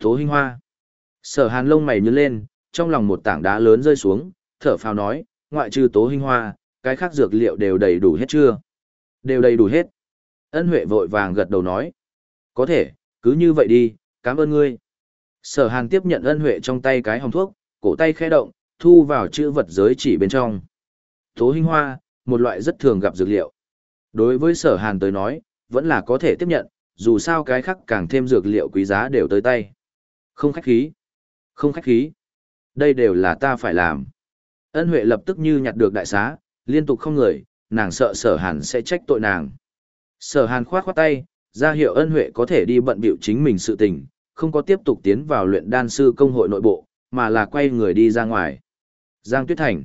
Tố Hinh Hoa. Sở Hàn lông mày nhướng lên, trong lòng một tảng đá lớn rơi xuống, thở phào nói, ngoại trừ Tố Hinh Hoa, cái khác dược liệu đều đầy đủ hết chưa? Đều đầy đủ hết. Ân Huệ vội vàng gật đầu nói. Có thể, cứ như vậy đi, cảm ơn ngươi. Sở Hàn tiếp nhận Ân Huệ trong tay cái hồng thuốc, cổ tay khẽ động, thu vào chữ vật giới chỉ bên trong. Tố Hinh Hoa, một loại rất thường gặp dược liệu. Đối với Sở Hàn tới nói, vẫn là có thể tiếp nhận, dù sao cái khác càng thêm dược liệu quý giá đều tới tay. Không khách khí. Không khách khí. Đây đều là ta phải làm. Ân Huệ lập tức như nhặt được đại xá, liên tục không người, nàng sợ sở hàn sẽ trách tội nàng. Sở hàn khoát khoát tay, ra hiệu ân Huệ có thể đi bận bịu chính mình sự tình, không có tiếp tục tiến vào luyện đan sư công hội nội bộ, mà là quay người đi ra ngoài. Giang Tuyết Thành.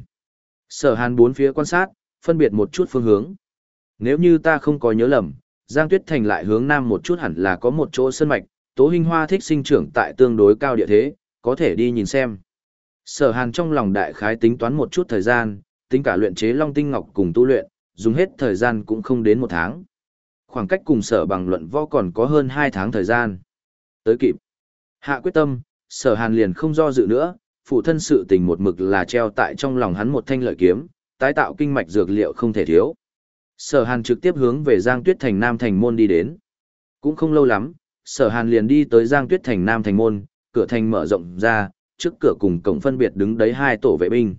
Sở hàn bốn phía quan sát, phân biệt một chút phương hướng. Nếu như ta không có nhớ lầm, Giang Tuyết Thành lại hướng nam một chút hẳn là có một chỗ sân mạch, tố hình hoa thích sinh trưởng tại tương đối cao địa thế, có thể đi nhìn xem. Sở Hàn trong lòng đại khái tính toán một chút thời gian, tính cả luyện chế Long Tinh Ngọc cùng tu luyện, dùng hết thời gian cũng không đến một tháng. Khoảng cách cùng sở bằng luận võ còn có hơn hai tháng thời gian. Tới kịp. Hạ quyết tâm, sở Hàn liền không do dự nữa, phụ thân sự tình một mực là treo tại trong lòng hắn một thanh lợi kiếm, tái tạo kinh mạch dược liệu không thể thiếu. Sở Hàn trực tiếp hướng về Giang Tuyết Thành Nam Thành Môn đi đến. Cũng không lâu lắm, Sở Hàn liền đi tới Giang Tuyết Thành Nam Thành Môn, cửa thành mở rộng ra, trước cửa cùng cổng phân biệt đứng đấy hai tổ vệ binh.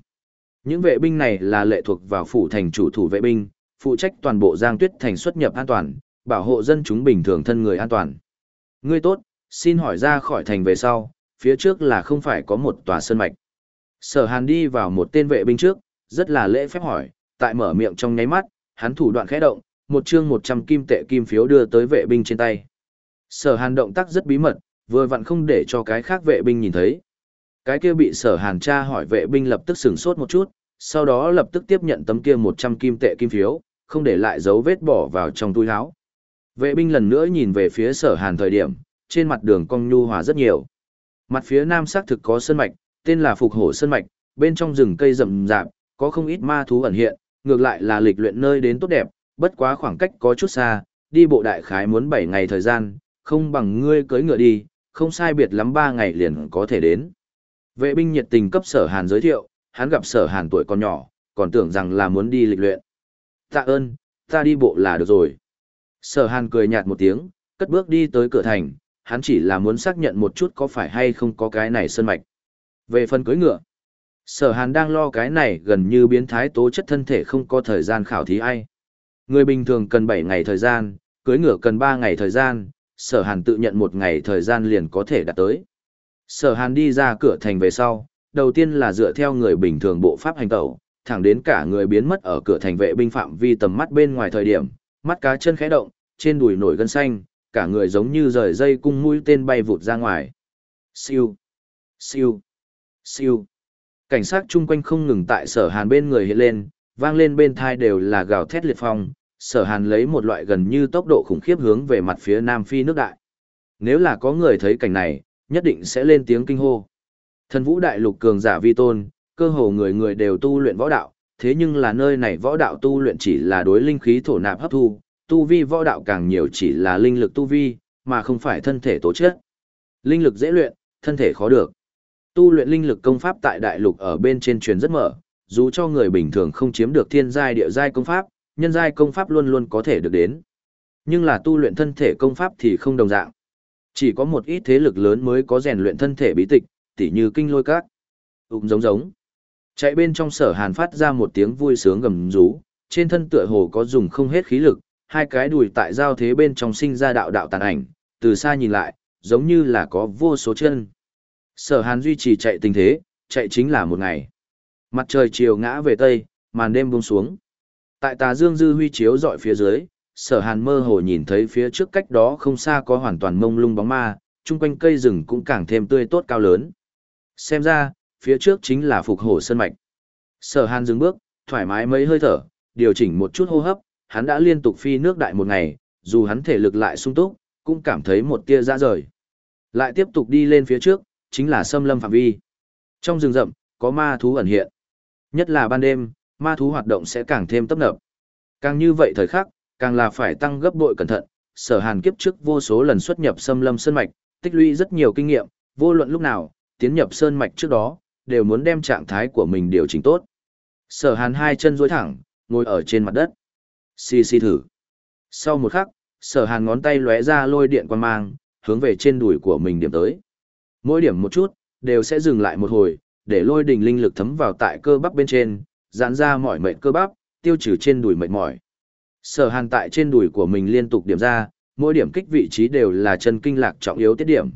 Những vệ binh này là lệ thuộc vào phủ thành chủ thủ vệ binh, phụ trách toàn bộ Giang Tuyết Thành xuất nhập an toàn, bảo hộ dân chúng bình thường thân người an toàn. Ngươi tốt, xin hỏi ra khỏi thành về sau, phía trước là không phải có một tòa sân mạch. Sở Hàn đi vào một tên vệ binh trước, rất là lễ phép hỏi, tại mở miệng trong nháy mắt, hắn thủ đoạn khẽ động, một chương 100 kim tệ kim phiếu đưa tới vệ binh trên tay. Sở Hàn động tác rất bí mật, vừa vặn không để cho cái khác vệ binh nhìn thấy. Cái kia bị Sở Hàn tra hỏi vệ binh lập tức sửng sốt một chút, sau đó lập tức tiếp nhận tấm kia 100 kim tệ kim phiếu, không để lại dấu vết bỏ vào trong túi áo. Vệ binh lần nữa nhìn về phía Sở Hàn thời điểm, trên mặt đường cong nhu hòa rất nhiều. Mặt phía nam xác thực có sơn mạch, tên là Phục Hổ Sơn mạch, bên trong rừng cây rậm rạp, có không ít ma thú ẩn hiện, ngược lại là lịch luyện nơi đến tốt đẹp, bất quá khoảng cách có chút xa, đi bộ đại khái muốn 7 ngày thời gian, không bằng ngươi cưỡi ngựa đi, không sai biệt lắm 3 ngày liền có thể đến. Vệ binh nhiệt tình cấp sở hàn giới thiệu, hắn gặp sở hàn tuổi còn nhỏ, còn tưởng rằng là muốn đi lịch luyện. Tạ ơn, ta đi bộ là được rồi. Sở hàn cười nhạt một tiếng, cất bước đi tới cửa thành, hắn chỉ là muốn xác nhận một chút có phải hay không có cái này sơn mạch. Về phần cưỡi ngựa, Sở Hàn đang lo cái này gần như biến thái tố chất thân thể không có thời gian khảo thí ai. Người bình thường cần 7 ngày thời gian, cưới ngựa cần 3 ngày thời gian, Sở Hàn tự nhận một ngày thời gian liền có thể đạt tới. Sở Hàn đi ra cửa thành về sau, đầu tiên là dựa theo người bình thường bộ pháp hành tẩu, thẳng đến cả người biến mất ở cửa thành vệ binh phạm vi tầm mắt bên ngoài thời điểm, mắt cá chân khẽ động, trên đùi nổi gân xanh, cả người giống như rời dây cung mũi tên bay vụt ra ngoài. Siêu, siêu, siêu. Cảnh sát chung quanh không ngừng tại sở hàn bên người hiện lên, vang lên bên thai đều là gào thét liệt phong, sở hàn lấy một loại gần như tốc độ khủng khiếp hướng về mặt phía nam phi nước đại. Nếu là có người thấy cảnh này, nhất định sẽ lên tiếng kinh hô. Thần vũ đại lục cường giả vi tôn, cơ hồ người người đều tu luyện võ đạo, thế nhưng là nơi này võ đạo tu luyện chỉ là đối linh khí thổ nạp hấp thu, tu vi võ đạo càng nhiều chỉ là linh lực tu vi, mà không phải thân thể tố chất. Linh lực dễ luyện, thân thể khó được. Tu luyện linh lực công pháp tại đại lục ở bên trên truyền rất mở, dù cho người bình thường không chiếm được thiên giai địa giai công pháp, nhân giai công pháp luôn luôn có thể được đến. Nhưng là tu luyện thân thể công pháp thì không đồng dạng. Chỉ có một ít thế lực lớn mới có rèn luyện thân thể bí tịch, tỉ như kinh lôi các. Úng giống giống. Chạy bên trong sở hàn phát ra một tiếng vui sướng gầm rú, trên thân tựa hồ có dùng không hết khí lực, hai cái đùi tại giao thế bên trong sinh ra đạo đạo tàn ảnh, từ xa nhìn lại, giống như là có vô số chân. Sở hàn duy trì chạy tình thế, chạy chính là một ngày. Mặt trời chiều ngã về tây, màn đêm buông xuống. Tại tà dương dư huy chiếu dọi phía dưới, sở hàn mơ hồ nhìn thấy phía trước cách đó không xa có hoàn toàn mông lung bóng ma, chung quanh cây rừng cũng càng thêm tươi tốt cao lớn. Xem ra, phía trước chính là phục hổ sân mạch. Sở hàn dừng bước, thoải mái mấy hơi thở, điều chỉnh một chút hô hấp, hắn đã liên tục phi nước đại một ngày, dù hắn thể lực lại sung túc, cũng cảm thấy một tia ra rời. Lại tiếp tục đi lên phía trước, chính là xâm lâm phạm vi. Trong rừng rậm, có ma thú ẩn hiện. Nhất là ban đêm, ma thú hoạt động sẽ càng thêm tấp nập. Càng như vậy thời khắc, càng là phải tăng gấp bội cẩn thận. Sở Hàn kiếp trước vô số lần xuất nhập xâm lâm sơn mạch, tích lũy rất nhiều kinh nghiệm, vô luận lúc nào, tiến nhập sơn mạch trước đó, đều muốn đem trạng thái của mình điều chỉnh tốt. Sở hàn hai chân duỗi thẳng, ngồi ở trên mặt đất. Xì xì thử. Sau một khắc, sở hàn ngón tay lóe ra lôi điện quan mang, hướng về trên đùi của mình điểm tới. Mỗi điểm một chút, đều sẽ dừng lại một hồi, để lôi đình linh lực thấm vào tại cơ bắp bên trên, giãn ra mọi mệnh cơ bắp, tiêu trừ trên đùi mệt mỏi. Sở hàn tại trên đùi của mình liên tục điểm ra, mỗi điểm kích vị trí đều là chân kinh lạc trọng yếu tiết điểm.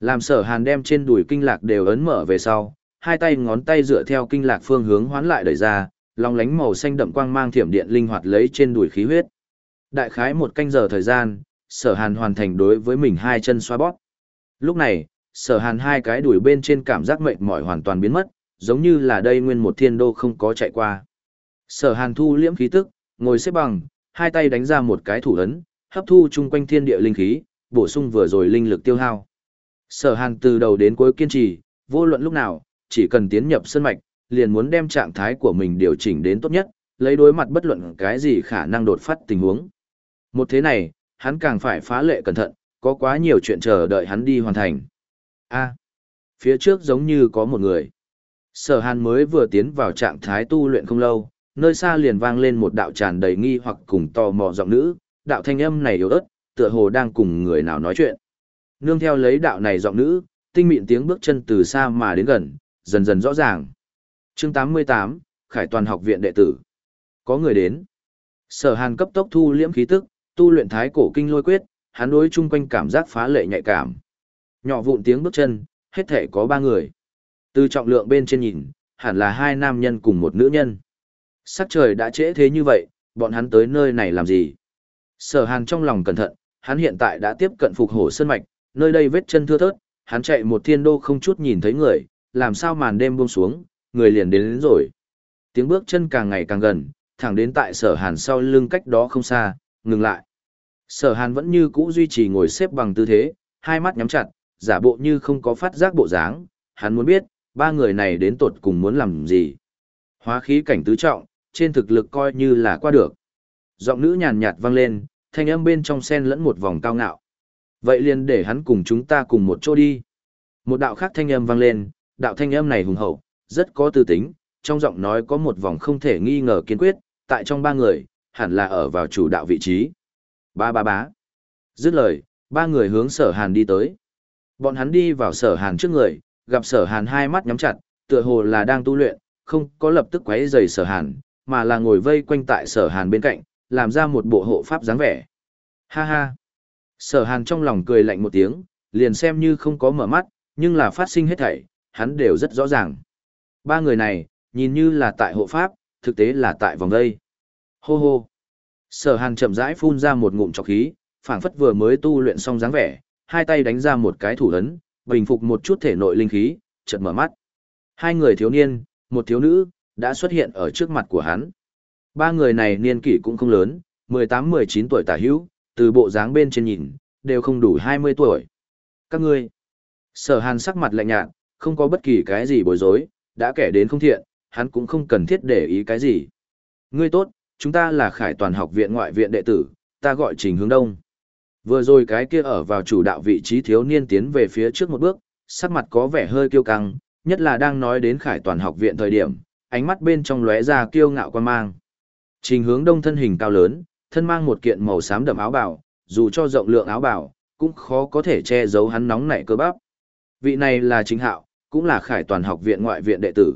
Làm sở hàn đem trên đùi kinh lạc đều ấn mở về sau, hai tay ngón tay dựa theo kinh lạc phương hướng hoán lại đẩy ra, lòng lánh màu xanh đậm quang mang thiểm điện linh hoạt lấy trên đùi khí huyết. Đại khái một canh giờ thời gian, sở hàn hoàn thành đối với mình hai chân xoa bóp. Lúc này, sở hàn hai cái đùi bên trên cảm giác mệt mỏi hoàn toàn biến mất, giống như là đây nguyên một thiên đô không có chạy qua. Sở hàn thu liễm khí tức, ngồi xếp bằng, hai tay đánh ra một cái thủ ấn, hấp thu chung quanh thiên địa linh khí, bổ sung vừa rồi linh lực tiêu hao. Sở hàn từ đầu đến cuối kiên trì, vô luận lúc nào, chỉ cần tiến nhập sân mạch, liền muốn đem trạng thái của mình điều chỉnh đến tốt nhất, lấy đối mặt bất luận cái gì khả năng đột phát tình huống. Một thế này, hắn càng phải phá lệ cẩn thận, có quá nhiều chuyện chờ đợi hắn đi hoàn thành. A, phía trước giống như có một người. Sở Hàn mới vừa tiến vào trạng thái tu luyện không lâu, nơi xa liền vang lên một đạo tràn đầy nghi hoặc cùng tò mò giọng nữ, đạo thanh âm này yếu ớt, tựa hồ đang cùng người nào nói chuyện. Nương theo lấy đạo này giọng nữ, tinh mịn tiếng bước chân từ xa mà đến gần, dần dần rõ ràng. Chương 88, Khải Toàn học viện đệ tử. Có người đến. Sở Hàn cấp tốc thu liễm khí tức, tu luyện thái cổ kinh lôi quyết, hắn đối chung quanh cảm giác phá lệ nhạy cảm. Nhỏ vụn tiếng bước chân, hết thể có ba người. Từ trọng lượng bên trên nhìn, hẳn là hai nam nhân cùng một nữ nhân. Sắc trời đã trễ thế như vậy, bọn hắn tới nơi này làm gì? Sở Hàn trong lòng cẩn thận, hắn hiện tại đã tiếp cận phục hổ sơn mạch, nơi đây vết chân thưa thớt, hắn chạy một thiên đô không chút nhìn thấy người, làm sao màn đêm buông xuống, người liền đến, đến rồi. Tiếng bước chân càng ngày càng gần, thẳng đến tại sở hàn sau lưng cách đó không xa, ngừng lại. Sở hàn vẫn như cũ duy trì ngồi xếp bằng tư thế, hai mắt nhắm chặt, giả bộ như không có phát giác bộ dáng, hắn muốn biết, ba người này đến tột cùng muốn làm gì. Hóa khí cảnh tứ trọng, trên thực lực coi như là qua được. Giọng nữ nhàn nhạt vang lên, thanh âm bên trong sen lẫn một vòng cao ngạo. Vậy liền để hắn cùng chúng ta cùng một chỗ đi. Một đạo khác thanh âm vang lên, đạo thanh âm này hùng hậu, rất có tư tính, trong giọng nói có một vòng không thể nghi ngờ kiên quyết, tại trong ba người, hẳn là ở vào chủ đạo vị trí. Ba ba bá. Dứt lời, ba người hướng sở hàn đi tới. Bọn hắn đi vào sở hàn trước người, gặp sở hàn hai mắt nhắm chặt, tựa hồ là đang tu luyện, không có lập tức quấy rầy sở hàn, mà là ngồi vây quanh tại sở hàn bên cạnh, làm ra một bộ hộ pháp dáng vẻ. Ha ha. Sở hàn trong lòng cười lạnh một tiếng, liền xem như không có mở mắt, nhưng là phát sinh hết thảy, hắn đều rất rõ ràng. Ba người này, nhìn như là tại hộ pháp, thực tế là tại vòng đây. Hô hô. Sở hàn chậm rãi phun ra một ngụm trọc khí, phảng phất vừa mới tu luyện xong dáng vẻ, hai tay đánh ra một cái thủ ấn, bình phục một chút thể nội linh khí, chợt mở mắt. Hai người thiếu niên, một thiếu nữ, đã xuất hiện ở trước mặt của hắn. Ba người này niên kỷ cũng không lớn, 18-19 tuổi tả hữu, từ bộ dáng bên trên nhìn, đều không đủ 20 tuổi. Các ngươi, sở hàn sắc mặt lạnh nhạt, không có bất kỳ cái gì bối rối, đã kẻ đến không thiện, hắn cũng không cần thiết để ý cái gì. Ngươi tốt, chúng ta là khải toàn học viện ngoại viện đệ tử, ta gọi Trình Hướng Đông. Vừa rồi cái kia ở vào chủ đạo vị trí thiếu niên tiến về phía trước một bước, sắc mặt có vẻ hơi kiêu căng, nhất là đang nói đến khải toàn học viện thời điểm, ánh mắt bên trong lóe ra kiêu ngạo quan mang. Trình Hướng Đông thân hình cao lớn, thân mang một kiện màu xám đậm áo bào, dù cho rộng lượng áo bào, cũng khó có thể che giấu hắn nóng nảy cơ bắp. Vị này là Trình Hạo, cũng là khải toàn học viện ngoại viện đệ tử.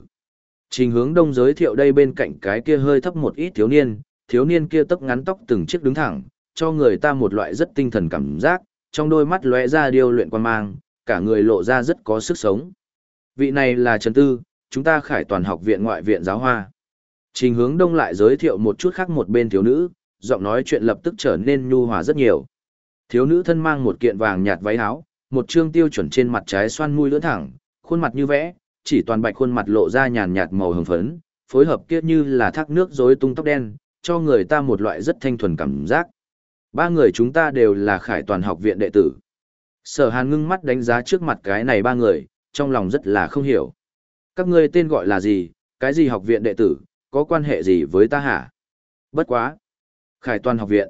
Trình hướng đông giới thiệu đây bên cạnh cái kia hơi thấp một ít thiếu niên, thiếu niên kia tóc ngắn tóc từng chiếc đứng thẳng, cho người ta một loại rất tinh thần cảm giác, trong đôi mắt lóe ra điêu luyện quan mang, cả người lộ ra rất có sức sống. Vị này là Trần Tư, chúng ta khải toàn học viện ngoại viện giáo hoa. Trình hướng đông lại giới thiệu một chút khác một bên thiếu nữ, giọng nói chuyện lập tức trở nên nhu hòa rất nhiều. Thiếu nữ thân mang một kiện vàng nhạt váy áo, một trương tiêu chuẩn trên mặt trái xoan mũi lưỡn thẳng, khuôn mặt như vẽ, chỉ toàn bạch khuôn mặt lộ ra nhàn nhạt màu hồng phấn, phối hợp kiết như là thác nước rối tung tóc đen, cho người ta một loại rất thanh thuần cảm giác. Ba người chúng ta đều là khải toàn học viện đệ tử. Sở hàn ngưng mắt đánh giá trước mặt cái này ba người, trong lòng rất là không hiểu. Các ngươi tên gọi là gì, cái gì học viện đệ tử, có quan hệ gì với ta hả? Bất quá. Khải toàn học viện.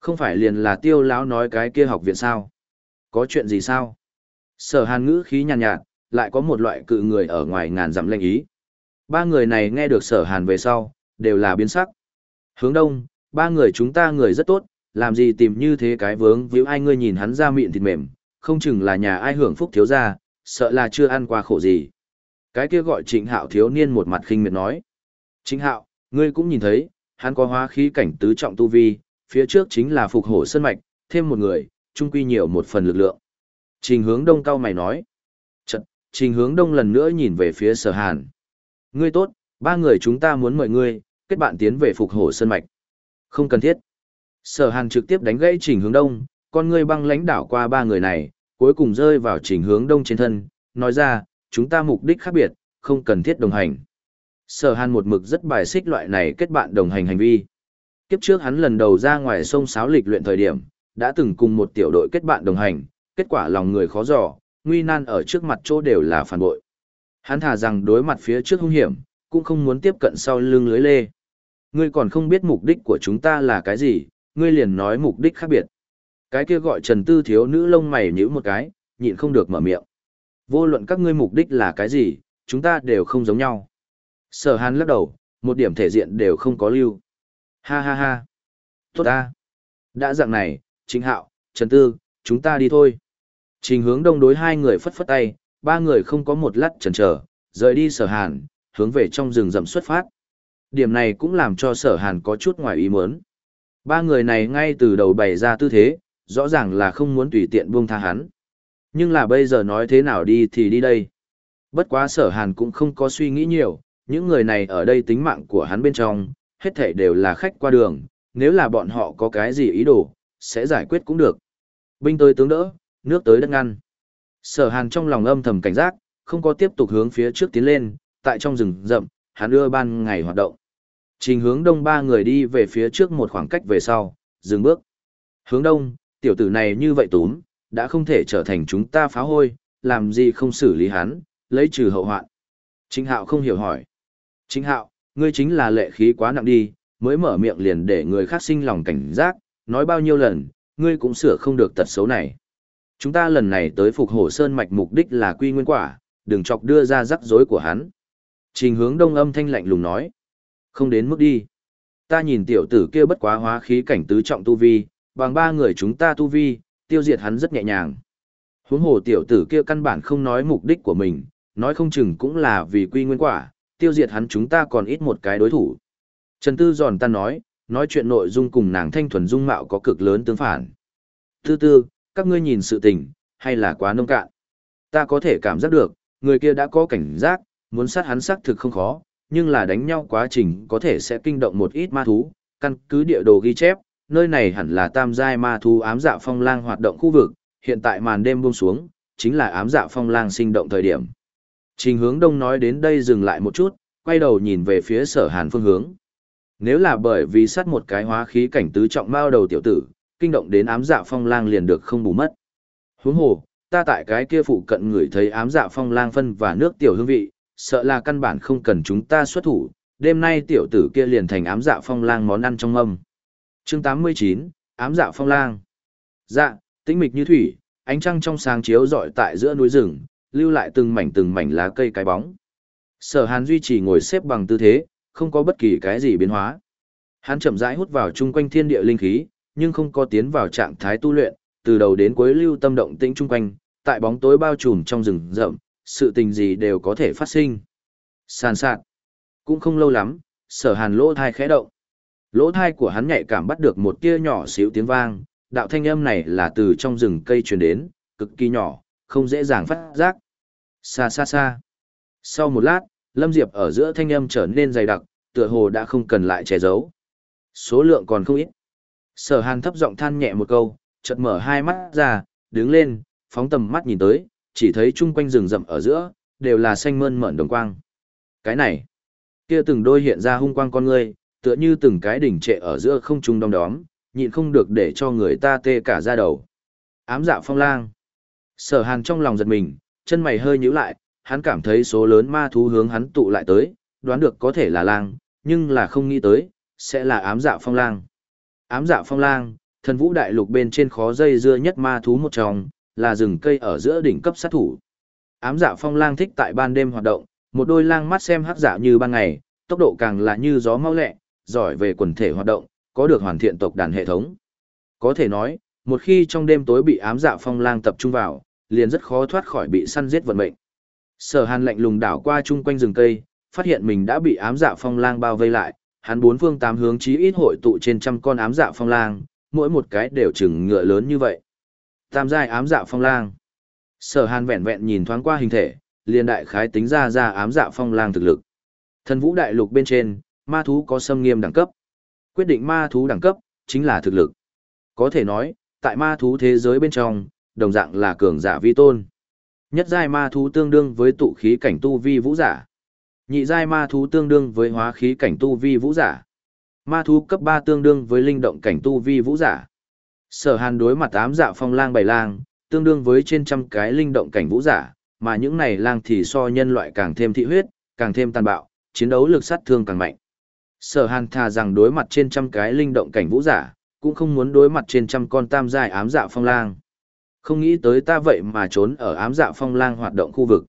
Không phải liền là tiêu lão nói cái kia học viện sao? Có chuyện gì sao? Sở hàn ngữ khí nhàn nhạt, nhạt, lại có một loại cự người ở ngoài ngàn dặm lệnh ý. Ba người này nghe được sở hàn về sau, đều là biến sắc. Hướng đông, ba người chúng ta người rất tốt, làm gì tìm như thế cái vướng víu ai ngươi nhìn hắn ra miệng thịt mềm, không chừng là nhà ai hưởng phúc thiếu gia, sợ là chưa ăn qua khổ gì. Cái kia gọi trịnh hạo thiếu niên một mặt khinh miệt nói. Trịnh hạo, ngươi cũng nhìn thấy, hắn có hóa khí cảnh tứ trọng tu vi, phía trước chính là phục hổ sân mạch, thêm một người, trung quy nhiều một phần lực lượng. Trình hướng đông cao mày nói. Chật, trình hướng đông lần nữa nhìn về phía sở hàn. Ngươi tốt, ba người chúng ta muốn mời ngươi, kết bạn tiến về phục hổ sân mạch. Không cần thiết. Sở hàn trực tiếp đánh gãy trình hướng đông, con ngươi băng lãnh đảo qua ba người này, cuối cùng rơi vào trình hướng đông trên thân, nói ra, chúng ta mục đích khác biệt, không cần thiết đồng hành. Sở hàn một mực rất bài xích loại này kết bạn đồng hành hành vi. Kiếp trước hắn lần đầu ra ngoài sông sáo lịch luyện thời điểm, đã từng cùng một tiểu đội kết bạn đồng hành, kết quả lòng người khó dò, nguy nan ở trước mặt chỗ đều là phản bội. Hắn thả rằng đối mặt phía trước hung hiểm, cũng không muốn tiếp cận sau lưng lưới lê. Ngươi còn không biết mục đích của chúng ta là cái gì, ngươi liền nói mục đích khác biệt. Cái kia gọi Trần Tư thiếu nữ lông mày nhíu một cái, nhịn không được mở miệng. Vô luận các ngươi mục đích là cái gì, chúng ta đều không giống nhau. Sở Hàn lắc đầu, một điểm thể diện đều không có lưu. Ha ha ha. Tốt ta. Đã dạng này, Trình Hạo, Trần Tư, chúng ta đi thôi. Trình hướng đông đối hai người phất phất tay, ba người không có một lát chần chờ, rời đi sở hàn, hướng về trong rừng rậm xuất phát. Điểm này cũng làm cho sở hàn có chút ngoài ý muốn. Ba người này ngay từ đầu bày ra tư thế, rõ ràng là không muốn tùy tiện buông tha hắn. Nhưng là bây giờ nói thế nào đi thì đi đây. Bất quá sở hàn cũng không có suy nghĩ nhiều, những người này ở đây tính mạng của hắn bên trong, hết thảy đều là khách qua đường, nếu là bọn họ có cái gì ý đồ, sẽ giải quyết cũng được. Binh tới tướng đỡ, nước tới đất ngăn. Sở hàn trong lòng âm thầm cảnh giác, không có tiếp tục hướng phía trước tiến lên, tại trong rừng rậm, hắn đưa ban ngày hoạt động. Trình hướng đông ba người đi về phía trước một khoảng cách về sau, dừng bước. Hướng đông, tiểu tử này như vậy túm, đã không thể trở thành chúng ta phá hôi, làm gì không xử lý hắn, lấy trừ hậu hoạn. Trình hạo không hiểu hỏi. Trình hạo, ngươi chính là lệ khí quá nặng đi, mới mở miệng liền để người khác sinh lòng cảnh giác, nói bao nhiêu lần, ngươi cũng sửa không được tật xấu này. Chúng ta lần này tới phục hổ sơn mạch mục đích là quy nguyên quả, đừng chọc đưa ra rắc rối của hắn. Trình hướng đông âm thanh lạnh lùng nói. Không đến mức đi. Ta nhìn tiểu tử kia bất quá hóa khí cảnh tứ trọng tu vi, bằng ba người chúng ta tu vi, tiêu diệt hắn rất nhẹ nhàng. Huống hồ tiểu tử kia căn bản không nói mục đích của mình, nói không chừng cũng là vì quy nguyên quả, tiêu diệt hắn chúng ta còn ít một cái đối thủ. Trần Tư giòn ta nói, nói chuyện nội dung cùng nàng thanh thuần dung mạo có cực lớn tương phản. Tư tư, các ngươi nhìn sự tình, hay là quá nông cạn. Ta có thể cảm giác được, người kia đã có cảnh giác, muốn sát hắn xác thực không khó, nhưng là đánh nhau quá trình có thể sẽ kinh động một ít ma thú, căn cứ địa đồ ghi chép, nơi này hẳn là tam giai ma thú ám dạ phong lang hoạt động khu vực, hiện tại màn đêm buông xuống, chính là ám dạ phong lang sinh động thời điểm. Trình hướng đông nói đến đây dừng lại một chút, quay đầu nhìn về phía sở hàn phương hướng. Nếu là bởi vì sát một cái hóa khí cảnh tứ trọng bao đầu tiểu tử, kinh động đến ám dạ phong lang liền được không bù mất. Huống hồ, ta tại cái kia phụ cận người thấy ám dạ phong lang phân và nước tiểu hương vị, sợ là căn bản không cần chúng ta xuất thủ, đêm nay tiểu tử kia liền thành ám dạ phong lang món ăn trong âm. Chương 89, ám dạ phong lang. Dạ, tĩnh mịch như thủy, ánh trăng trong sáng chiếu rọi tại giữa núi rừng, lưu lại từng mảnh từng mảnh lá cây cái bóng. Sở Hàn duy trì ngồi xếp bằng tư thế, không có bất kỳ cái gì biến hóa. Hắn chậm rãi hút vào chung quanh thiên địa linh khí, nhưng không có tiến vào trạng thái tu luyện, từ đầu đến cuối lưu tâm động tĩnh chung quanh, tại bóng tối bao trùm trong rừng rậm, sự tình gì đều có thể phát sinh. Sàn sạt. Cũng không lâu lắm, sở hàn lỗ thai khẽ động. Lỗ thai của hắn nhạy cảm bắt được một tia nhỏ xíu tiếng vang, đạo thanh âm này là từ trong rừng cây truyền đến, cực kỳ nhỏ, không dễ dàng phát giác. Xa xa xa. Sau một lát, Lâm Diệp ở giữa thanh âm trở nên dày đặc, tựa hồ đã không cần lại che giấu. Số lượng còn không ít. Sở hàn thấp giọng than nhẹ một câu, chợt mở hai mắt ra, đứng lên, phóng tầm mắt nhìn tới, chỉ thấy chung quanh rừng rậm ở giữa, đều là xanh mơn mởn đồng quang. Cái này, kia từng đôi hiện ra hung quang con ngươi, tựa như từng cái đỉnh trệ ở giữa không trung đom đóm, nhịn không được để cho người ta tê cả da đầu. Ám dạ phong lang. Sở hàn trong lòng giật mình, chân mày hơi nhíu lại, hắn cảm thấy số lớn ma thú hướng hắn tụ lại tới, đoán được có thể là lang, nhưng là không nghĩ tới, sẽ là ám dạ phong lang. Ám dạ phong lang, thần vũ đại lục bên trên khó dây dưa nhất ma thú một trong, là rừng cây ở giữa đỉnh cấp sát thủ. Ám dạ phong lang thích tại ban đêm hoạt động, một đôi lang mắt xem hắc dạ như ban ngày, tốc độ càng là như gió mau lẹ, giỏi về quần thể hoạt động, có được hoàn thiện tộc đàn hệ thống. Có thể nói, một khi trong đêm tối bị ám dạ phong lang tập trung vào, liền rất khó thoát khỏi bị săn giết vận mệnh. Sở Hàn lạnh lùng đảo qua chung quanh rừng cây, phát hiện mình đã bị ám dạ phong lang bao vây lại, hắn bốn phương tám hướng chí ít hội tụ trên trăm con ám dạ phong lang, mỗi một cái đều chừng ngựa lớn như vậy. Tam giai ám dạ phong lang. Sở Hàn vẹn vẹn nhìn thoáng qua hình thể, liền đại khái tính ra ra ám dạ phong lang thực lực. Thần vũ đại lục bên trên, ma thú có xâm nghiêm đẳng cấp. Quyết định ma thú đẳng cấp, chính là thực lực. Có thể nói, tại ma thú thế giới bên trong, đồng dạng là cường giả vi tôn. Nhất giai ma thú tương đương với tụ khí cảnh tu vi vũ giả. Nhị giai ma thú tương đương với hóa khí cảnh tu vi vũ giả. Ma thú cấp 3 tương đương với linh động cảnh tu vi vũ giả. Sở Hàn đối mặt ám dạ phong lang bảy lang, tương đương với trên trăm cái linh động cảnh vũ giả, mà những này lang thì so nhân loại càng thêm thị huyết, càng thêm tàn bạo, chiến đấu lực sát thương càng mạnh. Sở Hàn thà rằng đối mặt trên trăm cái linh động cảnh vũ giả, cũng không muốn đối mặt trên trăm con tam giai ám dạ phong lang. Không nghĩ tới ta vậy mà trốn ở ám dạ phong lang hoạt động khu vực.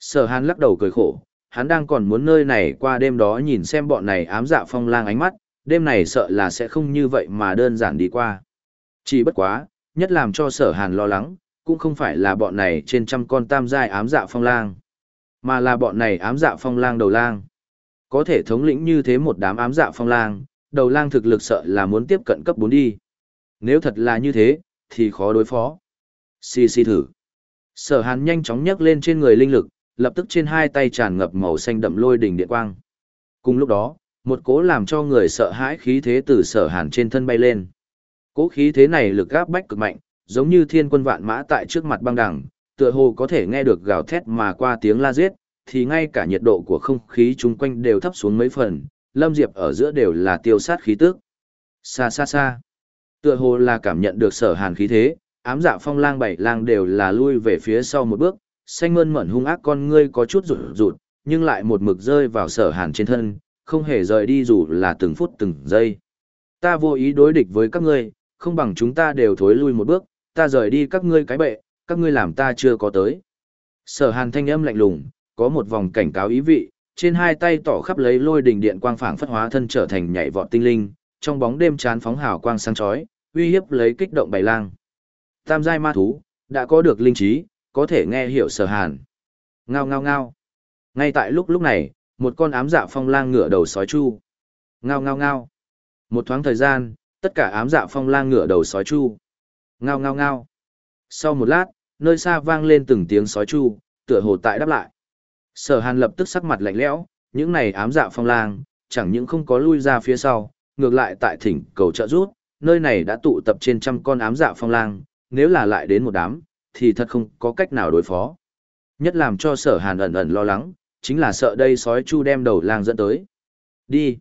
Sở Hàn lắc đầu cười khổ, hắn đang còn muốn nơi này qua đêm đó nhìn xem bọn này ám dạ phong lang ánh mắt, đêm này sợ là sẽ không như vậy mà đơn giản đi qua. Chỉ bất quá, nhất làm cho sở hàn lo lắng, cũng không phải là bọn này trên trăm con tam giai ám dạ phong lang, mà là bọn này ám dạ phong lang đầu lang. Có thể thống lĩnh như thế một đám ám dạ phong lang, đầu lang thực lực sợ là muốn tiếp cận cấp 4 đi. Nếu thật là như thế, thì khó đối phó. Xì xì thử. Sở hàn nhanh chóng nhấc lên trên người linh lực, lập tức trên hai tay tràn ngập màu xanh đậm lôi đỉnh điện quang. Cùng lúc đó, một cố làm cho người sợ hãi khí thế từ sở hàn trên thân bay lên. Cố khí thế này lực gáp bách cực mạnh, giống như thiên quân vạn mã tại trước mặt băng đằng, tựa hồ có thể nghe được gào thét mà qua tiếng la giết, thì ngay cả nhiệt độ của không khí chung quanh đều thấp xuống mấy phần, lâm diệp ở giữa đều là tiêu sát khí tức. Xa xa xa, tựa hồ là cảm nhận được sở hàn khí thế, ám dạ phong lang bảy lang đều là lui về phía sau một bước, xanh mơn mẩn hung ác con ngươi có chút rụt rụt, nhưng lại một mực rơi vào sở hàn trên thân, không hề rời đi dù là từng phút từng giây. Ta vô ý đối địch với các ngươi, không bằng chúng ta đều thối lui một bước, ta rời đi các ngươi cái bệ, các ngươi làm ta chưa có tới. Sở hàn thanh âm lạnh lùng, có một vòng cảnh cáo ý vị, trên hai tay tỏ khắp lấy lôi đỉnh điện quang phảng phất hóa thân trở thành nhảy vọt tinh linh, trong bóng đêm chán phóng hào quang sáng chói, uy hiếp lấy kích động bầy lang. Tam giai ma thú, đã có được linh trí, có thể nghe hiểu sở hàn. Ngao ngao ngao. Ngay tại lúc lúc này, một con ám dạ phong lang ngửa đầu sói chu. Ngao ngao ngao. Một thoáng thời gian, tất cả ám dạ phong lang ngửa đầu sói chu. Ngao ngao ngao. Sau một lát, nơi xa vang lên từng tiếng sói chu, tựa hồ tại đáp lại. Sở hàn lập tức sắc mặt lạnh lẽo, những này ám dạ phong lang, chẳng những không có lui ra phía sau, ngược lại tại thỉnh cầu trợ rút, nơi này đã tụ tập trên trăm con ám dạ phong lang, nếu là lại đến một đám, thì thật không có cách nào đối phó. Nhất làm cho sở hàn ẩn ẩn lo lắng, chính là sợ đây sói chu đem đầu lang dẫn tới. Đi.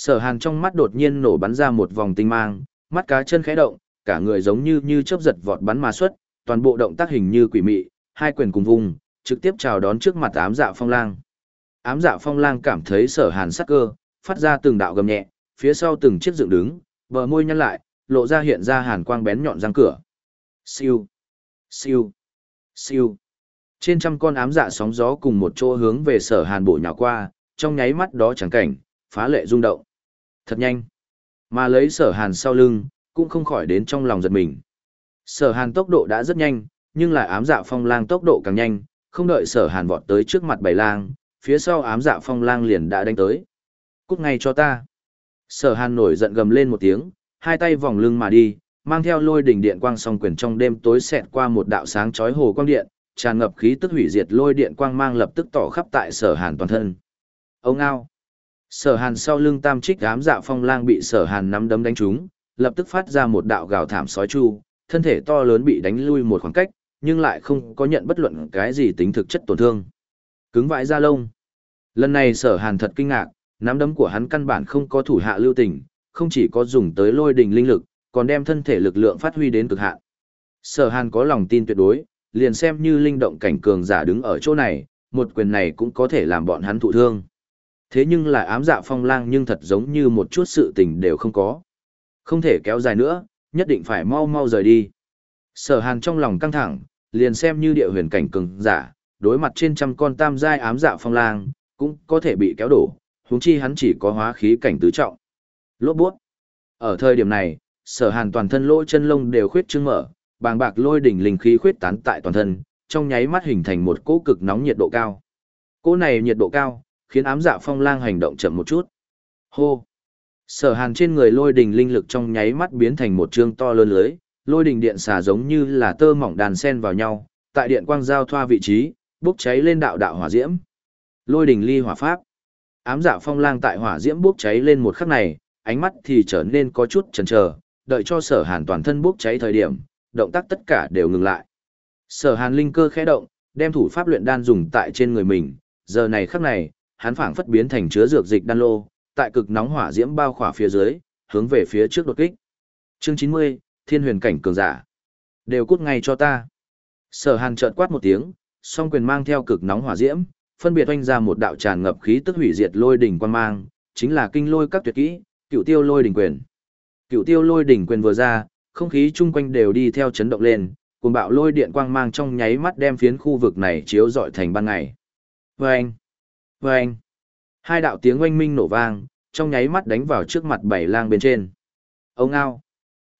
Sở hàn trong mắt đột nhiên nổ bắn ra một vòng tinh mang, mắt cá chân khẽ động, cả người giống như như chớp giật vọt bắn mà xuất, toàn bộ động tác hình như quỷ mị, hai quyền cùng vùng, trực tiếp chào đón trước mặt ám dạ phong lang. Ám dạ phong lang cảm thấy sở hàn sắc cơ, phát ra từng đạo gầm nhẹ, phía sau từng chiếc dựng đứng, bờ môi nhăn lại, lộ ra hiện ra hàn quang bén nhọn răng cửa. Siêu, siêu, siêu. Trên trăm con ám dạ sóng gió cùng một chỗ hướng về sở hàn bổ nhỏ qua, trong nháy mắt đó chẳng cảnh, phá lệ rung động. Thật nhanh. Mà lấy sở hàn sau lưng, cũng không khỏi đến trong lòng giật mình. Sở hàn tốc độ đã rất nhanh, nhưng lại ám dạ phong lang tốc độ càng nhanh, không đợi sở hàn vọt tới trước mặt bảy lang, phía sau ám dạ phong lang liền đã đánh tới. Cút ngay cho ta. Sở hàn nổi giận gầm lên một tiếng, hai tay vòng lưng mà đi, mang theo lôi đỉnh điện quang song quyền trong đêm tối xẹt qua một đạo sáng chói hồ quang điện, tràn ngập khí tức hủy diệt lôi điện quang mang lập tức tỏ khắp tại sở hàn toàn thân. Ông ao. Sở hàn sau lưng tam trích ám dạ phong lang bị sở hàn nắm đấm đánh trúng, lập tức phát ra một đạo gào thảm sói chu, thân thể to lớn bị đánh lui một khoảng cách, nhưng lại không có nhận bất luận cái gì tính thực chất tổn thương. Cứng vãi da lông. Lần này sở hàn thật kinh ngạc, nắm đấm của hắn căn bản không có thủ hạ lưu tình, không chỉ có dùng tới lôi đình linh lực, còn đem thân thể lực lượng phát huy đến cực hạn. Sở hàn có lòng tin tuyệt đối, liền xem như linh động cảnh cường giả đứng ở chỗ này, một quyền này cũng có thể làm bọn hắn thụ thương. Thế nhưng lại ám dạ phong lang nhưng thật giống như một chút sự tình đều không có. Không thể kéo dài nữa, nhất định phải mau mau rời đi. Sở hàn trong lòng căng thẳng, liền xem như địa huyền cảnh cường giả, đối mặt trên trăm con tam giai ám dạ phong lang, cũng có thể bị kéo đổ, huống chi hắn chỉ có hóa khí cảnh tứ trọng. Lốt buốt. Ở thời điểm này, sở hàn toàn thân lỗ chân lông đều khuyết trương mở, bàng bạc lôi đỉnh linh khí khuyết tán tại toàn thân, trong nháy mắt hình thành một cỗ cực nóng nhiệt độ cao. Cỗ này nhiệt độ cao, khiến ám dạ phong lang hành động chậm một chút. Hô! Sở hàn trên người lôi đình linh lực trong nháy mắt biến thành một trương to lớn lưới, lôi đình điện xà giống như là tơ mỏng đàn sen vào nhau, tại điện quang giao thoa vị trí, bốc cháy lên đạo đạo hỏa diễm. Lôi đình ly hỏa pháp. Ám dạ phong lang tại hỏa diễm bốc cháy lên một khắc này, ánh mắt thì trở nên có chút chần chờ, đợi cho sở hàn toàn thân bốc cháy thời điểm, động tác tất cả đều ngừng lại. Sở hàn linh cơ khẽ động, đem thủ pháp luyện đan dùng tại trên người mình, giờ này khắc này, hắn phảng phất biến thành chứa dược dịch đan lô, tại cực nóng hỏa diễm bao khỏa phía dưới, hướng về phía trước đột kích. Chương 90, Thiên Huyền cảnh cường giả. Đều cút ngay cho ta. Sở Hàn chợt quát một tiếng, song quyền mang theo cực nóng hỏa diễm, phân biệt oanh ra một đạo tràn ngập khí tức hủy diệt lôi đỉnh quan mang, chính là kinh lôi các tuyệt kỹ, cửu Tiêu Lôi đỉnh quyền. Cửu Tiêu Lôi đỉnh quyền vừa ra, không khí chung quanh đều đi theo chấn động lên, cuồng bạo lôi điện quang mang trong nháy mắt đem phiến khu vực này chiếu rọi thành ban ngày. Vâng! Vâng! Hai đạo tiếng oanh minh nổ vang, trong nháy mắt đánh vào trước mặt bảy lang bên trên. Ông ao!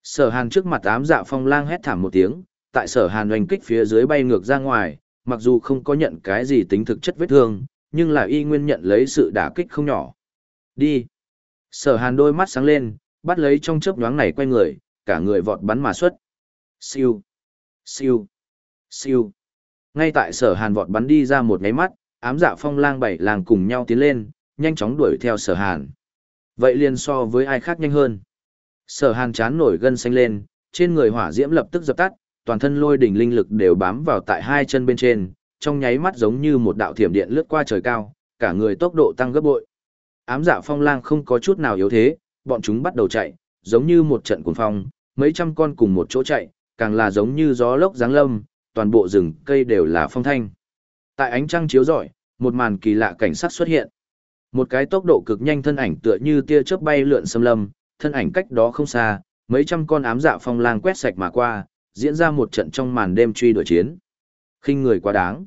Sở hàn trước mặt ám dạ phong lang hét thảm một tiếng, tại sở hàn oanh kích phía dưới bay ngược ra ngoài, mặc dù không có nhận cái gì tính thực chất vết thương, nhưng là y nguyên nhận lấy sự đả kích không nhỏ. Đi! Sở hàn đôi mắt sáng lên, bắt lấy trong chớp nhoáng này quay người, cả người vọt bắn mà xuất. Siêu! Siêu! Siêu! Ngay tại sở hàn vọt bắn đi ra một ngáy mắt, ám dạ phong lang bảy làng cùng nhau tiến lên, nhanh chóng đuổi theo sở hàn. Vậy liền so với ai khác nhanh hơn. Sở hàn chán nổi gân xanh lên, trên người hỏa diễm lập tức dập tắt, toàn thân lôi đỉnh linh lực đều bám vào tại hai chân bên trên, trong nháy mắt giống như một đạo thiểm điện lướt qua trời cao, cả người tốc độ tăng gấp bội. Ám dạ phong lang không có chút nào yếu thế, bọn chúng bắt đầu chạy, giống như một trận cuồng phong, mấy trăm con cùng một chỗ chạy, càng là giống như gió lốc giáng lâm, toàn bộ rừng cây đều là phong thanh. Tại ánh trăng chiếu rọi, một màn kỳ lạ cảnh sát xuất hiện. Một cái tốc độ cực nhanh thân ảnh tựa như tia chớp bay lượn xâm lâm, thân ảnh cách đó không xa, mấy trăm con ám dạ phong lang quét sạch mà qua, diễn ra một trận trong màn đêm truy đuổi chiến. khinh người quá đáng.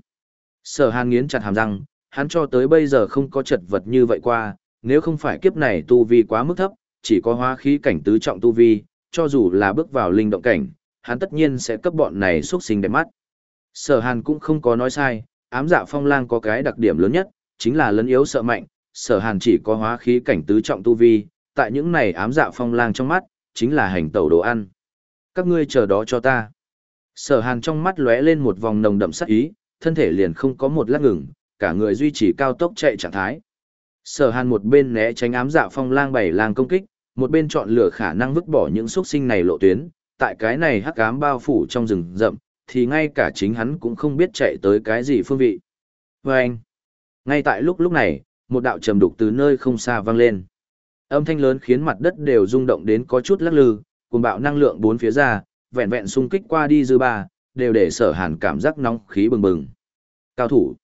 Sở Hàn nghiến chặt hàm răng, hắn cho tới bây giờ không có chật vật như vậy qua, nếu không phải kiếp này tu vi quá mức thấp, chỉ có hóa khí cảnh tứ trọng tu vi, cho dù là bước vào linh động cảnh, hắn tất nhiên sẽ cấp bọn này xuất sinh đẹp mắt. Sở Hàn cũng không có nói sai, ám dạ phong lang có cái đặc điểm lớn nhất, chính là lấn yếu sợ mạnh, sở hàn chỉ có hóa khí cảnh tứ trọng tu vi, tại những này ám dạ phong lang trong mắt, chính là hành tẩu đồ ăn. Các ngươi chờ đó cho ta. Sở hàn trong mắt lóe lên một vòng nồng đậm sắc ý, thân thể liền không có một lát ngừng, cả người duy trì cao tốc chạy trạng thái. Sở hàn một bên né tránh ám dạ phong lang bảy lang công kích, một bên chọn lựa khả năng vứt bỏ những xuất sinh này lộ tuyến, tại cái này hắc ám bao phủ trong rừng rậm, thì ngay cả chính hắn cũng không biết chạy tới cái gì phương vị. Và anh, ngay tại lúc lúc này, một đạo trầm đục từ nơi không xa vang lên. Âm thanh lớn khiến mặt đất đều rung động đến có chút lắc lư, cùng bạo năng lượng bốn phía ra, vẹn vẹn xung kích qua đi dư ba, đều để sở hàn cảm giác nóng khí bừng bừng. Cao thủ.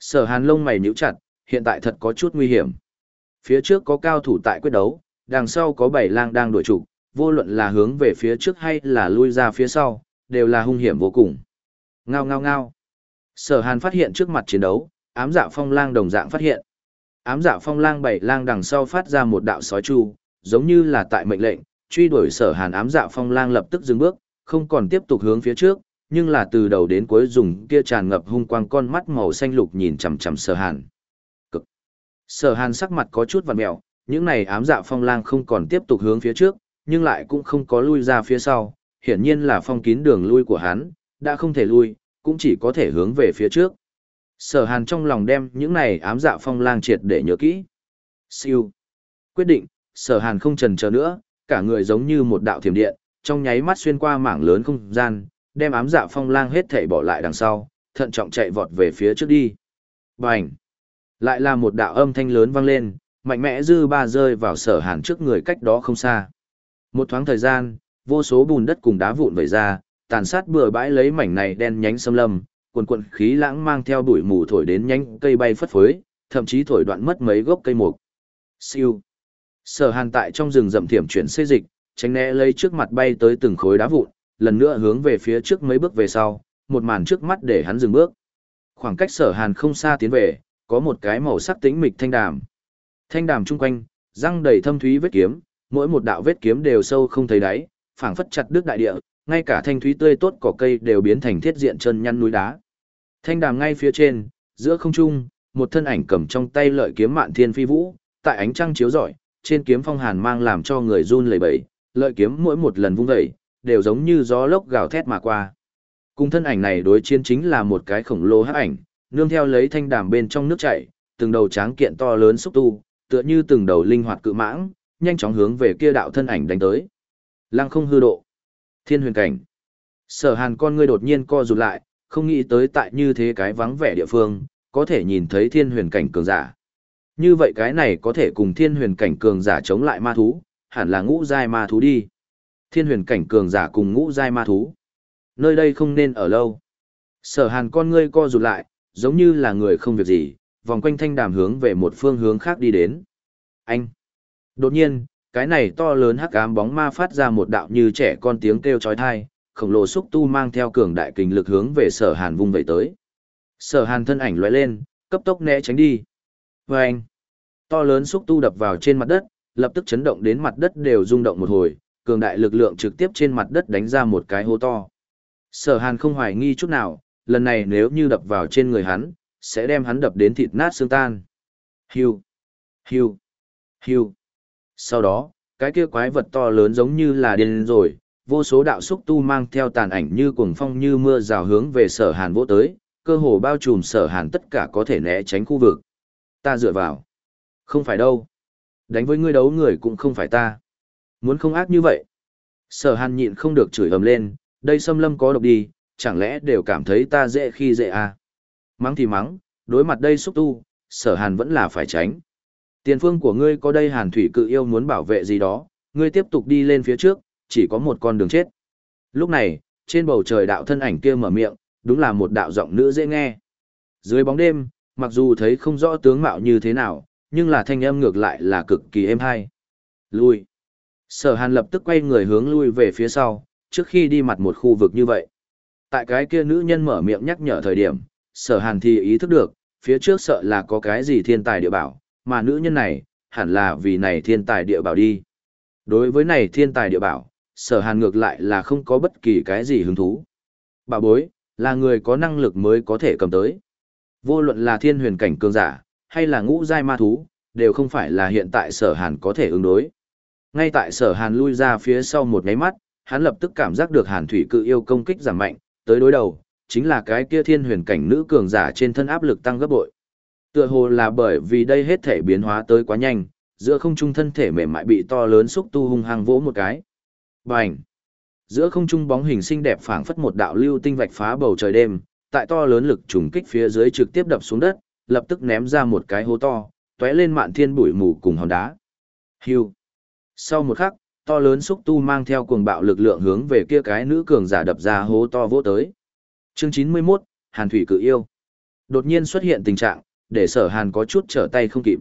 Sở hàn lông mày nhíu chặt, hiện tại thật có chút nguy hiểm. Phía trước có cao thủ tại quyết đấu, đằng sau có bảy lang đang đuổi trục, vô luận là hướng về phía trước hay là lui ra phía sau, đều là hung hiểm vô cùng. Ngao ngao ngao. Sở Hàn phát hiện trước mặt chiến đấu, ám dạ phong lang đồng dạng phát hiện. Ám dạ phong lang bảy lang đằng sau phát ra một đạo sói chu, giống như là tại mệnh lệnh, truy đuổi sở hàn ám dạ phong lang lập tức dừng bước, không còn tiếp tục hướng phía trước, nhưng là từ đầu đến cuối dùng kia tràn ngập hung quang con mắt màu xanh lục nhìn chằm chằm sở hàn. Cực. Sở hàn sắc mặt có chút vặn mèo, những này ám dạ phong lang không còn tiếp tục hướng phía trước, nhưng lại cũng không có lui ra phía sau, hiển nhiên là phong kín đường lui của hắn, đã không thể lui, cũng chỉ có thể hướng về phía trước. Sở hàn trong lòng đem những này ám dạ phong lang triệt để nhớ kỹ. Siêu. Quyết định, sở hàn không trần chờ nữa, cả người giống như một đạo thiểm điện, trong nháy mắt xuyên qua mảng lớn không gian, đem ám dạ phong lang hết thảy bỏ lại đằng sau, thận trọng chạy vọt về phía trước đi. Bành! Lại là một đạo âm thanh lớn vang lên, mạnh mẽ dư ba rơi vào sở hàn trước người cách đó không xa. Một thoáng thời gian, vô số bùn đất cùng đá vụn vẩy ra, tàn sát bừa bãi lấy mảnh này đen nhánh xâm lâm, cuồn cuộn khí lãng mang theo bụi mù thổi đến nhanh cây bay phất phới, thậm chí thổi đoạn mất mấy gốc cây mục. Siêu. Sở Hàn tại trong rừng rậm thiểm chuyển xê dịch, tránh né lấy trước mặt bay tới từng khối đá vụn, lần nữa hướng về phía trước mấy bước về sau, một màn trước mắt để hắn dừng bước. Khoảng cách sở hàn không xa tiến về, có một cái màu sắc tĩnh mịch thanh đàm. Thanh đàm chung quanh, răng đầy thâm thúy vết kiếm, mỗi một đạo vết kiếm đều sâu không thấy đáy, phảng phất chặt đứt đại địa, ngay cả thanh thúy tươi tốt cỏ cây đều biến thành thiết diện chân nhăn núi đá. Thanh đàm ngay phía trên, giữa không trung, một thân ảnh cầm trong tay lợi kiếm mạn thiên phi vũ, tại ánh trăng chiếu rọi, trên kiếm phong hàn mang làm cho người run lẩy bẩy, lợi kiếm mỗi một lần vung dậy, đều giống như gió lốc gào thét mà qua. Cùng thân ảnh này đối chiến chính là một cái khổng lồ hắc ảnh, nương theo lấy thanh đàm bên trong nước chảy, từng đầu tráng kiện to lớn xúc tu, tựa như từng đầu linh hoạt cự mãng, nhanh chóng hướng về kia đạo thân ảnh đánh tới. Lăng không hư độ. Thiên huyền cảnh. Sở hàn con ngươi đột nhiên co rụt lại, không nghĩ tới tại như thế cái vắng vẻ địa phương, có thể nhìn thấy thiên huyền cảnh cường giả. Như vậy cái này có thể cùng thiên huyền cảnh cường giả chống lại ma thú, hẳn là ngũ giai ma thú đi. Thiên huyền cảnh cường giả cùng ngũ giai ma thú. Nơi đây không nên ở lâu. Sở hàn con ngươi co rụt lại, giống như là người không việc gì, vòng quanh thanh đàm hướng về một phương hướng khác đi đến. Anh! Đột nhiên, cái này to lớn hắc ám bóng ma phát ra một đạo như trẻ con tiếng kêu chói tai, khổng lồ xúc tu mang theo cường đại kình lực hướng về sở hàn vung vẩy tới. Sở hàn thân ảnh lóe lên, cấp tốc né tránh đi. Và anh! To lớn xúc tu đập vào trên mặt đất, lập tức chấn động đến mặt đất đều rung động một hồi, cường đại lực lượng trực tiếp trên mặt đất đánh ra một cái hố to. Sở hàn không hoài nghi chút nào, lần này nếu như đập vào trên người hắn, sẽ đem hắn đập đến thịt nát xương tan. Hiu, hiu, hiu. Sau đó, cái kia quái vật to lớn giống như là điên rồi, vô số đạo xúc tu mang theo tàn ảnh như cuồng phong như mưa rào hướng về sở hàn vỗ tới, cơ hồ bao trùm sở hàn tất cả có thể né tránh khu vực. Ta dựa vào. Không phải đâu. Đánh với ngươi đấu người cũng không phải ta. Muốn không ác như vậy. Sở hàn nhịn không được chửi ầm lên, đây xâm lâm có độc đi, chẳng lẽ đều cảm thấy ta dễ khi dễ à. Mắng thì mắng, đối mặt đây xúc tu, sở hàn vẫn là phải tránh. Tiền phương của ngươi có đây hàn thủy cự yêu muốn bảo vệ gì đó, ngươi tiếp tục đi lên phía trước, chỉ có một con đường chết. Lúc này, trên bầu trời đạo thân ảnh kia mở miệng, đúng là một đạo giọng nữ dễ nghe. Dưới bóng đêm, mặc dù thấy không rõ tướng mạo như thế nào, nhưng là thanh âm ngược lại là cực kỳ êm hay. Lui. Sở hàn lập tức quay người hướng lui về phía sau, trước khi đi mặt một khu vực như vậy. Tại cái kia nữ nhân mở miệng nhắc nhở thời điểm, sở hàn thì ý thức được, phía trước sợ là có cái gì thiên tài địa bảo, mà nữ nhân này, hẳn là vì này thiên tài địa bảo đi. Đối với này thiên tài địa bảo, sở hàn ngược lại là không có bất kỳ cái gì hứng thú. Bà bối, là người có năng lực mới có thể cầm tới. Vô luận là thiên huyền cảnh cường giả, hay là ngũ giai ma thú, đều không phải là hiện tại sở hàn có thể ứng đối. Ngay tại sở hàn lui ra phía sau một ngáy mắt, hắn lập tức cảm giác được hàn thủy cự yêu công kích giảm mạnh, tới đối đầu, chính là cái kia thiên huyền cảnh nữ cường giả trên thân áp lực tăng gấp bội. Tựa hồ là bởi vì đây hết thể biến hóa tới quá nhanh, giữa không trung thân thể mềm mại bị to lớn xúc tu hung hăng vỗ một cái. Bành! Giữa không trung bóng hình xinh đẹp phảng phất một đạo lưu tinh vạch phá bầu trời đêm, tại to lớn lực trùng kích phía dưới trực tiếp đập xuống đất, lập tức ném ra một cái hố to, tóe lên mạn thiên bụi mù cùng hòn đá. Hưu! Sau một khắc, to lớn xúc tu mang theo cuồng bạo lực lượng hướng về kia cái nữ cường giả đập ra hố to vỗ tới. Chương 91, Hàn Thủy cự yêu. Đột nhiên xuất hiện tình trạng, để sở hàn có chút trở tay không kịp.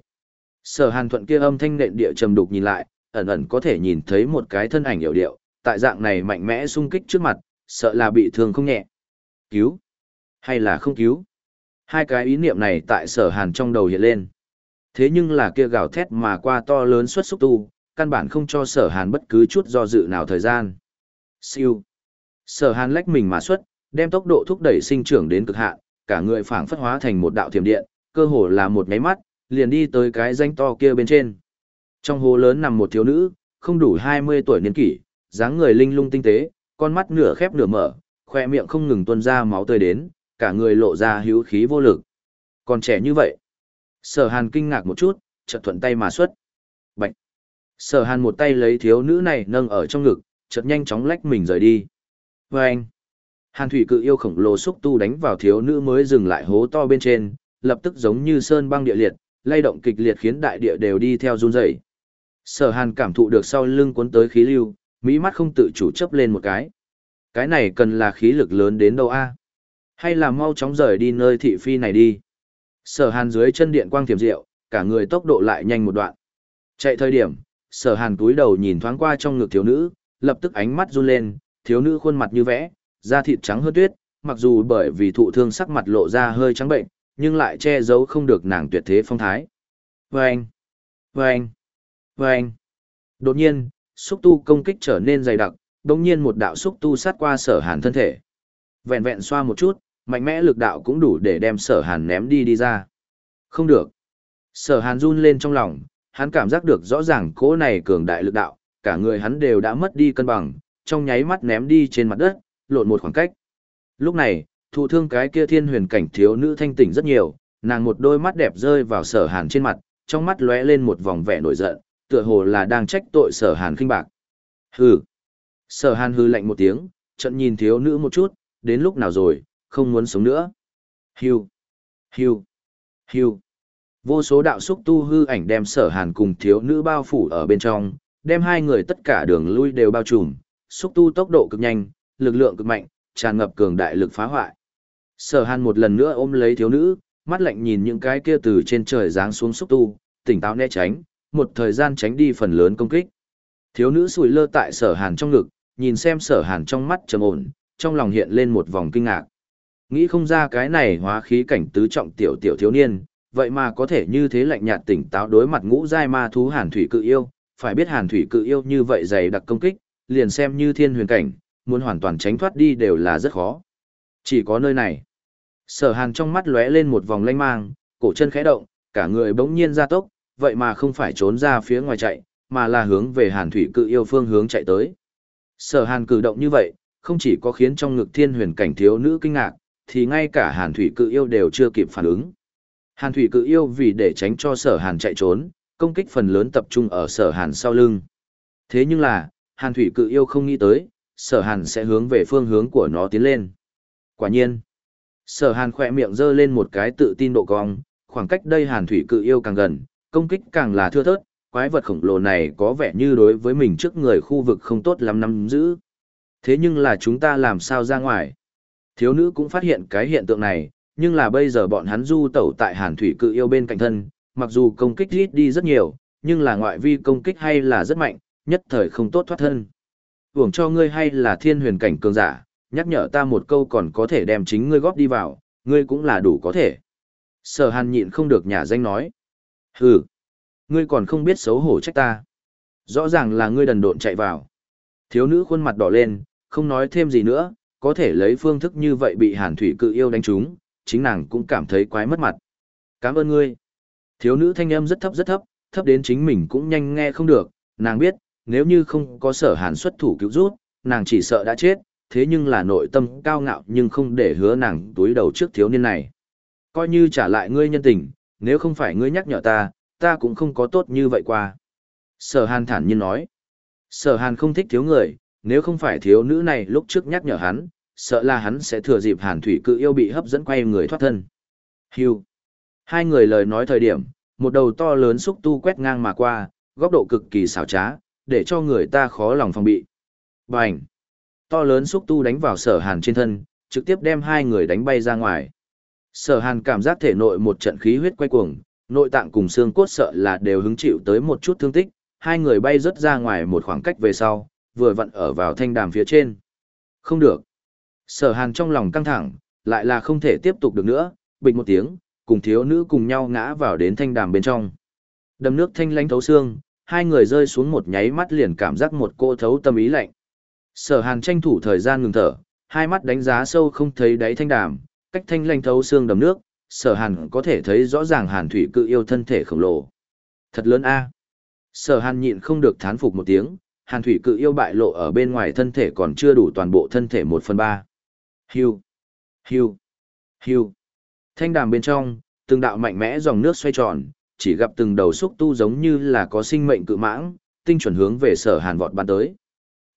Sở hàn thuận kia âm thanh nện địa trầm đục nhìn lại, ẩn ẩn có thể nhìn thấy một cái thân ảnh hiểu điệu, tại dạng này mạnh mẽ sung kích trước mặt, sợ là bị thương không nhẹ. Cứu? Hay là không cứu? Hai cái ý niệm này tại sở hàn trong đầu hiện lên. Thế nhưng là kia gào thét mà qua to lớn xuất xúc tu, căn bản không cho sở hàn bất cứ chút do dự nào thời gian. Siêu. Sở hàn lách mình mà xuất, đem tốc độ thúc đẩy sinh trưởng đến cực hạn, cả người phảng phất hóa thành một đạo thiểm điện, cơ hồ là một nháy mắt, liền đi tới cái danh to kia bên trên. Trong hồ lớn nằm một thiếu nữ, không đủ 20 tuổi niên kỷ, dáng người linh lung tinh tế, con mắt nửa khép nửa mở, khoe miệng không ngừng tuôn ra máu tươi đến, cả người lộ ra hữu khí vô lực. Còn trẻ như vậy. Sở Hàn kinh ngạc một chút, chợt thuận tay mà xuất. Bạch. Sở Hàn một tay lấy thiếu nữ này nâng ở trong ngực, chợt nhanh chóng lách mình rời đi. Vâng. anh. Hàn thủy cự yêu khổng lồ xúc tu đánh vào thiếu nữ mới dừng lại hố to bên trên, lập tức giống như sơn băng địa liệt, lay động kịch liệt khiến đại địa đều đi theo run rẩy. Sở Hàn cảm thụ được sau lưng cuốn tới khí lưu, mỹ mắt không tự chủ chấp lên một cái. Cái này cần là khí lực lớn đến đâu a? Hay là mau chóng rời đi nơi thị phi này đi? Sở Hàn dưới chân điện quang thiểm diệu, cả người tốc độ lại nhanh một đoạn. Chạy thời điểm, Sở Hàn túi đầu nhìn thoáng qua trong ngực thiếu nữ, lập tức ánh mắt run lên, thiếu nữ khuôn mặt như vẽ, da thịt trắng hơn tuyết, mặc dù bởi vì thụ thương sắc mặt lộ ra hơi trắng bệnh, nhưng lại che giấu không được nàng tuyệt thế phong thái. Vâng! Vâng! Vâng! Đột nhiên, xúc tu công kích trở nên dày đặc, đồng nhiên một đạo xúc tu sát qua sở hàn thân thể. Vẹn vẹn xoa một chút, mạnh mẽ lực đạo cũng đủ để đem sở hàn ném đi đi ra. Không được. Sở hàn run lên trong lòng, hắn cảm giác được rõ ràng cỗ này cường đại lực đạo, cả người hắn đều đã mất đi cân bằng, trong nháy mắt ném đi trên mặt đất, lộn một khoảng cách. Lúc này, thụ thương cái kia thiên huyền cảnh thiếu nữ thanh tỉnh rất nhiều, nàng một đôi mắt đẹp rơi vào sở hàn trên mặt, trong mắt lóe lên một vòng vẻ nổi giận, tựa hồ là đang trách tội sở hàn khinh bạc. Hừ. Sở hàn hư lạnh một tiếng, trận nhìn thiếu nữ một chút, đến lúc nào rồi, không muốn sống nữa. Hiu. Hiu. Hiu. Vô số đạo xúc tu hư ảnh đem sở hàn cùng thiếu nữ bao phủ ở bên trong, đem hai người tất cả đường lui đều bao trùm, xúc tu tốc độ cực nhanh, lực lượng cực mạnh, tràn ngập cường đại lực phá hoại. Sở hàn một lần nữa ôm lấy thiếu nữ, mắt lạnh nhìn những cái kia từ trên trời giáng xuống xúc tu, tỉnh táo né tránh, một thời gian tránh đi phần lớn công kích. Thiếu nữ sùi lơ tại sở hàn trong ngực, nhìn xem sở hàn trong mắt trầm ổn, trong lòng hiện lên một vòng kinh ngạc. Nghĩ không ra cái này hóa khí cảnh tứ trọng tiểu tiểu thiếu niên, vậy mà có thể như thế lạnh nhạt tỉnh táo đối mặt ngũ giai ma thú hàn thủy cự yêu, phải biết hàn thủy cự yêu như vậy dày đặc công kích, liền xem như thiên huyền cảnh, muốn hoàn toàn tránh thoát đi đều là rất khó. Chỉ có nơi này. Sở hàn trong mắt lóe lên một vòng lanh mang, cổ chân khẽ động, cả người bỗng nhiên ra tốc, vậy mà không phải trốn ra phía ngoài chạy, mà là hướng về hàn thủy cự yêu phương hướng chạy tới. Sở hàn cử động như vậy, không chỉ có khiến trong ngực thiên huyền cảnh thiếu nữ kinh ngạc, thì ngay cả hàn thủy cự yêu đều chưa kịp phản ứng. Hàn thủy cự yêu vì để tránh cho sở hàn chạy trốn, công kích phần lớn tập trung ở sở hàn sau lưng. Thế nhưng là, hàn thủy cự yêu không nghĩ tới, sở hàn sẽ hướng về phương hướng của nó tiến lên. Quả nhiên, sở hàn khỏe miệng giơ lên một cái tự tin độ cong, khoảng cách đây hàn thủy cự yêu càng gần, công kích càng là thưa thớt, quái vật khổng lồ này có vẻ như đối với mình trước người khu vực không tốt lắm nắm giữ. Thế nhưng là chúng ta làm sao ra ngoài? Thiếu nữ cũng phát hiện cái hiện tượng này, nhưng là bây giờ bọn hắn du tẩu tại hàn thủy cự yêu bên cạnh thân, mặc dù công kích rít đi rất nhiều, nhưng là ngoại vi công kích hay là rất mạnh, nhất thời không tốt thoát thân. Hưởng cho ngươi hay là thiên huyền cảnh cường giả, nhắc nhở ta một câu còn có thể đem chính ngươi góp đi vào, ngươi cũng là đủ có thể. Sở hàn nhịn không được nhà danh nói. Hừ, ngươi còn không biết xấu hổ trách ta. Rõ ràng là ngươi đần độn chạy vào. Thiếu nữ khuôn mặt đỏ lên, không nói thêm gì nữa, có thể lấy phương thức như vậy bị hàn thủy cự yêu đánh trúng, chính nàng cũng cảm thấy quái mất mặt. Cảm ơn ngươi. Thiếu nữ thanh âm rất thấp rất thấp, thấp đến chính mình cũng nhanh nghe không được, nàng biết, nếu như không có sở hàn xuất thủ cứu rút, nàng chỉ sợ đã chết, thế nhưng là nội tâm cao ngạo nhưng không để hứa nàng túi đầu trước thiếu niên này. Coi như trả lại ngươi nhân tình, nếu không phải ngươi nhắc nhở ta, ta cũng không có tốt như vậy qua. Sở hàn thản nhiên nói. Sở hàn không thích thiếu người, nếu không phải thiếu nữ này lúc trước nhắc nhở hắn, sợ là hắn sẽ thừa dịp hàn thủy cự yêu bị hấp dẫn quay người thoát thân. Hưu. Hai người lời nói thời điểm, một đầu to lớn xúc tu quét ngang mà qua, góc độ cực kỳ xảo trá, để cho người ta khó lòng phòng bị. Bành! To lớn xúc tu đánh vào sở hàn trên thân, trực tiếp đem hai người đánh bay ra ngoài. Sở hàn cảm giác thể nội một trận khí huyết quay cuồng, nội tạng cùng xương cốt sợ là đều hứng chịu tới một chút thương tích, hai người bay rớt ra ngoài một khoảng cách về sau, vừa vặn ở vào thanh đàm phía trên. Không được. Sở hàn trong lòng căng thẳng, lại là không thể tiếp tục được nữa, bịch một tiếng, cùng thiếu nữ cùng nhau ngã vào đến thanh đàm bên trong. Đầm nước thanh lánh thấu xương, hai người rơi xuống một nháy mắt liền cảm giác một cô thấu tâm ý lạnh. Sở hàn tranh thủ thời gian ngừng thở, hai mắt đánh giá sâu không thấy đáy thanh đàm, cách thanh lanh thấu xương đầm nước, sở hàn có thể thấy rõ ràng hàn thủy cự yêu thân thể khổng lồ. Thật lớn a Sở hàn nhịn không được thán phục một tiếng, hàn thủy cự yêu bại lộ ở bên ngoài thân thể còn chưa đủ toàn bộ thân thể một phần ba. Hiu, hiu, hiu. Thanh đàm bên trong, từng đạo mạnh mẽ dòng nước xoay tròn, chỉ gặp từng đầu xúc tu giống như là có sinh mệnh cự mãng, tinh chuẩn hướng về sở hàn vọt bắn tới.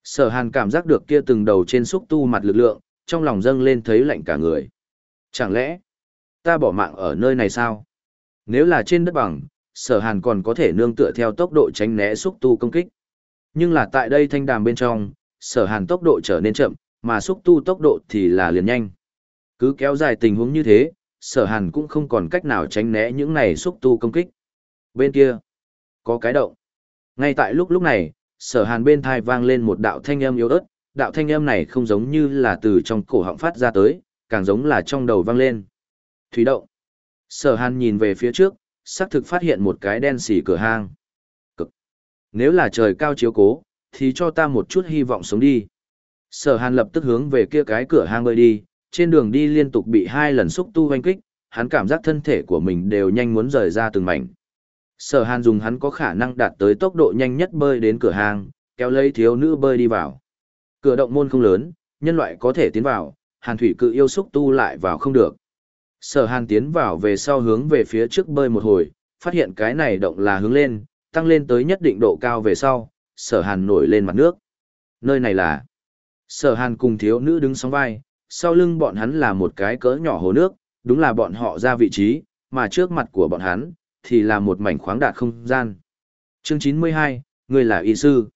Sở hàn cảm giác được kia từng đầu trên xúc tu mặt lực lượng, trong lòng dâng lên thấy lạnh cả người. Chẳng lẽ, ta bỏ mạng ở nơi này sao? Nếu là trên đất bằng, sở hàn còn có thể nương tựa theo tốc độ tránh né xúc tu công kích. Nhưng là tại đây thanh đàm bên trong, sở hàn tốc độ trở nên chậm, mà xúc tu tốc độ thì là liền nhanh. Cứ kéo dài tình huống như thế, sở hàn cũng không còn cách nào tránh né những này xúc tu công kích. Bên kia, có cái động. Ngay tại lúc lúc này, sở hàn bên thai vang lên một đạo thanh âm yếu ớt, đạo thanh âm này không giống như là từ trong cổ họng phát ra tới, càng giống là trong đầu vang lên. Thủy động. Sở hàn nhìn về phía trước, xác thực phát hiện một cái đen xỉ cửa hang. Cực. Nếu là trời cao chiếu cố, thì cho ta một chút hy vọng sống đi. Sở hàn lập tức hướng về kia cái cửa hang bơi đi, trên đường đi liên tục bị hai lần xúc tu oanh kích, hắn cảm giác thân thể của mình đều nhanh muốn rời ra từng mảnh. Sở hàn dùng hắn có khả năng đạt tới tốc độ nhanh nhất bơi đến cửa hàng, kéo lấy thiếu nữ bơi đi vào. Cửa động môn không lớn, nhân loại có thể tiến vào, hàn thủy cự yêu xúc tu lại vào không được. Sở hàn tiến vào về sau hướng về phía trước bơi một hồi, phát hiện cái này động là hướng lên, tăng lên tới nhất định độ cao về sau, sở hàn nổi lên mặt nước. Nơi này là... Sở hàn cùng thiếu nữ đứng sóng vai, sau lưng bọn hắn là một cái cỡ nhỏ hồ nước, đúng là bọn họ ra vị trí, mà trước mặt của bọn hắn, thì là một mảnh khoáng đạt không gian. Chương 92, người là y sư.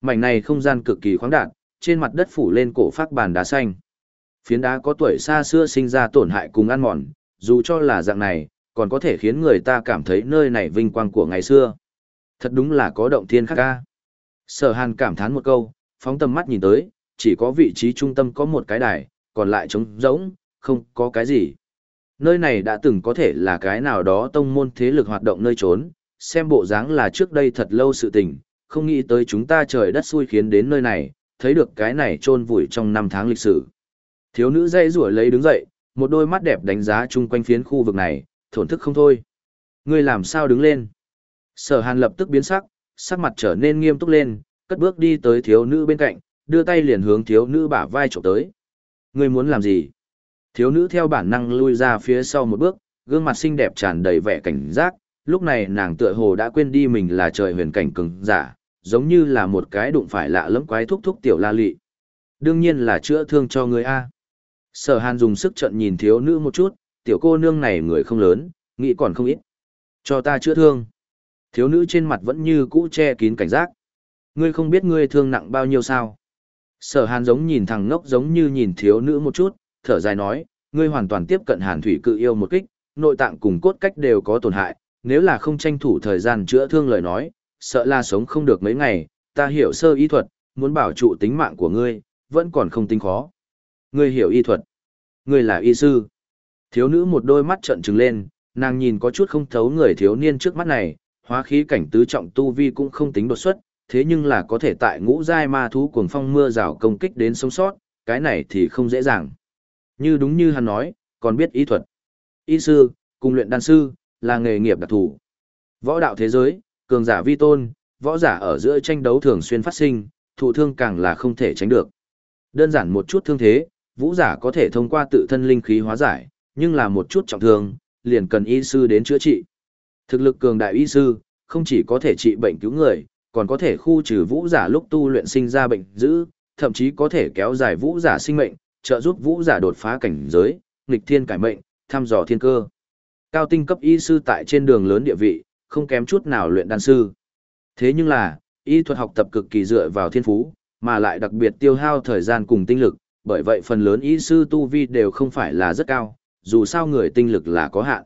Mảnh này không gian cực kỳ khoáng đạt, trên mặt đất phủ lên cổ phát bàn đá xanh. Phiến đá có tuổi xa xưa sinh ra tổn hại cùng ăn mòn, dù cho là dạng này, còn có thể khiến người ta cảm thấy nơi này vinh quang của ngày xưa. Thật đúng là có động thiên khác ca. Sở hàn cảm thán một câu, phóng tầm mắt nhìn tới, chỉ có vị trí trung tâm có một cái đài, còn lại trống rỗng, không có cái gì. Nơi này đã từng có thể là cái nào đó tông môn thế lực hoạt động nơi trốn, xem bộ dáng là trước đây thật lâu sự tình, không nghĩ tới chúng ta trời đất xui khiến đến nơi này, thấy được cái này chôn vùi trong năm tháng lịch sử. Thiếu nữ dây rủa lấy đứng dậy, một đôi mắt đẹp đánh giá chung quanh phiến khu vực này, thổn thức không thôi. Ngươi làm sao đứng lên? Sở hàn lập tức biến sắc, sắc mặt trở nên nghiêm túc lên, cất bước đi tới thiếu nữ bên cạnh, đưa tay liền hướng thiếu nữ bả vai chụp tới. Ngươi muốn làm gì? Thiếu nữ theo bản năng lui ra phía sau một bước, gương mặt xinh đẹp tràn đầy vẻ cảnh giác, lúc này nàng tựa hồ đã quên đi mình là trời huyền cảnh cường giả, giống như là một cái đụng phải lạ lẫm quái thúc thúc tiểu la lị. Đương nhiên là chữa thương cho người A. Sở hàn dùng sức trận nhìn thiếu nữ một chút, tiểu cô nương này người không lớn, nghĩ còn không ít. Cho ta chữa thương. Thiếu nữ trên mặt vẫn như cũ che kín cảnh giác. Ngươi không biết ngươi thương nặng bao nhiêu sao. Sở hàn giống nhìn thằng ngốc giống như nhìn thiếu nữ một chút, thở dài nói, ngươi hoàn toàn tiếp cận hàn thủy cự yêu một kích, nội tạng cùng cốt cách đều có tổn hại, nếu là không tranh thủ thời gian chữa thương lời nói, sợ là sống không được mấy ngày, ta hiểu sơ y thuật, muốn bảo trụ tính mạng của ngươi, vẫn còn không tính khó. Ngươi hiểu y thuật. Ngươi là y sư. Thiếu nữ một đôi mắt trợn trừng lên, nàng nhìn có chút không thấu người thiếu niên trước mắt này, hóa khí cảnh tứ trọng tu vi cũng không tính đột xuất, thế nhưng là có thể tại ngũ giai ma thú cuồng phong mưa rào công kích đến sống sót, cái này thì không dễ dàng. Như đúng như hắn nói, còn biết y thuật. Y sư, cùng luyện đan sư, là nghề nghiệp đặc thù. Võ đạo thế giới, cường giả vi tôn, võ giả ở giữa tranh đấu thường xuyên phát sinh, thụ thương càng là không thể tránh được. Đơn giản một chút thương thế, vũ giả có thể thông qua tự thân linh khí hóa giải, nhưng là một chút trọng thương, liền cần y sư đến chữa trị. Thực lực cường đại y sư, không chỉ có thể trị bệnh cứu người, còn có thể khu trừ vũ giả lúc tu luyện sinh ra bệnh dữ, thậm chí có thể kéo dài vũ giả sinh mệnh, trợ giúp vũ giả đột phá cảnh giới, nghịch thiên cải mệnh, thăm dò thiên cơ. Cao tinh cấp y sư tại trên đường lớn địa vị, không kém chút nào luyện đan sư. Thế nhưng là, y thuật học tập cực kỳ dựa vào thiên phú, mà lại đặc biệt tiêu hao thời gian cùng tinh lực, bởi vậy phần lớn y sư tu vi đều không phải là rất cao, dù sao người tinh lực là có hạn.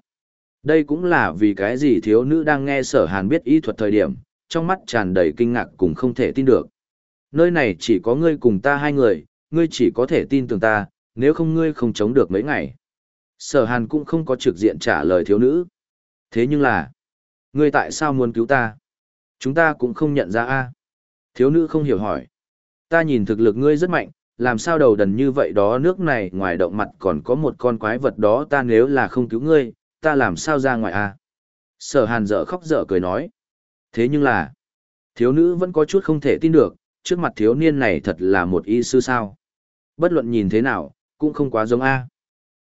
Đây cũng là vì cái gì thiếu nữ đang nghe sở hàn biết y thuật thời điểm, trong mắt tràn đầy kinh ngạc cùng không thể tin được. Nơi này chỉ có ngươi cùng ta hai người, ngươi chỉ có thể tin tưởng ta, nếu không ngươi không chống được mấy ngày. Sở hàn cũng không có trực diện trả lời thiếu nữ. Thế nhưng là, ngươi tại sao muốn cứu ta? Chúng ta cũng không nhận ra a. Thiếu nữ không hiểu hỏi. Ta nhìn thực lực ngươi rất mạnh, làm sao đầu đần như vậy đó nước này ngoài động mặt còn có một con quái vật đó ta nếu là không cứu ngươi, ta làm sao ra ngoài a? Sở hàn dở khóc dở cười nói. Thế nhưng là, thiếu nữ vẫn có chút không thể tin được, trước mặt thiếu niên này thật là một y sư sao. Bất luận nhìn thế nào, cũng không quá giống A.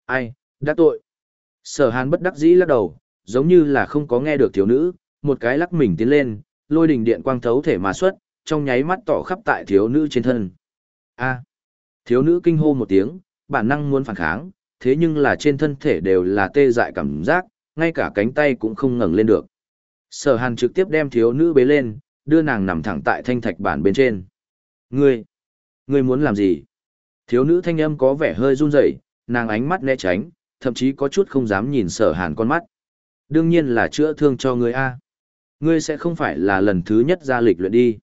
Ai, đã tội. Sở hàn bất đắc dĩ lắc đầu, giống như là không có nghe được thiếu nữ, một cái lắc mình tiến lên, lôi đình điện quang thấu thể mà xuất, trong nháy mắt tỏ khắp tại thiếu nữ trên thân. A. Thiếu nữ kinh hô một tiếng, bản năng muốn phản kháng, thế nhưng là trên thân thể đều là tê dại cảm giác, ngay cả cánh tay cũng không ngẩng lên được. Sở hàn trực tiếp đem thiếu nữ bế lên, đưa nàng nằm thẳng tại thanh thạch bản bên trên. Ngươi, ngươi muốn làm gì? Thiếu nữ thanh âm có vẻ hơi run rẩy, nàng ánh mắt né tránh, thậm chí có chút không dám nhìn sở hàn con mắt. Đương nhiên là chữa thương cho ngươi a. Ngươi sẽ không phải là lần thứ nhất ra lịch luyện đi.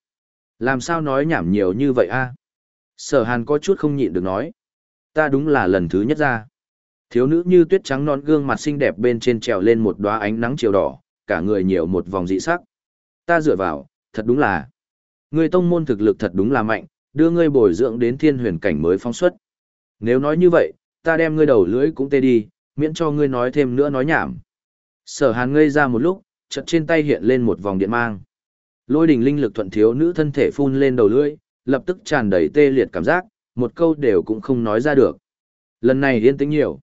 Làm sao nói nhảm nhiều như vậy a? Sở hàn có chút không nhịn được nói. Ta đúng là lần thứ nhất ra. Thiếu nữ như tuyết trắng non gương mặt xinh đẹp bên trên trèo lên một đóa ánh nắng chiều đỏ, cả người nhiều một vòng dị sắc. Ta dựa vào, thật đúng là. Ngươi tông môn thực lực thật đúng là mạnh, đưa ngươi bồi dưỡng đến thiên huyền cảnh mới phong xuất. Nếu nói như vậy, ta đem ngươi đầu lưỡi cũng tê đi, miễn cho ngươi nói thêm nữa nói nhảm. Sở hàn ngây ra một lúc, chợt trên tay hiện lên một vòng điện mang. Lôi đình linh lực thuận thiếu nữ thân thể phun lên đầu lưỡi, lập tức tràn đầy tê liệt cảm giác, một câu đều cũng không nói ra được. Lần này yên tĩnh nhiều.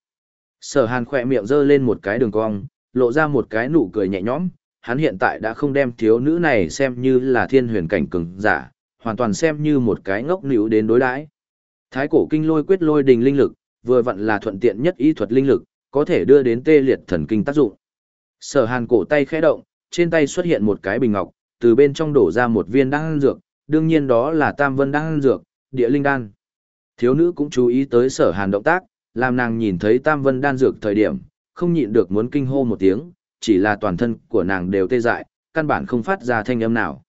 Sở hàn khỏe miệng giơ lên một cái đường cong, lộ ra một cái nụ cười nhẹ nhõm, hắn hiện tại đã không đem thiếu nữ này xem như là thiên huyền cảnh cường giả, hoàn toàn xem như một cái ngốc nữ đến đối đãi. Thái cổ kinh lôi quyết lôi đình linh lực, vừa vặn là thuận tiện nhất y thuật linh lực, có thể đưa đến tê liệt thần kinh tác dụng. Sở Hàn cổ tay khẽ động, trên tay xuất hiện một cái bình ngọc, từ bên trong đổ ra một viên đan dược, đương nhiên đó là Tam Vân đan dược, địa linh đan. Thiếu nữ cũng chú ý tới Sở Hàn động tác, làm nàng nhìn thấy Tam Vân đan dược thời điểm, không nhịn được muốn kinh hô một tiếng, chỉ là toàn thân của nàng đều tê dại, căn bản không phát ra thanh âm nào.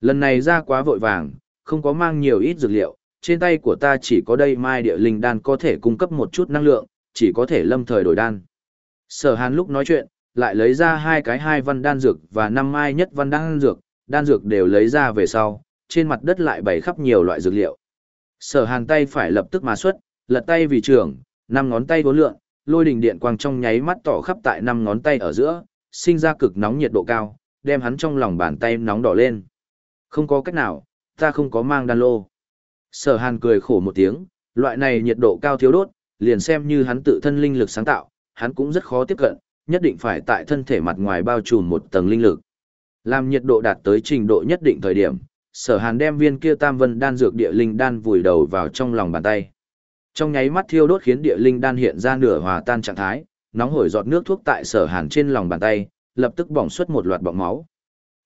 Lần này ra quá vội vàng, không có mang nhiều ít dược liệu, trên tay của ta chỉ có đây mai địa linh đan có thể cung cấp một chút năng lượng, chỉ có thể lâm thời đổi đan. Sở hàn lúc nói chuyện, lại lấy ra hai cái hai văn đan dược và năm mai nhất văn đan dược, đan dược đều lấy ra về sau, trên mặt đất lại bày khắp nhiều loại dược liệu. Sở hàn tay phải lập tức mà xuất, lật tay vì trường, năm ngón tay bốn lượng, lôi đình điện quang trong nháy mắt tỏ khắp tại năm ngón tay ở giữa, sinh ra cực nóng nhiệt độ cao, đem hắn trong lòng bàn tay nóng đỏ lên. Không có cách nào, ta không có mang đan lô. Sở hàn cười khổ một tiếng, loại này nhiệt độ cao thiếu đốt, liền xem như hắn tự thân linh lực sáng tạo, hắn cũng rất khó tiếp cận, nhất định phải tại thân thể mặt ngoài bao trùm một tầng linh lực. Làm nhiệt độ đạt tới trình độ nhất định thời điểm, sở hàn đem viên kia tam vân đan dược địa linh đan vùi đầu vào trong lòng bàn tay. Trong nháy mắt thiêu đốt khiến địa linh đan hiện ra nửa hòa tan trạng thái, nóng hổi giọt nước thuốc tại sở hàn trên lòng bàn tay, lập tức bỏng xuất một loạt bọng máu.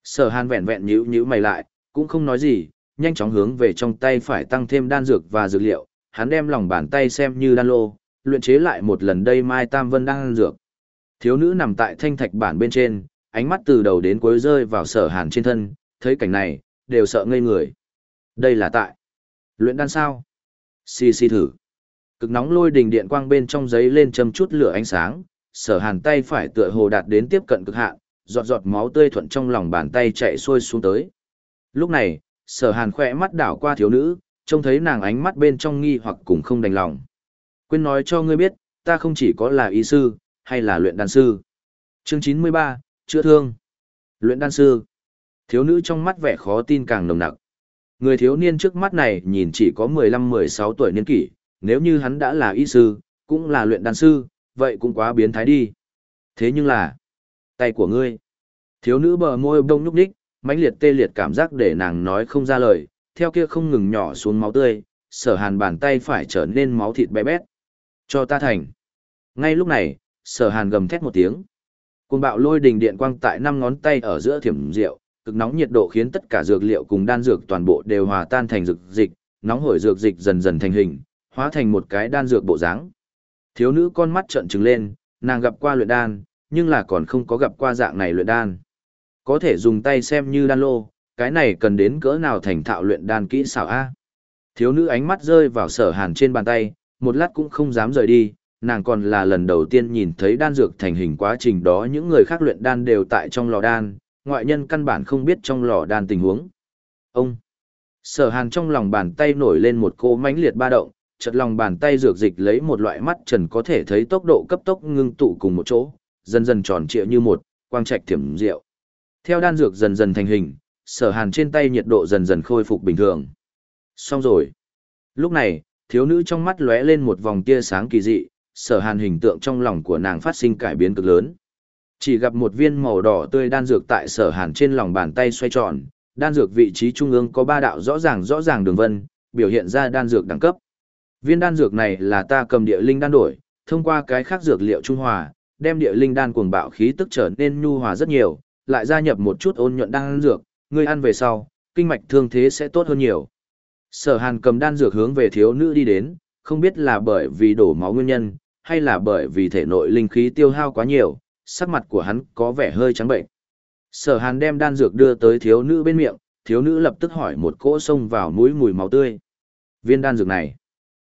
Sở hàn vẹn vẹn nhíu nhíu mày lại, cũng không nói gì, nhanh chóng hướng về trong tay phải tăng thêm đan dược và dược liệu, hắn đem lòng bàn tay xem như đan lô, luyện chế lại một lần đây mai tam vân đan dược. Thiếu nữ nằm tại thanh thạch bản bên trên, ánh mắt từ đầu đến cuối rơi vào sở hàn trên thân, thấy cảnh này, đều sợ ngây người. Đây là tại. Luyện đan sao? Xì xì thử. Cực nóng lôi đình điện quang bên trong giấy lên châm chút lửa ánh sáng, sở hàn tay phải tựa hồ đạt đến tiếp cận cực hạn, giọt giọt máu tươi thuận trong lòng bàn tay chạy xuôi xuống tới. Lúc này, sở hàn khỏe mắt đảo qua thiếu nữ, trông thấy nàng ánh mắt bên trong nghi hoặc cùng không đành lòng. Quên nói cho ngươi biết, ta không chỉ có là y sư, hay là luyện đan sư. Chương 93, chữa thương. Luyện đan sư. Thiếu nữ trong mắt vẻ khó tin càng nồng nặc. Người thiếu niên trước mắt này nhìn chỉ có 15-16 tuổi niên kỷ, nếu như hắn đã là y sư, cũng là luyện đan sư, vậy cũng quá biến thái đi. Thế nhưng là, tay của ngươi. Thiếu nữ bờ môi đông nhúc đích, mãnh liệt tê liệt cảm giác để nàng nói không ra lời, theo kia không ngừng nhỏ xuống máu tươi, sở hàn bàn tay phải trở nên máu thịt bé bét. Cho ta thành. Ngay lúc này, sở hàn gầm thét một tiếng. Cùng bạo lôi đình điện quang tại năm ngón tay ở giữa thiểm rượu, cực nóng nhiệt độ khiến tất cả dược liệu cùng đan dược toàn bộ đều hòa tan thành dược dịch, nóng hổi dược dịch dần dần thành hình, hóa thành một cái đan dược bộ dáng. Thiếu nữ con mắt trợn trừng lên, nàng gặp qua luyện đan, nhưng là còn không có gặp qua dạng này luyện đan. Có thể dùng tay xem như đan lô, cái này cần đến cỡ nào thành thạo luyện đan kỹ xảo a? Thiếu nữ ánh mắt rơi vào sở hàn trên bàn tay, một lát cũng không dám rời đi, nàng còn là lần đầu tiên nhìn thấy đan dược thành hình quá trình đó những người khác luyện đan đều tại trong lò đan, ngoại nhân căn bản không biết trong lò đan tình huống. Ông! Sở hàn trong lòng bàn tay nổi lên một cô mãnh liệt ba động, chật lòng bàn tay dược dịch lấy một loại mắt trần có thể thấy tốc độ cấp tốc ngưng tụ cùng một chỗ, dần dần tròn trịa như một, quang trạch thiểm diệu. Theo đan dược dần dần thành hình, sở hàn trên tay nhiệt độ dần dần khôi phục bình thường. Xong rồi. Lúc này, thiếu nữ trong mắt lóe lên một vòng tia sáng kỳ dị, sở hàn hình tượng trong lòng của nàng phát sinh cải biến cực lớn. Chỉ gặp một viên màu đỏ tươi đan dược tại sở hàn trên lòng bàn tay xoay tròn, đan dược vị trí trung ương có ba đạo rõ ràng rõ ràng đường vân, biểu hiện ra đan dược đẳng cấp. Viên đan dược này là ta cầm địa linh đan đổi, thông qua cái khác dược liệu trung hòa, đem địa linh đan cuồng bạo khí tức trở nên nhu hòa rất nhiều, lại gia nhập một chút ôn nhuận đan dược, ngươi ăn về sau, kinh mạch thương thế sẽ tốt hơn nhiều. Sở Hàn cầm đan dược hướng về thiếu nữ đi đến, không biết là bởi vì đổ máu nguyên nhân, hay là bởi vì thể nội linh khí tiêu hao quá nhiều, sắc mặt của hắn có vẻ hơi trắng bệnh. Sở Hàn đem đan dược đưa tới thiếu nữ bên miệng, thiếu nữ lập tức hỏi một cỗ xông vào mũi mùi máu tươi. viên đan dược này.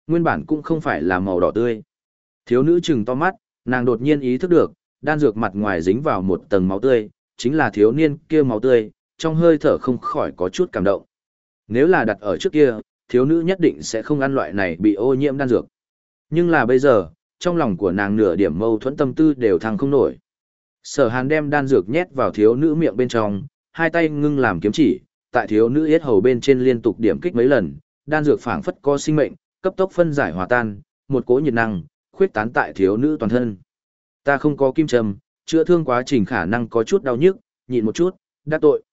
Nguyên bản cũng không phải là màu đỏ tươi. Thiếu nữ trừng to mắt, nàng đột nhiên ý thức được, đan dược mặt ngoài dính vào một tầng máu tươi, chính là thiếu niên kia máu tươi, trong hơi thở không khỏi có chút cảm động. Nếu là đặt ở trước kia, thiếu nữ nhất định sẽ không ăn loại này bị ô nhiễm đan dược. Nhưng là bây giờ, trong lòng của nàng nửa điểm mâu thuẫn tâm tư đều thăng không nổi. Sở hàn đem đan dược nhét vào thiếu nữ miệng bên trong, hai tay ngưng làm kiếm chỉ, tại thiếu nữ yết hầu bên trên liên tục điểm kích mấy lần, đan dược phảng phất có sinh mệnh, cấp tốc phân giải hòa tan, một cỗ nhiệt năng, khuyết tán tại thiếu nữ toàn thân. Ta không có kim châm, chữa thương quá trình khả năng có chút đau nhức, nhịn một chút, đã tội.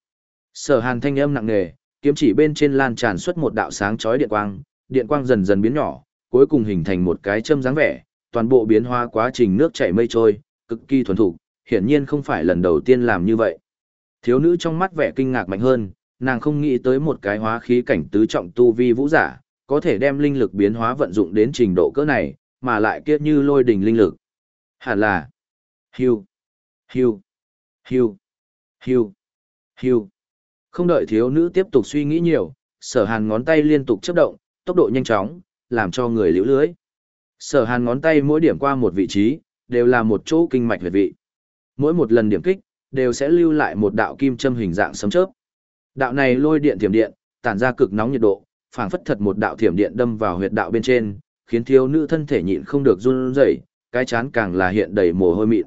Sở hàn thanh âm nặng nề, kiếm chỉ bên trên lan tràn xuất một đạo sáng chói điện quang, điện quang dần dần biến nhỏ, cuối cùng hình thành một cái châm dáng vẻ, toàn bộ biến hóa quá trình nước chảy mây trôi, cực kỳ thuần thục, hiển nhiên không phải lần đầu tiên làm như vậy. Thiếu nữ trong mắt vẻ kinh ngạc mạnh hơn, nàng không nghĩ tới một cái hóa khí cảnh tứ trọng tu vi vũ giả, có thể đem linh lực biến hóa vận dụng đến trình độ cỡ này, mà lại kiếp như lôi đỉnh linh lực. Hẳn là Hưu, hưu, hưu, hưu, hưu. Không đợi thiếu nữ tiếp tục suy nghĩ nhiều, sở hàn ngón tay liên tục chấp động, tốc độ nhanh chóng, làm cho người liễu lưới. Sở hàn ngón tay mỗi điểm qua một vị trí, đều là một chỗ kinh mạch huyệt vị. Mỗi một lần điểm kích, đều sẽ lưu lại một đạo kim châm hình dạng sấm chớp. Đạo này lôi điện thiểm điện, tản ra cực nóng nhiệt độ, phảng phất thật một đạo thiểm điện đâm vào huyệt đạo bên trên, khiến thiếu nữ thân thể nhịn không được run rẩy, cái chán càng là hiện đầy mồ hôi mịn.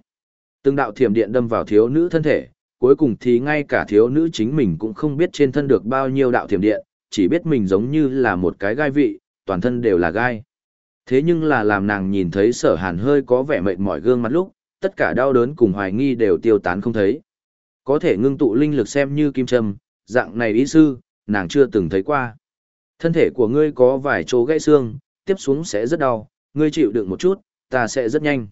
Từng đạo thiểm điện đâm vào thiếu nữ thân thể, cuối cùng thì ngay cả thiếu nữ chính mình cũng không biết trên thân được bao nhiêu đạo thiểm điện, chỉ biết mình giống như là một cái gai vị, toàn thân đều là gai. Thế nhưng là làm nàng nhìn thấy sở hàn hơi có vẻ mệt mỏi gương mặt lúc, tất cả đau đớn cùng hoài nghi đều tiêu tán không thấy. Có thể ngưng tụ linh lực xem như kim châm, dạng này ý sư, nàng chưa từng thấy qua. Thân thể của ngươi có vài chỗ gãy xương, tiếp xuống sẽ rất đau, ngươi chịu đựng một chút, ta sẽ rất nhanh.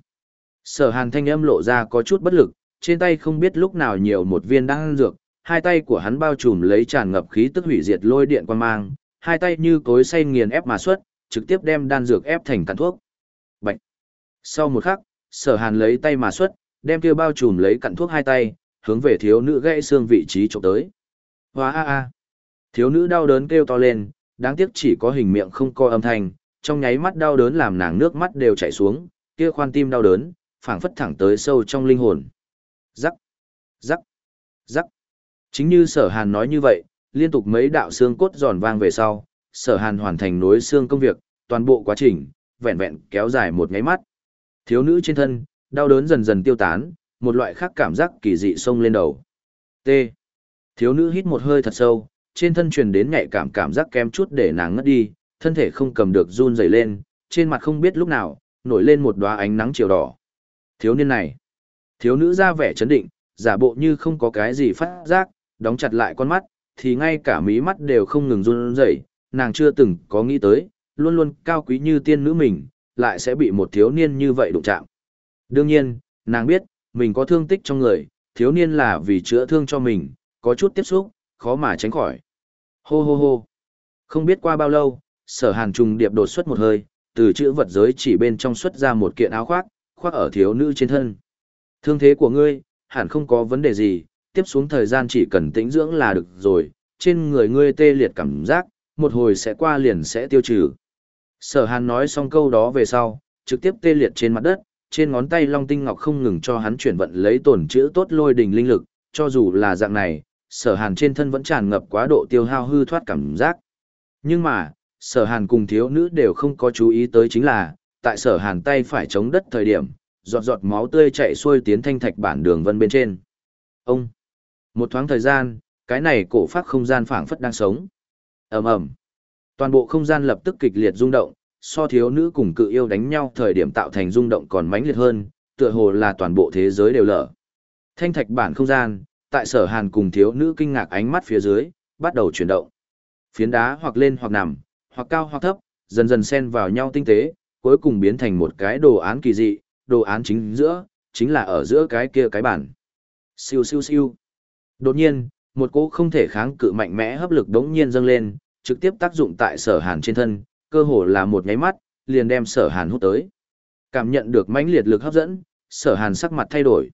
Sở hàn thanh âm lộ ra có chút bất lực, trên tay không biết lúc nào nhiều một viên đan dược, hai tay của hắn bao trùm lấy tràn ngập khí tức hủy diệt lôi điện quan mang, hai tay như cối xay nghiền ép mà xuất, trực tiếp đem đan dược ép thành cặn thuốc. Bạch. Sau một khắc, sở hàn lấy tay mà xuất, đem kia bao trùm lấy cặn thuốc hai tay, hướng về thiếu nữ gãy xương vị trí trộm tới. Hóa a a. Thiếu nữ đau đớn kêu to lên, đáng tiếc chỉ có hình miệng không có âm thanh, trong nháy mắt đau đớn làm nàng nước mắt đều chảy xuống, kia khoan tim đau đớn, phảng phất thẳng tới sâu trong linh hồn. Rắc, rắc, rắc. Chính như sở hàn nói như vậy, liên tục mấy đạo xương cốt giòn vang về sau, sở hàn hoàn thành nối xương công việc, toàn bộ quá trình, vẹn vẹn kéo dài một nháy mắt. Thiếu nữ trên thân, đau đớn dần dần tiêu tán, một loại khác cảm giác kỳ dị xông lên đầu. T. Thiếu nữ hít một hơi thật sâu, trên thân truyền đến nhạy cảm cảm giác kém chút để nàng ngất đi, thân thể không cầm được run rẩy lên, trên mặt không biết lúc nào, nổi lên một đóa ánh nắng chiều đỏ. Thiếu niên này, thiếu nữ ra vẻ chấn định, giả bộ như không có cái gì phát giác, đóng chặt lại con mắt, thì ngay cả mí mắt đều không ngừng run rẩy, nàng chưa từng có nghĩ tới, luôn luôn cao quý như tiên nữ mình, lại sẽ bị một thiếu niên như vậy đụng chạm. Đương nhiên, nàng biết, mình có thương tích trong người, thiếu niên là vì chữa thương cho mình, có chút tiếp xúc, khó mà tránh khỏi. Hô hô hô. Không biết qua bao lâu, sở hàn trùng điệp đột xuất một hơi, từ chữ vật giới chỉ bên trong xuất ra một kiện áo khoác, khoác ở thiếu nữ trên thân. Thương thế của ngươi, hẳn không có vấn đề gì, tiếp xuống thời gian chỉ cần tĩnh dưỡng là được rồi, trên người ngươi tê liệt cảm giác, một hồi sẽ qua liền sẽ tiêu trừ. Sở hàn nói xong câu đó về sau, trực tiếp tê liệt trên mặt đất, trên ngón tay long tinh ngọc không ngừng cho hắn chuyển vận lấy tổn chữ tốt lôi đình linh lực, cho dù là dạng này, sở hàn trên thân vẫn tràn ngập quá độ tiêu hao hư thoát cảm giác. Nhưng mà, sở hàn cùng thiếu nữ đều không có chú ý tới chính là, tại sở hàn tay phải chống đất thời điểm, giọt giọt máu tươi chạy xuôi tiến thanh thạch bản đường vân bên trên. Ông! Một thoáng thời gian, cái này cổ phát không gian phảng phất đang sống. ầm ầm Toàn bộ không gian lập tức kịch liệt rung động, so thiếu nữ cùng cự yêu đánh nhau thời điểm tạo thành rung động còn mãnh liệt hơn, tựa hồ là toàn bộ thế giới đều lở. Thanh thạch bản không gian, tại sở hàn cùng thiếu nữ kinh ngạc ánh mắt phía dưới, bắt đầu chuyển động. Phiến đá hoặc lên hoặc nằm, hoặc cao hoặc thấp, dần dần xen vào nhau tinh tế, cuối cùng biến thành một cái đồ án kỳ dị, đồ án chính giữa, chính là ở giữa cái kia cái bản. Siêu siêu siêu. Đột nhiên, một cỗ không thể kháng cự mạnh mẽ hấp lực đống nhiên dâng lên, trực tiếp tác dụng tại sở hàn trên thân, cơ hồ là một nháy mắt, liền đem sở hàn hút tới. Cảm nhận được mãnh liệt lực hấp dẫn, sở hàn sắc mặt thay đổi.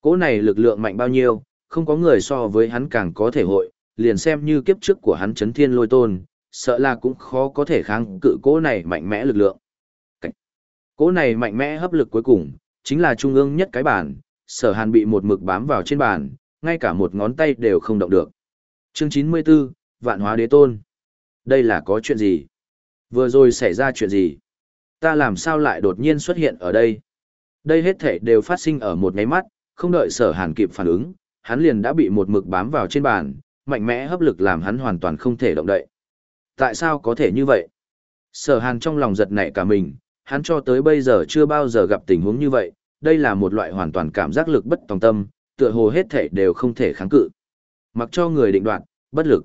Cỗ này lực lượng mạnh bao nhiêu, không có người so với hắn càng có thể hội, liền xem như kiếp trước của hắn chấn thiên lôi tôn, sợ là cũng khó có thể kháng cự cỗ này mạnh mẽ lực lượng. Cố Cỗ này mạnh mẽ hấp lực cuối cùng, chính là trung ương nhất cái bàn, sở hàn bị một mực bám vào trên bàn, ngay cả một ngón tay đều không động được. Chương 94, Vạn hóa đế tôn. Đây là có chuyện gì? Vừa rồi xảy ra chuyện gì? Ta làm sao lại đột nhiên xuất hiện ở đây? Đây hết thể đều phát sinh ở một nháy mắt, không đợi sở hàn kịp phản ứng, hắn liền đã bị một mực bám vào trên bàn, mạnh mẽ hấp lực làm hắn hoàn toàn không thể động đậy. Tại sao có thể như vậy? Sở hàn trong lòng giật nảy cả mình, hắn cho tới bây giờ chưa bao giờ gặp tình huống như vậy, đây là một loại hoàn toàn cảm giác lực bất tòng tâm, tựa hồ hết thể đều không thể kháng cự. Mặc cho người định đoạt, bất lực.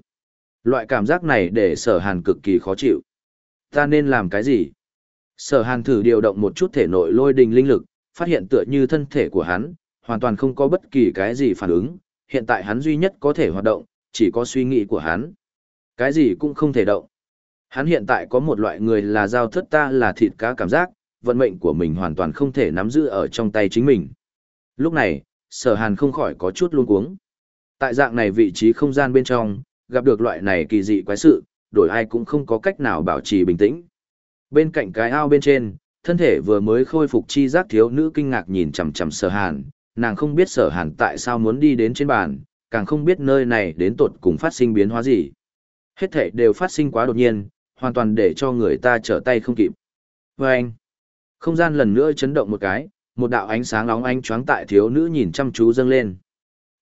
Loại cảm giác này để sở hàn cực kỳ khó chịu. Ta nên làm cái gì? Sở hàn thử điều động một chút thể nội lôi đình linh lực, phát hiện tựa như thân thể của hắn, hoàn toàn không có bất kỳ cái gì phản ứng, hiện tại hắn duy nhất có thể hoạt động, chỉ có suy nghĩ của hắn. Cái gì cũng không thể động. Hắn hiện tại có một loại người là giao thất ta là thịt cá cảm giác, vận mệnh của mình hoàn toàn không thể nắm giữ ở trong tay chính mình. Lúc này, sở hàn không khỏi có chút luống cuống. Tại dạng này vị trí không gian bên trong, gặp được loại này kỳ dị quái sự, đổi ai cũng không có cách nào bảo trì bình tĩnh. Bên cạnh cái ao bên trên, thân thể vừa mới khôi phục chi giác thiếu nữ kinh ngạc nhìn chằm chằm sở hàn, nàng không biết sở hàn tại sao muốn đi đến trên bàn, càng không biết nơi này đến tột cùng phát sinh biến hóa gì. Hết thể đều phát sinh quá đột nhiên, hoàn toàn để cho người ta trở tay không kịp. Và anh, không gian lần nữa chấn động một cái, một đạo ánh sáng nóng ánh choáng tại thiếu nữ nhìn chăm chú dâng lên.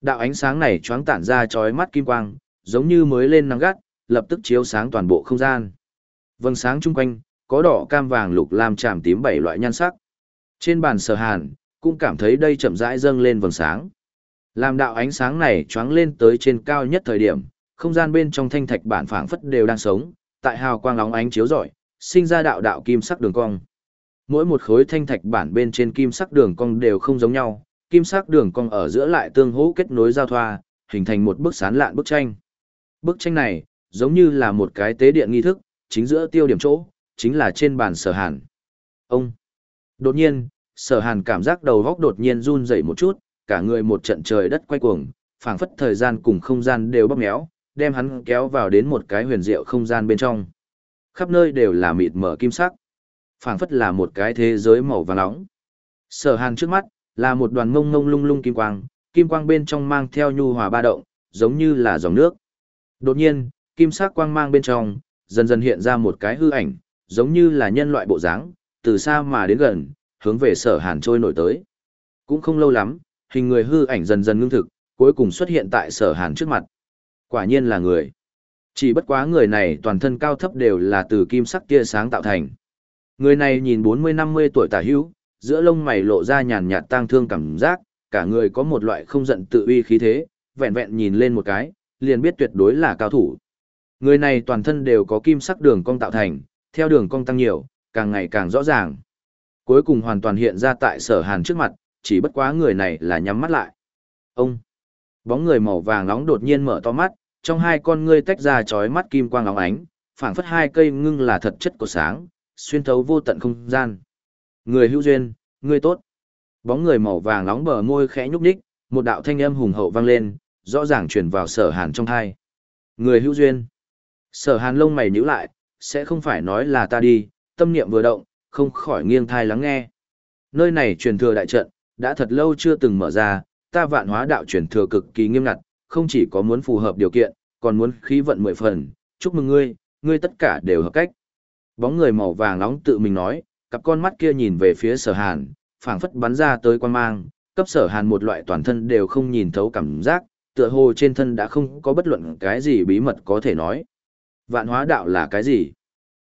Đạo ánh sáng này choáng tản ra chói mắt kim quang, giống như mới lên nắng gắt, lập tức chiếu sáng toàn bộ không gian. Vầng sáng chung quanh, có đỏ cam vàng lục lam tràm tím bảy loại nhan sắc. Trên bàn sở hàn, cũng cảm thấy đây chậm rãi dâng lên vầng sáng. Làm đạo ánh sáng này choáng lên tới trên cao nhất thời điểm, không gian bên trong thanh thạch bản phảng phất đều đang sống, tại hào quang nóng ánh chiếu rọi, sinh ra đạo đạo kim sắc đường cong. Mỗi một khối thanh thạch bản bên trên kim sắc đường cong đều không giống nhau, kim sắc đường cong ở giữa lại tương hỗ kết nối giao thoa, hình thành một bức sán lạn bức tranh. Bức tranh này, giống như là một cái tế điện nghi thức, chính giữa tiêu điểm chỗ, chính là trên bàn sở hàn. Ông! Đột nhiên, sở hàn cảm giác đầu góc đột nhiên run dậy một chút, cả người một trận trời đất quay cuồng, phảng phất thời gian cùng không gian đều bóp méo, đem hắn kéo vào đến một cái huyền diệu không gian bên trong. Khắp nơi đều là mịt mở kim sắc, phảng phất là một cái thế giới màu vàng nóng. Sở hàn trước mắt, là một đoàn ngông ngông lung lung kim quang, kim quang bên trong mang theo nhu hòa ba động, giống như là dòng nước. Đột nhiên, kim sắc quang mang bên trong, dần dần hiện ra một cái hư ảnh, giống như là nhân loại bộ dáng, từ xa mà đến gần, hướng về sở hàn trôi nổi tới. Cũng không lâu lắm, hình người hư ảnh dần dần ngưng thực, cuối cùng xuất hiện tại sở hàn trước mặt. Quả nhiên là người. Chỉ bất quá người này toàn thân cao thấp đều là từ kim sắc tia sáng tạo thành. Người này nhìn 40-50 tuổi tả hữu, giữa lông mày lộ ra nhàn nhạt tang thương cảm giác, cả người có một loại không giận tự uy khí thế, vẹn vẹn nhìn lên một cái, liền biết tuyệt đối là cao thủ. Người này toàn thân đều có kim sắc đường cong tạo thành, theo đường cong tăng nhiều, càng ngày càng rõ ràng. Cuối cùng hoàn toàn hiện ra tại sở hàn trước mặt, chỉ bất quá người này là nhắm mắt lại. Ông! Bóng người màu vàng nóng đột nhiên mở to mắt, trong hai con ngươi tách ra chói mắt kim quang óng ánh, phảng phất hai cây ngưng là thật chất của sáng, xuyên thấu vô tận không gian. Người hữu duyên, người tốt. Bóng người màu vàng nóng bờ môi khẽ nhúc nhích, một đạo thanh âm hùng hậu vang lên, rõ ràng truyền vào sở hàn trong thai. Người hữu duyên. Sở hàn lông mày nhíu lại, sẽ không phải nói là ta đi, tâm niệm vừa động, không khỏi nghiêng thai lắng nghe. Nơi này truyền thừa đại trận, đã thật lâu chưa từng mở ra, ta vạn hóa đạo truyền thừa cực kỳ nghiêm ngặt, không chỉ có muốn phù hợp điều kiện, còn muốn khí vận mười phần, chúc mừng ngươi, ngươi tất cả đều hợp cách. Bóng người màu vàng nóng tự mình nói, cặp con mắt kia nhìn về phía sở hàn, phảng phất bắn ra tới quan mang, cấp sở hàn một loại toàn thân đều không nhìn thấu cảm giác, tựa hồ trên thân đã không có bất luận cái gì bí mật có thể nói. Vạn hóa đạo là cái gì?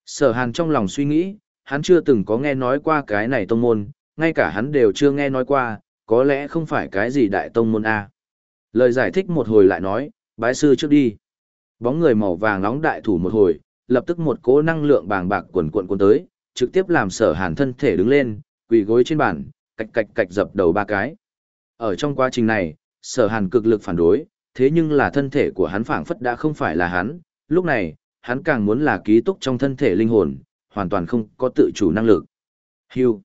Sở hàn trong lòng suy nghĩ, hắn chưa từng có nghe nói qua cái này tông môn, ngay cả hắn đều chưa nghe nói qua, có lẽ không phải cái gì đại tông môn A. Lời giải thích một hồi lại nói, bái sư trước đi. Bóng người màu vàng nóng đại thủ một hồi, lập tức một cỗ năng lượng bàng bạc quần cuộn cuốn tới, trực tiếp làm sở hàn thân thể đứng lên, quỳ gối trên bàn, cạch cạch cạch dập đầu ba cái. Ở trong quá trình này, sở hàn cực lực phản đối, thế nhưng là thân thể của hắn phảng phất đã không phải là hắn, lúc này, hắn càng muốn là ký túc trong thân thể linh hồn, hoàn toàn không có tự chủ năng lực. Hưu.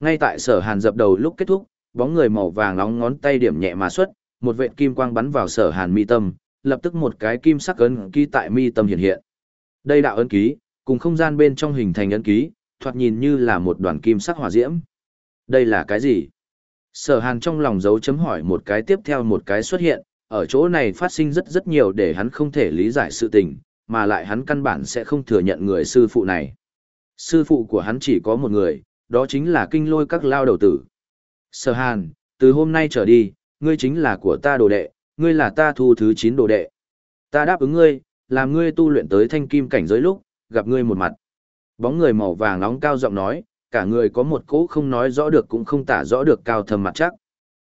Ngay tại sở hàn dập đầu lúc kết thúc, bóng người màu vàng nóng ngón tay điểm nhẹ mà xuất, một vệt kim quang bắn vào sở hàn mi tâm, lập tức một cái kim sắc ấn ký tại mi tâm hiện hiện. Đây đạo ấn ký, cùng không gian bên trong hình thành ấn ký, thoạt nhìn như là một đoàn kim sắc hỏa diễm. Đây là cái gì? Sở hàn trong lòng dấu chấm hỏi một cái tiếp theo một cái xuất hiện, ở chỗ này phát sinh rất rất nhiều để hắn không thể lý giải sự tình, mà lại hắn căn bản sẽ không thừa nhận người sư phụ này. Sư phụ của hắn chỉ có một người, đó chính là kinh lôi các lao đầu tử. Sở hàn, từ hôm nay trở đi, ngươi chính là của ta đồ đệ, ngươi là ta thu thứ 9 đồ đệ. Ta đáp ứng ngươi, làm ngươi tu luyện tới thanh kim cảnh giới lúc, gặp ngươi một mặt. Bóng người màu vàng nóng cao giọng nói, cả người có một cỗ không nói rõ được cũng không tả rõ được cao thầm mặt chắc.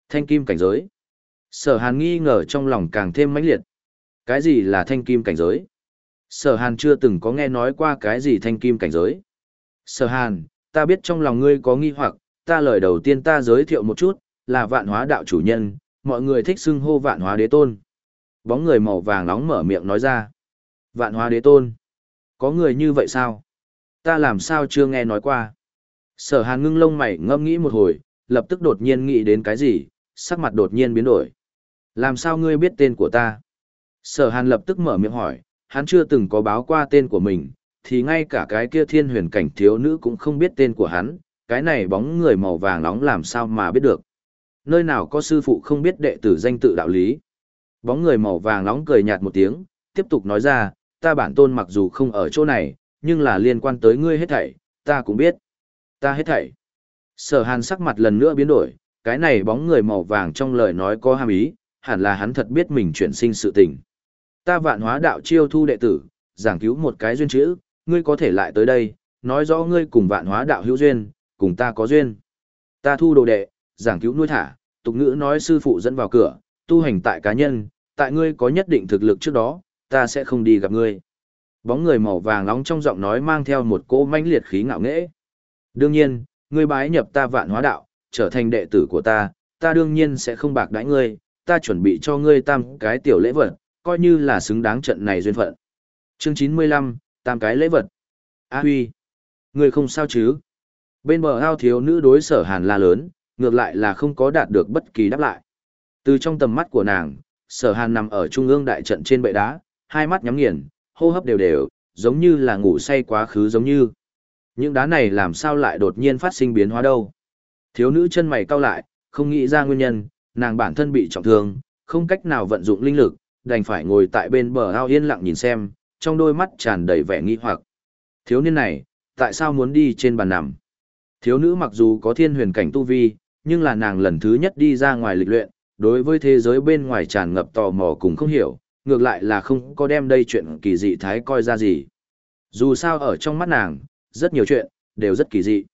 Thanh kim cảnh giới. Sở hàn nghi ngờ trong lòng càng thêm mãnh liệt. Cái gì là thanh kim cảnh giới? Sở hàn chưa từng có nghe nói qua cái gì thanh kim cảnh giới. Sở hàn, ta biết trong lòng ngươi có nghi hoặc, ta lời đầu tiên ta giới thiệu một chút, là vạn hóa đạo chủ nhân, mọi người thích xưng hô vạn hóa đế tôn. Bóng người màu vàng nóng mở miệng nói ra. Vạn hóa đế tôn. Có người như vậy sao? Ta làm sao chưa nghe nói qua? Sở hàn ngưng lông mày ngâm nghĩ một hồi, lập tức đột nhiên nghĩ đến cái gì, sắc mặt đột nhiên biến đổi. Làm sao ngươi biết tên của ta? Sở hàn lập tức mở miệng hỏi, hắn chưa từng có báo qua tên của mình, thì ngay cả cái kia thiên huyền cảnh thiếu nữ cũng không biết tên của hắn, cái này bóng người màu vàng nóng làm sao mà biết được. Nơi nào có sư phụ không biết đệ tử danh tự đạo lý. Bóng người màu vàng nóng cười nhạt một tiếng, tiếp tục nói ra, ta bản tôn mặc dù không ở chỗ này, nhưng là liên quan tới ngươi hết thảy, ta cũng biết. Ta hết thảy. Sở hàn sắc mặt lần nữa biến đổi, cái này bóng người màu vàng trong lời nói có hàm ý, hẳn là hắn thật biết mình chuyển sinh sự tình. Ta vạn hóa đạo chiêu thu đệ tử, giảng cứu một cái duyên chữ, ngươi có thể lại tới đây, nói rõ ngươi cùng vạn hóa đạo hữu duyên, cùng ta có duyên. Ta thu đồ đệ, giảng cứu nuôi thả, tục ngữ nói sư phụ dẫn vào cửa, tu hành tại cá nhân, tại ngươi có nhất định thực lực trước đó, ta sẽ không đi gặp ngươi. Bóng người màu vàng nóng trong giọng nói mang theo một cỗ manh liệt khí ngạo nghễ. Đương nhiên, ngươi bái nhập ta vạn hóa đạo, trở thành đệ tử của ta, ta đương nhiên sẽ không bạc đãi ngươi, ta chuẩn bị cho ngươi tam cái tiểu lễ vật, coi như là xứng đáng trận này duyên phận. Chương 95, tam cái lễ vật. A Huy, người không sao chứ? Bên bờ ao thiếu nữ đối sở hàn la lớn, ngược lại là không có đạt được bất kỳ đáp lại. Từ trong tầm mắt của nàng, sở hàn nằm ở trung ương đại trận trên bệ đá, hai mắt nhắm nghiền, hô hấp đều đều, giống như là ngủ say quá khứ giống như. Những đá này làm sao lại đột nhiên phát sinh biến hóa đâu? Thiếu nữ chân mày cau lại, không nghĩ ra nguyên nhân, nàng bản thân bị trọng thương, không cách nào vận dụng linh lực, đành phải ngồi tại bên bờ ao yên lặng nhìn xem, trong đôi mắt tràn đầy vẻ nghi hoặc. Thiếu niên này, tại sao muốn đi trên bàn nằm? Thiếu nữ mặc dù có thiên huyền cảnh tu vi, nhưng là nàng lần thứ nhất đi ra ngoài lịch luyện, đối với thế giới bên ngoài tràn ngập tò mò cùng không hiểu, ngược lại là không có đem đây chuyện kỳ dị thái coi ra gì. Dù sao ở trong mắt nàng, rất nhiều chuyện, đều rất kỳ dị.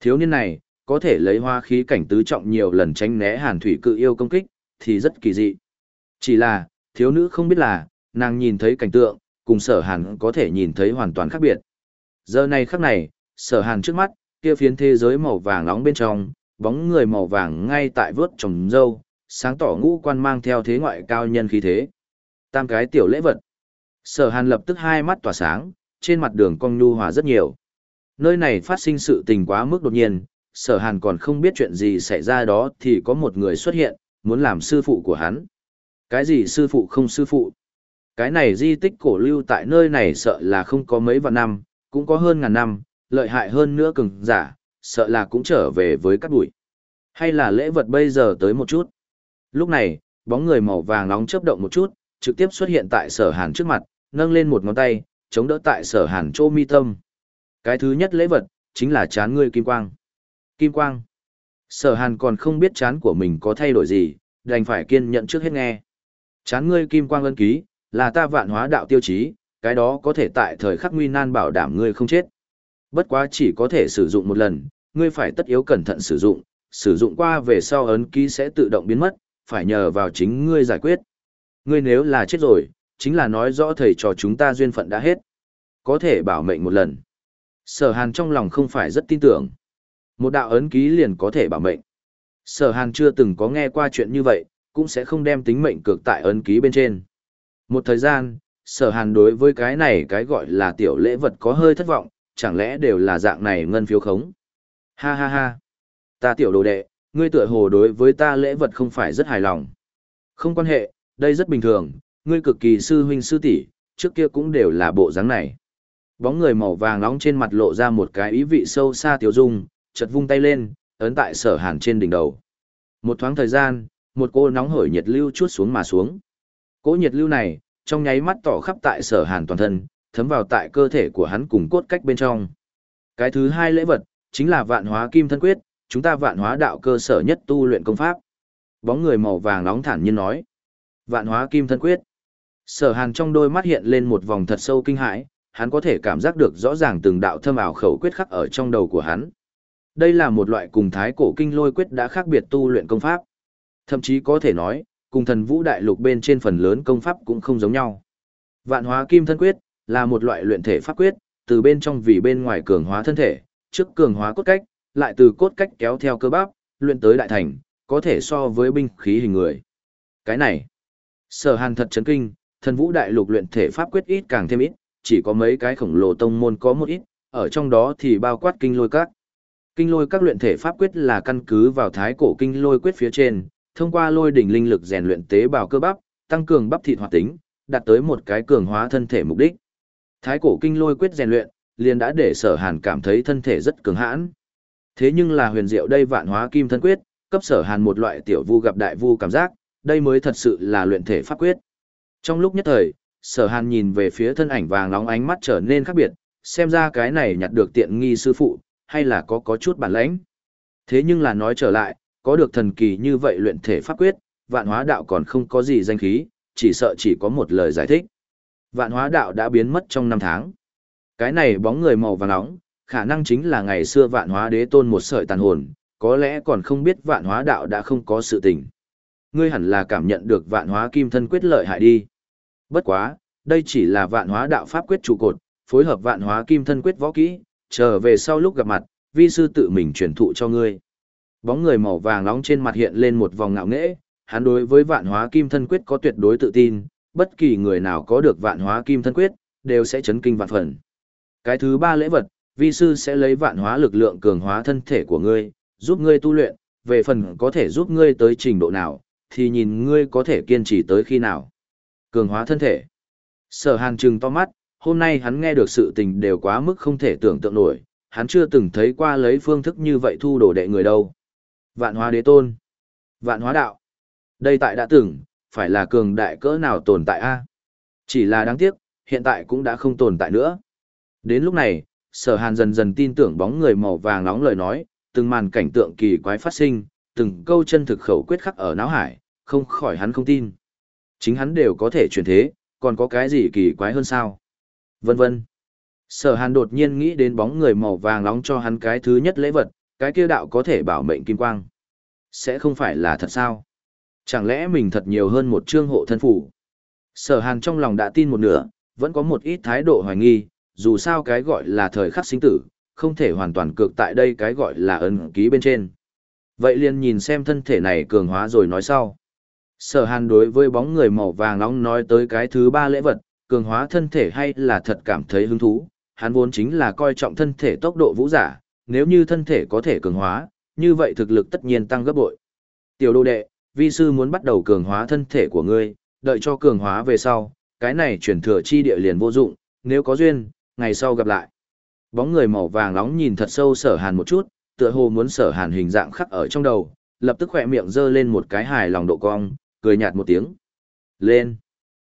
Thiếu niên này, có thể lấy hoa khí cảnh tứ trọng nhiều lần tránh né hàn thủy cự yêu công kích, thì rất kỳ dị. Chỉ là, thiếu nữ không biết là, nàng nhìn thấy cảnh tượng, cùng sở hàn có thể nhìn thấy hoàn toàn khác biệt. Giờ này khắc này, sở hàn trước mắt, kia phiến thế giới màu vàng nóng bên trong, bóng người màu vàng ngay tại vớt trồng dâu, sáng tỏ ngũ quan mang theo thế ngoại cao nhân khí thế. Tam cái tiểu lễ vật. Sở hàn lập tức hai mắt tỏa sáng, trên mặt đường cong nhu hòa rất nhiều. Nơi này phát sinh sự tình quá mức đột nhiên, sở hàn còn không biết chuyện gì xảy ra đó thì có một người xuất hiện, muốn làm sư phụ của hắn. Cái gì sư phụ không sư phụ? Cái này di tích cổ lưu tại nơi này sợ là không có mấy vạn năm, cũng có hơn ngàn năm, lợi hại hơn nữa cường giả, sợ là cũng trở về với các bụi. Hay là lễ vật bây giờ tới một chút. Lúc này, bóng người màu vàng nóng chớp động một chút, trực tiếp xuất hiện tại sở hàn trước mặt, nâng lên một ngón tay, chống đỡ tại sở hàn chỗ mi tâm. Cái thứ nhất lễ vật, chính là chán ngươi kim quang. Kim quang. Sở hàn còn không biết chán của mình có thay đổi gì, đành phải kiên nhận trước hết nghe. Chán ngươi kim quang ân ký, là ta vạn hóa đạo tiêu chí, cái đó có thể tại thời khắc nguy nan bảo đảm ngươi không chết. Bất quá chỉ có thể sử dụng một lần, ngươi phải tất yếu cẩn thận sử dụng, sử dụng qua về sau ấn ký sẽ tự động biến mất, phải nhờ vào chính ngươi giải quyết. Ngươi nếu là chết rồi, chính là nói rõ thầy trò chúng ta duyên phận đã hết. Có thể bảo mệnh một lần. Sở hàn trong lòng không phải rất tin tưởng. Một đạo ấn ký liền có thể bảo mệnh. Sở hàn chưa từng có nghe qua chuyện như vậy, cũng sẽ không đem tính mệnh cược tại ấn ký bên trên. Một thời gian, sở hàn đối với cái này cái gọi là tiểu lễ vật có hơi thất vọng, chẳng lẽ đều là dạng này ngân phiếu khống. Ha ha ha. Ta tiểu đồ đệ, ngươi tựa hồ đối với ta lễ vật không phải rất hài lòng. Không quan hệ, đây rất bình thường, ngươi cực kỳ sư huynh sư tỷ, trước kia cũng đều là bộ dáng này. Bóng người màu vàng nóng trên mặt lộ ra một cái ý vị sâu xa tiểu dung, chợt vung tay lên, ấn tại sở hàn trên đỉnh đầu. Một thoáng thời gian, một cô nóng hổi nhiệt lưu chuốt xuống mà xuống. Cỗ nhiệt lưu này, trong nháy mắt tỏ khắp tại sở hàn toàn thân, thấm vào tại cơ thể của hắn cùng cốt cách bên trong. Cái thứ hai lễ vật, chính là vạn hóa kim thân quyết, chúng ta vạn hóa đạo cơ sở nhất tu luyện công pháp. Bóng người màu vàng nóng thản nhiên nói. Vạn hóa kim thân quyết. Sở hàn trong đôi mắt hiện lên một vòng thật sâu kinh hãi, hắn có thể cảm giác được rõ ràng từng đạo thâm ảo khẩu quyết khắc ở trong đầu của hắn. Đây là một loại cùng thái cổ kinh lôi quyết đã khác biệt tu luyện công pháp. Thậm chí có thể nói, cùng thần vũ đại lục bên trên phần lớn công pháp cũng không giống nhau. Vạn hóa kim thân quyết là một loại luyện thể pháp quyết, từ bên trong vì bên ngoài cường hóa thân thể, trước cường hóa cốt cách, lại từ cốt cách kéo theo cơ bắp, luyện tới đại thành, có thể so với binh khí hình người. Cái này, sở hàn thật chấn kinh, thần vũ đại lục luyện thể pháp quyết ít càng thêm ít, chỉ có mấy cái khổng lồ tông môn có một ít, ở trong đó thì bao quát kinh lôi các. Kinh lôi các luyện thể pháp quyết là căn cứ vào thái cổ kinh lôi quyết phía trên, thông qua lôi đỉnh linh lực rèn luyện tế bào cơ bắp, tăng cường bắp thịt hoạt tính, đạt tới một cái cường hóa thân thể mục đích. Thái cổ kinh lôi quyết rèn luyện, liền đã để Sở Hàn cảm thấy thân thể rất cường hãn. Thế nhưng là huyền diệu đây vạn hóa kim thân quyết, cấp Sở Hàn một loại tiểu vu gặp đại vu cảm giác, đây mới thật sự là luyện thể pháp quyết. Trong lúc nhất thời, Sở Hàn nhìn về phía thân ảnh vàng nóng ánh mắt trở nên khác biệt, xem ra cái này nhặt được tiện nghi sư phụ, hay là có có chút bản lãnh. Thế nhưng là nói trở lại, có được thần kỳ như vậy luyện thể pháp quyết, vạn hóa đạo còn không có gì danh khí, chỉ sợ chỉ có một lời giải thích. Vạn hóa đạo đã biến mất trong năm tháng. Cái này bóng người màu vàng nóng, khả năng chính là ngày xưa vạn hóa đế tôn một sợi tàn hồn, có lẽ còn không biết vạn hóa đạo đã không có sự tình. Ngươi hẳn là cảm nhận được vạn hóa kim thân quyết lợi hại đi. Bất quá, đây chỉ là vạn hóa đạo pháp quyết trụ cột, phối hợp vạn hóa kim thân quyết võ kỹ, trở về sau lúc gặp mặt, vi sư tự mình truyền thụ cho ngươi. Bóng người màu vàng nóng trên mặt hiện lên một vòng ngạo nghễ, hắn đối với vạn hóa kim thân quyết có tuyệt đối tự tin, bất kỳ người nào có được vạn hóa kim thân quyết, đều sẽ chấn kinh vạn phần. Cái thứ ba lễ vật, vi sư sẽ lấy vạn hóa lực lượng cường hóa thân thể của ngươi, giúp ngươi tu luyện, về phần có thể giúp ngươi tới trình độ nào, thì nhìn ngươi có thể kiên trì tới khi nào. Cường hóa thân thể. Sở hàn trừng to mắt, hôm nay hắn nghe được sự tình đều quá mức không thể tưởng tượng nổi, hắn chưa từng thấy qua lấy phương thức như vậy thu đồ đệ người đâu. Vạn hóa đế tôn. Vạn hóa đạo. Đây tại đã từng, phải là cường đại cỡ nào tồn tại a Chỉ là đáng tiếc, hiện tại cũng đã không tồn tại nữa. Đến lúc này, sở hàn dần dần tin tưởng bóng người màu vàng nóng lời nói, từng màn cảnh tượng kỳ quái phát sinh, từng câu chân thực khẩu quyết khắc ở não hải, không khỏi hắn không tin. Chính hắn đều có thể chuyển thế, còn có cái gì kỳ quái hơn sao? Vân vân. Sở hàn đột nhiên nghĩ đến bóng người màu vàng nóng cho hắn cái thứ nhất lễ vật, cái kia đạo có thể bảo mệnh kim quang. Sẽ không phải là thật sao? Chẳng lẽ mình thật nhiều hơn một chương hộ thân phủ? Sở hàn trong lòng đã tin một nửa, vẫn có một ít thái độ hoài nghi, dù sao cái gọi là thời khắc sinh tử, không thể hoàn toàn cược tại đây cái gọi là ấn ký bên trên. Vậy liền nhìn xem thân thể này cường hóa rồi nói sau. Sở hàn đối với bóng người màu vàng nóng nói tới cái thứ ba lễ vật, cường hóa thân thể hay là thật cảm thấy hứng thú, hắn vốn chính là coi trọng thân thể tốc độ vũ giả, nếu như thân thể có thể cường hóa, như vậy thực lực tất nhiên tăng gấp bội. Tiểu đô đệ, vi sư muốn bắt đầu cường hóa thân thể của ngươi, đợi cho cường hóa về sau, cái này chuyển thừa chi địa liền vô dụng, nếu có duyên, ngày sau gặp lại. Bóng người màu vàng nóng nhìn thật sâu sở hàn một chút, tựa hồ muốn sở hàn hình dạng khắc ở trong đầu, lập tức khỏe miệng giơ lên một cái hài lòng độ cong, cười nhạt một tiếng. Lên.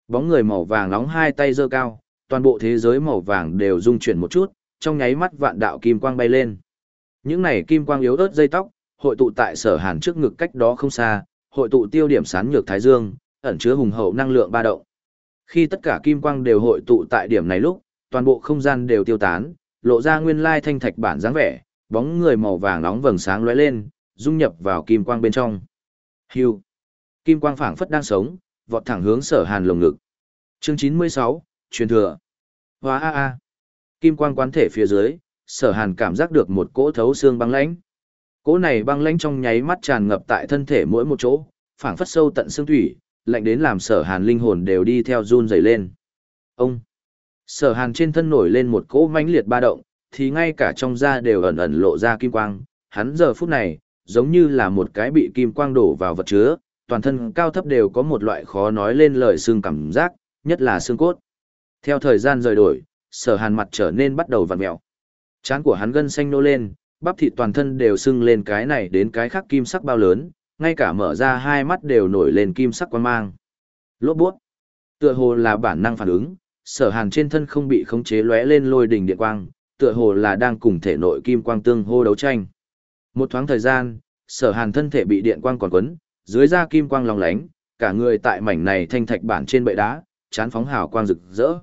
Bóng người màu vàng nóng hai tay giơ cao, toàn bộ thế giới màu vàng đều rung chuyển một chút, trong nháy mắt vạn đạo kim quang bay lên. Những này kim quang yếu ớt dây tóc, hội tụ tại sở hàn trước ngực cách đó không xa, hội tụ tiêu điểm sán nhược thái dương, ẩn chứa hùng hậu năng lượng ba động. Khi tất cả kim quang đều hội tụ tại điểm này lúc, toàn bộ không gian đều tiêu tán, lộ ra nguyên lai thanh thạch bản dáng vẻ, bóng người màu vàng nóng vầng sáng lóe lên, dung nhập vào kim quang bên trong. Hưu. Kim quang phảng phất đang sống, vọt thẳng hướng Sở Hàn lồng ngực. Chương 96, truyền thừa. Hóa a a. Kim quang quán thể phía dưới, Sở Hàn cảm giác được một cỗ thấu xương băng lãnh. Cỗ này băng lãnh trong nháy mắt tràn ngập tại thân thể mỗi một chỗ, phảng phất sâu tận xương thủy, lạnh đến làm Sở Hàn linh hồn đều đi theo run rẩy lên. Ông Sở hàn trên thân nổi lên một cỗ mãnh liệt ba động, thì ngay cả trong da đều ẩn ẩn lộ ra kim quang, hắn giờ phút này, giống như là một cái bị kim quang đổ vào vật chứa, toàn thân cao thấp đều có một loại khó nói lên lời xương cảm giác, nhất là xương cốt. Theo thời gian rời đổi, sở hàn mặt trở nên bắt đầu vặn mẹo chán của hắn gân xanh nô lên, bắp thịt toàn thân đều sưng lên cái này đến cái khác kim sắc bao lớn, ngay cả mở ra hai mắt đều nổi lên kim sắc quan mang. Lốt buốt. Tựa hồ là bản năng phản ứng, sở hàn trên thân không bị khống chế lóe lên lôi đỉnh điện quang, tựa hồ là đang cùng thể nội kim quang tương hô đấu tranh. Một thoáng thời gian, sở hàn thân thể bị điện quang còn quấn, dưới da kim quang lòng lánh, cả người tại mảnh này thanh thạch bản trên bệ đá, chán phóng hào quang rực rỡ.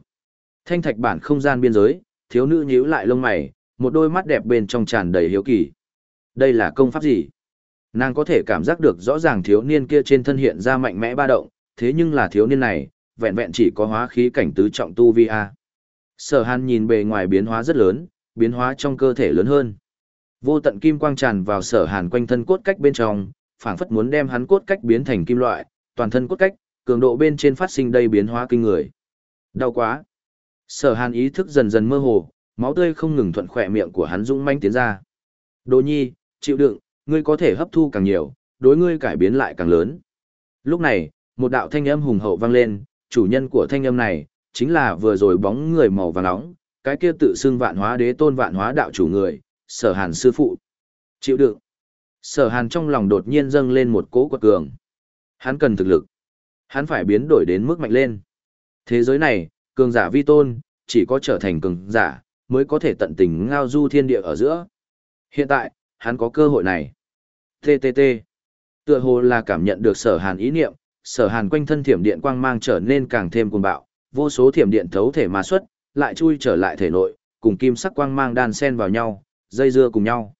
Thanh thạch bản không gian biên giới, thiếu nữ nhíu lại lông mày, một đôi mắt đẹp bên trong tràn đầy hiếu kỳ. Đây là công pháp gì? Nàng có thể cảm giác được rõ ràng thiếu niên kia trên thân hiện ra mạnh mẽ ba động, thế nhưng là thiếu niên này, vẹn vẹn chỉ có hóa khí cảnh tứ trọng tu vi a. Sở Hàn nhìn bề ngoài biến hóa rất lớn, biến hóa trong cơ thể lớn hơn. Vô tận kim quang tràn vào Sở Hàn quanh thân cốt cách bên trong, phảng phất muốn đem hắn cốt cách biến thành kim loại, toàn thân cốt cách, cường độ bên trên phát sinh đây biến hóa kinh người. Đau quá. Sở Hàn ý thức dần dần mơ hồ, máu tươi không ngừng thuận khỏe miệng của hắn dũng manh tiến ra. Đồ nhi, chịu đựng, ngươi có thể hấp thu càng nhiều, đối ngươi cải biến lại càng lớn. Lúc này, một đạo thanh âm hùng hậu vang lên, chủ nhân của thanh âm này, chính là vừa rồi bóng người màu vàng nóng, cái kia tự xưng vạn hóa đế tôn vạn hóa đạo chủ người, sở hàn sư phụ. Chịu đựng. Sở hàn trong lòng đột nhiên dâng lên một cỗ quật cường. Hắn cần thực lực. Hắn phải biến đổi đến mức mạnh lên. Thế giới này, cường giả vi tôn, chỉ có trở thành cường giả, mới có thể tận tình ngao du thiên địa ở giữa. Hiện tại, hắn có cơ hội này. TTT. Tựa hồ là cảm nhận được sở hàn ý niệm, sở hàn quanh thân thiểm điện quang mang trở nên càng thêm cuồng bạo, vô số thiểm điện thấu thể mà xuất, lại chui trở lại thể nội, cùng kim sắc quang mang đan xen vào nhau, dây dưa cùng nhau.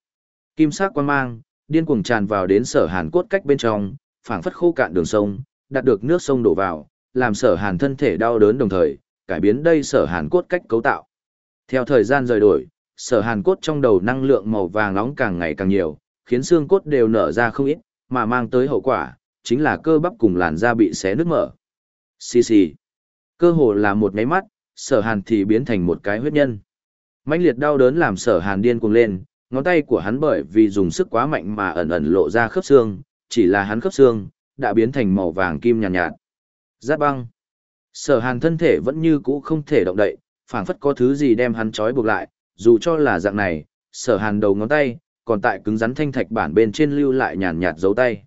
Kim sắc quang mang, điên cuồng tràn vào đến sở hàn cốt cách bên trong, phảng phất khô cạn đường sông, đạt được nước sông đổ vào, làm sở hàn thân thể đau đớn đồng thời, cải biến đây sở hàn cốt cách cấu tạo. Theo thời gian rời đổi, sở hàn cốt trong đầu năng lượng màu vàng nóng càng ngày càng nhiều, khiến xương cốt đều nở ra không ít, mà mang tới hậu quả, chính là cơ bắp cùng làn da bị xé nứt mở. Xì xì. Cơ hồ là một máy mắt, sở hàn thì biến thành một cái huyết nhân. mãnh liệt đau đớn làm sở hàn điên cuồng lên, ngón tay của hắn bởi vì dùng sức quá mạnh mà ẩn ẩn lộ ra khớp xương, chỉ là hắn khớp xương, đã biến thành màu vàng kim nhàn nhạt, nhạt. Giáp băng. Sở hàn thân thể vẫn như cũ không thể động đậy, phảng phất có thứ gì đem hắn trói buộc lại, dù cho là dạng này, sở hàn đầu ngón tay, còn tại cứng rắn thanh thạch bản bên trên lưu lại nhàn nhạt dấu tay.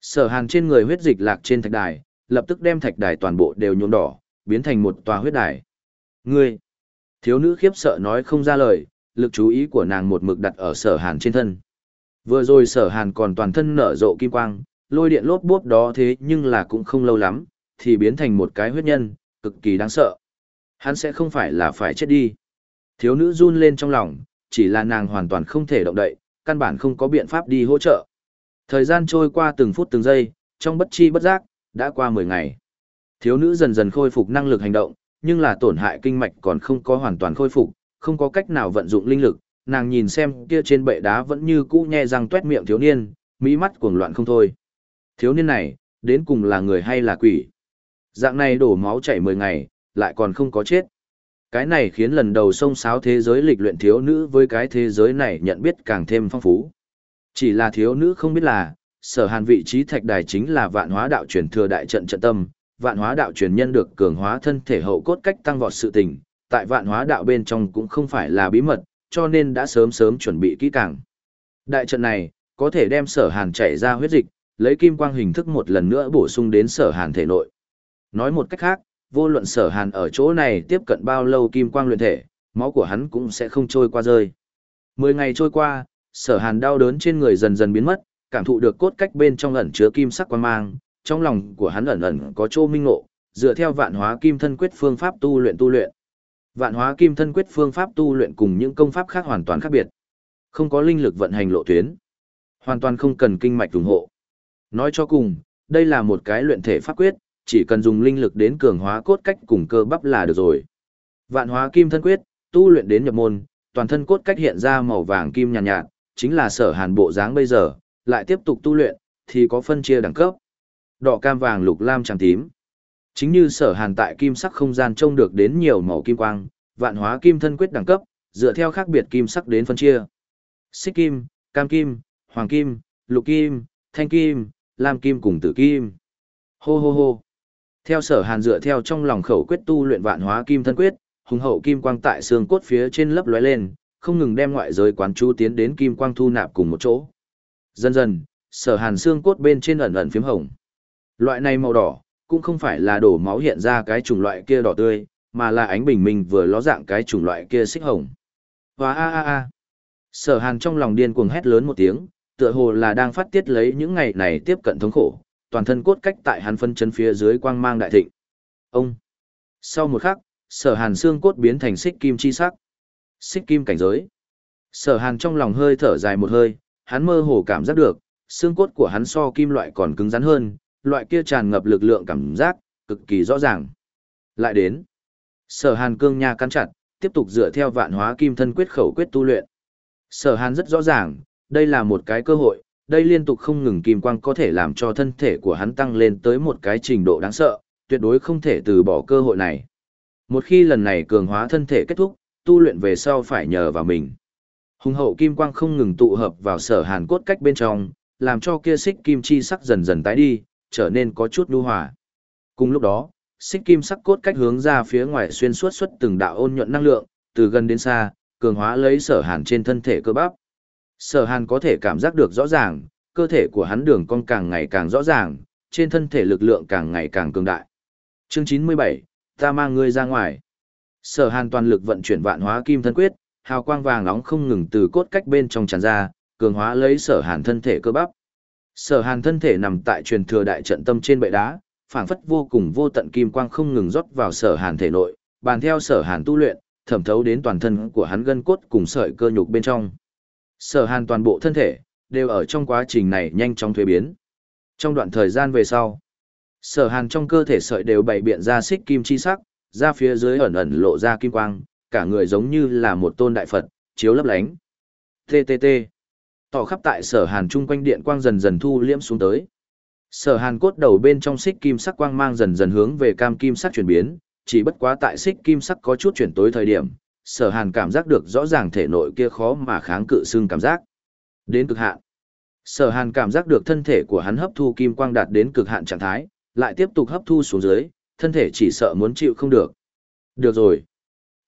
Sở hàn trên người huyết dịch lạc trên thạch đài, lập tức đem thạch đài toàn bộ đều nhuộm đỏ, biến thành một tòa huyết đài. Ngươi! Thiếu nữ khiếp sợ nói không ra lời, lực chú ý của nàng một mực đặt ở sở hàn trên thân. Vừa rồi sở hàn còn toàn thân nở rộ kim quang, lôi điện lốp bốp đó thế nhưng là cũng không lâu lắm, thì biến thành một cái huyết nhân, cực kỳ đáng sợ. Hắn sẽ không phải là phải chết đi. Thiếu nữ run lên trong lòng, chỉ là nàng hoàn toàn không thể động đậy, căn bản không có biện pháp đi hỗ trợ. Thời gian trôi qua từng phút từng giây, trong bất chi bất giác, đã qua 10 ngày. Thiếu nữ dần dần khôi phục năng lực hành động, nhưng là tổn hại kinh mạch còn không có hoàn toàn khôi phục, không có cách nào vận dụng linh lực, nàng nhìn xem kia trên bệ đá vẫn như cũ nhe răng tuét miệng thiếu niên, mỹ mắt cuồng loạn không thôi. Thiếu niên này, đến cùng là người hay là quỷ? Dạng này đổ máu chảy 10 ngày, lại còn không có chết. Cái này khiến lần đầu sông sáo thế giới lịch luyện thiếu nữ với cái thế giới này nhận biết càng thêm phong phú. Chỉ là thiếu nữ không biết là, sở hàn vị trí thạch đài chính là vạn hóa đạo truyền thừa đại trận trận tâm, vạn hóa đạo truyền nhân được cường hóa thân thể hậu cốt cách tăng vọt sự tình, tại vạn hóa đạo bên trong cũng không phải là bí mật, cho nên đã sớm sớm chuẩn bị kỹ càng. Đại trận này, có thể đem sở hàn chảy ra huyết dịch, lấy kim quang hình thức một lần nữa bổ sung đến sở hàn thể nội. Nói một cách khác, vô luận sở hàn ở chỗ này tiếp cận bao lâu kim quang luyện thể, máu của hắn cũng sẽ không trôi qua rơi. Mười ngày trôi qua, sở hàn đau đớn trên người dần dần biến mất, cảm thụ được cốt cách bên trong ẩn chứa kim sắc quan mang, trong lòng của hắn ẩn ẩn có chỗ minh ngộ, dựa theo vạn hóa kim thân quyết phương pháp tu luyện tu luyện. Vạn hóa kim thân quyết phương pháp tu luyện cùng những công pháp khác hoàn toàn khác biệt. Không có linh lực vận hành lộ tuyến, hoàn toàn không cần kinh mạch ủng hộ. Nói cho cùng, đây là một cái luyện thể pháp quyết, chỉ cần dùng linh lực đến cường hóa cốt cách cùng cơ bắp là được rồi. Vạn hóa kim thân quyết, tu luyện đến nhập môn, toàn thân cốt cách hiện ra màu vàng kim nhàn nhạt, nhạt, chính là sở hàn bộ dáng bây giờ, lại tiếp tục tu luyện, thì có phân chia đẳng cấp. Đỏ cam vàng lục lam trắng tím. Chính như sở hàn tại kim sắc không gian trông được đến nhiều màu kim quang, vạn hóa kim thân quyết đẳng cấp, dựa theo khác biệt kim sắc đến phân chia. Xích kim, cam kim, hoàng kim, lục kim, thanh kim, lam kim cùng tử kim. Hô hô hô. Theo sở hàn dựa theo trong lòng khẩu quyết tu luyện vạn hóa kim thân quyết, hùng hậu kim quang tại xương cốt phía trên lấp lóe lên, không ngừng đem ngoại giới quán chú tiến đến kim quang thu nạp cùng một chỗ. Dần dần, sở hàn xương cốt bên trên ẩn ẩn phím hồng. Loại này màu đỏ, cũng không phải là đổ máu hiện ra cái chủng loại kia đỏ tươi, mà là ánh bình minh vừa ló dạng cái chủng loại kia xích hồng. Và a a a. Sở hàn trong lòng điên cuồng hét lớn một tiếng, tựa hồ là đang phát tiết lấy những ngày này tiếp cận thống khổ, toàn thân cốt cách tại hắn phân chân phía dưới quang mang đại thịnh. Ông. Sau một khắc, sở hàn xương cốt biến thành xích kim chi sắc. Xích kim cảnh giới. Sở hàn trong lòng hơi thở dài một hơi, hắn mơ hồ cảm giác được, xương cốt của hắn so kim loại còn cứng rắn hơn, loại kia tràn ngập lực lượng cảm giác, cực kỳ rõ ràng. Lại đến. Sở hàn cương nha cắn chặt, tiếp tục dựa theo vạn hóa kim thân quyết khẩu quyết tu luyện. Sở hàn rất rõ ràng, đây là một cái cơ hội, đây liên tục không ngừng kim quang có thể làm cho thân thể của hắn tăng lên tới một cái trình độ đáng sợ, tuyệt đối không thể từ bỏ cơ hội này. Một khi lần này cường hóa thân thể kết thúc, tu luyện về sau phải nhờ vào mình. Hùng hậu kim quang không ngừng tụ hợp vào sở hàn cốt cách bên trong, làm cho kia xích kim chi sắc dần dần tái đi, trở nên có chút nhu hòa. Cùng lúc đó, xích kim sắc cốt cách hướng ra phía ngoài xuyên suốt xuất từng đạo ôn nhuận năng lượng, từ gần đến xa, cường hóa lấy sở hàn trên thân thể cơ bắp. Sở hàn có thể cảm giác được rõ ràng, cơ thể của hắn đường cong càng ngày càng rõ ràng, trên thân thể lực lượng càng ngày càng cường đại. Chương 97, ta mang ngươi ra ngoài. Sở hàn toàn lực vận chuyển vạn hóa kim thân quyết, hào quang vàng nóng không ngừng từ cốt cách bên trong tràn ra, cường hóa lấy sở hàn thân thể cơ bắp. Sở hàn thân thể nằm tại truyền thừa đại trận tâm trên bệ đá, phảng phất vô cùng vô tận kim quang không ngừng rót vào sở hàn thể nội, bàn theo sở hàn tu luyện, thẩm thấu đến toàn thân của hắn gân cốt cùng sợi cơ nhục bên trong. Sở hàn toàn bộ thân thể, đều ở trong quá trình này nhanh chóng thuế biến. Trong đoạn thời gian về sau, sở hàn trong cơ thể sợi đều bày biện ra xích kim chi sắc, ra phía dưới ẩn ẩn lộ ra kim quang, cả người giống như là một tôn đại Phật, chiếu lấp lánh. TTT. Tỏ khắp tại sở hàn chung quanh điện quang dần dần thu liễm xuống tới. Sở hàn cốt đầu bên trong xích kim sắc quang mang dần dần hướng về cam kim sắc chuyển biến, chỉ bất quá tại xích kim sắc có chút chuyển tối thời điểm, sở hàn cảm giác được rõ ràng thể nội kia khó mà kháng cự xương cảm giác. Đến cực hạn. Sở hàn cảm giác được thân thể của hắn hấp thu kim quang đạt đến cực hạn trạng thái, lại tiếp tục hấp thu xuống dưới, thân thể chỉ sợ muốn chịu không được. Được rồi.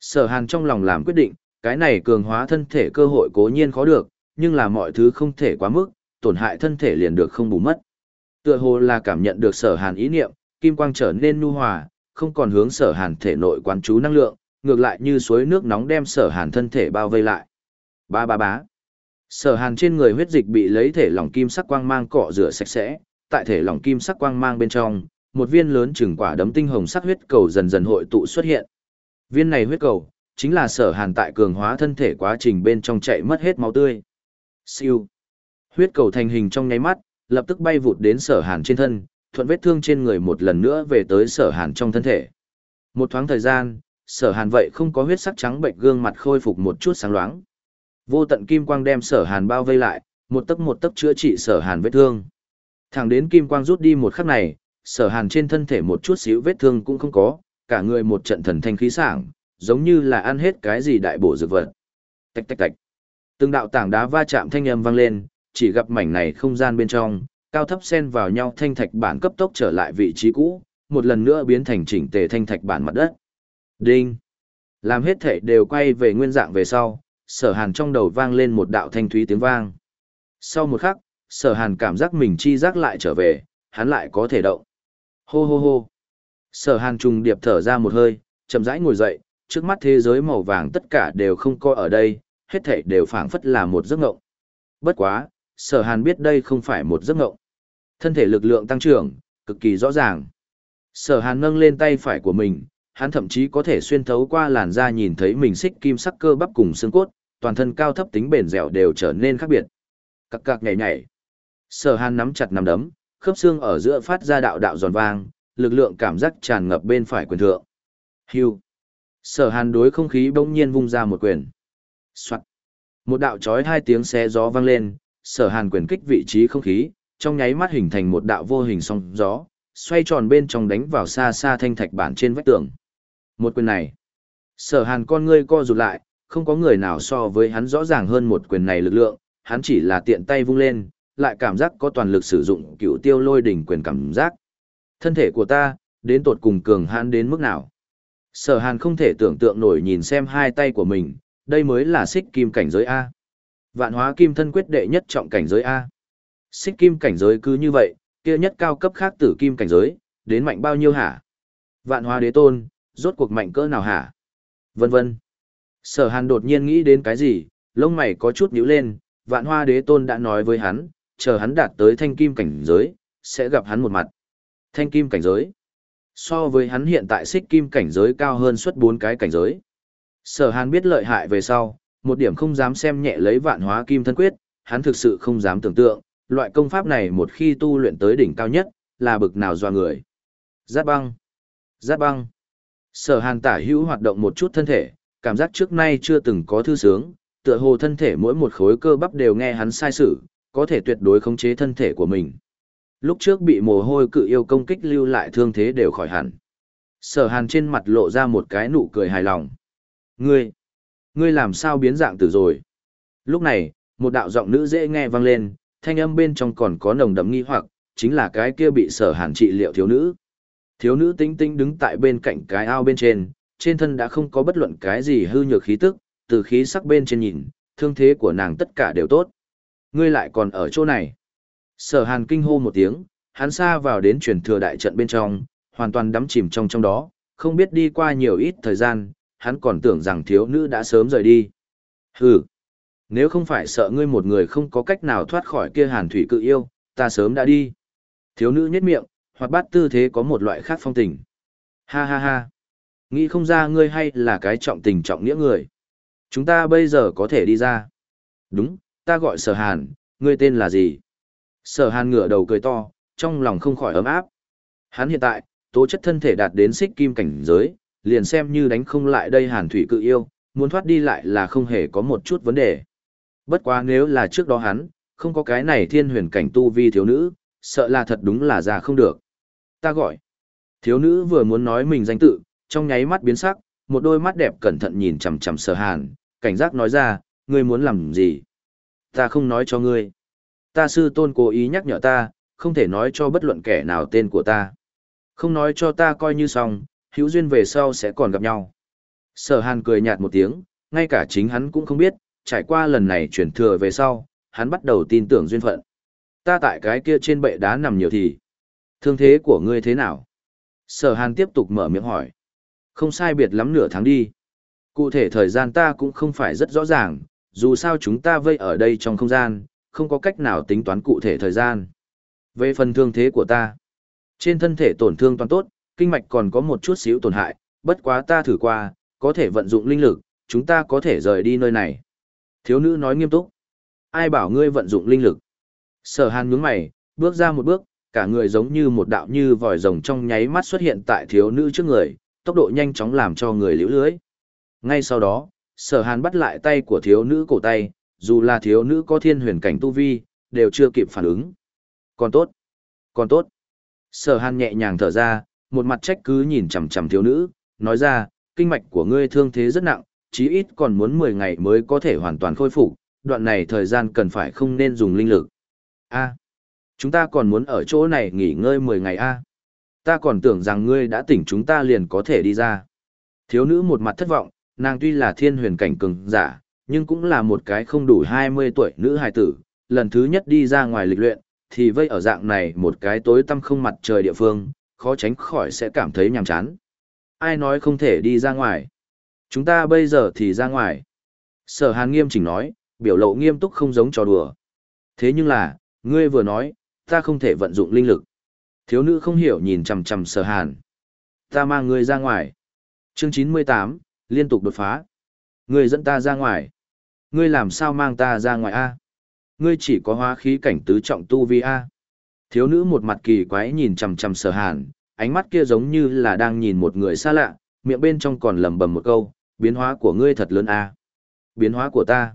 Sở hàn trong lòng làm quyết định, cái này cường hóa thân thể cơ hội cố nhiên khó được, nhưng là mọi thứ không thể quá mức, tổn hại thân thể liền được không bù mất. Tựa hồ là cảm nhận được sở hàn ý niệm, kim quang trở nên nu hòa, không còn hướng sở hàn thể nội quán chú năng lượng, ngược lại như suối nước nóng đem sở hàn thân thể bao vây lại. Ba ba bá. Sở hàn trên người huyết dịch bị lấy thể lỏng kim sắc quang mang cọ rửa sạch sẽ, tại thể lỏng kim sắc quang mang bên trong, một viên lớn chừng quả đấm tinh hồng sắc huyết cầu dần dần hội tụ xuất hiện. Viên này huyết cầu, chính là sở hàn tại cường hóa thân thể quá trình bên trong chạy mất hết máu tươi. Siêu. Huyết cầu thành hình trong nháy mắt, lập tức bay vụt đến sở hàn trên thân, thuận vết thương trên người một lần nữa về tới sở hàn trong thân thể. Một thoáng thời gian, sở hàn vậy không có huyết sắc trắng bệnh gương mặt khôi phục một chút sáng loáng. Vô tận kim quang đem sở hàn bao vây lại, một tấc một tấc chữa trị sở hàn vết thương. Thẳng đến kim quang rút đi một khắc này, sở hàn trên thân thể một chút xíu vết thương cũng không có, cả người một trận thần thanh khí sảng, giống như là ăn hết cái gì đại bổ dược vật. Tạch tạch tạch. Từng đạo tảng đá va chạm thanh âm vang lên, chỉ gặp mảnh này không gian bên trong, cao thấp xen vào nhau thanh thạch bản cấp tốc trở lại vị trí cũ, một lần nữa biến thành chỉnh tề thanh thạch bản mặt đất. Đinh. Làm hết thể đều quay về nguyên dạng về sau, sở hàn trong đầu vang lên một đạo thanh thúy tiếng vang. Sau một khắc, sở hàn cảm giác mình chi giác lại trở về, hắn lại có thể động. Hô hô hô. Sở hàn trùng điệp thở ra một hơi, chậm rãi ngồi dậy, trước mắt thế giới màu vàng tất cả đều không coi ở đây, hết thảy đều phảng phất là một giấc ngộng. Bất quá, sở hàn biết đây không phải một giấc ngộng. Thân thể lực lượng tăng trưởng, cực kỳ rõ ràng. Sở hàn nâng lên tay phải của mình, hắn thậm chí có thể xuyên thấu qua làn da nhìn thấy mình xích kim sắc cơ bắp cùng xương cốt, toàn thân cao thấp tính bền dẻo đều trở nên khác biệt. Cặc cặc nhảy nhảy. Sở hàn nắm chặt nắm đấm, khớp xương ở giữa phát ra đạo đạo giòn vang, lực lượng cảm giác tràn ngập bên phải quyền thượng. Hưu. Sở hàn đối không khí bỗng nhiên vung ra một quyền. Soạt. Một đạo chói hai tiếng xé gió vang lên, sở hàn quyền kích vị trí không khí, trong nháy mắt hình thành một đạo vô hình song gió, xoay tròn bên trong đánh vào xa xa thanh thạch bản trên vách tường. Một quyền này, sở hàn con ngươi co rụt lại, không có người nào so với hắn rõ ràng hơn một quyền này lực lượng, hắn chỉ là tiện tay vung lên, lại cảm giác có toàn lực sử dụng cựu tiêu lôi đỉnh quyền cảm giác. Thân thể của ta, đến tột cùng cường hãn đến mức nào? Sở hàn không thể tưởng tượng nổi nhìn xem hai tay của mình, đây mới là xích kim cảnh giới A. Vạn hóa kim thân quyết đệ nhất trọng cảnh giới A. Xích kim cảnh giới cứ như vậy, kia nhất cao cấp khác tử kim cảnh giới, đến mạnh bao nhiêu hả? Vạn hóa đế tôn, rốt cuộc mạnh cỡ nào hả? Vân vân. Sở hàn đột nhiên nghĩ đến cái gì, lông mày có chút nhíu lên, vạn hoa đế tôn đã nói với hắn, chờ hắn đạt tới thanh kim cảnh giới, sẽ gặp hắn một mặt. Thanh kim cảnh giới. So với hắn hiện tại xích kim cảnh giới cao hơn suốt bốn cái cảnh giới. Sở hàn biết lợi hại về sau, một điểm không dám xem nhẹ lấy vạn hóa kim thân quyết, hắn thực sự không dám tưởng tượng, loại công pháp này một khi tu luyện tới đỉnh cao nhất, là bực nào doa người. Giáp băng. giáp băng. Sở hàn tả hữu hoạt động một chút thân thể, cảm giác trước nay chưa từng có thư sướng, tựa hồ thân thể mỗi một khối cơ bắp đều nghe hắn sai sử, có thể tuyệt đối khống chế thân thể của mình. Lúc trước bị mồ hôi cự yêu công kích lưu lại thương thế đều khỏi hẳn. Sở hàn trên mặt lộ ra một cái nụ cười hài lòng. Ngươi, ngươi làm sao biến dạng tử rồi? Lúc này, một đạo giọng nữ dễ nghe vang lên, thanh âm bên trong còn có nồng đậm nghi hoặc, chính là cái kia bị sở hàn trị liệu thiếu nữ. Thiếu nữ tinh tinh đứng tại bên cạnh cái ao bên trên, trên thân đã không có bất luận cái gì hư nhược khí tức, từ khí sắc bên trên nhìn, thương thế của nàng tất cả đều tốt. Ngươi lại còn ở chỗ này. Sở hàn kinh hô một tiếng, hắn xa vào đến truyền thừa đại trận bên trong, hoàn toàn đắm chìm trong trong đó, không biết đi qua nhiều ít thời gian, hắn còn tưởng rằng thiếu nữ đã sớm rời đi. Hừ, nếu không phải sợ ngươi một người không có cách nào thoát khỏi kia hàn thủy cự yêu, ta sớm đã đi. Thiếu nữ nhếch miệng, hoặc bát tư thế có một loại khác phong tình. Ha ha ha, nghĩ không ra ngươi hay là cái trọng tình trọng nghĩa người. Chúng ta bây giờ có thể đi ra. Đúng, ta gọi sở hàn, ngươi tên là gì? Sở hàn ngửa đầu cười to, trong lòng không khỏi ấm áp. Hắn hiện tại, tố chất thân thể đạt đến xích kim cảnh giới, liền xem như đánh không lại đây hàn thủy cự yêu, muốn thoát đi lại là không hề có một chút vấn đề. Bất quá nếu là trước đó hắn, không có cái này thiên huyền cảnh tu vi thiếu nữ, sợ là thật đúng là ra không được. Ta gọi. Thiếu nữ vừa muốn nói mình danh tự, trong nháy mắt biến sắc, một đôi mắt đẹp cẩn thận nhìn chằm chằm sở hàn, cảnh giác nói ra, ngươi muốn làm gì? Ta không nói cho ngươi. Ta sư tôn cố ý nhắc nhở ta, không thể nói cho bất luận kẻ nào tên của ta. Không nói cho ta coi như xong, hữu duyên về sau sẽ còn gặp nhau. Sở hàn cười nhạt một tiếng, ngay cả chính hắn cũng không biết, trải qua lần này chuyển thừa về sau, hắn bắt đầu tin tưởng duyên phận. Ta tại cái kia trên bệ đá nằm nhiều thì. Thương thế của ngươi thế nào? Sở hàn tiếp tục mở miệng hỏi. Không sai biệt lắm nửa tháng đi. Cụ thể thời gian ta cũng không phải rất rõ ràng, dù sao chúng ta vây ở đây trong không gian, không có cách nào tính toán cụ thể thời gian. Về phần thương thế của ta, trên thân thể tổn thương toàn tốt, kinh mạch còn có một chút xíu tổn hại, bất quá ta thử qua, có thể vận dụng linh lực, chúng ta có thể rời đi nơi này. Thiếu nữ nói nghiêm túc. Ai bảo ngươi vận dụng linh lực? Sở hàn nhướng mày, bước ra một bước, cả người giống như một đạo như vòi rồng trong nháy mắt xuất hiện tại thiếu nữ trước người, tốc độ nhanh chóng làm cho người liễu lưới. Ngay sau đó, sở hàn bắt lại tay của thiếu nữ cổ tay, dù là thiếu nữ có thiên huyền cảnh tu vi, đều chưa kịp phản ứng. Còn tốt, còn tốt. Sở hàn nhẹ nhàng thở ra, một mặt trách cứ nhìn chằm chằm thiếu nữ, nói ra, kinh mạch của ngươi thương thế rất nặng, chí ít còn muốn 10 ngày mới có thể hoàn toàn khôi phục, đoạn này thời gian cần phải không nên dùng linh lực. A, chúng ta còn muốn ở chỗ này nghỉ ngơi 10 ngày a. Ta còn tưởng rằng ngươi đã tỉnh chúng ta liền có thể đi ra. Thiếu nữ một mặt thất vọng, nàng tuy là thiên huyền cảnh cường giả, nhưng cũng là một cái không đủ 20 tuổi nữ hài tử, lần thứ nhất đi ra ngoài lịch luyện, thì vây ở dạng này một cái tối tăm không mặt trời địa phương, khó tránh khỏi sẽ cảm thấy nhàm chán. Ai nói không thể đi ra ngoài? Chúng ta bây giờ thì ra ngoài. Sở hàn nghiêm chỉnh nói, biểu lộ nghiêm túc không giống trò đùa. Thế nhưng là, ngươi vừa nói, ta không thể vận dụng linh lực. Thiếu nữ không hiểu nhìn chằm chằm sở hàn. Ta mang ngươi ra ngoài. Chương 98, liên tục đột phá. Ngươi dẫn ta ra ngoài. Ngươi làm sao mang ta ra ngoài a? Ngươi chỉ có hóa khí cảnh tứ trọng tu vi a. Thiếu nữ một mặt kỳ quái nhìn chằm chằm sở hàn, ánh mắt kia giống như là đang nhìn một người xa lạ, miệng bên trong còn lẩm bẩm một câu, biến hóa của ngươi thật lớn a. Biến hóa của ta.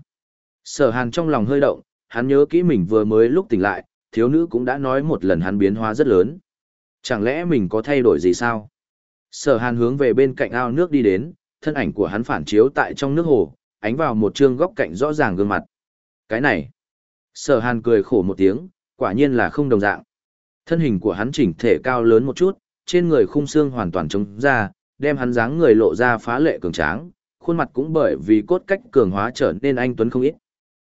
Sở hàn trong lòng hơi động, hắn nhớ kỹ mình vừa mới lúc tỉnh lại, thiếu nữ cũng đã nói một lần hắn biến hóa rất lớn. Chẳng lẽ mình có thay đổi gì sao? Sở hàn hướng về bên cạnh ao nước đi đến, thân ảnh của hắn phản chiếu tại trong nước hồ, ánh vào một trương góc cạnh rõ ràng gương mặt. Cái này. Sở hàn cười khổ một tiếng, quả nhiên là không đồng dạng. Thân hình của hắn chỉnh thể cao lớn một chút, trên người khung xương hoàn toàn trống ra, đem hắn dáng người lộ ra phá lệ cường tráng, khuôn mặt cũng bởi vì cốt cách cường hóa trở nên anh tuấn không ít.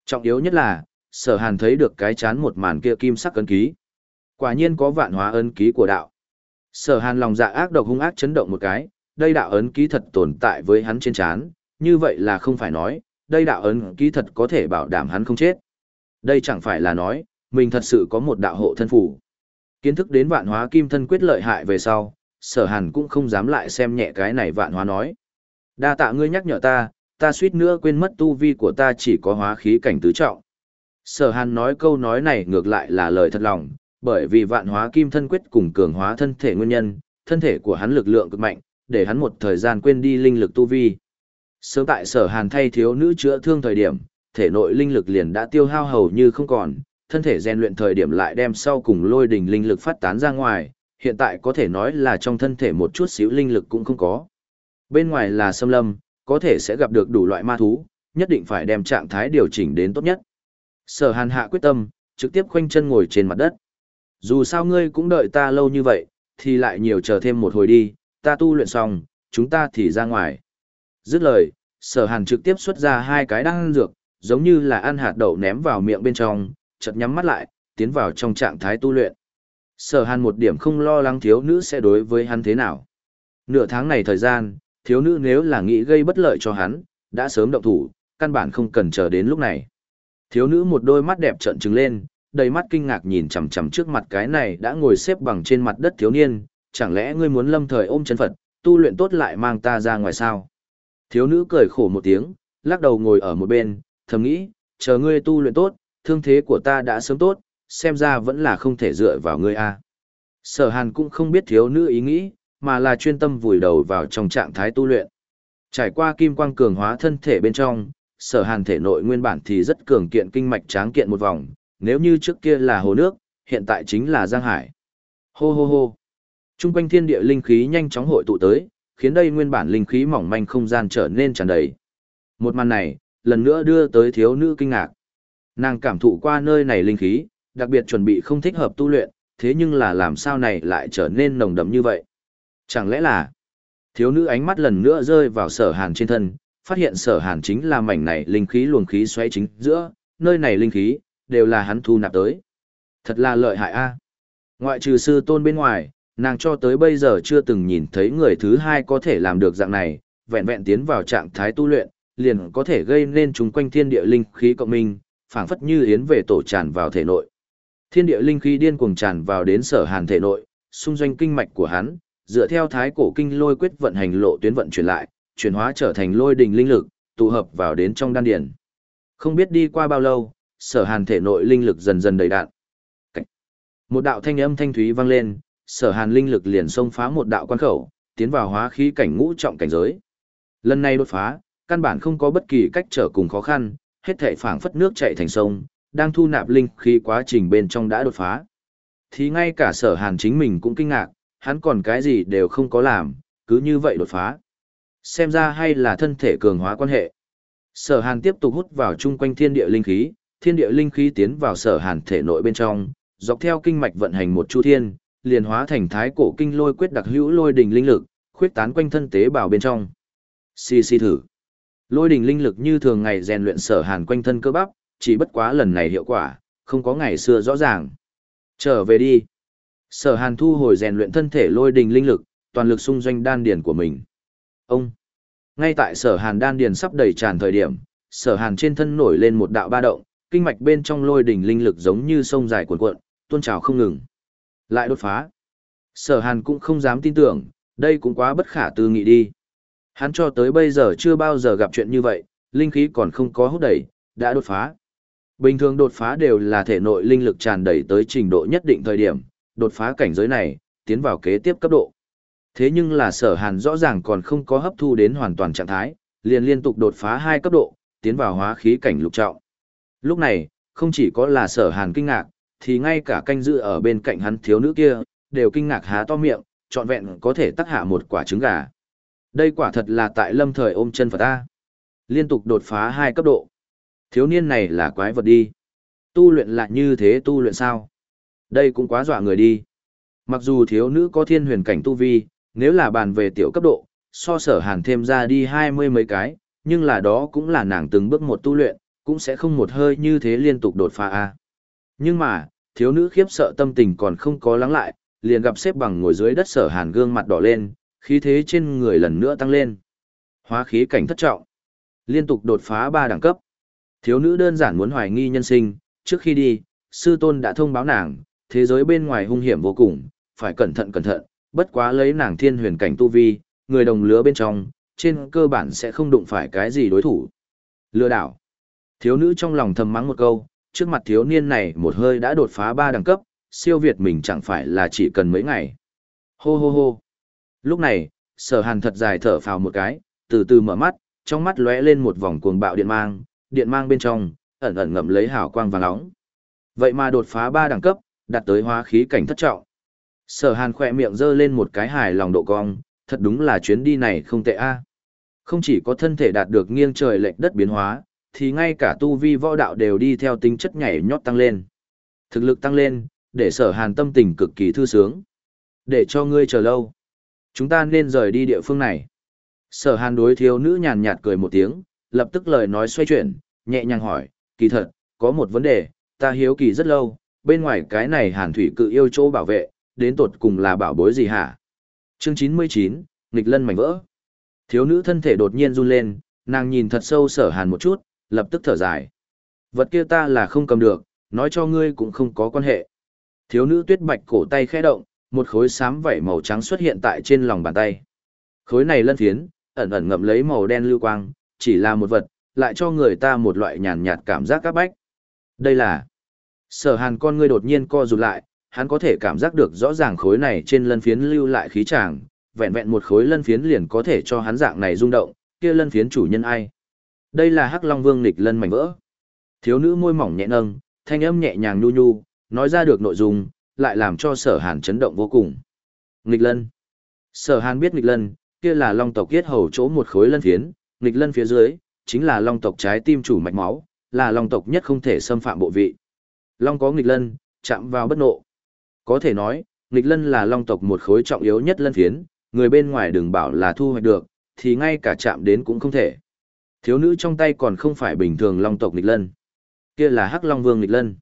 Trọng yếu nhất là, sở hàn thấy được cái chán một màn kia kim sắc ấn ký. Quả nhiên có vạn hóa ấn ký của đạo. Sở hàn lòng dạ ác độc hung ác chấn động một cái, đây đạo ấn ký thật tồn tại với hắn trên chán, như vậy là không phải nói, đây đạo ấn ký thật có thể bảo đảm hắn không chết. Đây chẳng phải là nói, mình thật sự có một đạo hộ thân phủ. Kiến thức đến vạn hóa kim thân quyết lợi hại về sau, sở hàn cũng không dám lại xem nhẹ cái này vạn hóa nói. Đa tạ ngươi nhắc nhở ta, ta suýt nữa quên mất tu vi của ta chỉ có hóa khí cảnh tứ trọng. Sở hàn nói câu nói này ngược lại là lời thật lòng, bởi vì vạn hóa kim thân quyết cùng cường hóa thân thể nguyên nhân, thân thể của hắn lực lượng cực mạnh, để hắn một thời gian quên đi linh lực tu vi. Sớm tại sở hàn thay thiếu nữ chữa thương thời điểm, thể nội linh lực liền đã tiêu hao hầu như không còn, thân thể rèn luyện thời điểm lại đem sau cùng lôi đỉnh linh lực phát tán ra ngoài, hiện tại có thể nói là trong thân thể một chút xíu linh lực cũng không có. Bên ngoài là xâm lâm, có thể sẽ gặp được đủ loại ma thú, nhất định phải đem trạng thái điều chỉnh đến tốt nhất. Sở hàn hạ quyết tâm, trực tiếp khoanh chân ngồi trên mặt đất. Dù sao ngươi cũng đợi ta lâu như vậy, thì lại nhiều chờ thêm một hồi đi, ta tu luyện xong, chúng ta thì ra ngoài. Dứt lời, sở hàn trực tiếp xuất ra hai cái đan dược, giống như là ăn hạt đậu ném vào miệng bên trong, chợt nhắm mắt lại, tiến vào trong trạng thái tu luyện. Sở hàn một điểm không lo lắng thiếu nữ sẽ đối với hắn thế nào. Nửa tháng này thời gian, thiếu nữ nếu là nghĩ gây bất lợi cho hắn, đã sớm động thủ, căn bản không cần chờ đến lúc này. Thiếu nữ một đôi mắt đẹp trợn trừng lên, đầy mắt kinh ngạc nhìn chằm chằm trước mặt cái này đã ngồi xếp bằng trên mặt đất thiếu niên, chẳng lẽ ngươi muốn lâm thời ôm chân Phật, tu luyện tốt lại mang ta ra ngoài sao? Thiếu nữ cười khổ một tiếng, lắc đầu ngồi ở một bên, thầm nghĩ, chờ ngươi tu luyện tốt, thương thế của ta đã sớm tốt, xem ra vẫn là không thể dựa vào ngươi a. Sở Hàn cũng không biết thiếu nữ ý nghĩ, mà là chuyên tâm vùi đầu vào trong trạng thái tu luyện. Trải qua kim quang cường hóa thân thể bên trong, sở hàn thể nội nguyên bản thì rất cường kiện kinh mạch tráng kiện một vòng, nếu như trước kia là hồ nước, hiện tại chính là giang hải. Hô hô hô. Trung quanh thiên địa linh khí nhanh chóng hội tụ tới, khiến đây nguyên bản linh khí mỏng manh không gian trở nên tràn đầy. Một màn này, lần nữa đưa tới thiếu nữ kinh ngạc. Nàng cảm thụ qua nơi này linh khí, đặc biệt chuẩn bị không thích hợp tu luyện, thế nhưng là làm sao này lại trở nên nồng đậm như vậy. Chẳng lẽ là thiếu nữ ánh mắt lần nữa rơi vào sở hàn trên thân, phát hiện sở hàn chính là mảnh này linh khí luồng khí xoáy chính giữa, nơi này linh khí, đều là hắn thu nạp tới. Thật là lợi hại a. Ngoại trừ sư tôn bên ngoài, nàng cho tới bây giờ chưa từng nhìn thấy người thứ hai có thể làm được dạng này, vẹn vẹn tiến vào trạng thái tu luyện, liền có thể gây nên chúng quanh thiên địa linh khí cộng minh, phảng phất như yến về tổ tràn vào thể nội. Thiên địa linh khí điên cuồng tràn vào đến sở hàn thể nội, xung doanh kinh mạch của hắn, dựa theo thái cổ kinh lôi quyết vận hành lộ tuyến vận chuyển lại, chuyển hóa trở thành lôi đình linh lực, tụ hợp vào đến trong đan điền. Không biết đi qua bao lâu, sở hàn thể nội linh lực dần dần đầy đạn. Một đạo thanh âm thanh thúy vang lên, sở hàn linh lực liền xông phá một đạo quan khẩu, tiến vào hóa khí cảnh ngũ trọng cảnh giới. Lần này đột phá, căn bản không có bất kỳ cách trở cùng khó khăn, hết thảy phảng phất nước chảy thành sông, đang thu nạp linh khí quá trình bên trong đã đột phá. Thì ngay cả sở hàn chính mình cũng kinh ngạc, hắn còn cái gì đều không có làm, cứ như vậy đột phá. Xem ra hay là thân thể cường hóa quan hệ. Sở hàn tiếp tục hút vào chung quanh thiên địa linh khí, thiên địa linh khí tiến vào sở hàn thể nội bên trong, dọc theo kinh mạch vận hành một chu thiên, liền hóa thành thái cổ kinh lôi quyết đặc hữu lôi đình linh lực, khuyết tán quanh thân tế bào bên trong. Xì xì thử. Lôi đình linh lực như thường ngày rèn luyện sở hàn quanh thân cơ bắp, chỉ bất quá lần này hiệu quả, không có ngày xưa rõ ràng. Trở về đi. Sở hàn thu hồi rèn luyện thân thể lôi đình linh lực, toàn lực xung doanh đan điển của mình. Ông! Ngay tại sở hàn đan điền sắp đầy tràn thời điểm, sở hàn trên thân nổi lên một đạo ba động, kinh mạch bên trong lôi đỉnh linh lực giống như sông dài cuồn cuộn, tuôn trào không ngừng. Lại đột phá. Sở hàn cũng không dám tin tưởng, đây cũng quá bất khả tư nghị đi. Hắn cho tới bây giờ chưa bao giờ gặp chuyện như vậy, linh khí còn không có hút đẩy, đã đột phá. Bình thường đột phá đều là thể nội linh lực tràn đầy tới trình độ nhất định thời điểm, đột phá cảnh giới này, tiến vào kế tiếp cấp độ. Thế nhưng là sở hàn rõ ràng còn không có hấp thu đến hoàn toàn trạng thái, liền liên tục đột phá hai cấp độ, tiến vào hóa khí cảnh lục trọng. Lúc này, không chỉ có là sở hàn kinh ngạc, thì ngay cả canh dự ở bên cạnh hắn thiếu nữ kia, đều kinh ngạc há to miệng, trọn vẹn có thể tắc hạ một quả trứng gà. Đây quả thật là tại lâm thời ôm chân Phật ta. Liên tục đột phá hai cấp độ. Thiếu niên này là quái vật đi. Tu luyện lại như thế tu luyện sao? Đây cũng quá dọa người đi. Mặc dù thiếu nữ có thiên huyền cảnh tu vi, nếu là bàn về tiểu cấp độ, so sở hàn thêm ra đi hai mươi mấy cái, nhưng là đó cũng là nàng từng bước một tu luyện, cũng sẽ không một hơi như thế liên tục đột phá a. Nhưng mà, thiếu nữ khiếp sợ tâm tình còn không có lắng lại, liền gặp xếp bằng ngồi dưới đất sở hàn gương mặt đỏ lên, khí thế trên người lần nữa tăng lên. Hóa khí cảnh thất trọng. Liên tục đột phá ba đẳng cấp. Thiếu nữ đơn giản muốn hoài nghi nhân sinh, trước khi đi, sư tôn đã thông báo nàng, thế giới bên ngoài hung hiểm vô cùng, phải cẩn thận cẩn thận, bất quá lấy nàng thiên huyền cảnh tu vi, người đồng lứa bên trong, trên cơ bản sẽ không đụng phải cái gì đối thủ. Lừa đảo. Thiếu nữ trong lòng thầm mắng một câu, trước mặt thiếu niên này một hơi đã đột phá ba đẳng cấp, siêu việt mình chẳng phải là chỉ cần mấy ngày. Hô hô hô. Lúc này, sở hàn thật dài thở phào một cái, từ từ mở mắt, trong mắt lóe lên một vòng cuồng bạo điện mang, điện mang bên trong, ẩn ẩn ngậm lấy hào quang vàng nóng. Vậy mà đột phá ba đẳng cấp, đạt tới hóa khí cảnh thất trọng. Sở hàn khỏe miệng giơ lên một cái hài lòng độ cong, thật đúng là chuyến đi này không tệ a. Không chỉ có thân thể đạt được nghiêng trời lệch đất biến hóa, thì ngay cả tu vi võ đạo đều đi theo tính chất nhảy nhót tăng lên. Thực lực tăng lên, để sở hàn tâm tình cực kỳ thư sướng. Để cho ngươi chờ lâu. Chúng ta nên rời đi địa phương này. Sở hàn đối thiếu nữ nhàn nhạt cười một tiếng, lập tức lời nói xoay chuyển, nhẹ nhàng hỏi, kỳ thật, có một vấn đề, ta hiếu kỳ rất lâu, bên ngoài cái này hàn thủy cự yêu chỗ bảo vệ, đến tột cùng là bảo bối gì hả? Chương 99, nghịch lân mảnh vỡ. Thiếu nữ thân thể đột nhiên run lên, nàng nhìn thật sâu sở hàn một chút, lập tức thở dài. Vật kia ta là không cầm được, nói cho ngươi cũng không có quan hệ. Thiếu nữ tuyết bạch cổ tay khẽ động, một khối xám vảy màu trắng xuất hiện tại trên lòng bàn tay. Khối này lân phiến, ẩn ẩn ngậm lấy màu đen lưu quang, chỉ là một vật, lại cho người ta một loại nhàn nhạt cảm giác các bách. Đây là... Sở hàn con ngươi đột nhiên co rụt lại, hắn có thể cảm giác được rõ ràng khối này trên lân phiến lưu lại khí tràng, vẹn vẹn một khối lân phiến liền có thể cho hắn dạng này rung động, kia lân phiến chủ nhân ai? Đây là Hắc Long Vương nghịch lân mảnh vỡ. Thiếu nữ môi mỏng nhẹ nâng, thanh âm nhẹ nhàng nhu nhu, nói ra được nội dung, lại làm cho Sở Hàn chấn động vô cùng. Nghịch lân. Sở Hàn biết nghịch lân, kia là long tộc yết hầu chỗ một khối lân phiến, nghịch lân phía dưới, chính là long tộc trái tim chủ mạch máu, là long tộc nhất không thể xâm phạm bộ vị. Long có nghịch lân, chạm vào bất nộ. Có thể nói, nghịch lân là long tộc một khối trọng yếu nhất lân phiến, người bên ngoài đừng bảo là thu hoạch được, thì ngay cả chạm đến cũng không thể. Thiếu nữ trong tay còn không phải bình thường long tộc nghịch lân. Kia là Hắc Long Vương nghịch lân.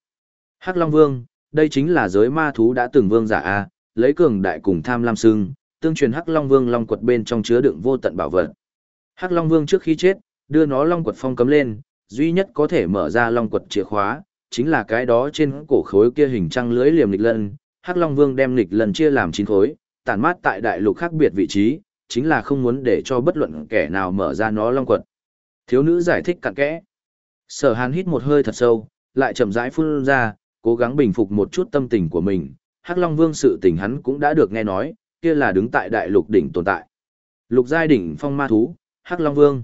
Hắc Long Vương, đây chính là giới ma thú đã từng vương giả a, lấy cường đại cùng tham lam sưng, tương truyền Hắc Long Vương long quật bên trong chứa đựng vô tận bảo vật. Hắc Long Vương trước khi chết, đưa nó long quật phong cấm lên, duy nhất có thể mở ra long quật chìa khóa, chính là cái đó trên cổ khối kia hình trăng lưới liềm nghịch lân. Hắc Long Vương đem nghịch lần chia làm chín khối, tản mát tại đại lục khác biệt vị trí, chính là không muốn để cho bất luận kẻ nào mở ra nó long quật. Thiếu nữ giải thích cặn kẽ. Sở Hàn hít một hơi thật sâu, lại chậm rãi phun ra, cố gắng bình phục một chút tâm tình của mình. Hắc Long Vương sự tình hắn cũng đã được nghe nói, kia là đứng tại đại lục đỉnh tồn tại. Lục giai đỉnh phong ma thú, Hắc Long Vương.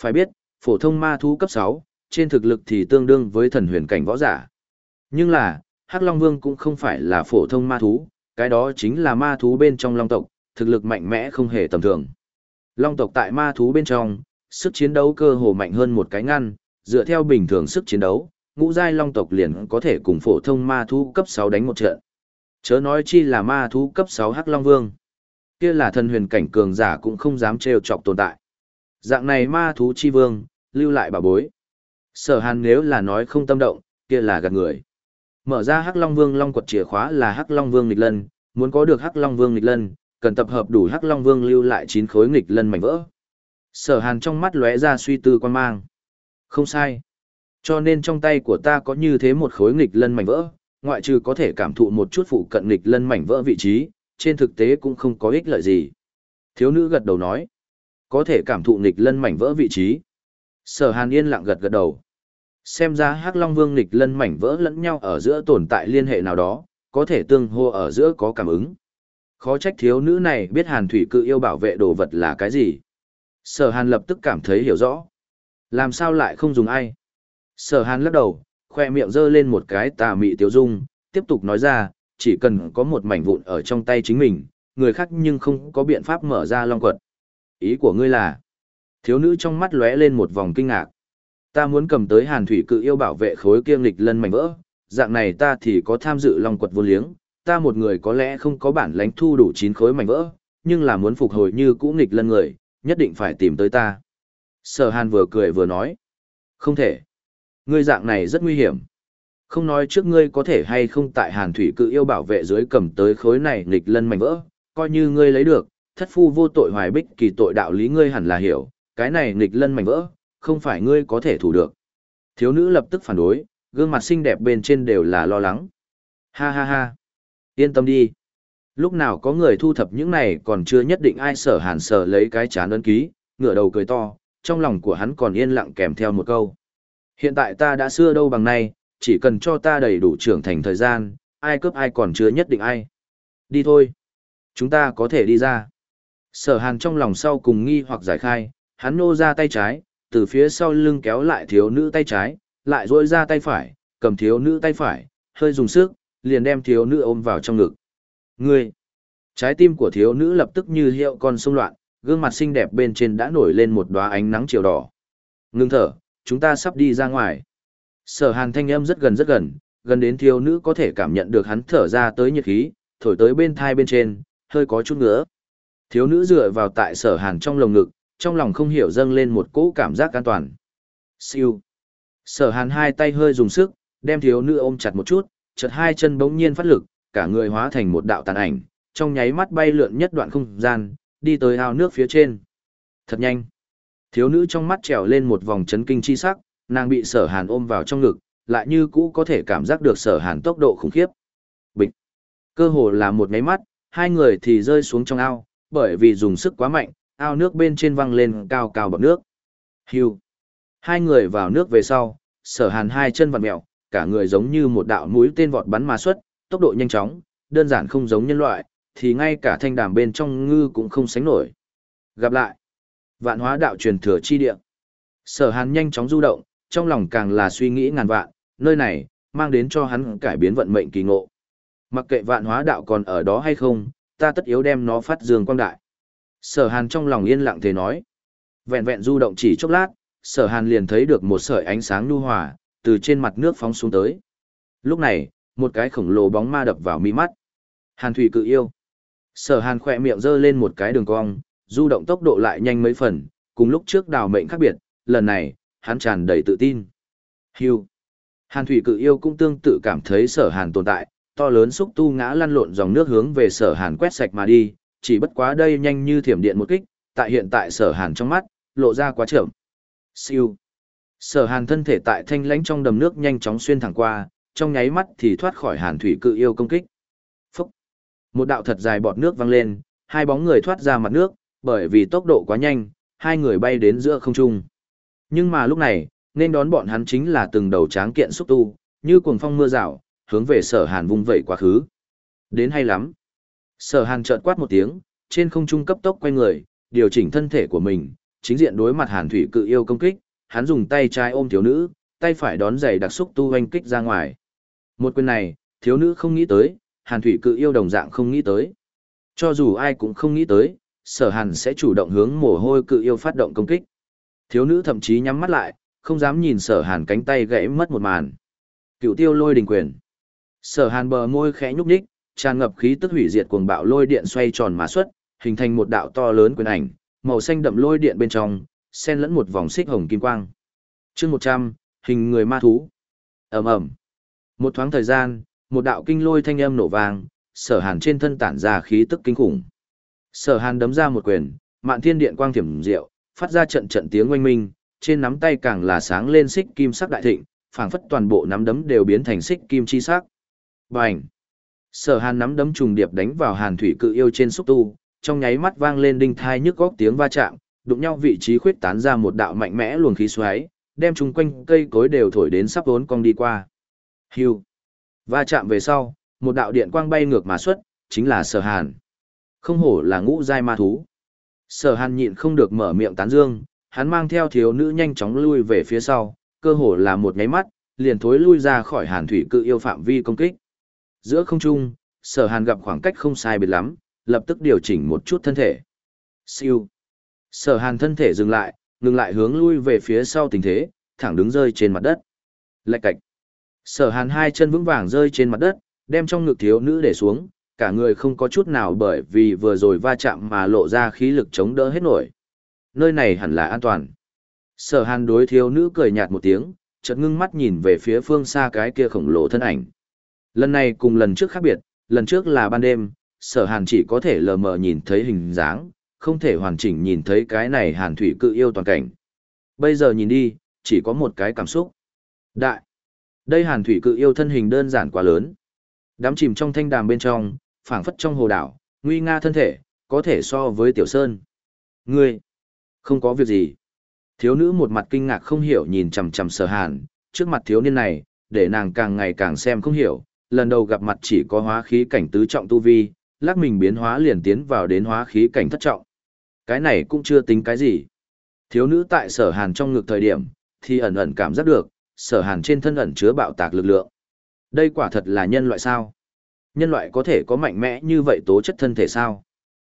Phải biết, phổ thông ma thú cấp 6, trên thực lực thì tương đương với thần huyền cảnh võ giả. Nhưng là, Hắc Long Vương cũng không phải là phổ thông ma thú, cái đó chính là ma thú bên trong long tộc, thực lực mạnh mẽ không hề tầm thường. Long tộc tại ma thú bên trong, sức chiến đấu cơ hồ mạnh hơn một cái ngăn, dựa theo bình thường sức chiến đấu, ngũ giai long tộc liền có thể cùng phổ thông ma thú cấp 6 đánh một trận. Chớ nói chi là ma thú cấp 6 Hắc Long Vương. Kia là thần huyền cảnh cường giả cũng không dám trêu chọc tồn tại. Dạng này ma thú chi vương, lưu lại bà bối. Sở Hàn nếu là nói không tâm động, kia là gạt người. Mở ra Hắc Long Vương Long quật chìa khóa là Hắc Long Vương nghịch lân, muốn có được Hắc Long Vương nghịch lân, cần tập hợp đủ Hắc Long Vương lưu lại chín khối nghịch lân mảnh vỡ. Sở Hàn trong mắt lóe ra suy tư quan mang. Không sai. Cho nên trong tay của ta có như thế một khối nghịch lân mảnh vỡ, ngoại trừ có thể cảm thụ một chút phụ cận nghịch lân mảnh vỡ vị trí, trên thực tế cũng không có ích lợi gì. Thiếu nữ gật đầu nói, có thể cảm thụ nghịch lân mảnh vỡ vị trí. Sở Hàn yên lặng gật gật đầu. Xem ra Hắc Long Vương nghịch lân mảnh vỡ lẫn nhau ở giữa tồn tại liên hệ nào đó, có thể tương hô ở giữa có cảm ứng. Khó trách thiếu nữ này biết Hàn Thủy cự yêu bảo vệ đồ vật là cái gì. Sở Hàn lập tức cảm thấy hiểu rõ. Làm sao lại không dùng ai? Sở Hàn lắc đầu, khoe miệng giơ lên một cái tà mị tiêu dung, tiếp tục nói ra, chỉ cần có một mảnh vụn ở trong tay chính mình, người khác nhưng không có biện pháp mở ra long quật. Ý của ngươi là, thiếu nữ trong mắt lóe lên một vòng kinh ngạc. Ta muốn cầm tới hàn thủy cự yêu bảo vệ khối kiêng lịch lân mảnh vỡ, dạng này ta thì có tham dự long quật vô liếng, ta một người có lẽ không có bản lãnh thu đủ chín khối mảnh vỡ, nhưng là muốn phục hồi như cũ nghịch lân người, nhất định phải tìm tới ta. Sở hàn vừa cười vừa nói. Không thể. Ngươi dạng này rất nguy hiểm. Không nói trước ngươi có thể hay không tại hàn thủy cự yêu bảo vệ dưới cầm tới khối này nghịch lân mảnh vỡ, coi như ngươi lấy được, thất phu vô tội hoài bích kỳ tội đạo lý ngươi hẳn là hiểu, cái này nghịch lân mảnh vỡ, không phải ngươi có thể thủ được. Thiếu nữ lập tức phản đối, gương mặt xinh đẹp bên trên đều là lo lắng. Ha ha ha. Yên tâm đi. Lúc nào có người thu thập những này còn chưa nhất định ai sở hàn sở lấy cái chán ấn ký, ngửa đầu cười to, trong lòng của hắn còn yên lặng kèm theo một câu. Hiện tại ta đã xưa đâu bằng nay, chỉ cần cho ta đầy đủ trưởng thành thời gian, ai cướp ai còn chưa nhất định ai. Đi thôi. Chúng ta có thể đi ra. Sở hàn trong lòng sau cùng nghi hoặc giải khai, hắn nô ra tay trái, từ phía sau lưng kéo lại thiếu nữ tay trái, lại rôi ra tay phải, cầm thiếu nữ tay phải, hơi dùng sức, liền đem thiếu nữ ôm vào trong ngực. Ngươi! Trái tim của thiếu nữ lập tức như hiệu con sông loạn, gương mặt xinh đẹp bên trên đã nổi lên một đóa ánh nắng chiều đỏ. Ngưng thở, chúng ta sắp đi ra ngoài. Sở hàn thanh âm rất gần rất gần, gần đến thiếu nữ có thể cảm nhận được hắn thở ra tới nhiệt khí, thổi tới bên thai bên trên, hơi có chút ngứa. Thiếu nữ dựa vào tại sở hàn trong lồng ngực, trong lòng không hiểu dâng lên một cỗ cảm giác an toàn. Siêu. Sở hàn hai tay hơi dùng sức, đem thiếu nữ ôm chặt một chút, chợt hai chân bỗng nhiên phát lực, cả người hóa thành một đạo tàn ảnh, trong nháy mắt bay lượn nhất đoạn không gian, đi tới ao nước phía trên. Thật nhanh. Thiếu nữ trong mắt trèo lên một vòng chấn kinh chi sắc, nàng bị sở hàn ôm vào trong ngực, lại như cũ có thể cảm giác được sở hàn tốc độ khủng khiếp. Bịch. Cơ hồ là một nháy mắt, hai người thì rơi xuống trong ao, bởi vì dùng sức quá mạnh, ao nước bên trên văng lên cao cao bọc nước. Hưu. Hai người vào nước về sau, sở hàn hai chân vặn mẹo, cả người giống như một đạo mũi tên vọt bắn mà xuất, tốc độ nhanh chóng, đơn giản không giống nhân loại, thì ngay cả thanh đàm bên trong ngư cũng không sánh nổi. Gặp lại. Vạn hóa đạo truyền thừa chi địa. Sở hàn nhanh chóng du động, trong lòng càng là suy nghĩ ngàn vạn, nơi này, mang đến cho hắn cải biến vận mệnh kỳ ngộ. Mặc kệ vạn hóa đạo còn ở đó hay không, ta tất yếu đem nó phát dương quang đại. Sở hàn trong lòng yên lặng thế nói. Vẹn vẹn du động chỉ chốc lát, sở hàn liền thấy được một sợi ánh sáng nhu hòa, từ trên mặt nước phóng xuống tới. Lúc này, một cái khổng lồ bóng ma đập vào mi mắt. Hàn thủy cự yêu. Sở hàn khỏe miệng giơ lên một cái đường cong, du động tốc độ lại nhanh mấy phần, cùng lúc trước đào mệnh khác biệt, lần này, hắn tràn đầy tự tin. Hưu. Hàn thủy cự yêu cũng tương tự cảm thấy sở hàn tồn tại, to lớn xúc tu ngã lăn lộn dòng nước hướng về sở hàn quét sạch mà đi, chỉ bất quá đây nhanh như thiểm điện một kích, tại hiện tại sở hàn trong mắt, lộ ra quá trưởng Siêu. Sở hàn thân thể tại thanh lãnh trong đầm nước nhanh chóng xuyên thẳng qua, trong nháy mắt thì thoát khỏi hàn thủy cự yêu công kích. Phúc. Một đạo thật dài bọt nước văng lên, hai bóng người thoát ra mặt nước, bởi vì tốc độ quá nhanh, hai người bay đến giữa không trung. Nhưng mà lúc này, nên đón bọn hắn chính là từng đầu tráng kiện xúc tu, như cuồng phong mưa rào, hướng về sở hàn vung vẩy quá khứ. Đến hay lắm. Sở hàn chợt quát một tiếng, trên không trung cấp tốc quay người, điều chỉnh thân thể của mình, chính diện đối mặt hàn thủy cự yêu công kích, hắn dùng tay trái ôm thiếu nữ, tay phải đón giày đặc xúc tu hoanh kích ra ngoài. Một quyền này, thiếu nữ không nghĩ tới, hàn thủy cự yêu đồng dạng không nghĩ tới. Cho dù ai cũng không nghĩ tới, sở hàn sẽ chủ động hướng mồ hôi cự yêu phát động công kích. Thiếu nữ thậm chí nhắm mắt lại, không dám nhìn sở hàn cánh tay gãy mất một màn. Cựu tiêu lôi đình quyền. Sở hàn bờ môi khẽ nhúc nhích, tràn ngập khí tức hủy diệt cuồng bạo lôi điện xoay tròn mà xuất, hình thành một đạo to lớn quyền ảnh, màu xanh đậm lôi điện bên trong, xen lẫn một vòng xích hồng kim quang. Chương 100, hình người ma thú. Ầm ầm. Một thoáng thời gian, một đạo kinh lôi thanh âm nổ vang, Sở Hàn trên thân tản ra khí tức kinh khủng. Sở Hàn đấm ra một quyền, Mạn Thiên Điện quang thiểm diệu, phát ra trận trận tiếng oanh minh, trên nắm tay càng là sáng lên xích kim sắc đại thịnh, phảng phất toàn bộ nắm đấm đều biến thành xích kim chi sắc. Bành! Sở Hàn nắm đấm trùng điệp đánh vào Hàn Thủy Cự Yêu trên xúc tu, trong nháy mắt vang lên đinh thai nhức góc tiếng va chạm, đụng nhau vị trí khuyết tán ra một đạo mạnh mẽ luồng khí xoáy, đem chung quanh cây cối đều thổi đến sắp vốn cong đi qua. Hiu! Va chạm về sau, một đạo điện quang bay ngược mà xuất, chính là Sở Hàn. Không hổ là ngũ giai ma thú. Sở Hàn nhịn không được mở miệng tán dương, hắn mang theo thiếu nữ nhanh chóng lui về phía sau, cơ hồ là một nháy mắt, liền thối lui ra khỏi Hàn Thủy cự yêu phạm vi công kích. Giữa không trung, Sở Hàn gặp khoảng cách không sai biệt lắm, lập tức điều chỉnh một chút thân thể. Siêu. Sở hàn thân thể dừng lại, ngừng lại hướng lui về phía sau tình thế, thẳng đứng rơi trên mặt đất. Lạch cạch. Sở hàn hai chân vững vàng rơi trên mặt đất, đem trong ngực thiếu nữ để xuống, cả người không có chút nào bởi vì vừa rồi va chạm mà lộ ra khí lực chống đỡ hết nổi. Nơi này hẳn là an toàn. Sở hàn đối thiếu nữ cười nhạt một tiếng, chợt ngưng mắt nhìn về phía phương xa cái kia khổng lồ thân ảnh. Lần này cùng lần trước khác biệt, lần trước là ban đêm, sở hàn chỉ có thể lờ mờ nhìn thấy hình dáng, không thể hoàn chỉnh nhìn thấy cái này hàn thủy cự yêu toàn cảnh. Bây giờ nhìn đi, chỉ có một cái cảm xúc. Đại. Đây hàn thủy cự yêu thân hình đơn giản quá lớn. Đám chìm trong thanh đàm bên trong, phảng phất trong hồ đảo, nguy nga thân thể, có thể so với tiểu sơn. Ngươi, không có việc gì. Thiếu nữ một mặt kinh ngạc không hiểu nhìn chằm chằm sở hàn, trước mặt thiếu niên này, để nàng càng ngày càng xem không hiểu, lần đầu gặp mặt chỉ có hóa khí cảnh tứ trọng tu vi, lắc mình biến hóa liền tiến vào đến hóa khí cảnh thất trọng. Cái này cũng chưa tính cái gì. Thiếu nữ tại sở hàn trong ngực thời điểm, thì ẩn ẩn cảm giác được, sở hàn trên thân ẩn chứa bạo tạc lực lượng. Đây quả thật là nhân loại sao? Nhân loại có thể có mạnh mẽ như vậy tố chất thân thể sao?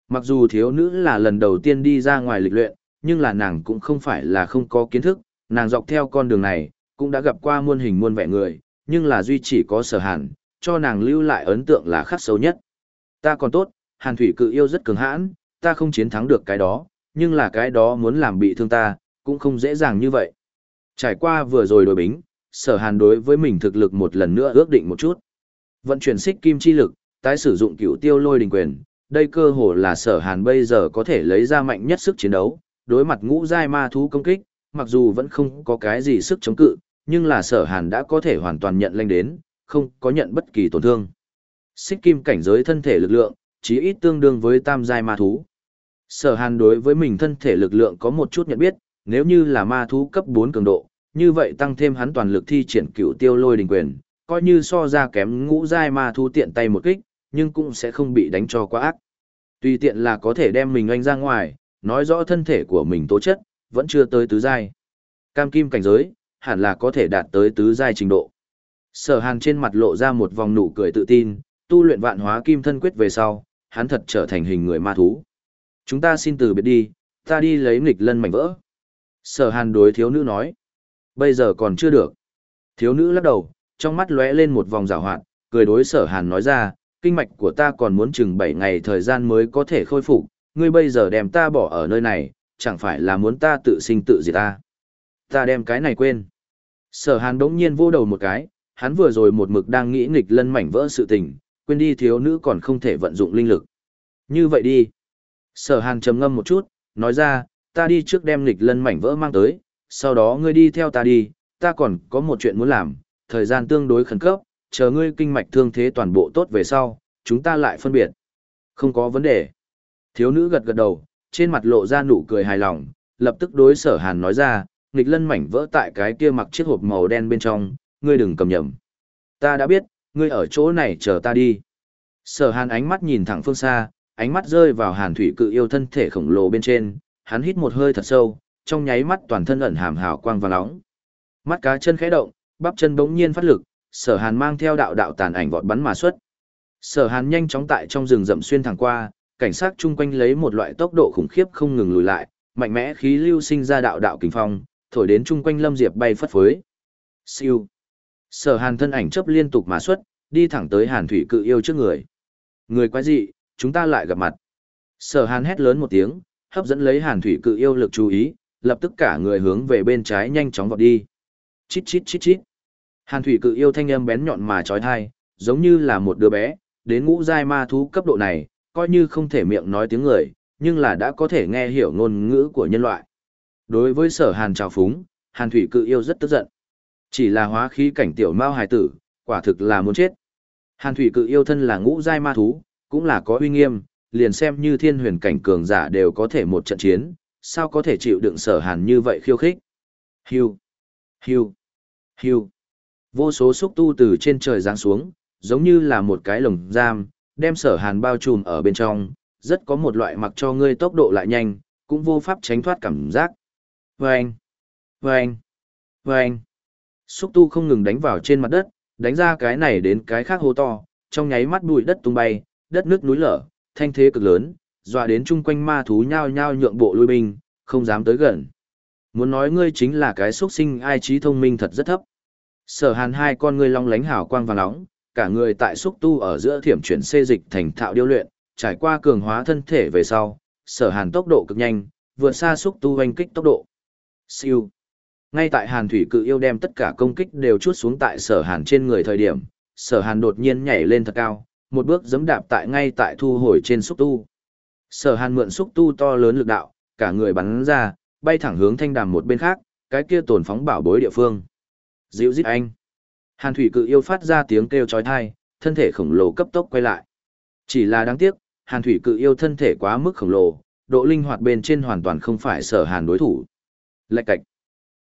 Mặc dù thiếu nữ là lần đầu tiên đi ra ngoài lịch luyện, nhưng là nàng cũng không phải là không có kiến thức, nàng dọc theo con đường này, cũng đã gặp qua muôn hình muôn vẻ người, nhưng là duy chỉ có sở hàn, cho nàng lưu lại ấn tượng là khắc sâu nhất. Ta còn tốt, hàn thủy cự yêu rất cường hãn, ta không chiến thắng được cái đó, nhưng là cái đó muốn làm bị thương ta, cũng không dễ dàng như vậy. Trải qua vừa rồi đối bính, sở hàn đối với mình thực lực một lần nữa ước định một chút. Vận chuyển xích kim chi lực, tái sử dụng cửu tiêu lôi đình quyền, đây cơ hồ là sở hàn bây giờ có thể lấy ra mạnh nhất sức chiến đấu, đối mặt ngũ giai ma thú công kích, mặc dù vẫn không có cái gì sức chống cự, nhưng là sở hàn đã có thể hoàn toàn nhận lanh đến, không có nhận bất kỳ tổn thương. Xích kim cảnh giới thân thể lực lượng, chí ít tương đương với tam giai ma thú. Sở hàn đối với mình thân thể lực lượng có một chút nhận biết, nếu như là ma thú cấp 4 cường độ, như vậy tăng thêm hắn toàn lực thi triển cửu tiêu lôi đình quyền, coi như so ra kém ngũ giai ma thú tiện tay một kích, nhưng cũng sẽ không bị đánh cho quá ác. Tùy tiện là có thể đem mình anh ra ngoài, nói rõ thân thể của mình tố chất, vẫn chưa tới tứ giai. Cam kim cảnh giới, hẳn là có thể đạt tới tứ giai trình độ. Sở Hàn trên mặt lộ ra một vòng nụ cười tự tin, tu luyện vạn hóa kim thân quyết về sau, hắn thật trở thành hình người ma thú. Chúng ta xin từ biệt đi, ta đi lấy nghịch lân mảnh vỡ. Sở Hàn đối thiếu nữ nói. Bây giờ còn chưa được. Thiếu nữ lắc đầu, trong mắt lóe lên một vòng rào hoạn, cười đối sở Hàn nói ra, kinh mạch của ta còn muốn chừng 7 ngày thời gian mới có thể khôi phục, ngươi bây giờ đem ta bỏ ở nơi này, chẳng phải là muốn ta tự sinh tự diệt ta. Ta đem cái này quên. Sở hàn đống nhiên vô đầu một cái, hắn vừa rồi một mực đang nghĩ nghịch lân mảnh vỡ sự tình, quên đi thiếu nữ còn không thể vận dụng linh lực. Như vậy đi. Sở hàn trầm ngâm một chút, nói ra, ta đi trước đem nghịch lân mảnh vỡ mang tới, sau đó ngươi đi theo ta đi, ta còn có một chuyện muốn làm, thời gian tương đối khẩn cấp, chờ ngươi kinh mạch thương thế toàn bộ tốt về sau, chúng ta lại phân biệt. Không có vấn đề. Thiếu nữ gật gật đầu, trên mặt lộ ra nụ cười hài lòng, lập tức đối sở hàn nói ra, nghịch lân mảnh vỡ tại cái kia mặc chiếc hộp màu đen bên trong, ngươi đừng cầm nhầm. Ta đã biết, ngươi ở chỗ này chờ ta đi. Sở hàn ánh mắt nhìn thẳng phương xa, ánh mắt rơi vào hàn thủy cự yêu thân thể khổng lồ bên trên, hắn hít một hơi thật sâu, trong nháy mắt toàn thân ẩn hàm hào quang và nóng. Mắt cá chân khẽ động, bắp chân bỗng nhiên phát lực, sở hàn mang theo đạo đạo tàn ảnh vọt bắn mà xuất. Sở hàn nhanh chóng tại trong rừng rậm xuyên thẳng qua, cảnh sát chung quanh lấy một loại tốc độ khủng khiếp không ngừng lùi lại, mạnh mẽ khí lưu sinh ra đạo đạo kinh phong, thổi đến chung quanh Lâm Diệp bay phất phới. Siêu. Sở Hàn thân ảnh chấp liên tục mà xuất, đi thẳng tới Hàn Thủy Cự Yêu trước người. Người quái dị, chúng ta lại gặp mặt. Sở Hàn hét lớn một tiếng, hấp dẫn lấy Hàn Thủy Cự Yêu lực chú ý, lập tức cả người hướng về bên trái nhanh chóng vọt đi. Chít chít chít chít. Hàn Thủy Cự Yêu thanh âm bén nhọn mà chói tai, giống như là một đứa bé, đến ngũ giai ma thú cấp độ này, coi như không thể miệng nói tiếng người, nhưng là đã có thể nghe hiểu ngôn ngữ của nhân loại. Đối với sở hàn trào phúng, hàn thủy cự yêu rất tức giận. Chỉ là hóa khí cảnh tiểu mao hài tử, quả thực là muốn chết. Hàn thủy cự yêu thân là ngũ giai ma thú, cũng là có uy nghiêm, liền xem như thiên huyền cảnh cường giả đều có thể một trận chiến, sao có thể chịu đựng sở hàn như vậy khiêu khích. Hiu, hiu, hiu. Vô số xúc tu từ trên trời giáng xuống, giống như là một cái lồng giam, đem sở hàn bao trùm ở bên trong, rất có một loại mặc cho ngươi tốc độ lại nhanh, cũng vô pháp tránh thoát cảm giác. Vâng! Vâng! Vâng! Xúc tu không ngừng đánh vào trên mặt đất, đánh ra cái này đến cái khác hô to, trong nháy mắt bụi đất tung bay, đất nước núi lở, thanh thế cực lớn, dọa đến chung quanh ma thú nhao nhao nhượng bộ lui binh, không dám tới gần. Muốn nói ngươi chính là cái xuất sinh ai trí thông minh thật rất thấp. Sở hàn hai con ngươi long lánh hào quang vàng nóng, cả người tại xúc tu ở giữa thiểm chuyển xê dịch thành thạo điêu luyện, trải qua cường hóa thân thể về sau, sở hàn tốc độ cực nhanh, vượt xa xúc tu hoành kích tốc độ. Siêu. Ngay tại hàn thủy cự yêu đem tất cả công kích đều chút xuống tại sở hàn trên người thời điểm, sở hàn đột nhiên nhảy lên thật cao, một bước giẫm đạp tại ngay tại thu hồi trên xúc tu. Sở hàn mượn xúc tu to lớn lực đạo, cả người bắn ra, bay thẳng hướng thanh đàm một bên khác, cái kia tổn phóng bảo bối địa phương. Dịu dít anh. Hàn thủy cự yêu phát ra tiếng kêu chói tai, thân thể khổng lồ cấp tốc quay lại. Chỉ là đáng tiếc, hàn thủy cự yêu thân thể quá mức khổng lồ, độ linh hoạt bên trên hoàn toàn không phải sở hàn đối thủ. Lạch cạch.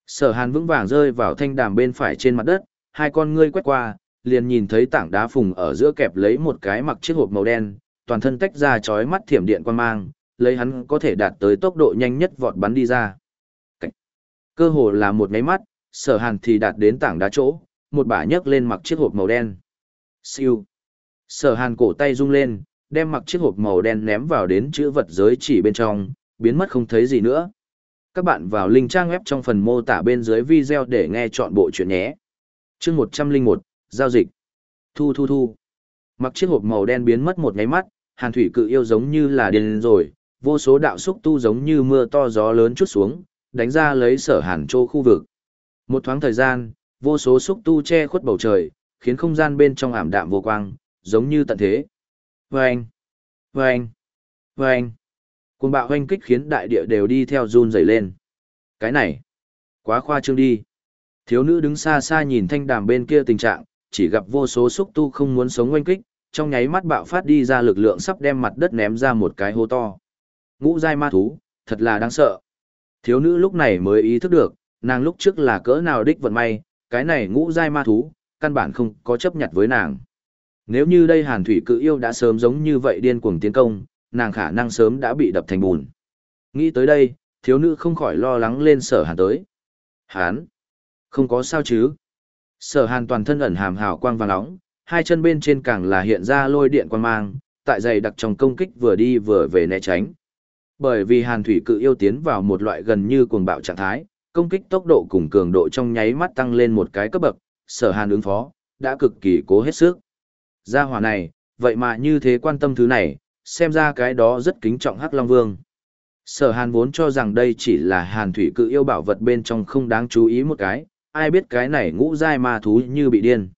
Sở hàn vững vàng rơi vào thanh đàm bên phải trên mặt đất, hai con ngươi quét qua, liền nhìn thấy tảng đá phùng ở giữa kẹp lấy một cái mặc chiếc hộp màu đen, toàn thân tách ra chói mắt thiểm điện quan mang, lấy hắn có thể đạt tới tốc độ nhanh nhất vọt bắn đi ra. Cảnh. Cơ hồ là một máy mắt, sở hàn thì đạt đến tảng đá chỗ, một bả nhấc lên mặc chiếc hộp màu đen. Siêu. Sở hàn cổ tay rung lên, đem mặc chiếc hộp màu đen ném vào đến chữ vật giới chỉ bên trong, biến mất không thấy gì nữa. Các bạn vào link trang web trong phần mô tả bên dưới video để nghe chọn bộ chuyện nhé. chương 101, Giao dịch. Thu thu thu. Mặc chiếc hộp màu đen biến mất một nháy mắt, hàn thủy cự yêu giống như là điên rồi, vô số đạo xúc tu giống như mưa to gió lớn chút xuống, đánh ra lấy sở hàn châu khu vực. Một thoáng thời gian, vô số xúc tu che khuất bầu trời, khiến không gian bên trong ảm đạm vô quang, giống như tận thế. Vâng! Vâng! Vâng! Cuồng bạo hoanh kích khiến đại địa đều đi theo run rẩy lên. Cái này! Quá khoa trương đi! Thiếu nữ đứng xa xa nhìn thanh đàm bên kia tình trạng, chỉ gặp vô số xúc tu không muốn sống oanh kích, trong nháy mắt bạo phát đi ra lực lượng sắp đem mặt đất ném ra một cái hố to. Ngũ giai ma thú, thật là đáng sợ. Thiếu nữ lúc này mới ý thức được, nàng lúc trước là cỡ nào đích vận may, cái này ngũ giai ma thú, căn bản không có chấp nhận với nàng. Nếu như đây hàn thủy cự yêu đã sớm giống như vậy điên cuồng tiến công, nàng khả năng sớm đã bị đập thành bùn. Nghĩ tới đây, thiếu nữ không khỏi lo lắng lên sở hàn tới. Hán! Không có sao chứ? Sở hàn toàn thân ẩn hàm hào quang vàng nóng, hai chân bên trên càng là hiện ra lôi điện quan mang, tại dày đặc trong công kích vừa đi vừa về né tránh. Bởi vì hàn thủy cự yêu tiến vào một loại gần như cuồng bạo trạng thái, công kích tốc độ cùng cường độ trong nháy mắt tăng lên một cái cấp bậc, sở hàn ứng phó, đã cực kỳ cố hết sức. Gia hỏa này, vậy mà như thế quan tâm thứ này, xem ra cái đó rất kính trọng Hắc Long Vương. Sở hàn vốn cho rằng đây chỉ là hàn thủy cự yêu bảo vật bên trong không đáng chú ý một cái, ai biết cái này ngũ giai ma thú như bị điên.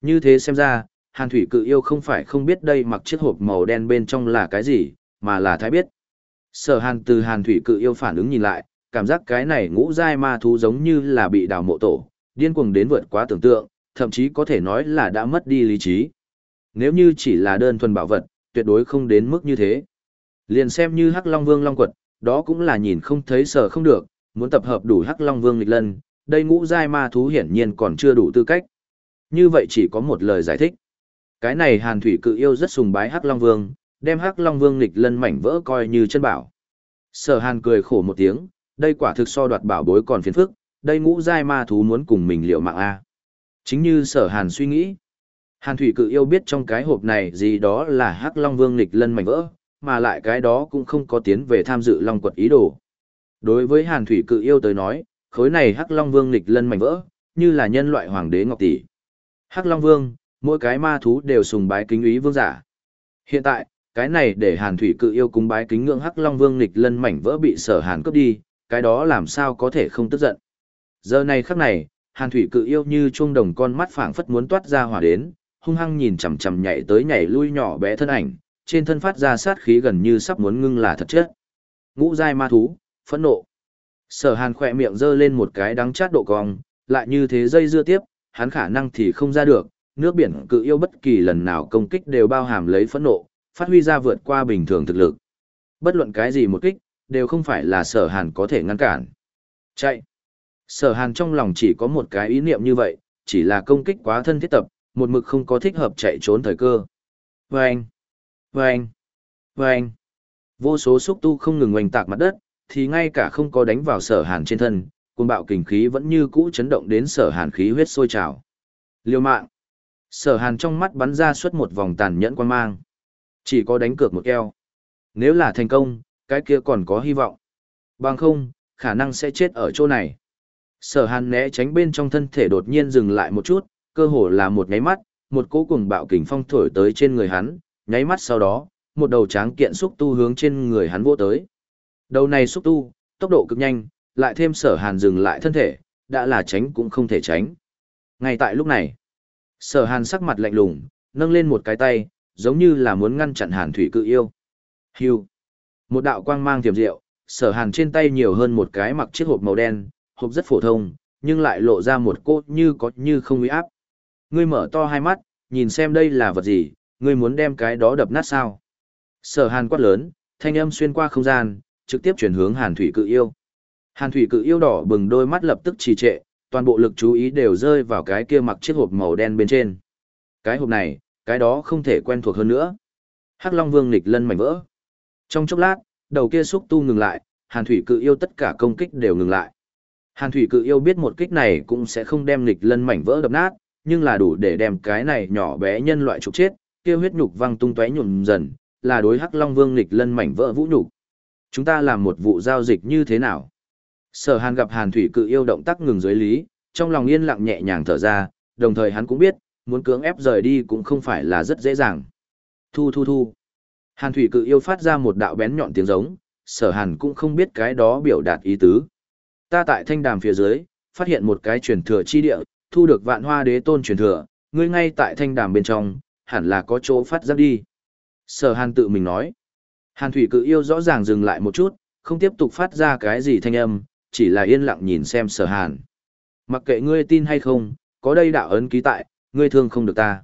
Như thế xem ra, hàn thủy cự yêu không phải không biết đây mặc chiếc hộp màu đen bên trong là cái gì, mà là thái biết. Sở hàn từ hàn thủy cự yêu phản ứng nhìn lại, cảm giác cái này ngũ giai ma thú giống như là bị đào mộ tổ, điên cuồng đến vượt quá tưởng tượng, thậm chí có thể nói là đã mất đi lý trí. Nếu như chỉ là đơn thuần bảo vật, tuyệt đối không đến mức như thế. Liền xem như Hắc Long Vương Long Quật, đó cũng là nhìn không thấy sở không được, muốn tập hợp đủ Hắc Long Vương lịch lần, đây ngũ giai ma thú hiển nhiên còn chưa đủ tư cách. Như vậy chỉ có một lời giải thích. Cái này Hàn Thủy cự yêu rất sùng bái Hắc Long Vương, đem Hắc Long Vương lịch lân mảnh vỡ coi như chân bảo. Sở Hàn cười khổ một tiếng, đây quả thực so đoạt bảo bối còn phiền phức, đây ngũ giai ma thú muốn cùng mình liệu mạng a. Chính như Sở Hàn suy nghĩ. Hàn Thủy cự yêu biết trong cái hộp này gì đó là Hắc Long Vương lịch lân mảnh vỡ, mà lại cái đó cũng không có tiến về tham dự Long quật ý đồ. Đối với Hàn Thủy cự yêu tới nói, khối này Hắc Long Vương lịch lân mảnh vỡ, như là nhân loại hoàng đế ngọc tỷ. Hắc Long Vương, mỗi cái ma thú đều sùng bái kính ý vương giả. Hiện tại, cái này để Hàn Thủy cự yêu cúng bái kính ngưỡng Hắc Long Vương lịch lân mảnh vỡ bị Sở Hàn cướp đi, cái đó làm sao có thể không tức giận. Giờ này khắc này, Hàn Thủy cự yêu như chuông đồng con mắt phảng phất muốn toát ra hỏa đến, hung hăng nhìn chằm chằm nhảy tới nhảy lui nhỏ bé thân ảnh, trên thân phát ra sát khí gần như sắp muốn ngưng là thật chết Ngũ giai ma thú, phẫn nộ. Sở Hàn khỏe miệng giơ lên một cái đắng chát độ cong, lại như thế dây dưa tiếp, hắn khả năng thì không ra được, nước biển cự yêu bất kỳ lần nào công kích đều bao hàm lấy phẫn nộ, phát huy ra vượt qua bình thường thực lực. Bất luận cái gì một kích, đều không phải là sở hàn có thể ngăn cản. Chạy. Sở hàn trong lòng chỉ có một cái ý niệm như vậy, chỉ là công kích quá thân thiết tập, một mực không có thích hợp chạy trốn thời cơ. Vâng! Vâng! Vâng! Vô số xúc tu không ngừng oanh tạc mặt đất, thì ngay cả không có đánh vào sở hàn trên thân, cùng bạo kình khí vẫn như cũ chấn động đến sở hàn khí huyết sôi trào. Liêu mạng! Sở hàn trong mắt bắn ra suốt một vòng tàn nhẫn quan mang. Chỉ có đánh cược một keo. Nếu là thành công, cái kia còn có hy vọng. Bằng không, khả năng sẽ chết ở chỗ này. Sở hàn né tránh bên trong thân thể đột nhiên dừng lại một chút, cơ hồ là một nháy mắt, một cỗ cùng bạo kình phong thổi tới trên người hắn, nháy mắt sau đó, một đầu tráng kiện xúc tu hướng trên người hắn vỗ tới. Đầu này xúc tu, tốc độ cực nhanh, lại thêm sở hàn dừng lại thân thể, đã là tránh cũng không thể tránh. Ngay tại lúc này, sở hàn sắc mặt lạnh lùng, nâng lên một cái tay, giống như là muốn ngăn chặn hàn thủy cự yêu. Hưu. Một đạo quang mang tiềm diệu, sở hàn trên tay nhiều hơn một cái mặc chiếc hộp màu đen, hộp rất phổ thông, nhưng lại lộ ra một cốt như có như không uy áp. Ngươi mở to hai mắt, nhìn xem đây là vật gì, ngươi muốn đem cái đó đập nát sao? Sở hàn quát lớn, thanh âm xuyên qua không gian, trực tiếp chuyển hướng hàn thủy cự yêu. Hàn thủy cự yêu đỏ bừng đôi mắt lập tức trì trệ, toàn bộ lực chú ý đều rơi vào cái kia mặc chiếc hộp màu đen bên trên. Cái hộp này, cái đó không thể quen thuộc hơn nữa. Hắc Long Vương nghịch lân mảnh vỡ. Trong chốc lát, đầu kia xúc tu ngừng lại, Hàn Thủy Cự Yêu tất cả công kích đều ngừng lại. Hàn Thủy Cự Yêu biết một kích này cũng sẽ không đem nghịch lân mảnh vỡ đập nát, nhưng là đủ để đem cái này nhỏ bé nhân loại trục chết, kia huyết nhục văng tung tóe nhuộm dần, là đối Hắc Long Vương nghịch lân mảnh vỡ vũ nhục. Chúng ta làm một vụ giao dịch như thế nào? Sở Hàn gặp Hàn Thủy Cự Yêu động tác ngừng dưới lý, trong lòng yên lặng nhẹ nhàng thở ra, đồng thời hắn cũng biết, muốn cưỡng ép rời đi cũng không phải là rất dễ dàng. Thu thu thu. Hàn Thủy Cự Yêu phát ra một đạo bén nhọn tiếng giống, Sở Hàn cũng không biết cái đó biểu đạt ý tứ. Ta tại thanh đàm phía dưới, phát hiện một cái truyền thừa chi địa, thu được vạn hoa đế tôn truyền thừa, ngươi ngay tại thanh đàm bên trong, hẳn là có chỗ phát giác đi. Sở Hàn tự mình nói. Hàn Thủy Cự Yêu rõ ràng dừng lại một chút, không tiếp tục phát ra cái gì thanh âm, chỉ là yên lặng nhìn xem Sở Hàn. Mặc kệ ngươi tin hay không, có đây đạo ấn ký tại, ngươi thương không được ta.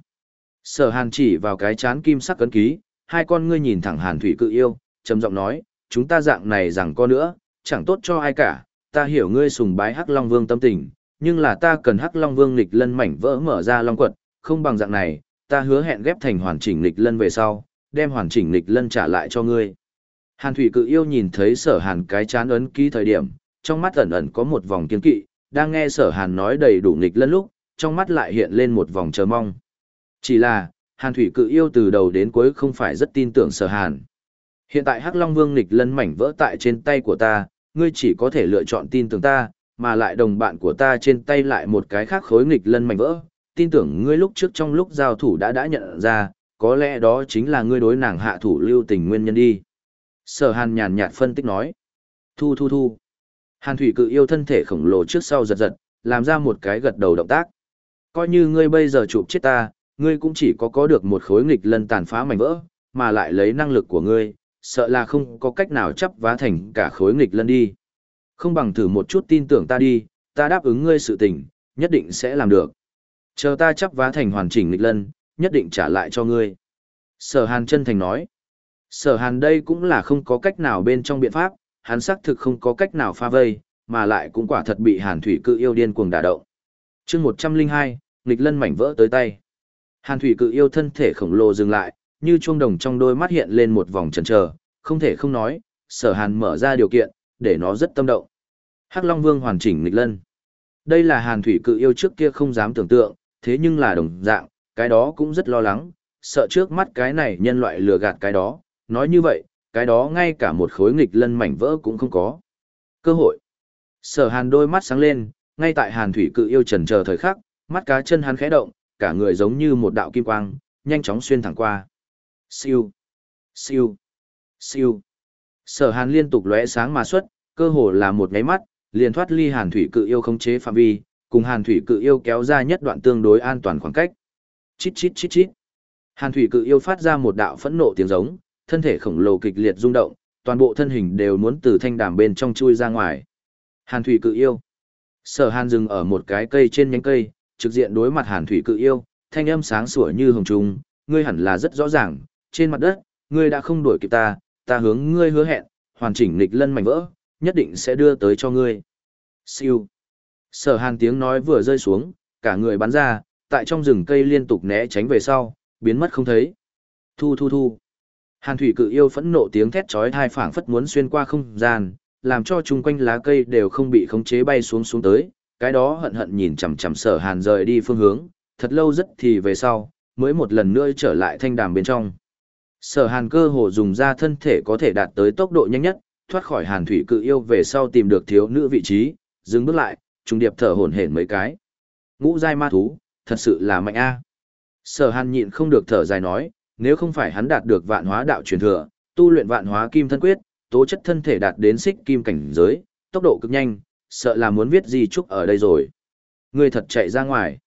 Sở hàn chỉ vào cái chán kim sắc ấn ký, hai con ngươi nhìn thẳng hàn thủy cự yêu, trầm giọng nói, chúng ta dạng này rằng có nữa, chẳng tốt cho ai cả, ta hiểu ngươi sùng bái hắc long vương tâm tình, nhưng là ta cần hắc long vương lịch lân mảnh vỡ mở ra long quật, không bằng dạng này, ta hứa hẹn ghép thành hoàn chỉnh lịch lân về sau, đem hoàn chỉnh lịch lân trả lại cho ngươi. Hàn thủy cự yêu nhìn thấy sở hàn cái chán ấn ký thời điểm, trong mắt ẩn ẩn có một vòng kiên kỵ, đang nghe sở hàn nói đầy đủ nghịch lân lúc, trong mắt lại hiện lên một vòng chờ mong. Chỉ là, hàn thủy cự yêu từ đầu đến cuối không phải rất tin tưởng sở hàn. Hiện tại Hắc Long Vương nghịch lân mảnh vỡ tại trên tay của ta, ngươi chỉ có thể lựa chọn tin tưởng ta, mà lại đồng bạn của ta trên tay lại một cái khác khối nghịch lân mảnh vỡ. Tin tưởng ngươi lúc trước trong lúc giao thủ đã đã nhận ra, có lẽ đó chính là ngươi đối nàng hạ thủ lưu tình nguyên nhân đi. Sở hàn nhàn nhạt phân tích nói. Thu thu thu. Hàn thủy cự yêu thân thể khổng lồ trước sau giật giật, làm ra một cái gật đầu động tác. Coi như ngươi bây giờ chụp chết ta, ngươi cũng chỉ có có được một khối nghịch lân tàn phá mảnh vỡ, mà lại lấy năng lực của ngươi, sợ là không có cách nào chấp vá thành cả khối nghịch lân đi. Không bằng thử một chút tin tưởng ta đi, ta đáp ứng ngươi sự tình, nhất định sẽ làm được. Chờ ta chấp vá thành hoàn chỉnh nghịch lân, nhất định trả lại cho ngươi. Sở Hàn chân thành nói. Sở Hàn đây cũng là không có cách nào bên trong biện pháp, hắn xác thực không có cách nào pha vây, mà lại cũng quả thật bị Hàn Thủy Cự yêu điên cuồng đả động. Chương 102, nghịch lân mảnh vỡ tới tay. Hàn Thủy Cự yêu thân thể khổng lồ dừng lại, như chuông đồng trong đôi mắt hiện lên một vòng chần chờ, không thể không nói, Sở Hàn mở ra điều kiện, để nó rất tâm động. Hắc Long Vương hoàn chỉnh nghịch lân. Đây là Hàn Thủy Cự yêu trước kia không dám tưởng tượng, thế nhưng là đồng dạng, cái đó cũng rất lo lắng, sợ trước mắt cái này nhân loại lừa gạt cái đó, nói như vậy, cái đó ngay cả một khối nghịch lân mảnh vỡ cũng không có. Cơ hội. Sở hàn đôi mắt sáng lên, ngay tại hàn thủy cự yêu trần chờ thời khắc, mắt cá chân hắn khẽ động, cả người giống như một đạo kim quang, nhanh chóng xuyên thẳng qua. Siêu, siêu, siêu. Sở hàn liên tục lóe sáng mà xuất, cơ hồ là một nháy mắt, liền thoát ly hàn thủy cự yêu khống chế phạm vi, cùng hàn thủy cự yêu kéo ra nhất đoạn tương đối an toàn khoảng cách. Chít chít chít chít. Hàn thủy cự yêu phát ra một đạo phẫn nộ tiếng giống, thân thể khổng lồ kịch liệt rung động, toàn bộ thân hình đều muốn từ thanh đàm bên trong chui ra ngoài. Hàn Thủy cự yêu. Sở Hàn dừng ở một cái cây trên nhánh cây, trực diện đối mặt Hàn Thủy cự yêu, thanh âm sáng sủa như hồng trung, ngươi hẳn là rất rõ ràng, trên mặt đất, ngươi đã không đuổi kịp ta, ta hướng ngươi hứa hẹn, hoàn chỉnh lịch lân mảnh vỡ, nhất định sẽ đưa tới cho ngươi. Siêu. Sở Hàn tiếng nói vừa rơi xuống, cả người bắn ra, tại trong rừng cây liên tục né tránh về sau, biến mất không thấy. Thu thu thu. Hàn thủy cự yêu phẫn nộ tiếng thét chói tai phảng phất muốn xuyên qua không gian, làm cho chung quanh lá cây đều không bị khống chế bay xuống xuống tới, cái đó hận hận nhìn chằm chằm sở hàn rời đi phương hướng, thật lâu rất thì về sau, mới một lần nữa trở lại thanh đàm bên trong. Sở hàn cơ hồ dùng ra thân thể có thể đạt tới tốc độ nhanh nhất, thoát khỏi hàn thủy cự yêu về sau tìm được thiếu nữ vị trí, dừng bước lại, trung điệp thở hổn hển mấy cái. Ngũ giai ma thú, thật sự là mạnh a. Sở hàn nhịn không được thở dài nói, nếu không phải hắn đạt được vạn hóa đạo truyền thừa, tu luyện vạn hóa kim thân quyết, tố chất thân thể đạt đến xích kim cảnh giới, tốc độ cực nhanh, sợ là muốn viết gì chúc ở đây rồi. Người thật chạy ra ngoài.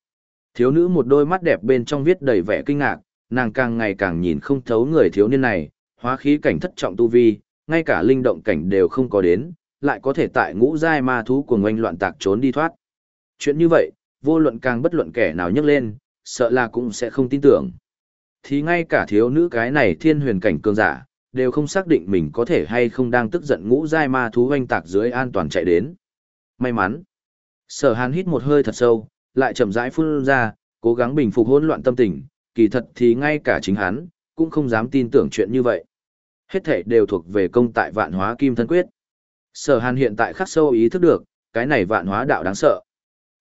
Thiếu nữ một đôi mắt đẹp bên trong viết đầy vẻ kinh ngạc, nàng càng ngày càng nhìn không thấu người thiếu niên này, hóa khí cảnh thất trọng tu vi, ngay cả linh động cảnh đều không có đến, lại có thể tại ngũ giai ma thú của ngoanh loạn tạc trốn đi thoát. Chuyện như vậy, vô luận càng bất luận kẻ nào nhắc lên, sợ là cũng sẽ không tin tưởng. Thì ngay cả thiếu nữ cái này thiên huyền cảnh cường giả, đều không xác định mình có thể hay không đang tức giận ngũ giai ma thú oanh tạc dưới an toàn chạy đến. May mắn. Sở hàn hít một hơi thật sâu, lại chậm rãi phun ra, cố gắng bình phục hỗn loạn tâm tình, kỳ thật thì ngay cả chính hắn, cũng không dám tin tưởng chuyện như vậy. Hết thể đều thuộc về công tại vạn hóa kim thân quyết. Sở hàn hiện tại khắc sâu ý thức được, cái này vạn hóa đạo đáng sợ.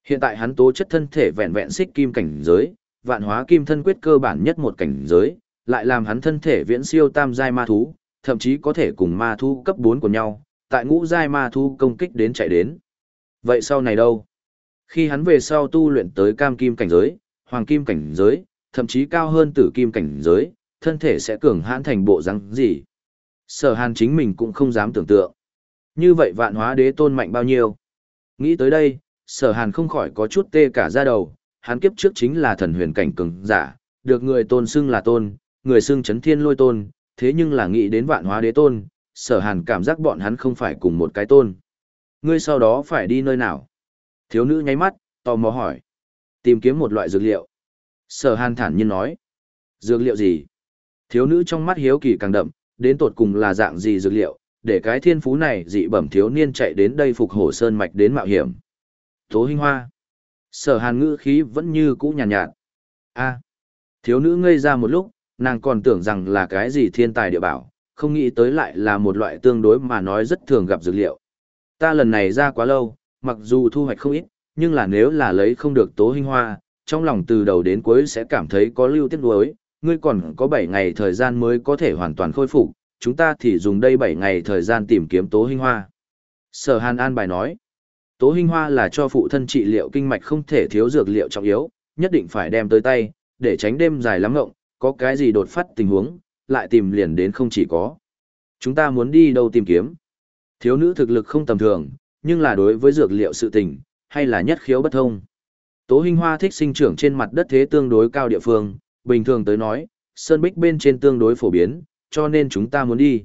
Hiện tại hắn tố chất thân thể vẹn vẹn xích kim cảnh giới, vạn hóa kim thân quyết cơ bản nhất một cảnh giới, lại làm hắn thân thể viễn siêu tam giai ma thú, thậm chí có thể cùng ma thú cấp 4 của nhau, tại ngũ giai ma thú công kích đến chạy đến. Vậy sau này đâu? Khi hắn về sau tu luyện tới cam kim cảnh giới, hoàng kim cảnh giới, thậm chí cao hơn tử kim cảnh giới, thân thể sẽ cường hãn thành bộ răng gì? Sở hàn chính mình cũng không dám tưởng tượng. Như vậy vạn hóa đế tôn mạnh bao nhiêu? Nghĩ tới đây, sở hàn không khỏi có chút tê cả ra đầu, hắn kiếp trước chính là thần huyền cảnh cường giả, được người tôn xưng là tôn, người xưng chấn thiên lôi tôn, thế nhưng là nghĩ đến vạn hóa đế tôn, sở hàn cảm giác bọn hắn không phải cùng một cái tôn. Ngươi sau đó phải đi nơi nào? Thiếu nữ nháy mắt, tò mò hỏi. Tìm kiếm một loại dược liệu. Sở hàn thản nhiên nói. Dược liệu gì? Thiếu nữ trong mắt hiếu kỳ càng đậm, đến tột cùng là dạng gì dược liệu, để cái thiên phú này dị bẩm thiếu niên chạy đến đây phục hổ sơn mạch đến mạo hiểm. Tố hinh hoa. Sở hàn ngữ khí vẫn như cũ nhàn nhạt, a thiếu nữ ngây ra một lúc, nàng còn tưởng rằng là cái gì thiên tài địa bảo, không nghĩ tới lại là một loại tương đối mà nói rất thường gặp dược liệu. Ta lần này ra quá lâu, mặc dù thu hoạch không ít, nhưng là nếu là lấy không được tố hinh hoa, trong lòng từ đầu đến cuối sẽ cảm thấy có lưu tiết nuối, ngươi còn có 7 ngày thời gian mới có thể hoàn toàn khôi phục, chúng ta thì dùng đây 7 ngày thời gian tìm kiếm tố hinh hoa. Sở Hàn An bài nói, tố hinh hoa là cho phụ thân trị liệu kinh mạch không thể thiếu dược liệu trọng yếu, nhất định phải đem tới tay, để tránh đêm dài lắm ngộng, có cái gì đột phát tình huống, lại tìm liền đến không chỉ có. Chúng ta muốn đi đâu tìm kiếm? Thiếu nữ thực lực không tầm thường, nhưng là đối với dược liệu sự tình, hay là nhất khiếu bất thông. Tố hinh hoa thích sinh trưởng trên mặt đất thế tương đối cao địa phương, bình thường tới nói, sơn bích bên trên tương đối phổ biến, cho nên chúng ta muốn đi.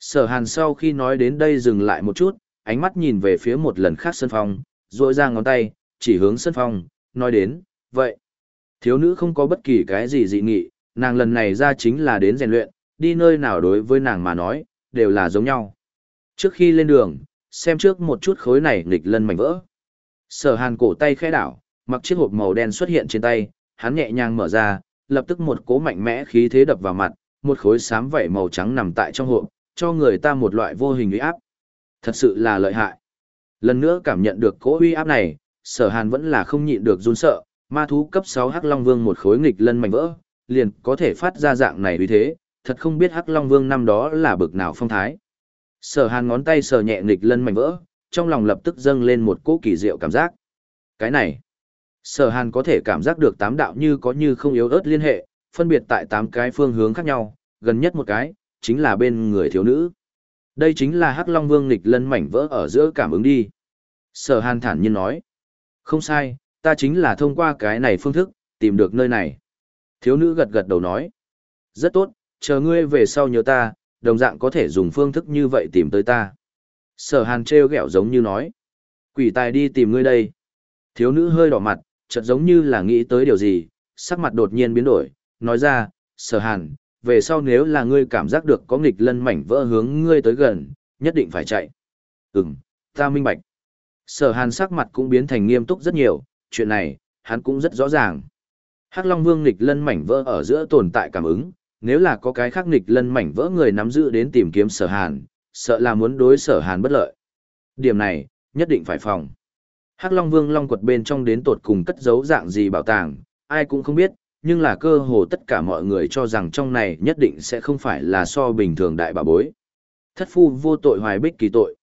Sở hàn sau khi nói đến đây dừng lại một chút, ánh mắt nhìn về phía một lần khác sân phong, rội ra ngón tay, chỉ hướng sân phong, nói đến, vậy. Thiếu nữ không có bất kỳ cái gì dị nghị, nàng lần này ra chính là đến rèn luyện, đi nơi nào đối với nàng mà nói, đều là giống nhau. Trước khi lên đường, xem trước một chút khối này nghịch lân mảnh vỡ. Sở hàn cổ tay khẽ đảo, mặc chiếc hộp màu đen xuất hiện trên tay, hắn nhẹ nhàng mở ra, lập tức một cỗ mạnh mẽ khí thế đập vào mặt, một khối xám vảy màu trắng nằm tại trong hộp, cho người ta một loại vô hình uy áp. Thật sự là lợi hại. Lần nữa cảm nhận được cỗ uy áp này, sở hàn vẫn là không nhịn được run sợ, ma thú cấp 6 Hắc Long Vương một khối nghịch lân mạnh vỡ, liền có thể phát ra dạng này uy thế, thật không biết Hắc Long Vương năm đó là bực nào phong thái. Sở hàn ngón tay sờ nhẹ nghịch lân mạnh vỡ, trong lòng lập tức dâng lên một cỗ kỳ diệu cảm giác. Cái này, sở hàn có thể cảm giác được tám đạo như có như không yếu ớt liên hệ, phân biệt tại tám cái phương hướng khác nhau, gần nhất một cái, chính là bên người thiếu nữ. Đây chính là Hắc Long Vương nghịch lân mảnh vỡ ở giữa cảm ứng đi. Sở hàn thản nhiên nói. Không sai, ta chính là thông qua cái này phương thức, tìm được nơi này. Thiếu nữ gật gật đầu nói. Rất tốt, chờ ngươi về sau nhớ ta, đồng dạng có thể dùng phương thức như vậy tìm tới ta. Sở hàn treo gẹo giống như nói. Quỷ tài đi tìm ngươi đây. Thiếu nữ hơi đỏ mặt, chợt giống như là nghĩ tới điều gì, sắc mặt đột nhiên biến đổi, nói ra, sở hàn, về sau nếu là ngươi cảm giác được có nghịch lân mảnh vỡ hướng ngươi tới gần, nhất định phải chạy. Ừm, ta minh bạch. Sở hàn sắc mặt cũng biến thành nghiêm túc rất nhiều, chuyện này, hắn cũng rất rõ ràng. Hắc Long Vương nghịch lân mảnh vỡ ở giữa tồn tại cảm ứng, nếu là có cái khác nghịch lân mảnh vỡ người nắm giữ đến tìm kiếm sở hàn, sợ là muốn đối sở hàn bất lợi. Điểm này, nhất định phải phòng. Hắc Long Vương Long quật bên trong đến tột cùng cất giấu dạng gì bảo tàng, ai cũng không biết, nhưng là cơ hồ tất cả mọi người cho rằng trong này nhất định sẽ không phải là so bình thường đại bảo bối. Thất phu vô tội hoài bích kỳ tội.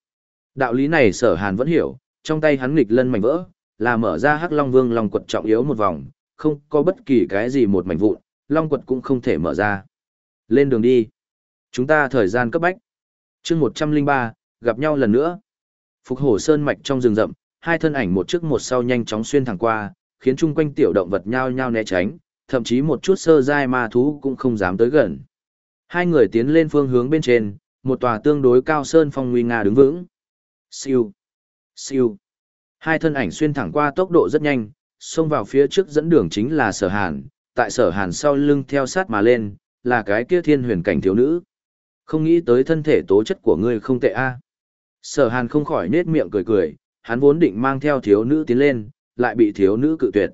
Đạo lý này sở hàn vẫn hiểu, trong tay hắn nghịch lân mảnh vỡ, là mở ra Hắc Long Vương Long quật trọng yếu một vòng, không có bất kỳ cái gì một mảnh vụn, long quật cũng không thể mở ra. Lên đường đi. Chúng ta thời gian cấp bách. chương 103, gặp nhau lần nữa. Phục hổ sơn mạch trong rừng rậm, hai thân ảnh một trước một sau nhanh chóng xuyên thẳng qua, khiến chung quanh tiểu động vật nhao nhao né tránh, thậm chí một chút sơ dai ma thú cũng không dám tới gần. Hai người tiến lên phương hướng bên trên, một tòa tương đối cao sơn phong nguy nga đứng vững. Siêu, siêu. Hai thân ảnh xuyên thẳng qua tốc độ rất nhanh, xông vào phía trước dẫn đường chính là Sở Hàn, tại Sở Hàn sau lưng theo sát mà lên, là cái kia thiên huyền cảnh thiếu nữ. Không nghĩ tới thân thể tố chất của ngươi không tệ a. Sở Hàn không khỏi nết miệng cười cười, hắn vốn định mang theo thiếu nữ tiến lên, lại bị thiếu nữ cự tuyệt.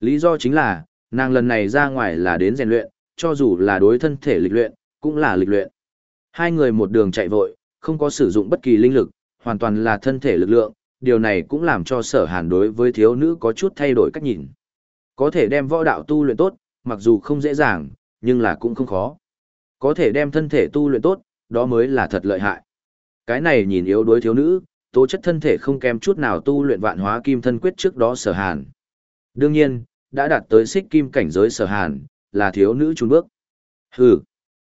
Lý do chính là, nàng lần này ra ngoài là đến rèn luyện, cho dù là đối thân thể lịch luyện, cũng là lịch luyện. Hai người một đường chạy vội, không có sử dụng bất kỳ linh lực, hoàn toàn là thân thể lực lượng, điều này cũng làm cho sở hàn đối với thiếu nữ có chút thay đổi cách nhìn. Có thể đem võ đạo tu luyện tốt, mặc dù không dễ dàng, nhưng là cũng không khó. Có thể đem thân thể tu luyện tốt, đó mới là thật lợi hại. Cái này nhìn yếu đối thiếu nữ, tố chất thân thể không kém chút nào tu luyện vạn hóa kim thân quyết trước đó sở hàn. Đương nhiên, đã đạt tới xích kim cảnh giới sở hàn, là thiếu nữ trùn bước. Hừ.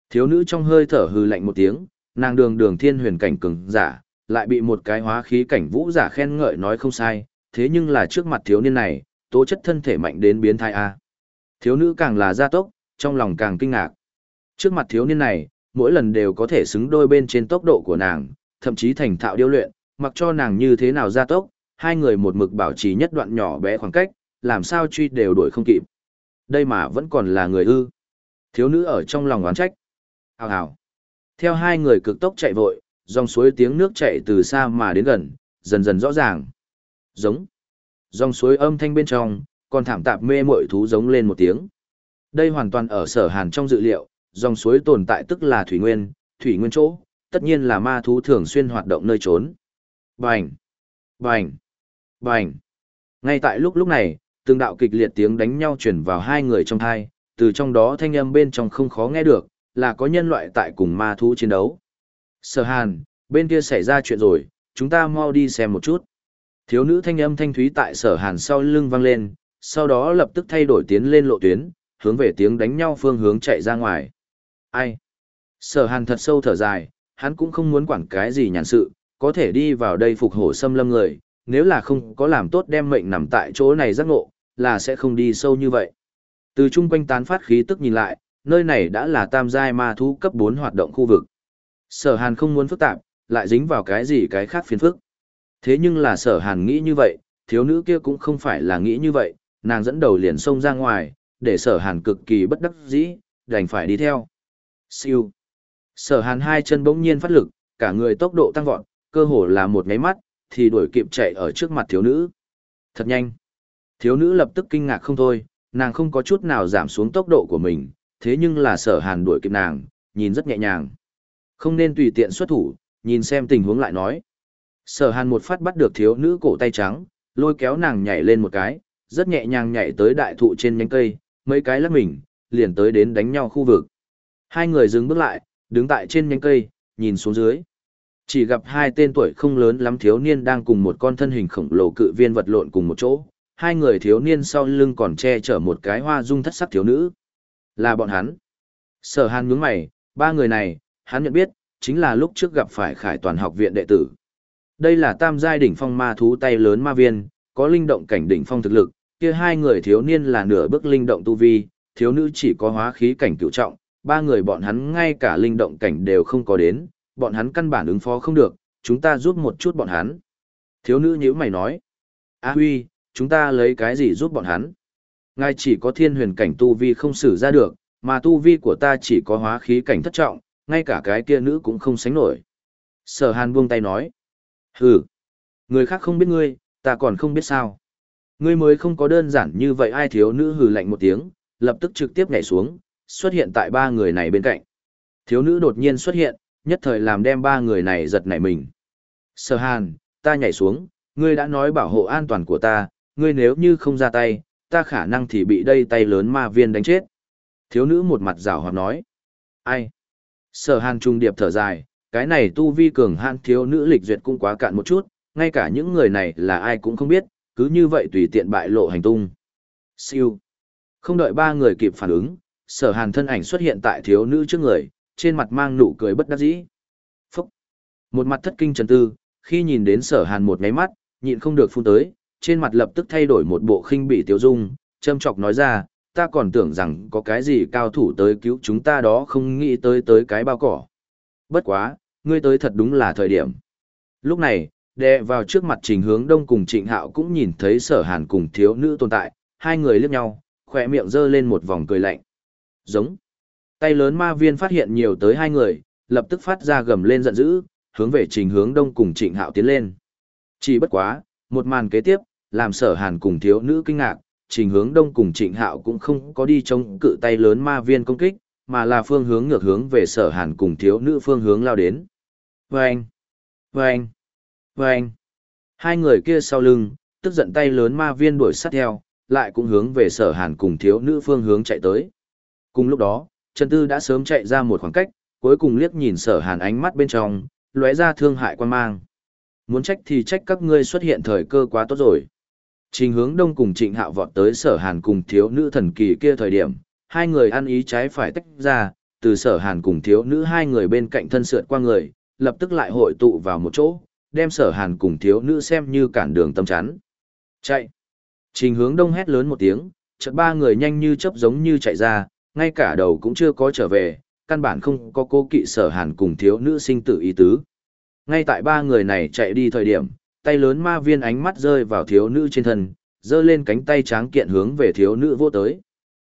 Thiếu nữ trong hơi thở hừ lạnh một tiếng, nàng đường đường thiên huyền cảnh cường giả, lại bị một cái hóa khí cảnh vũ giả khen ngợi nói không sai, thế nhưng là trước mặt thiếu niên này, tố chất thân thể mạnh đến biến thai A. Thiếu nữ càng là gia tốc, trong lòng càng kinh ngạc. Trước mặt thiếu niên này, mỗi lần đều có thể xứng đôi bên trên tốc độ của nàng, thậm chí thành thạo điêu luyện, mặc cho nàng như thế nào gia tốc, hai người một mực bảo trì nhất đoạn nhỏ bé khoảng cách, làm sao truy đều đuổi không kịp. Đây mà vẫn còn là người ư. Thiếu nữ ở trong lòng oán trách. Hào hào. Theo hai người cực tốc chạy vội, dòng suối tiếng nước chạy từ xa mà đến gần, dần dần rõ ràng. Giống. Dòng suối âm thanh bên trong, còn thảm tạp mê mội thú giống lên một tiếng. Đây hoàn toàn ở sở hàn trong dự liệu, dòng suối tồn tại tức là thủy nguyên, thủy nguyên chỗ, tất nhiên là ma thú thường xuyên hoạt động nơi trốn. Bành! Bành! Bành! Ngay tại lúc lúc này, từng đạo kịch liệt tiếng đánh nhau chuyển vào hai người trong hai, từ trong đó thanh âm bên trong không khó nghe được, là có nhân loại tại cùng ma thú chiến đấu. Sở hàn, bên kia xảy ra chuyện rồi, chúng ta mau đi xem một chút. Thiếu nữ thanh âm thanh thúy tại sở hàn sau lưng vang lên, sau đó lập tức thay đổi tiến lên lộ tuyến, hướng về tiếng đánh nhau phương hướng chạy ra ngoài. Ai? Sở hàn thật sâu thở dài, hắn cũng không muốn quản cái gì nhàn sự, có thể đi vào đây phục hổ xâm lâm người, nếu là không có làm tốt đem mệnh nằm tại chỗ này giác ngộ, là sẽ không đi sâu như vậy. Từ chung quanh tán phát khí tức nhìn lại, nơi này đã là tam giai ma thú cấp 4 hoạt động khu vực. Sở hàn không muốn phức tạp, lại dính vào cái gì cái khác phiền phức. Thế nhưng là sở hàn nghĩ như vậy, thiếu nữ kia cũng không phải là nghĩ như vậy, nàng dẫn đầu liền xông ra ngoài, để sở hàn cực kỳ bất đắc dĩ, đành phải đi theo. Siêu. Sở hàn hai chân bỗng nhiên phát lực, cả người tốc độ tăng vọt, cơ hồ là một nháy mắt, thì đuổi kịp chạy ở trước mặt thiếu nữ. Thật nhanh. Thiếu nữ lập tức kinh ngạc không thôi, nàng không có chút nào giảm xuống tốc độ của mình, thế nhưng là sở hàn đuổi kịp nàng, nhìn rất nhẹ nhàng. Không nên tùy tiện xuất thủ, nhìn xem tình huống lại nói. Sở hàn một phát bắt được thiếu nữ cổ tay trắng, lôi kéo nàng nhảy lên một cái, rất nhẹ nhàng nhảy tới đại thụ trên nhánh cây, mấy cái lắc mình, liền tới đến đánh nhau khu vực. Hai người dừng bước lại, đứng tại trên nhánh cây, nhìn xuống dưới. Chỉ gặp hai tên tuổi không lớn lắm thiếu niên đang cùng một con thân hình khổng lồ cự viên vật lộn cùng một chỗ. Hai người thiếu niên sau lưng còn che chở một cái hoa dung thất sắc thiếu nữ. Là bọn hắn. Sở hàn nhướng mày, ba người này, hắn nhận biết, chính là lúc trước gặp phải khải toàn học viện đệ tử. Đây là tam giai đỉnh phong ma thú tay lớn ma viên, có linh động cảnh đỉnh phong thực lực, kia hai người thiếu niên là nửa bước linh động tu vi, thiếu nữ chỉ có hóa khí cảnh cựu trọng, ba người bọn hắn ngay cả linh động cảnh đều không có đến, bọn hắn căn bản ứng phó không được, chúng ta giúp một chút bọn hắn. Thiếu nữ nhíu mày nói, A huy, chúng ta lấy cái gì giúp bọn hắn? Ngài chỉ có thiên huyền cảnh tu vi không xử ra được, mà tu vi của ta chỉ có hóa khí cảnh thất trọng, ngay cả cái kia nữ cũng không sánh nổi. Sở hàn buông tay nói, hừ, người khác không biết ngươi, ta còn không biết sao. Ngươi mới không có đơn giản như vậy ai thiếu nữ hừ lạnh một tiếng, lập tức trực tiếp nhảy xuống, xuất hiện tại ba người này bên cạnh. Thiếu nữ đột nhiên xuất hiện, nhất thời làm đem ba người này giật nảy mình. Sở hàn, ta nhảy xuống, ngươi đã nói bảo hộ an toàn của ta, ngươi nếu như không ra tay, ta khả năng thì bị đây tay lớn ma viên đánh chết. Thiếu nữ một mặt rào hoạt nói. Ai? Sở hàn trung điệp thở dài, cái này tu vi cường hạn thiếu nữ lịch duyệt cũng quá cạn một chút, ngay cả những người này là ai cũng không biết, cứ như vậy tùy tiện bại lộ hành tung. Siêu. Không đợi ba người kịp phản ứng, sở hàn thân ảnh xuất hiện tại thiếu nữ trước người, trên mặt mang nụ cười bất đắc dĩ. Phúc! Một mặt thất kinh trần tư, khi nhìn đến sở hàn một ngáy mắt, nhịn không được phun tới, trên mặt lập tức thay đổi một bộ khinh bị tiêu dung, châm chọc nói ra, ta còn tưởng rằng có cái gì cao thủ tới cứu chúng ta đó không nghĩ tới tới cái bao cỏ. Bất quá, ngươi tới thật đúng là thời điểm. Lúc này, đè vào trước mặt trình hướng đông cùng trịnh hạo cũng nhìn thấy sở hàn cùng thiếu nữ tồn tại, hai người liếc nhau, khỏe miệng giơ lên một vòng cười lạnh. Giống. Tay lớn ma viên phát hiện nhiều tới hai người, lập tức phát ra gầm lên giận dữ, hướng về trình hướng đông cùng trịnh hạo tiến lên. Chỉ bất quá, một màn kế tiếp, làm sở hàn cùng thiếu nữ kinh ngạc, trình hướng đông cùng trịnh hạo cũng không có đi chống cự tay lớn ma viên công kích, mà là phương hướng ngược hướng về sở hàn cùng thiếu nữ phương hướng lao đến. Vâng! Vâng! Vâng! Hai người kia sau lưng, tức giận tay lớn ma viên đuổi sát theo, lại cũng hướng về sở hàn cùng thiếu nữ phương hướng chạy tới. Cùng lúc đó, Trần Tư đã sớm chạy ra một khoảng cách, cuối cùng liếc nhìn sở hàn ánh mắt bên trong, lóe ra thương hại quan mang. Muốn trách thì trách các ngươi xuất hiện thời cơ quá tốt rồi. Trình hướng đông cùng trịnh hạo vọt tới sở hàn cùng thiếu nữ thần kỳ kia thời điểm, hai người ăn ý trái phải tách ra, từ sở hàn cùng thiếu nữ hai người bên cạnh thân sượt qua người, lập tức lại hội tụ vào một chỗ, đem sở hàn cùng thiếu nữ xem như cản đường tâm chắn. Chạy! Trình hướng đông hét lớn một tiếng, chợt ba người nhanh như chớp giống như chạy ra, ngay cả đầu cũng chưa có trở về, căn bản không có cô kỵ sở hàn cùng thiếu nữ sinh tử ý tứ. Ngay tại ba người này chạy đi thời điểm, tay lớn ma viên ánh mắt rơi vào thiếu nữ trên thân, giơ lên cánh tay tráng kiện hướng về thiếu nữ vô tới.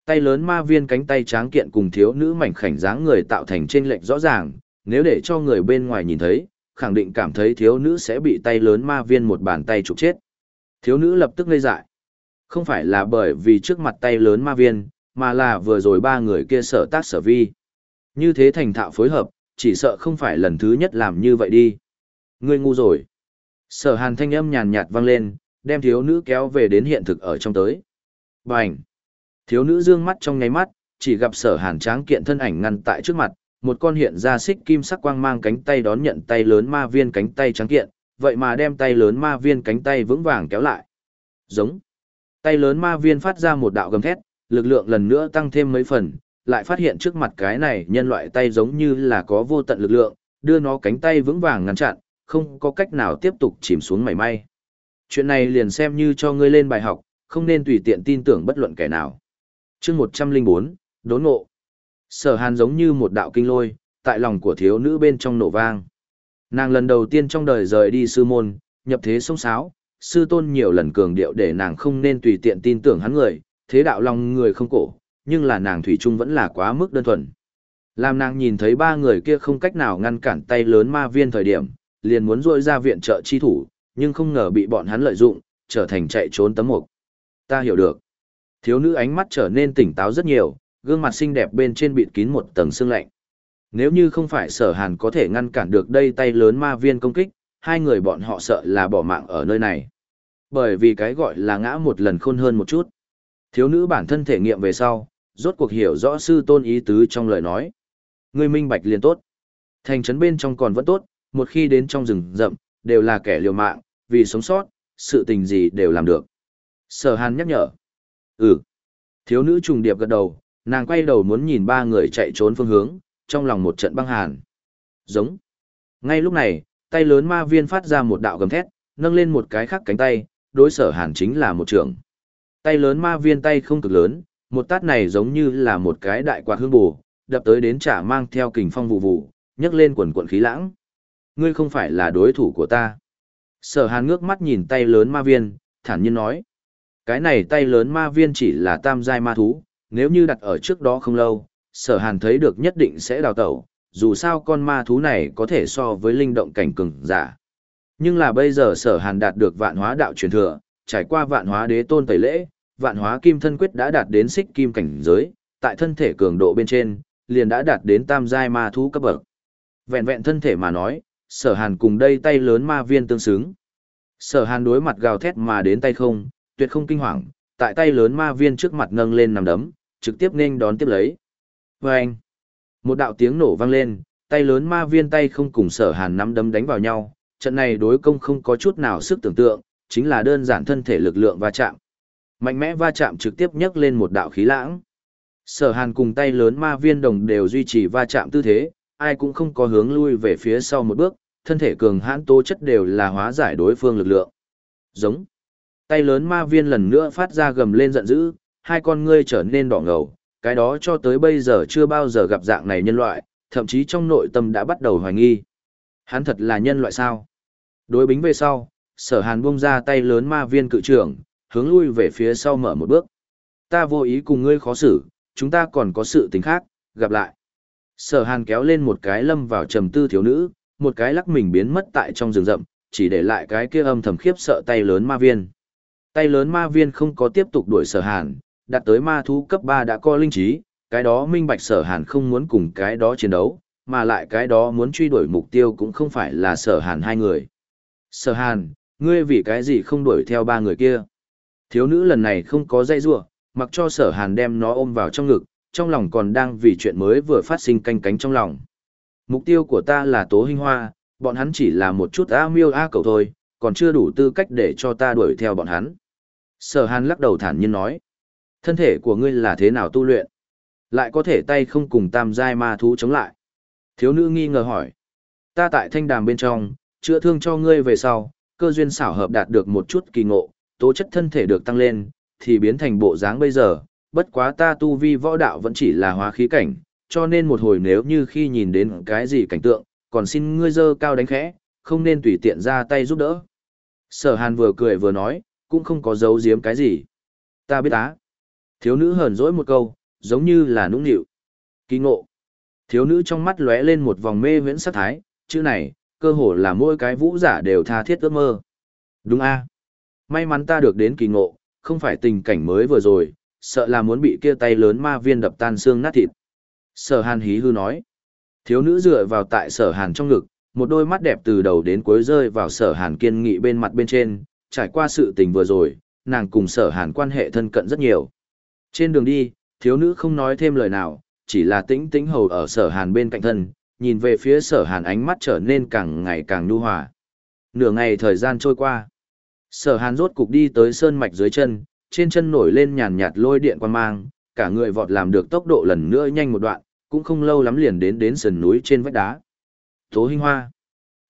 Tay lớn ma viên cánh tay tráng kiện cùng thiếu nữ mảnh khảnh dáng người tạo thành trên lệch rõ ràng, nếu để cho người bên ngoài nhìn thấy, khẳng định cảm thấy thiếu nữ sẽ bị tay lớn ma viên một bàn tay trục chết. Thiếu nữ lập tức ngây dại. Không phải là bởi vì trước mặt tay lớn ma viên, mà là vừa rồi ba người kia sở tác sở vi. Như thế thành thạo phối hợp, chỉ sợ không phải lần thứ nhất làm như vậy đi. Ngươi ngu rồi. Sở hàn thanh âm nhàn nhạt vang lên, đem thiếu nữ kéo về đến hiện thực ở trong tới. Bành! Thiếu nữ dương mắt trong ngáy mắt, chỉ gặp sở hàn tráng kiện thân ảnh ngăn tại trước mặt, một con hiện ra xích kim sắc quang mang cánh tay đón nhận tay lớn ma viên cánh tay tráng kiện, vậy mà đem tay lớn ma viên cánh tay vững vàng kéo lại. Giống. Tay lớn ma viên phát ra một đạo gầm thét, lực lượng lần nữa tăng thêm mấy phần, lại phát hiện trước mặt cái này nhân loại tay giống như là có vô tận lực lượng, đưa nó cánh tay vững vàng ngăn chặn, không có cách nào tiếp tục chìm xuống mảy may. Chuyện này liền xem như cho ngươi lên bài học, không nên tùy tiện tin tưởng bất luận kẻ nào. chương 104, đốn ngộ. Sở hàn giống như một đạo kinh lôi, tại lòng của thiếu nữ bên trong nổ vang. Nàng lần đầu tiên trong đời rời đi sư môn, nhập thế sông sáo, sư tôn nhiều lần cường điệu để nàng không nên tùy tiện tin tưởng hắn người, thế đạo lòng người không cổ, nhưng là nàng thủy Trung vẫn là quá mức đơn thuần. Làm nàng nhìn thấy ba người kia không cách nào ngăn cản tay lớn ma viên thời điểm, liền muốn rôi ra viện trợ chi thủ, nhưng không ngờ bị bọn hắn lợi dụng, trở thành chạy trốn tấm mục. Ta hiểu được. Thiếu nữ ánh mắt trở nên tỉnh táo rất nhiều, gương mặt xinh đẹp bên trên bịt kín một tầng sương lạnh. Nếu như không phải sở hàn có thể ngăn cản được đây tay lớn ma viên công kích, hai người bọn họ sợ là bỏ mạng ở nơi này. Bởi vì cái gọi là ngã một lần khôn hơn một chút. Thiếu nữ bản thân thể nghiệm về sau, rốt cuộc hiểu rõ sư tôn ý tứ trong lời nói. Người minh bạch liền tốt. Thành trấn bên trong còn vẫn tốt, một khi đến trong rừng rậm, đều là kẻ liều mạng, vì sống sót, sự tình gì đều làm được. Sở hàn nhắc nhở. Ừ. Thiếu nữ trùng điệp gật đầu, nàng quay đầu muốn nhìn ba người chạy trốn phương hướng, trong lòng một trận băng hàn. Giống. Ngay lúc này, tay lớn ma viên phát ra một đạo gầm thét, nâng lên một cái khác cánh tay, đối sở hàn chính là một trường. Tay lớn ma viên tay không cực lớn, một tát này giống như là một cái đại quạt hương bù, đập tới đến trả mang theo kình phong vụ vụ, nhấc lên quần quần khí lãng. Ngươi không phải là đối thủ của ta. Sở hàn ngước mắt nhìn tay lớn ma viên, thản nhiên nói. Cái này tay lớn ma viên chỉ là tam giai ma thú, nếu như đặt ở trước đó không lâu, sở hàn thấy được nhất định sẽ đào tẩu, dù sao con ma thú này có thể so với linh động cảnh cường giả. Nhưng là bây giờ sở hàn đạt được vạn hóa đạo truyền thừa, trải qua vạn hóa đế tôn tẩy lễ, vạn hóa kim thân quyết đã đạt đến xích kim cảnh giới, tại thân thể cường độ bên trên, liền đã đạt đến tam giai ma thú cấp bậc. Vẹn vẹn thân thể mà nói, sở hàn cùng đây tay lớn ma viên tương xứng. Sở hàn đối mặt gào thét mà đến tay không, tuyệt không kinh hoàng, tại tay lớn ma viên trước mặt nâng lên nằm đấm, trực tiếp nên đón tiếp lấy. Vâng! Một đạo tiếng nổ vang lên, tay lớn ma viên tay không cùng sở hàn nắm đấm đánh vào nhau, trận này đối công không có chút nào sức tưởng tượng, chính là đơn giản thân thể lực lượng va chạm. Mạnh mẽ va chạm trực tiếp nhấc lên một đạo khí lãng. Sở hàn cùng tay lớn ma viên đồng đều duy trì va chạm tư thế, ai cũng không có hướng lui về phía sau một bước, thân thể cường hãn tố chất đều là hóa giải đối phương lực lượng. Giống. Tay lớn ma viên lần nữa phát ra gầm lên giận dữ, hai con ngươi trở nên đỏ ngầu, cái đó cho tới bây giờ chưa bao giờ gặp dạng này nhân loại, thậm chí trong nội tâm đã bắt đầu hoài nghi. Hắn thật là nhân loại sao? Đối bính về sau, sở hàn buông ra tay lớn ma viên cự trưởng, hướng lui về phía sau mở một bước. Ta vô ý cùng ngươi khó xử, chúng ta còn có sự tình khác, gặp lại. Sở hàn kéo lên một cái lâm vào trầm tư thiếu nữ, một cái lắc mình biến mất tại trong rừng rậm, chỉ để lại cái kia âm thầm khiếp sợ tay lớn ma viên. Tay lớn ma viên không có tiếp tục đuổi sở hàn, đạt tới ma thú cấp ba đã có linh trí, cái đó minh bạch sở hàn không muốn cùng cái đó chiến đấu, mà lại cái đó muốn truy đuổi mục tiêu cũng không phải là sở hàn hai người. Sở hàn, ngươi vì cái gì không đuổi theo ba người kia? Thiếu nữ lần này không có dây rua, mặc cho sở hàn đem nó ôm vào trong ngực, trong lòng còn đang vì chuyện mới vừa phát sinh canh cánh trong lòng. Mục tiêu của ta là tố hình hoa, bọn hắn chỉ là một chút a miêu a cầu thôi, còn chưa đủ tư cách để cho ta đuổi theo bọn hắn. Sở hàn lắc đầu thản nhiên nói, thân thể của ngươi là thế nào tu luyện? Lại có thể tay không cùng tam giai ma thú chống lại. Thiếu nữ nghi ngờ hỏi, ta tại thanh đàm bên trong, chữa thương cho ngươi về sau, cơ duyên xảo hợp đạt được một chút kỳ ngộ, tố chất thân thể được tăng lên, thì biến thành bộ dáng bây giờ, bất quá ta tu vi võ đạo vẫn chỉ là hóa khí cảnh, cho nên một hồi nếu như khi nhìn đến cái gì cảnh tượng, còn xin ngươi dơ cao đánh khẽ, không nên tùy tiện ra tay giúp đỡ. Sở hàn vừa cười vừa nói, cũng không có giấu giếm cái gì. Ta biết á. Thiếu nữ hờn dỗi một câu, giống như là nũng nịu. Kỳ ngộ. Thiếu nữ trong mắt lóe lên một vòng mê viễn sát thái, chữ này, cơ hồ là mỗi cái vũ giả đều tha thiết ước mơ. Đúng a May mắn ta được đến kỳ ngộ, không phải tình cảnh mới vừa rồi, sợ là muốn bị kia tay lớn ma viên đập tan xương nát thịt. Sở hàn hí hư nói. Thiếu nữ dựa vào tại sở hàn trong ngực, một đôi mắt đẹp từ đầu đến cuối rơi vào sở hàn kiên nghị bên mặt bên trên, trải qua sự tình vừa rồi, nàng cùng sở hàn quan hệ thân cận rất nhiều. Trên đường đi, thiếu nữ không nói thêm lời nào, chỉ là tĩnh tĩnh hầu ở sở hàn bên cạnh thân, nhìn về phía sở hàn ánh mắt trở nên càng ngày càng nhu hòa. Nửa ngày thời gian trôi qua. Sở hàn rốt cục đi tới sơn mạch dưới chân, trên chân nổi lên nhàn nhạt lôi điện quan mang, cả người vọt làm được tốc độ lần nữa nhanh một đoạn, cũng không lâu lắm liền đến đến sườn núi trên vách đá. Tố Hinh Hoa.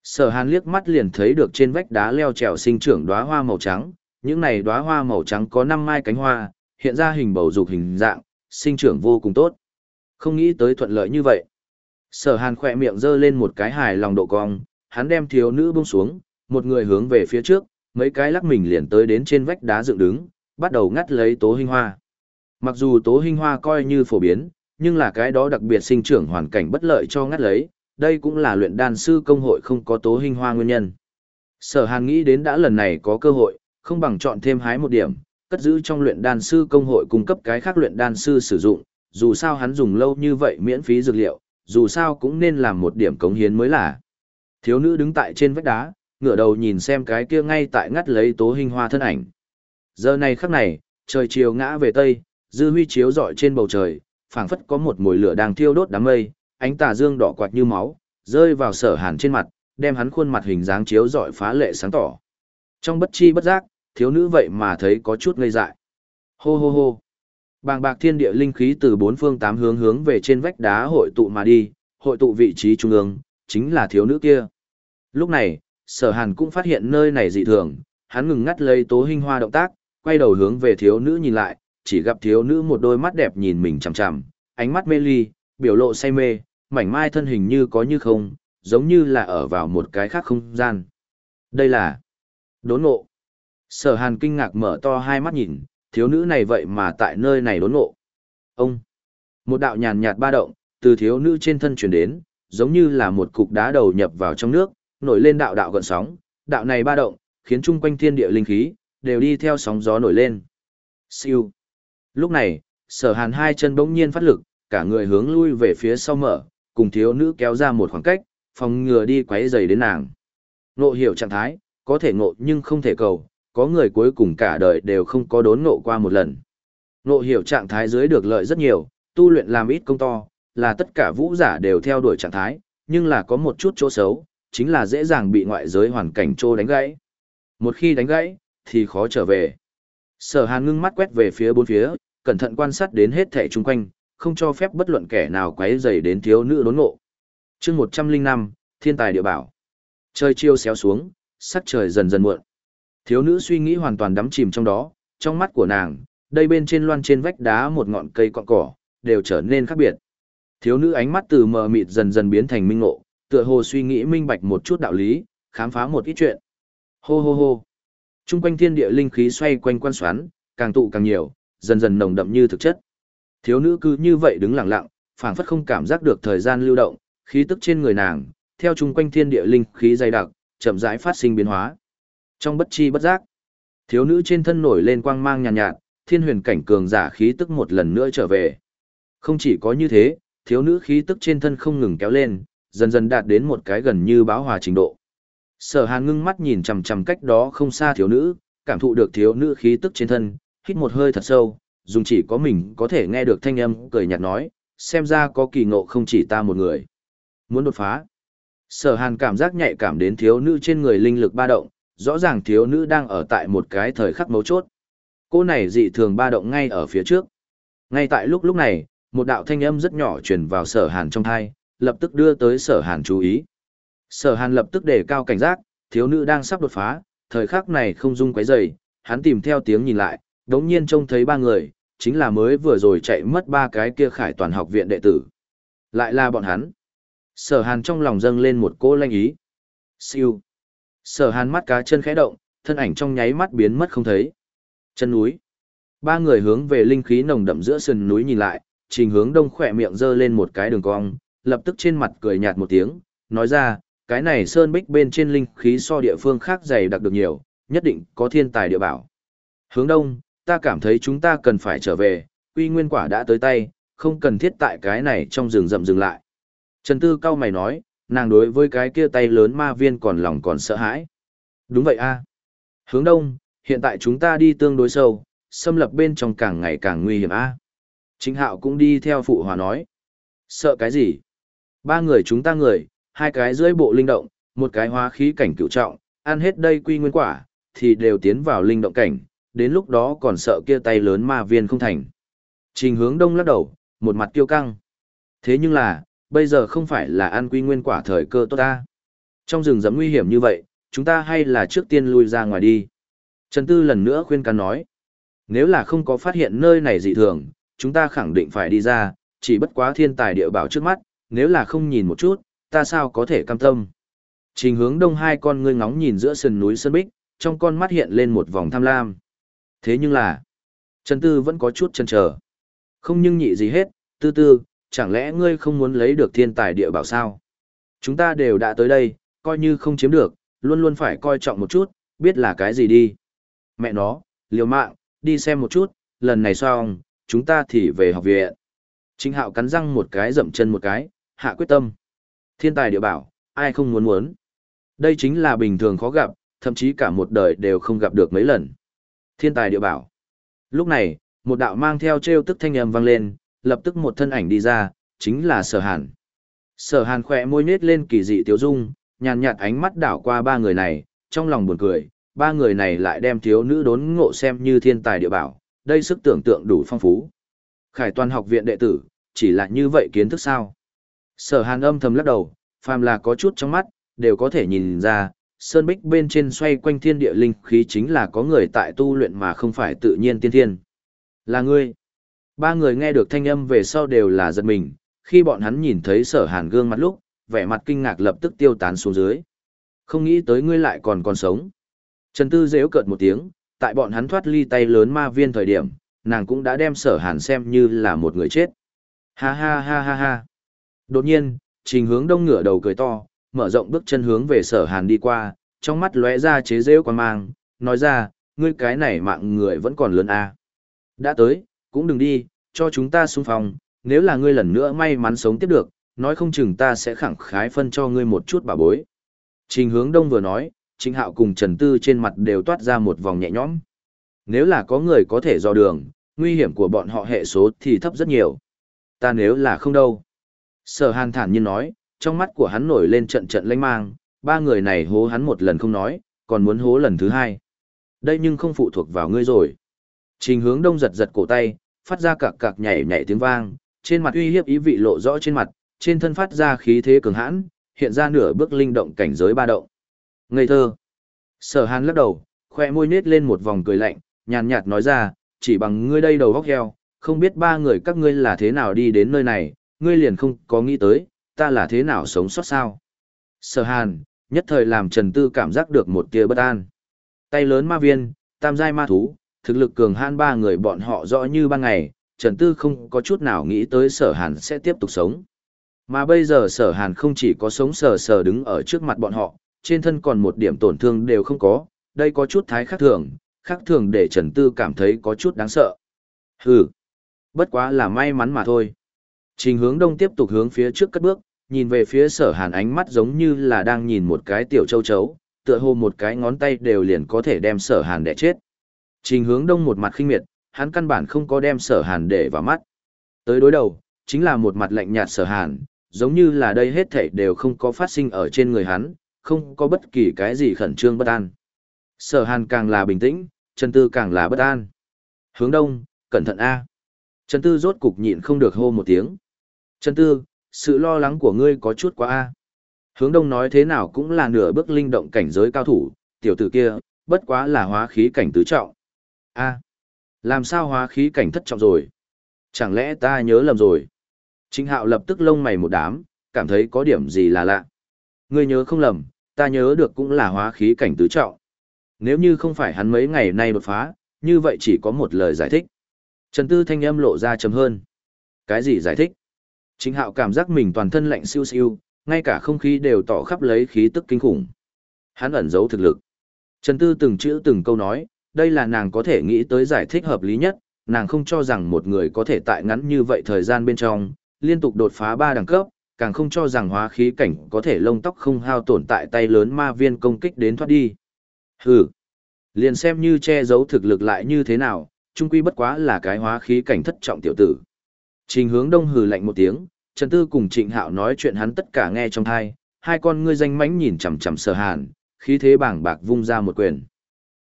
Sở Hàn liếc mắt liền thấy được trên vách đá leo trèo sinh trưởng đóa hoa màu trắng, những này đóa hoa màu trắng có năm mai cánh hoa, hiện ra hình bầu dục hình dạng, sinh trưởng vô cùng tốt. Không nghĩ tới thuận lợi như vậy. Sở Hàn khỏe miệng giơ lên một cái hài lòng độ cong, hắn đem thiếu nữ buông xuống, một người hướng về phía trước, mấy cái lắc mình liền tới đến trên vách đá dựng đứng, bắt đầu ngắt lấy tố hình hoa. Mặc dù tố hình hoa coi như phổ biến, nhưng là cái đó đặc biệt sinh trưởng hoàn cảnh bất lợi cho ngắt lấy, đây cũng là luyện đan sư công hội không có tố hình hoa nguyên nhân. Sở Hàn nghĩ đến đã lần này có cơ hội, không bằng chọn thêm hái một điểm, cất giữ trong luyện đan sư công hội cung cấp cái khác luyện đan sư sử dụng, dù sao hắn dùng lâu như vậy miễn phí dược liệu, dù sao cũng nên làm một điểm cống hiến mới là. Thiếu nữ đứng tại trên vách đá, ngửa đầu nhìn xem cái kia ngay tại ngắt lấy tố hình hoa thân ảnh. Giờ này khắc này, trời chiều ngã về tây, dư huy chiếu rọi trên bầu trời, phảng phất có một mùi lửa đang thiêu đốt đám mây, ánh tà dương đỏ quạt như máu, rơi vào sở hàn trên mặt, đem hắn khuôn mặt hình dáng chiếu rọi phá lệ sáng tỏ. Trong bất chi bất giác, thiếu nữ vậy mà thấy có chút ngây dại. Hô hô hô. Bàng bạc thiên địa linh khí từ bốn phương tám hướng hướng về trên vách đá hội tụ mà đi, hội tụ vị trí trung ương, chính là thiếu nữ kia. Lúc này, sở hàn cũng phát hiện nơi này dị thường, hắn ngừng ngắt lấy tố hình hoa động tác, quay đầu hướng về thiếu nữ nhìn lại, chỉ gặp thiếu nữ một đôi mắt đẹp nhìn mình chằm chằm, ánh mắt mê ly, biểu lộ say mê, mảnh mai thân hình như có như không, giống như là ở vào một cái khác không gian. Đây là đốn ngộ. Sở hàn kinh ngạc mở to hai mắt nhìn, thiếu nữ này vậy mà tại nơi này đốn ngộ. Ông! Một đạo nhàn nhạt ba động, từ thiếu nữ trên thân chuyển đến, giống như là một cục đá đầu nhập vào trong nước, nổi lên đạo đạo gợn sóng, đạo này ba động, khiến chung quanh thiên địa linh khí, đều đi theo sóng gió nổi lên. Siêu. Lúc này, sở hàn hai chân bỗng nhiên phát lực, cả người hướng lui về phía sau mở, cùng thiếu nữ kéo ra một khoảng cách, phòng ngừa đi quấy dày đến nàng. Ngộ hiểu trạng thái, có thể ngộ nhưng không thể cầu, có người cuối cùng cả đời đều không có đốn ngộ qua một lần. Ngộ hiểu trạng thái dưới được lợi rất nhiều, tu luyện làm ít công to, là tất cả vũ giả đều theo đuổi trạng thái, nhưng là có một chút chỗ xấu, chính là dễ dàng bị ngoại giới hoàn cảnh trô đánh gãy. Một khi đánh gãy, thì khó trở về. Sở hàn ngưng mắt quét về phía bốn phía, cẩn thận quan sát đến hết thẻ chung quanh, không cho phép bất luận kẻ nào quấy rầy đến thiếu nữ đốn ngộ. chương 105, Thiên tài địa bảo. Trời chiêu xéo xuống, sắc trời dần dần muộn. Thiếu nữ suy nghĩ hoàn toàn đắm chìm trong đó, trong mắt của nàng, đây bên trên loan trên vách đá một ngọn cây cọn cỏ, đều trở nên khác biệt. Thiếu nữ ánh mắt từ mờ mịt dần dần biến thành minh ngộ, tựa hồ suy nghĩ minh bạch một chút đạo lý, khám phá một ít chuyện. Hô hô hô. Trung quanh thiên địa linh khí xoay quanh quan xoắn, càng tụ càng nhiều, dần dần nồng đậm như thực chất. Thiếu nữ cứ như vậy đứng lặng lặng, phảng phất không cảm giác được thời gian lưu động, khí tức trên người nàng, theo trung quanh thiên địa linh khí dày đặc, chậm rãi phát sinh biến hóa. Trong bất chi bất giác, thiếu nữ trên thân nổi lên quang mang nhàn nhạt, nhạt, thiên huyền cảnh cường giả khí tức một lần nữa trở về. Không chỉ có như thế, thiếu nữ khí tức trên thân không ngừng kéo lên, dần dần đạt đến một cái gần như báo hòa trình độ. Sở Hàn ngưng mắt nhìn chằm chằm cách đó không xa thiếu nữ, cảm thụ được thiếu nữ khí tức trên thân, hít một hơi thật sâu, dùng chỉ có mình có thể nghe được thanh âm, cười nhạt nói, xem ra có kỳ ngộ không chỉ ta một người. Muốn đột phá. Sở Hàn cảm giác nhạy cảm đến thiếu nữ trên người linh lực ba động, rõ ràng thiếu nữ đang ở tại một cái thời khắc mấu chốt. Cô này dị thường ba động ngay ở phía trước. Ngay tại lúc lúc này, một đạo thanh âm rất nhỏ truyền vào sở hàn trong thai, lập tức đưa tới sở hàn chú ý. Sở hàn lập tức đề cao cảnh giác, thiếu nữ đang sắp đột phá, thời khắc này không dung quấy rầy, hắn tìm theo tiếng nhìn lại, đống nhiên trông thấy ba người, chính là mới vừa rồi chạy mất ba cái kia khải toàn học viện đệ tử. Lại là bọn hắn. Sở hàn trong lòng dâng lên một cỗ lanh ý. Siêu. Sở hàn mắt cá chân khẽ động, thân ảnh trong nháy mắt biến mất không thấy. Chân núi. Ba người hướng về linh khí nồng đậm giữa sườn núi nhìn lại, trình hướng đông khỏe miệng giơ lên một cái đường cong, lập tức trên mặt cười nhạt một tiếng, nói ra, cái này sơn bích bên trên linh khí so địa phương khác dày đặc được nhiều, nhất định có thiên tài địa bảo. Hướng đông, ta cảm thấy chúng ta cần phải trở về, uy nguyên quả đã tới tay, không cần thiết tại cái này trong rừng rậm dừng lại. Trần Tư cao mày nói, nàng đối với cái kia tay lớn ma viên còn lòng còn sợ hãi. Đúng vậy a. Hướng đông, hiện tại chúng ta đi tương đối sâu, xâm lập bên trong càng ngày càng nguy hiểm a. Chính hạo cũng đi theo phụ hòa nói. Sợ cái gì? Ba người chúng ta người, hai cái dưới bộ linh động, một cái hóa khí cảnh cựu trọng, ăn hết đây quy nguyên quả, thì đều tiến vào linh động cảnh, đến lúc đó còn sợ kia tay lớn ma viên không thành. Trình hướng đông lắc đầu, một mặt kiêu căng. Thế nhưng là, bây giờ không phải là ăn quy nguyên quả thời cơ tốt ta. Trong rừng rậm nguy hiểm như vậy, chúng ta hay là trước tiên lui ra ngoài đi. Trần Tư lần nữa khuyên can nói. Nếu là không có phát hiện nơi này dị thường, chúng ta khẳng định phải đi ra, chỉ bất quá thiên tài địa bảo trước mắt, nếu là không nhìn một chút, ta sao có thể cam tâm. Trình hướng đông hai con ngươi ngóng nhìn giữa sườn núi Sơn Bích, trong con mắt hiện lên một vòng tham lam. Thế nhưng là, Trần Tư vẫn có chút chần chờ. Không nhưng nhị gì hết, tư tư, chẳng lẽ ngươi không muốn lấy được thiên tài địa bảo sao? Chúng ta đều đã tới đây, coi như không chiếm được, luôn luôn phải coi trọng một chút, biết là cái gì đi. Mẹ nó, liều mạng, đi xem một chút, lần này xong, chúng ta thì về học viện. Trinh Hạo cắn răng một cái dậm chân một cái, hạ quyết tâm. Thiên tài địa bảo, ai không muốn muốn. Đây chính là bình thường khó gặp, thậm chí cả một đời đều không gặp được mấy lần. Thiên tài địa bảo. Lúc này, một đạo mang theo treo tức thanh âm vang lên, lập tức một thân ảnh đi ra, chính là sở hàn. Sở hàn khỏe môi nết lên kỳ dị tiếu dung, nhàn nhạt ánh mắt đảo qua ba người này, trong lòng buồn cười, ba người này lại đem thiếu nữ đốn ngộ xem như thiên tài địa bảo, đây sức tưởng tượng đủ phong phú. Khải toàn học viện đệ tử, chỉ là như vậy kiến thức sao? Sở hàn âm thầm lắc đầu, phàm là có chút trong mắt, đều có thể nhìn ra, sơn bích bên trên xoay quanh thiên địa linh khí chính là có người tại tu luyện mà không phải tự nhiên tiên thiên. Là ngươi. Ba người nghe được thanh âm về sau đều là giật mình, khi bọn hắn nhìn thấy sở hàn gương mặt lúc, vẻ mặt kinh ngạc lập tức tiêu tán xuống dưới. Không nghĩ tới ngươi lại còn còn sống. Trần Tư dễu cợt một tiếng, tại bọn hắn thoát ly tay lớn ma viên thời điểm, nàng cũng đã đem sở hàn xem như là một người chết. Ha ha ha ha ha. Đột nhiên, trình hướng đông ngửa đầu cười to, mở rộng bước chân hướng về sở hàn đi qua, trong mắt lóe ra chế rêu quan mang, nói ra, ngươi cái này mạng người vẫn còn lớn à. Đã tới, cũng đừng đi, cho chúng ta xung phong, nếu là ngươi lần nữa may mắn sống tiếp được, nói không chừng ta sẽ khẳng khái phân cho ngươi một chút bà bối. Trình hướng đông vừa nói, Trình Hạo cùng Trần Tư trên mặt đều toát ra một vòng nhẹ nhõm. Nếu là có người có thể dò đường, nguy hiểm của bọn họ hệ số thì thấp rất nhiều. Ta nếu là không đâu. Sở Hàn thản nhiên nói, trong mắt của hắn nổi lên trận trận lanh mang, ba người này hố hắn một lần không nói, còn muốn hố lần thứ hai. Đây nhưng không phụ thuộc vào ngươi rồi. Trình hướng đông giật giật cổ tay, phát ra cạc cạc nhảy nhảy tiếng vang, trên mặt uy hiếp ý vị lộ rõ trên mặt, trên thân phát ra khí thế cường hãn, hiện ra nửa bước linh động cảnh giới ba động. Ngây thơ. Sở hàn lắc đầu, khoe môi nết lên một vòng cười lạnh, nhàn nhạt nói ra, chỉ bằng ngươi đây đầu góc heo, không biết ba người các ngươi là thế nào đi đến nơi này, ngươi liền không có nghĩ tới, ta là thế nào sống sót sao. Sở hàn, nhất thời làm Trần Tư cảm giác được một tia bất an. Tay lớn ma viên, tam giai ma thú, thực lực cường hãn ba người bọn họ rõ như ban ngày, Trần Tư không có chút nào nghĩ tới sở hàn sẽ tiếp tục sống. Mà bây giờ sở hàn không chỉ có sống sờ sờ đứng ở trước mặt bọn họ, trên thân còn một điểm tổn thương đều không có, đây có chút thái khác thường, khác thường để Trần Tư cảm thấy có chút đáng sợ. Hừ, bất quá là may mắn mà thôi. Trình hướng đông tiếp tục hướng phía trước cất bước, nhìn về phía sở hàn ánh mắt giống như là đang nhìn một cái tiểu châu chấu, tựa hồ một cái ngón tay đều liền có thể đem sở hàn đẻ chết. Trình hướng đông một mặt khinh miệt, hắn căn bản không có đem sở hàn để vào mắt. Tới đối đầu, chính là một mặt lạnh nhạt sở hàn, giống như là đây hết thảy đều không có phát sinh ở trên người hắn, không có bất kỳ cái gì khẩn trương bất an. Sở hàn càng là bình tĩnh, Trần Tư càng là bất an. Hướng đông, cẩn thận A. Trần Tư rốt cục nhịn không được hô một tiếng. Trần Tư, sự lo lắng của ngươi có chút quá A. Hướng đông nói thế nào cũng là nửa bước linh động cảnh giới cao thủ, tiểu tử kia, bất quá là hóa khí cảnh tứ trọng. A. làm sao hóa khí cảnh thất trọng rồi? Chẳng lẽ ta nhớ lầm rồi? Trịnh hạo lập tức lông mày một đám, cảm thấy có điểm gì là lạ. Ngươi nhớ không lầm, ta nhớ được cũng là hóa khí cảnh tứ trọng. Nếu như không phải hắn mấy ngày nay đột phá, như vậy chỉ có một lời giải thích. Trần Tư thanh âm lộ ra chấm hơn. Cái gì giải thích? Trịnh hạo cảm giác mình toàn thân lạnh siêu siêu, ngay cả không khí đều tỏ khắp lấy khí tức kinh khủng. Hắn ẩn giấu thực lực. Trần Tư từng chữ từng câu nói, đây là nàng có thể nghĩ tới giải thích hợp lý nhất, nàng không cho rằng một người có thể tại ngắn như vậy thời gian bên trong, liên tục đột phá ba đẳng cấp, càng không cho rằng hóa khí cảnh có thể lông tóc không hao tổn tại tay lớn ma viên công kích đến thoát đi. Hừ, liền xem như che giấu thực lực lại như thế nào, trung quy bất quá là cái hóa khí cảnh thất trọng tiểu tử. Trình hướng đông hừ lạnh một tiếng, Trần Tư cùng Trịnh Hạo nói chuyện hắn tất cả nghe trong thai, hai con ngươi danh mãnh nhìn chằm chằm sở hàn, khí thế bảng bạc vung ra một quyền.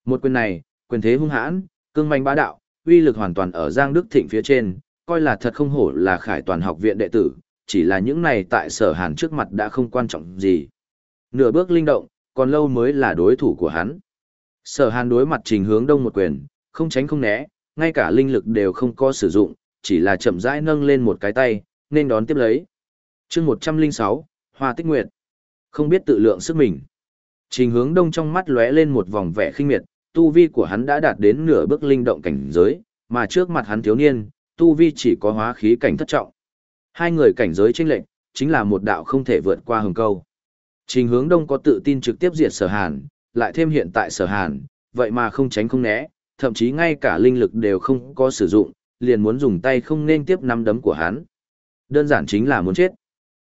Một quyền này, quyền thế hung hãn, cương manh bá đạo, uy lực hoàn toàn ở Giang Đức Thịnh phía trên, coi là thật không hổ là khải toàn học viện đệ tử, chỉ là những này tại sở hàn trước mặt đã không quan trọng gì. Nửa bước linh động, còn lâu mới là đối thủ của hắn. Sở hàn đối mặt trình hướng đông một quyền, không tránh không né, ngay cả linh lực đều không có sử dụng, chỉ là chậm rãi nâng lên một cái tay, nên đón tiếp lấy. chương 106, Hoa Tích Nguyệt. Không biết tự lượng sức mình. Trình hướng đông trong mắt lóe lên một vòng vẻ khinh miệt, tu vi của hắn đã đạt đến nửa bước linh động cảnh giới, mà trước mặt hắn thiếu niên, tu vi chỉ có hóa khí cảnh thất trọng. Hai người cảnh giới chênh lệnh, chính là một đạo không thể vượt qua hừng câu. Trình hướng đông có tự tin trực tiếp diệt sở hàn, lại thêm hiện tại sở hàn, vậy mà không tránh không né, thậm chí ngay cả linh lực đều không có sử dụng, liền muốn dùng tay không nên tiếp nắm đấm của hắn. Đơn giản chính là muốn chết.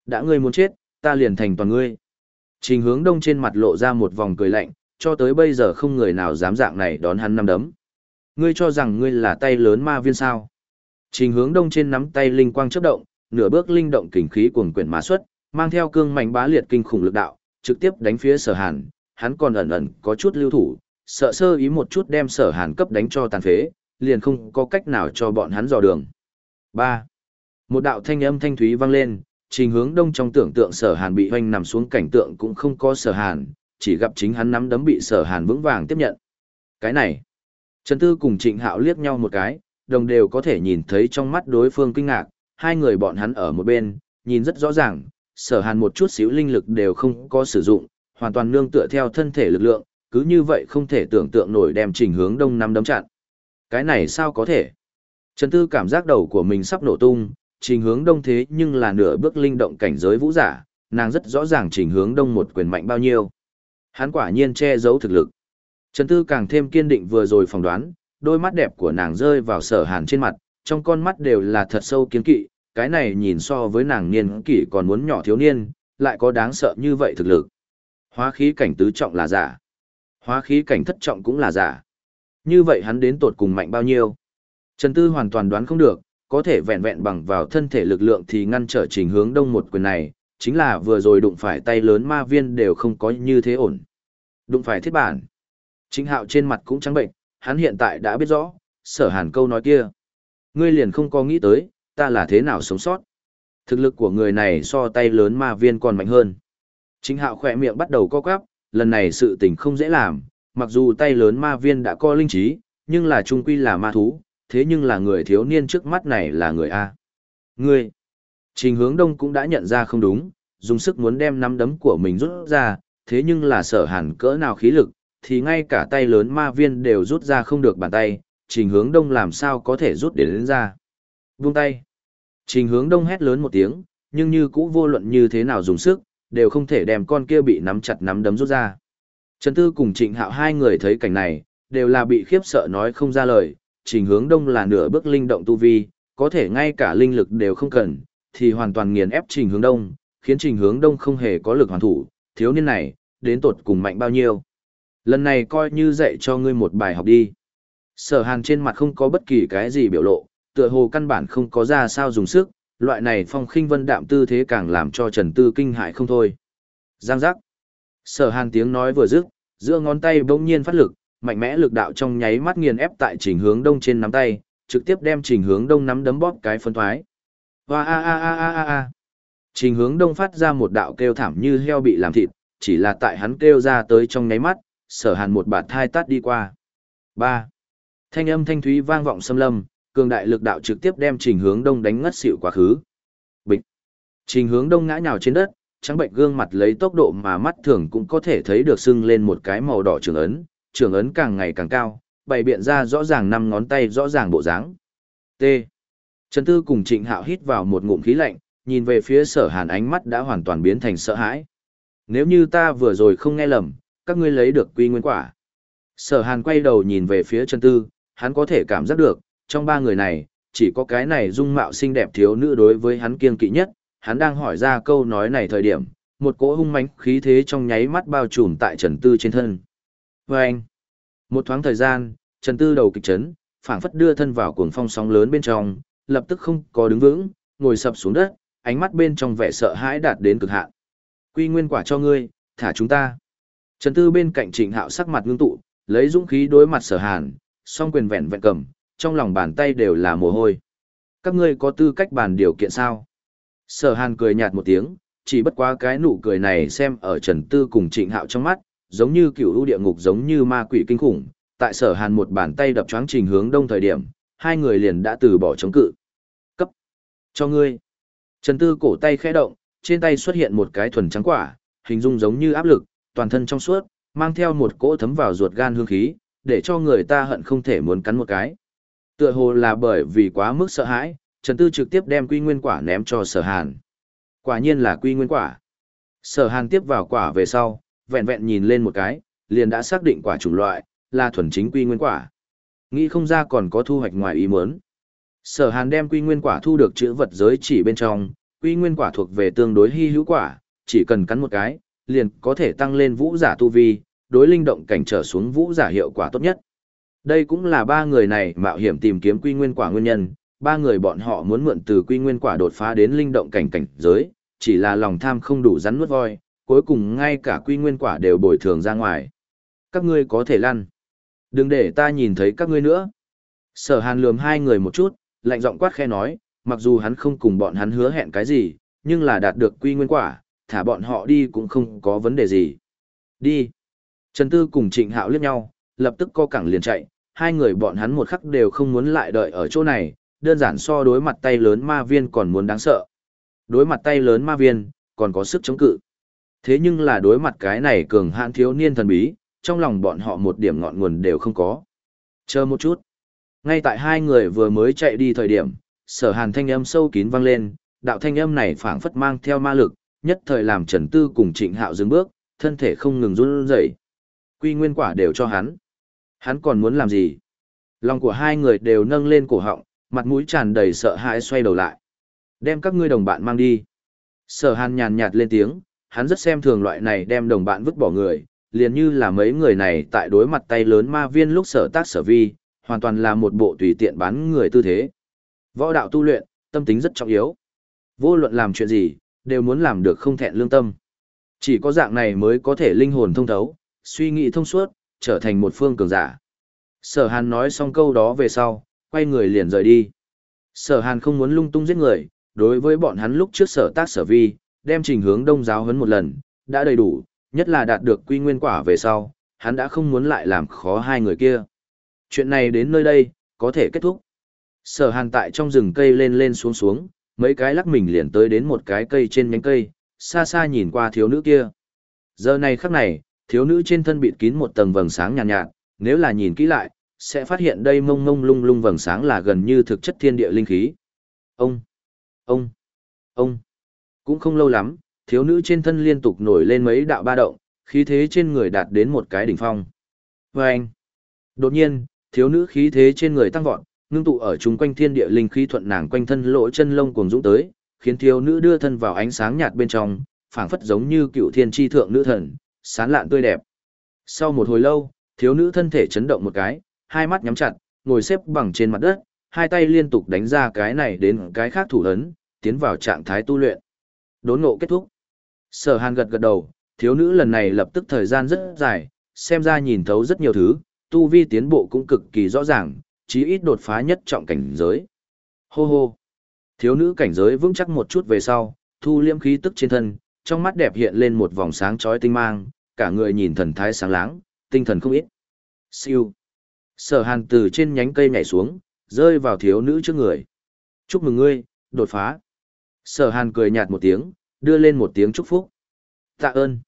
Đã ngươi muốn chết, ta liền thành toàn ngươi. Trình hướng đông trên mặt lộ ra một vòng cười lạnh, cho tới bây giờ không người nào dám dạng này đón hắn năm đấm. Ngươi cho rằng ngươi là tay lớn ma viên sao. Trình hướng đông trên nắm tay linh quang chớp động, nửa bước linh động kình khí cuồng quyển mã xuất, mang theo cương mạnh bá liệt kinh khủng lực đạo, trực tiếp đánh phía sở hàn, hắn còn ẩn ẩn có chút lưu thủ, sợ sơ ý một chút đem sở hàn cấp đánh cho tàn phế, liền không có cách nào cho bọn hắn dò đường. 3. Một đạo thanh âm thanh thúy vang lên, trình hướng đông trong tưởng tượng sở hàn bị hoanh nằm xuống cảnh tượng cũng không có sở hàn, chỉ gặp chính hắn nắm đấm bị sở hàn vững vàng tiếp nhận. Cái này, Trần Tư cùng Trịnh Hạo liếc nhau một cái, đồng đều có thể nhìn thấy trong mắt đối phương kinh ngạc, hai người bọn hắn ở một bên, nhìn rất rõ ràng, sở hàn một chút xíu linh lực đều không có sử dụng, hoàn toàn nương tựa theo thân thể lực lượng, cứ như vậy không thể tưởng tượng nổi đem trình hướng đông năm đấm chặn. Cái này sao có thể? Trần Tư cảm giác đầu của mình sắp nổ tung, trình hướng đông thế nhưng là nửa bước linh động cảnh giới vũ giả, nàng rất rõ ràng trình hướng đông một quyền mạnh bao nhiêu. Hắn quả nhiên che giấu thực lực. Trần Tư càng thêm kiên định vừa rồi phỏng đoán, đôi mắt đẹp của nàng rơi vào sở hàn trên mặt, trong con mắt đều là thật sâu kiến kỵ, cái này nhìn so với nàng niên kỷ còn muốn nhỏ thiếu niên, lại có đáng sợ như vậy thực lực. Hóa khí cảnh tứ trọng là giả. Hóa khí cảnh thất trọng cũng là giả. Như vậy hắn đến tột cùng mạnh bao nhiêu? Trần Tư hoàn toàn đoán không được, có thể vẹn vẹn bằng vào thân thể lực lượng thì ngăn trở trình hướng đông một quyền này, chính là vừa rồi đụng phải tay lớn ma viên đều không có như thế ổn. Đụng phải thiết bản. Chính hạo trên mặt cũng trắng bệnh, hắn hiện tại đã biết rõ, sở hàn câu nói kia. Ngươi liền không có nghĩ tới, ta là thế nào sống sót. Thực lực của người này so tay lớn ma viên còn mạnh hơn. Chính hạo khỏe miệng bắt đầu co quắp, lần này sự tình không dễ làm, mặc dù tay lớn ma viên đã co linh trí, nhưng là trung quy là ma thú, thế nhưng là người thiếu niên trước mắt này là người A. Ngươi! Trình hướng đông cũng đã nhận ra không đúng, dùng sức muốn đem nắm đấm của mình rút ra, thế nhưng là sở hàn cỡ nào khí lực, thì ngay cả tay lớn ma viên đều rút ra không được bàn tay, trình hướng đông làm sao có thể rút đến, đến ra. Buông tay. Trình hướng đông hét lớn một tiếng, nhưng như cũ vô luận như thế nào dùng sức, đều không thể đem con kia bị nắm chặt nắm đấm rút ra. Trần Tư cùng Trịnh Hạo hai người thấy cảnh này, đều là bị khiếp sợ nói không ra lời, trình hướng đông là nửa bước linh động tu vi, có thể ngay cả linh lực đều không cần, thì hoàn toàn nghiền ép trình hướng đông, khiến trình hướng đông không hề có lực hoàn thủ, thiếu niên này, đến tột cùng mạnh bao nhiêu. Lần này coi như dạy cho ngươi một bài học đi. Sở hàn trên mặt không có bất kỳ cái gì biểu lộ, tựa hồ căn bản không có ra sao dùng sức, loại này phong khinh vân đạm tư thế càng làm cho Trần Tư kinh hại không thôi. Giang giác. Sở hàn tiếng nói vừa dứt, giữa ngón tay bỗng nhiên phát lực, mạnh mẽ lực đạo trong nháy mắt nghiền ép tại trình hướng đông trên nắm tay, trực tiếp đem trình hướng đông nắm đấm bóp cái phân thoái. Hoa a a a a a a. Trình hướng đông phát ra một đạo kêu thảm như heo bị làm thịt, chỉ là tại hắn kêu ra tới trong nháy mắt, sở hàn một bạt thai tát đi qua. 3. Thanh âm thanh thúy vang vọng xâm lâm, cường đại lực đạo trực tiếp đem trình hướng đông đánh ngất xỉu quá khứ. Bịch. Trình hướng đông ngã nhào trên đất, trắng bệnh gương mặt lấy tốc độ mà mắt thường cũng có thể thấy được sưng lên một cái màu đỏ trường ấn, trường ấn càng ngày càng cao, bày biện ra rõ ràng năm ngón tay rõ ràng bộ dáng. T. Trần Tư cùng Trịnh Hạo hít vào một ngụm khí lạnh, nhìn về phía sở hàn ánh mắt đã hoàn toàn biến thành sợ hãi. Nếu như ta vừa rồi không nghe lầm, các ngươi lấy được quy nguyên quả. Sở hàn quay đầu nhìn về phía Trần Tư, hắn có thể cảm giác được, trong ba người này, chỉ có cái này dung mạo xinh đẹp thiếu nữ đối với hắn kiên kỵ nhất, hắn đang hỏi ra câu nói này thời điểm, một cỗ hung mãnh khí thế trong nháy mắt bao trùm tại Trần Tư trên thân. Và anh, một thoáng thời gian, Trần Tư đầu kịch chấn, phảng phất đưa thân vào cuồng phong sóng lớn bên trong, lập tức không có đứng vững, ngồi sập xuống đất, ánh mắt bên trong vẻ sợ hãi đạt đến cực hạn. Quy nguyên quả cho ngươi, thả chúng ta. Trần Tư bên cạnh Trịnh Hạo sắc mặt ngưng tụ, lấy dũng khí đối mặt Sở Hàn, song quyền vẹn vẹn cầm, trong lòng bàn tay đều là mồ hôi. Các ngươi có tư cách bàn điều kiện sao? Sở Hàn cười nhạt một tiếng, chỉ bất quá cái nụ cười này xem ở Trần Tư cùng Trịnh Hạo trong mắt, giống như cựu u địa ngục giống như ma quỷ kinh khủng. Tại Sở Hàn một bàn tay đập choáng trình hướng đông thời điểm, hai người liền đã từ bỏ chống cự. Cấp cho ngươi. Trần Tư cổ tay khẽ động, trên tay xuất hiện một cái thuần trắng quả, hình dung giống như áp lực, toàn thân trong suốt, mang theo một cỗ thấm vào ruột gan hương khí, để cho người ta hận không thể muốn cắn một cái. Tựa hồ là bởi vì quá mức sợ hãi, Trần Tư trực tiếp đem quy nguyên quả ném cho sở hàn. Quả nhiên là quy nguyên quả. Sở hàn tiếp vào quả về sau, vẹn vẹn nhìn lên một cái, liền đã xác định quả chủng loại, là thuần chính quy nguyên quả. Nghĩ không ra còn có thu hoạch ngoài ý muốn. Sở hàn đem quy nguyên quả thu được chữ vật giới chỉ bên trong, quy nguyên quả thuộc về tương đối hy hữu quả, chỉ cần cắn một cái, liền có thể tăng lên vũ giả tu vi, đối linh động cảnh trở xuống vũ giả hiệu quả tốt nhất. Đây cũng là ba người này mạo hiểm tìm kiếm quy nguyên quả nguyên nhân, ba người bọn họ muốn mượn từ quy nguyên quả đột phá đến linh động cảnh cảnh giới, chỉ là lòng tham không đủ rắn nuốt voi, cuối cùng ngay cả quy nguyên quả đều bồi thường ra ngoài. Các ngươi có thể lăn. Đừng để ta nhìn thấy các ngươi nữa. Sở hàn lườm hai người một chút, lạnh giọng quát khe nói, mặc dù hắn không cùng bọn hắn hứa hẹn cái gì, nhưng là đạt được quy nguyên quả, thả bọn họ đi cũng không có vấn đề gì. Đi. Trần Tư cùng Trịnh Hạo liếc nhau, lập tức co cẳng liền chạy, hai người bọn hắn một khắc đều không muốn lại đợi ở chỗ này, đơn giản so đối mặt tay lớn ma viên còn muốn đáng sợ. Đối mặt tay lớn ma viên, còn có sức chống cự. Thế nhưng là đối mặt cái này cường hãn thiếu niên thần bí, trong lòng bọn họ một điểm ngọn nguồn đều không có. Chờ một chút. Ngay tại hai người vừa mới chạy đi thời điểm, sở hàn thanh âm sâu kín vang lên, đạo thanh âm này phảng phất mang theo ma lực, nhất thời làm Trần Tư cùng Trịnh Hạo dừng bước, thân thể không ngừng run rẩy. Quy nguyên quả đều cho hắn. Hắn còn muốn làm gì? Lòng của hai người đều nâng lên cổ họng, mặt mũi tràn đầy sợ hãi xoay đầu lại. Đem các ngươi đồng bạn mang đi. Sở hàn nhàn nhạt lên tiếng, hắn rất xem thường loại này đem đồng bạn vứt bỏ người, liền như là mấy người này tại đối mặt tay lớn ma viên lúc sở tác sở vi, hoàn toàn là một bộ tùy tiện bán người tư thế. Võ đạo tu luyện, tâm tính rất trọng yếu. Vô luận làm chuyện gì, đều muốn làm được không thẹn lương tâm. Chỉ có dạng này mới có thể linh hồn thông thấu, suy nghĩ thông suốt, trở thành một phương cường giả. Sở hàn nói xong câu đó về sau, quay người liền rời đi. Sở hàn không muốn lung tung giết người, đối với bọn hắn lúc trước sở tác sở vi, đem trình hướng đông giáo huấn một lần, đã đầy đủ, nhất là đạt được quy nguyên quả về sau, hắn đã không muốn lại làm khó hai người kia. Chuyện này đến nơi đây, có thể kết thúc. Sở hàn tại trong rừng cây lên lên xuống xuống, mấy cái lắc mình liền tới đến một cái cây trên nhánh cây, xa xa nhìn qua thiếu nữ kia. Giờ này khắc này, thiếu nữ trên thân bịt kín một tầng vầng sáng nhàn nhạt, nhạt, nếu là nhìn kỹ lại, sẽ phát hiện đây mông mông lung lung vầng sáng là gần như thực chất thiên địa linh khí. Ông, ông, ông. Cũng không lâu lắm, thiếu nữ trên thân liên tục nổi lên mấy đạo ba động, khí thế trên người đạt đến một cái đỉnh phong. Và anh, đột nhiên, thiếu nữ khí thế trên người tăng vọt, ngưng tụ ở chung quanh thiên địa linh khí thuận nàng quanh thân lỗ chân lông cuồng dũng tới, khiến thiếu nữ đưa thân vào ánh sáng nhạt bên trong, phảng phất giống như cựu thiên tri thượng nữ thần, sán lạn tươi đẹp. Sau một hồi lâu, thiếu nữ thân thể chấn động một cái, hai mắt nhắm chặt, ngồi xếp bằng trên mặt đất, hai tay liên tục đánh ra cái này đến cái khác thủ ấn, tiến vào trạng thái tu luyện. Đốn ngộ kết thúc. Sở Hàn gật gật đầu, thiếu nữ lần này lập tức thời gian rất dài, xem ra nhìn thấu rất nhiều thứ, tu vi tiến bộ cũng cực kỳ rõ ràng, chí ít đột phá nhất trọng cảnh giới. Hô hô. Thiếu nữ cảnh giới vững chắc một chút về sau, thu liễm khí tức trên thân, trong mắt đẹp hiện lên một vòng sáng chói tinh mang, cả người nhìn thần thái sáng láng, tinh thần không ít. Siêu. Sở hàn từ trên nhánh cây nhảy xuống, rơi vào thiếu nữ trước người. Chúc mừng ngươi, đột phá. Sở hàn cười nhạt một tiếng, đưa lên một tiếng chúc phúc. Tạ ơn.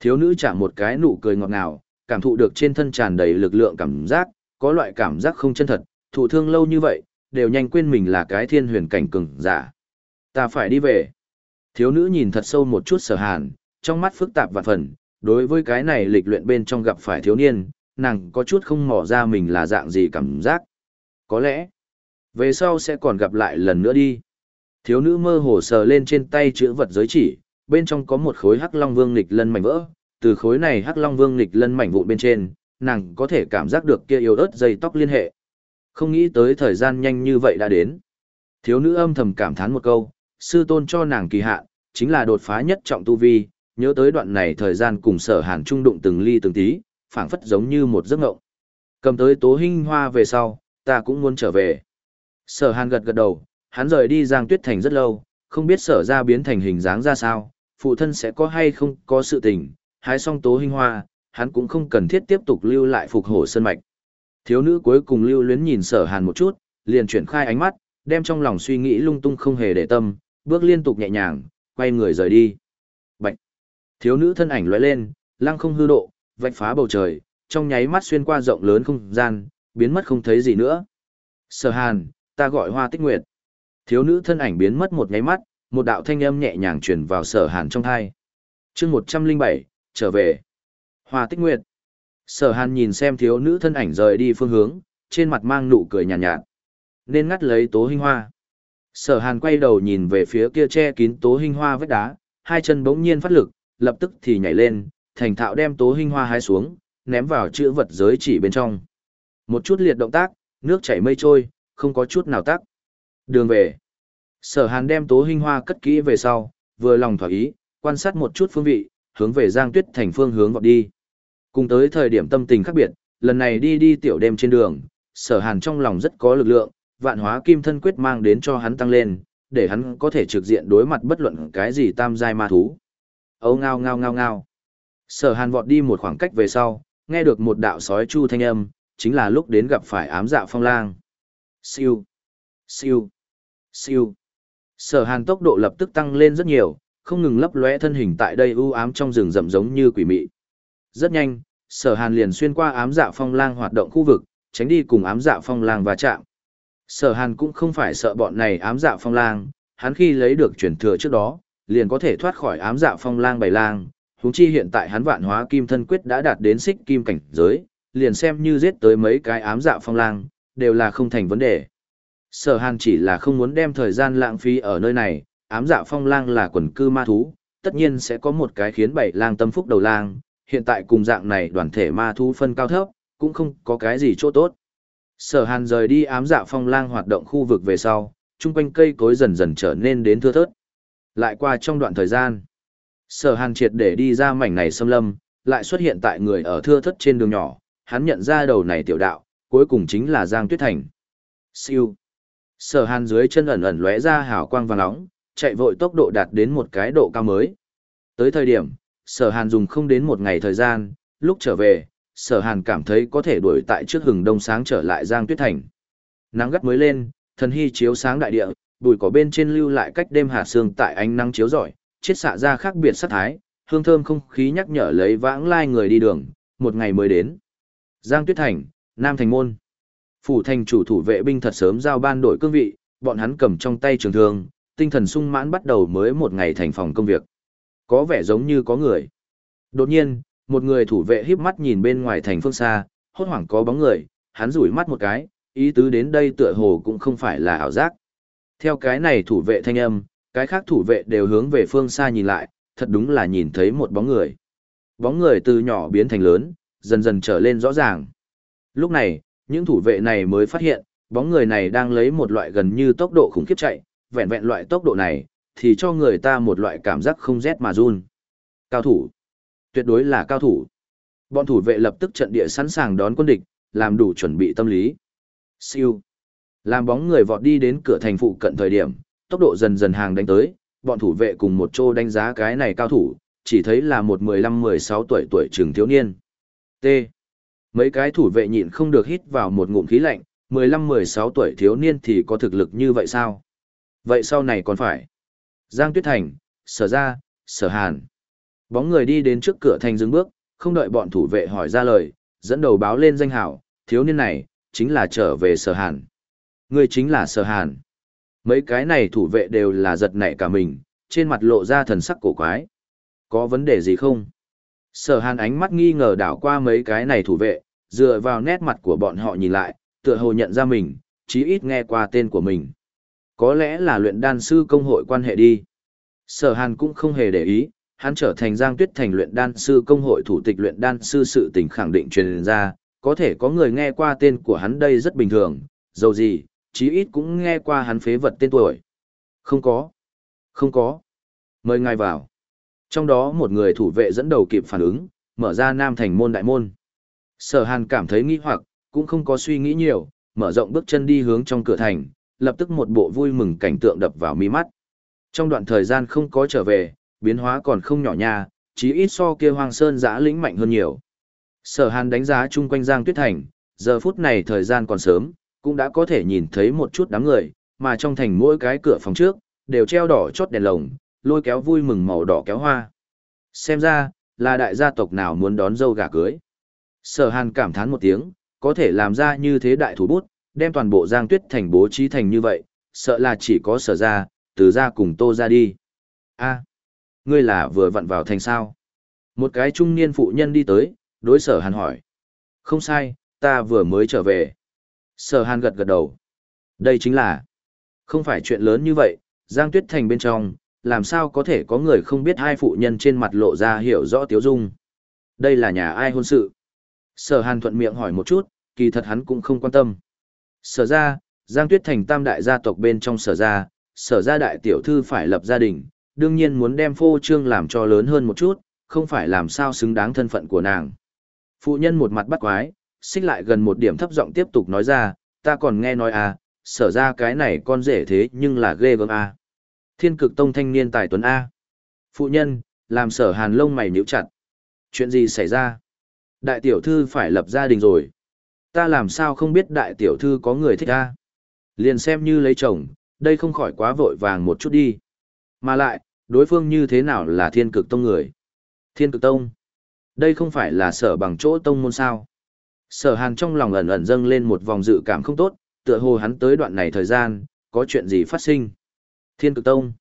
Thiếu nữ trả một cái nụ cười ngọt ngào, cảm thụ được trên thân tràn đầy lực lượng cảm giác, có loại cảm giác không chân thật, thụ thương lâu như vậy, đều nhanh quên mình là cái thiên huyền cảnh cường giả. Ta phải đi về. Thiếu nữ nhìn thật sâu một chút sở hàn, trong mắt phức tạp và phần, đối với cái này lịch luyện bên trong gặp phải thiếu niên, nàng có chút không mò ra mình là dạng gì cảm giác. Có lẽ, về sau sẽ còn gặp lại lần nữa đi. Thiếu nữ mơ hồ sờ lên trên tay chữ vật giới chỉ, bên trong có một khối hắc long vương nghịch lân mảnh vỡ, từ khối này hắc long vương nghịch lân mảnh vụn bên trên, nàng có thể cảm giác được kia yếu ớt dây tóc liên hệ. Không nghĩ tới thời gian nhanh như vậy đã đến. Thiếu nữ âm thầm cảm thán một câu, sư tôn cho nàng kỳ hạn, chính là đột phá nhất trọng tu vi, nhớ tới đoạn này thời gian cùng sở hàn trung đụng từng ly từng tí, phảng phất giống như một giấc ngộng. Cầm tới tố hinh hoa về sau, ta cũng muốn trở về. Sở hàn gật gật đầu, hắn rời đi Giang Tuyết Thành rất lâu, không biết sở ra biến thành hình dáng ra sao, phụ thân sẽ có hay không có sự tình, hái xong tố hinh hoa, hắn cũng không cần thiết tiếp tục lưu lại phục hổ sơn mạch. Thiếu nữ cuối cùng lưu luyến nhìn sở hàn một chút, liền chuyển khai ánh mắt, đem trong lòng suy nghĩ lung tung không hề để tâm, bước liên tục nhẹ nhàng, quay người rời đi. Bạch! Thiếu nữ thân ảnh lóe lên, lăng không hư độ, vạch phá bầu trời, trong nháy mắt xuyên qua rộng lớn không gian, biến mất không thấy gì nữa. Sở hàn, ta gọi hoa tích nguyệt. Thiếu nữ thân ảnh biến mất một nháy mắt, một đạo thanh âm nhẹ nhàng truyền vào sở hàn trong thai. chương 107, trở về. Hoa tích nguyệt. Sở hàn nhìn xem thiếu nữ thân ảnh rời đi phương hướng, trên mặt mang nụ cười nhàn nhạt, nhạt. Nên ngắt lấy tố hình hoa. Sở hàn quay đầu nhìn về phía kia che kín tố hình hoa vết đá, hai chân bỗng nhiên phát lực, lập tức thì nhảy lên, thành thạo đem tố hình hoa hái xuống, ném vào chữ vật giới chỉ bên trong. Một chút liệt động tác, nước chảy mây trôi, không có chút nào tắc. Đường về. Sở hàn đem tố hình hoa cất kỹ về sau, vừa lòng thỏa ý, quan sát một chút phương vị, hướng về Giang Tuyết thành phương hướng vọt đi. Cùng tới thời điểm tâm tình khác biệt, lần này đi đi tiểu đêm trên đường, sở hàn trong lòng rất có lực lượng, vạn hóa kim thân quyết mang đến cho hắn tăng lên, để hắn có thể trực diện đối mặt bất luận cái gì tam giai ma thú. Âu ngao ngao ngao ngao. Sở hàn vọt đi một khoảng cách về sau, nghe được một đạo sói chu thanh âm, chính là lúc đến gặp phải ám dạ phong lang. Siêu, siêu, siêu. Sở hàn tốc độ lập tức tăng lên rất nhiều, không ngừng lấp lóe thân hình tại đây u ám trong rừng rậm giống như quỷ mị. Rất nhanh, sở hàn liền xuyên qua ám dạ phong lang hoạt động khu vực, tránh đi cùng ám dạ phong lang và chạm. Sở hàn cũng không phải sợ bọn này ám dạ phong lang, hắn khi lấy được chuyển thừa trước đó, liền có thể thoát khỏi ám dạ phong lang bày lang, huống chi hiện tại hắn vạn hóa kim thân quyết đã đạt đến xích kim cảnh giới, liền xem như giết tới mấy cái ám dạ phong lang, đều là không thành vấn đề. Sở hàn chỉ là không muốn đem thời gian lãng phí ở nơi này, ám dạ phong lang là quần cư ma thú, tất nhiên sẽ có một cái khiến bảy lang tâm phúc đầu lang, hiện tại cùng dạng này đoàn thể ma thú phân cao thấp, cũng không có cái gì chỗ tốt. Sở hàn rời đi ám dạ phong lang hoạt động khu vực về sau, chung quanh cây cối dần dần trở nên đến thưa thớt. Lại qua trong đoạn thời gian, sở hàn triệt để đi ra mảnh này xâm lâm, lại xuất hiện tại người ở thưa thớt trên đường nhỏ, hắn nhận ra đầu này tiểu đạo, cuối cùng chính là Giang Tuyết Thành. Siêu. Sở hàn dưới chân ẩn ẩn lóe ra hào quang vàng nóng, chạy vội tốc độ đạt đến một cái độ cao mới. Tới thời điểm, sở hàn dùng không đến một ngày thời gian, lúc trở về, sở hàn cảm thấy có thể đuổi tại trước hừng đông sáng trở lại Giang Tuyết Thành. Nắng gắt mới lên, thần hy chiếu sáng đại địa, bụi cỏ bên trên lưu lại cách đêm hạ sương tại ánh nắng chiếu rọi, chiết xạ ra khác biệt sắc thái, hương thơm không khí nhắc nhở lấy vãng lai người đi đường, một ngày mới đến. Giang Tuyết Thành, Nam Thành Môn. Phủ thành chủ thủ vệ binh thật sớm giao ban đổi cương vị, bọn hắn cầm trong tay trường thương, tinh thần sung mãn bắt đầu mới một ngày thành phòng công việc. Có vẻ giống như có người. Đột nhiên, một người thủ vệ híp mắt nhìn bên ngoài thành phương xa, hốt hoảng có bóng người, hắn rủi mắt một cái, ý tứ đến đây tựa hồ cũng không phải là ảo giác. Theo cái này thủ vệ thanh âm, cái khác thủ vệ đều hướng về phương xa nhìn lại, thật đúng là nhìn thấy một bóng người. Bóng người từ nhỏ biến thành lớn, dần dần trở lên rõ ràng. Lúc này, những thủ vệ này mới phát hiện, bóng người này đang lấy một loại gần như tốc độ khủng khiếp chạy, vẹn vẹn loại tốc độ này, thì cho người ta một loại cảm giác không rét mà run. Cao thủ. Tuyệt đối là cao thủ. Bọn thủ vệ lập tức trận địa sẵn sàng đón quân địch, làm đủ chuẩn bị tâm lý. Siêu. Làm bóng người vọt đi đến cửa thành phụ cận thời điểm, tốc độ dần dần hàng đánh tới, bọn thủ vệ cùng một chỗ đánh giá cái này cao thủ, chỉ thấy là một 15-16 tuổi tuổi trường thiếu niên. T. Mấy cái thủ vệ nhịn không được hít vào một ngụm khí lạnh, 15-16 tuổi thiếu niên thì có thực lực như vậy sao? Vậy sau này còn phải. Giang Tuyết Thành, sở Gia, sở hàn. Bóng người đi đến trước cửa thành dừng bước, không đợi bọn thủ vệ hỏi ra lời, dẫn đầu báo lên danh hảo, thiếu niên này, chính là trở về sở hàn. Người chính là sở hàn. Mấy cái này thủ vệ đều là giật nảy cả mình, trên mặt lộ ra thần sắc cổ quái. Có vấn đề gì không? Sở hàn ánh mắt nghi ngờ đảo qua mấy cái này thủ vệ, dựa vào nét mặt của bọn họ nhìn lại, tựa hồ nhận ra mình, chí ít nghe qua tên của mình. Có lẽ là luyện đan sư công hội quan hệ đi. Sở hàn cũng không hề để ý, hắn trở thành giang tuyết thành luyện đan sư công hội thủ tịch luyện đan sư sự tình khẳng định truyền ra, có thể có người nghe qua tên của hắn đây rất bình thường, dầu gì, chí ít cũng nghe qua hắn phế vật tên tuổi. Không có. Không có. Mời ngài vào. Trong đó một người thủ vệ dẫn đầu kịp phản ứng, mở ra nam thành môn đại môn. Sở hàn cảm thấy nghi hoặc, cũng không có suy nghĩ nhiều, mở rộng bước chân đi hướng trong cửa thành, lập tức một bộ vui mừng cảnh tượng đập vào mi mắt. Trong đoạn thời gian không có trở về, biến hóa còn không nhỏ nha, chí ít so kia hoang sơn giã lĩnh mạnh hơn nhiều. Sở hàn đánh giá chung quanh Giang Tuyết Thành, giờ phút này thời gian còn sớm, cũng đã có thể nhìn thấy một chút đám người, mà trong thành mỗi cái cửa phòng trước, đều treo đỏ chốt đèn lồng, lôi kéo vui mừng màu đỏ kéo hoa. Xem ra, là đại gia tộc nào muốn đón dâu gà cưới. Sở hàn cảm thán một tiếng, có thể làm ra như thế đại thủ bút, đem toàn bộ giang tuyết thành bố trí thành như vậy, sợ là chỉ có sở ra, từ ra cùng tô ra đi. a ngươi là vừa vặn vào thành sao. Một cái trung niên phụ nhân đi tới, đối sở hàn hỏi. Không sai, ta vừa mới trở về. Sở hàn gật gật đầu. Đây chính là, không phải chuyện lớn như vậy, Giang Tuyết Thành bên trong, làm sao có thể có người không biết hai phụ nhân trên mặt lộ ra hiểu rõ tiếu dung. Đây là nhà ai hôn sự? Sở hàn thuận miệng hỏi một chút, kỳ thật hắn cũng không quan tâm. Sở ra, Giang Tuyết Thành tam đại gia tộc bên trong sở ra, sở ra đại tiểu thư phải lập gia đình, đương nhiên muốn đem phô trương làm cho lớn hơn một chút, không phải làm sao xứng đáng thân phận của nàng. Phụ nhân một mặt bắt quái, xích lại gần một điểm thấp giọng tiếp tục nói ra, ta còn nghe nói à, sở ra cái này con rể thế nhưng là ghê gớm à. Thiên cực tông thanh niên tài tuấn A. Phụ nhân, làm sở hàn lông mày nhíu chặt. Chuyện gì xảy ra? Đại tiểu thư phải lập gia đình rồi. Ta làm sao không biết đại tiểu thư có người thích A? Liền xem như lấy chồng, đây không khỏi quá vội vàng một chút đi. Mà lại, đối phương như thế nào là thiên cực tông người? Thiên cực tông? Đây không phải là sở bằng chỗ tông môn sao? Sở hàn trong lòng ẩn ẩn dâng lên một vòng dự cảm không tốt, tựa hồ hắn tới đoạn này thời gian, có chuyện gì phát sinh. Thiên cực tông.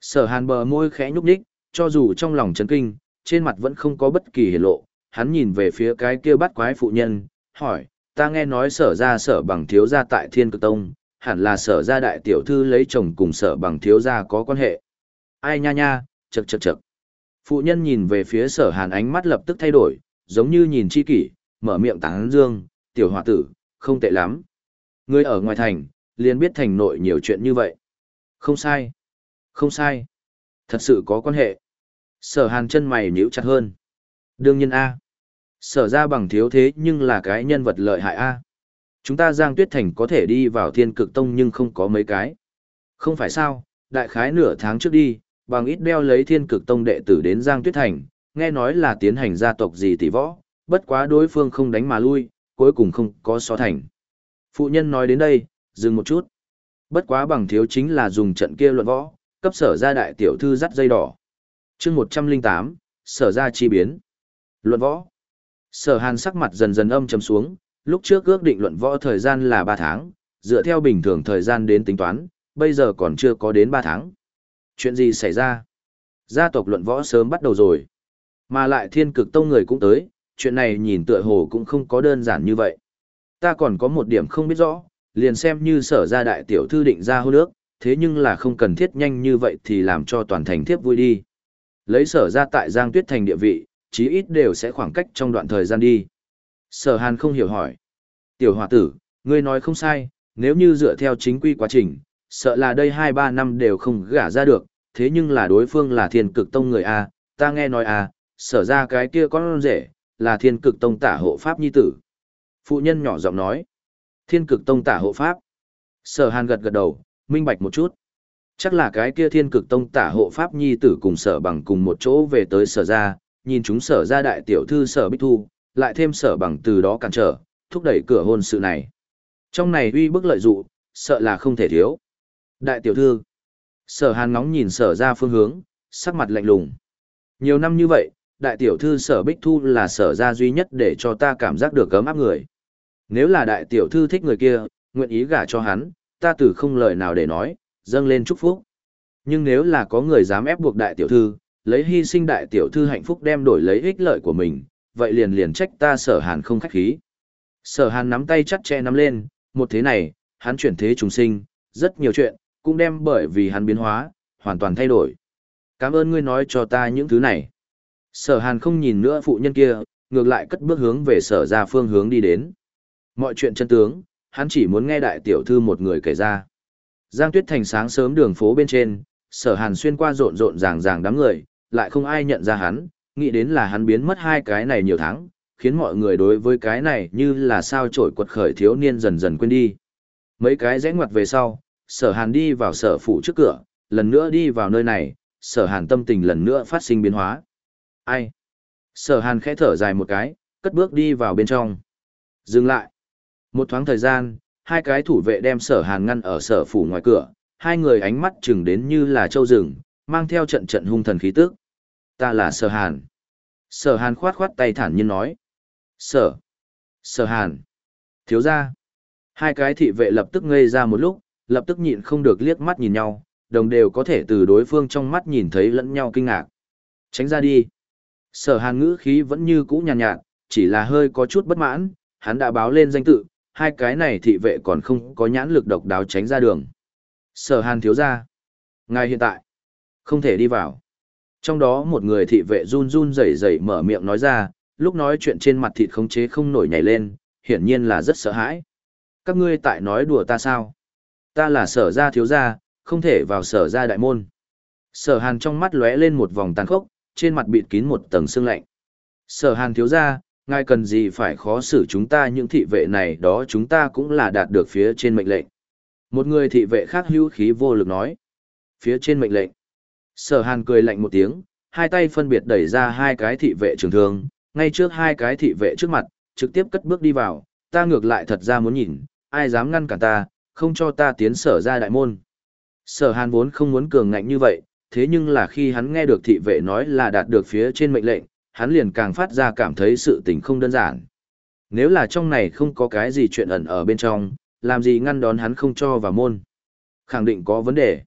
Sở hàn bờ môi khẽ nhúc nhích, cho dù trong lòng chấn kinh, trên mặt vẫn không có bất kỳ hiển lộ, hắn nhìn về phía cái kia bắt quái phụ nhân, hỏi, ta nghe nói sở ra sở bằng thiếu gia tại thiên cực tông, hẳn là sở ra đại tiểu thư lấy chồng cùng sở bằng thiếu gia có quan hệ. Ai nha nha, chật chật chật. Phụ nhân nhìn về phía sở hàn ánh mắt lập tức thay đổi, giống như nhìn chi kỷ, mở miệng tán dương, tiểu hòa tử, không tệ lắm. Người ở ngoài thành, liền biết thành nội nhiều chuyện như vậy. Không sai. Không sai. Thật sự có quan hệ. Sở hàn chân mày nhíu chặt hơn. Đương nhiên A. Sở ra bằng thiếu thế nhưng là cái nhân vật lợi hại A. Chúng ta Giang Tuyết Thành có thể đi vào thiên cực tông nhưng không có mấy cái. Không phải sao, đại khái nửa tháng trước đi, bằng ít đeo lấy thiên cực tông đệ tử đến Giang Tuyết Thành, nghe nói là tiến hành gia tộc gì tỷ võ, bất quá đối phương không đánh mà lui, cuối cùng không có so thành. Phụ nhân nói đến đây, dừng một chút. Bất quá bằng thiếu chính là dùng trận kia luận võ, cấp sở ra đại tiểu thư dắt dây đỏ. chương 108, sở ra chi biến. Luận võ. Sở hàn sắc mặt dần dần âm chấm xuống, lúc trước ước định luận võ thời gian là 3 tháng, dựa theo bình thường thời gian đến tính toán, bây giờ còn chưa có đến 3 tháng. Chuyện gì xảy ra? Gia tộc luận võ sớm bắt đầu rồi. Mà lại thiên cực tông người cũng tới, chuyện này nhìn tựa hồ cũng không có đơn giản như vậy. Ta còn có một điểm không biết rõ, liền xem như sở ra đại tiểu thư định ra hôn ước, thế nhưng là không cần thiết nhanh như vậy thì làm cho toàn thành thiếp vui đi. Lấy sở ra tại Giang Tuyết Thành địa vị, chí ít đều sẽ khoảng cách trong đoạn thời gian đi. Sở Hàn không hiểu hỏi. Tiểu hòa tử, ngươi nói không sai, nếu như dựa theo chính quy quá trình, sợ là đây 2-3 năm đều không gả ra được, thế nhưng là đối phương là thiên cực tông người A, ta nghe nói A, sở ra cái kia con rể, là thiên cực tông tả hộ pháp nhi tử. Phụ nhân nhỏ giọng nói, thiên cực tông tả hộ pháp. Sở hàn gật gật đầu, minh bạch một chút. Chắc là cái kia thiên cực tông tả hộ pháp nhi tử cùng sở bằng cùng một chỗ về tới sở ra, nhìn chúng sở ra đại tiểu thư sở bích thu, lại thêm sở bằng từ đó cản trở, thúc đẩy cửa hôn sự này. Trong này uy bức lợi dụ, sợ là không thể thiếu. Đại tiểu thư, sở hàn ngóng nhìn sở ra phương hướng, sắc mặt lạnh lùng. Nhiều năm như vậy, đại tiểu thư sở bích thu là sở ra duy nhất để cho ta cảm giác được gấm áp người. Nếu là đại tiểu thư thích người kia, nguyện ý gả cho hắn, ta từ không lời nào để nói, dâng lên chúc phúc. Nhưng nếu là có người dám ép buộc đại tiểu thư, lấy hy sinh đại tiểu thư hạnh phúc đem đổi lấy ích lợi của mình, vậy liền liền trách ta sở hàn không khách khí. Sở hàn nắm tay chắt che nắm lên, một thế này, hắn chuyển thế trùng sinh, rất nhiều chuyện, cũng đem bởi vì hắn biến hóa, hoàn toàn thay đổi. Cảm ơn ngươi nói cho ta những thứ này. Sở hàn không nhìn nữa phụ nhân kia, ngược lại cất bước hướng về sở ra phương hướng đi đến. Mọi chuyện chân tướng, hắn chỉ muốn nghe đại tiểu thư một người kể ra. Giang Tuyết Thành sáng sớm đường phố bên trên, sở hàn xuyên qua rộn rộn ràng ràng đám người, lại không ai nhận ra hắn, nghĩ đến là hắn biến mất hai cái này nhiều tháng, khiến mọi người đối với cái này như là sao trổi quật khởi thiếu niên dần dần quên đi. Mấy cái rẽ ngoặt về sau, sở hàn đi vào sở phủ trước cửa, lần nữa đi vào nơi này, sở hàn tâm tình lần nữa phát sinh biến hóa. Ai? Sở hàn khẽ thở dài một cái, cất bước đi vào bên trong. Dừng lại. Một thoáng thời gian, hai cái thủ vệ đem sở hàn ngăn ở sở phủ ngoài cửa, hai người ánh mắt chừng đến như là châu rừng, mang theo trận trận hung thần khí tức. Ta là sở hàn. Sở hàn khoát khoát tay thản nhiên nói. Sở. Sở hàn. Thiếu ra. Hai cái thị vệ lập tức ngây ra một lúc, lập tức nhịn không được liếc mắt nhìn nhau, đồng đều có thể từ đối phương trong mắt nhìn thấy lẫn nhau kinh ngạc. Tránh ra đi. Sở hàn ngữ khí vẫn như cũ nhàn nhạt, nhạt, chỉ là hơi có chút bất mãn, hắn đã báo lên danh tự, hai cái này thị vệ còn không có nhãn lực độc đáo tránh ra đường. Sở hàn thiếu ra. Ngài hiện tại, không thể đi vào. Trong đó một người thị vệ run run rẩy rẩy mở miệng nói ra, lúc nói chuyện trên mặt thịt khống chế không nổi nhảy lên, hiển nhiên là rất sợ hãi. Các ngươi tại nói đùa ta sao? Ta là sở gia thiếu gia, không thể vào sở gia đại môn. Sở hàn trong mắt lóe lên một vòng tàn khốc, trên mặt bịt kín một tầng sương lạnh. Sở hàn thiếu gia, ngài cần gì phải khó xử chúng ta những thị vệ này đó chúng ta cũng là đạt được phía trên mệnh lệnh. Một người thị vệ khác hữu khí vô lực nói. Phía trên mệnh lệnh. Sở hàn cười lạnh một tiếng, hai tay phân biệt đẩy ra hai cái thị vệ trường thương, ngay trước hai cái thị vệ trước mặt, trực tiếp cất bước đi vào, ta ngược lại thật ra muốn nhìn, ai dám ngăn cản ta, không cho ta tiến sở ra đại môn. Sở hàn vốn không muốn cường ngạnh như vậy, thế nhưng là khi hắn nghe được thị vệ nói là đạt được phía trên mệnh lệnh, hắn liền càng phát ra cảm thấy sự tình không đơn giản. Nếu là trong này không có cái gì chuyện ẩn ở bên trong, làm gì ngăn đón hắn không cho vào môn. Khẳng định có vấn đề.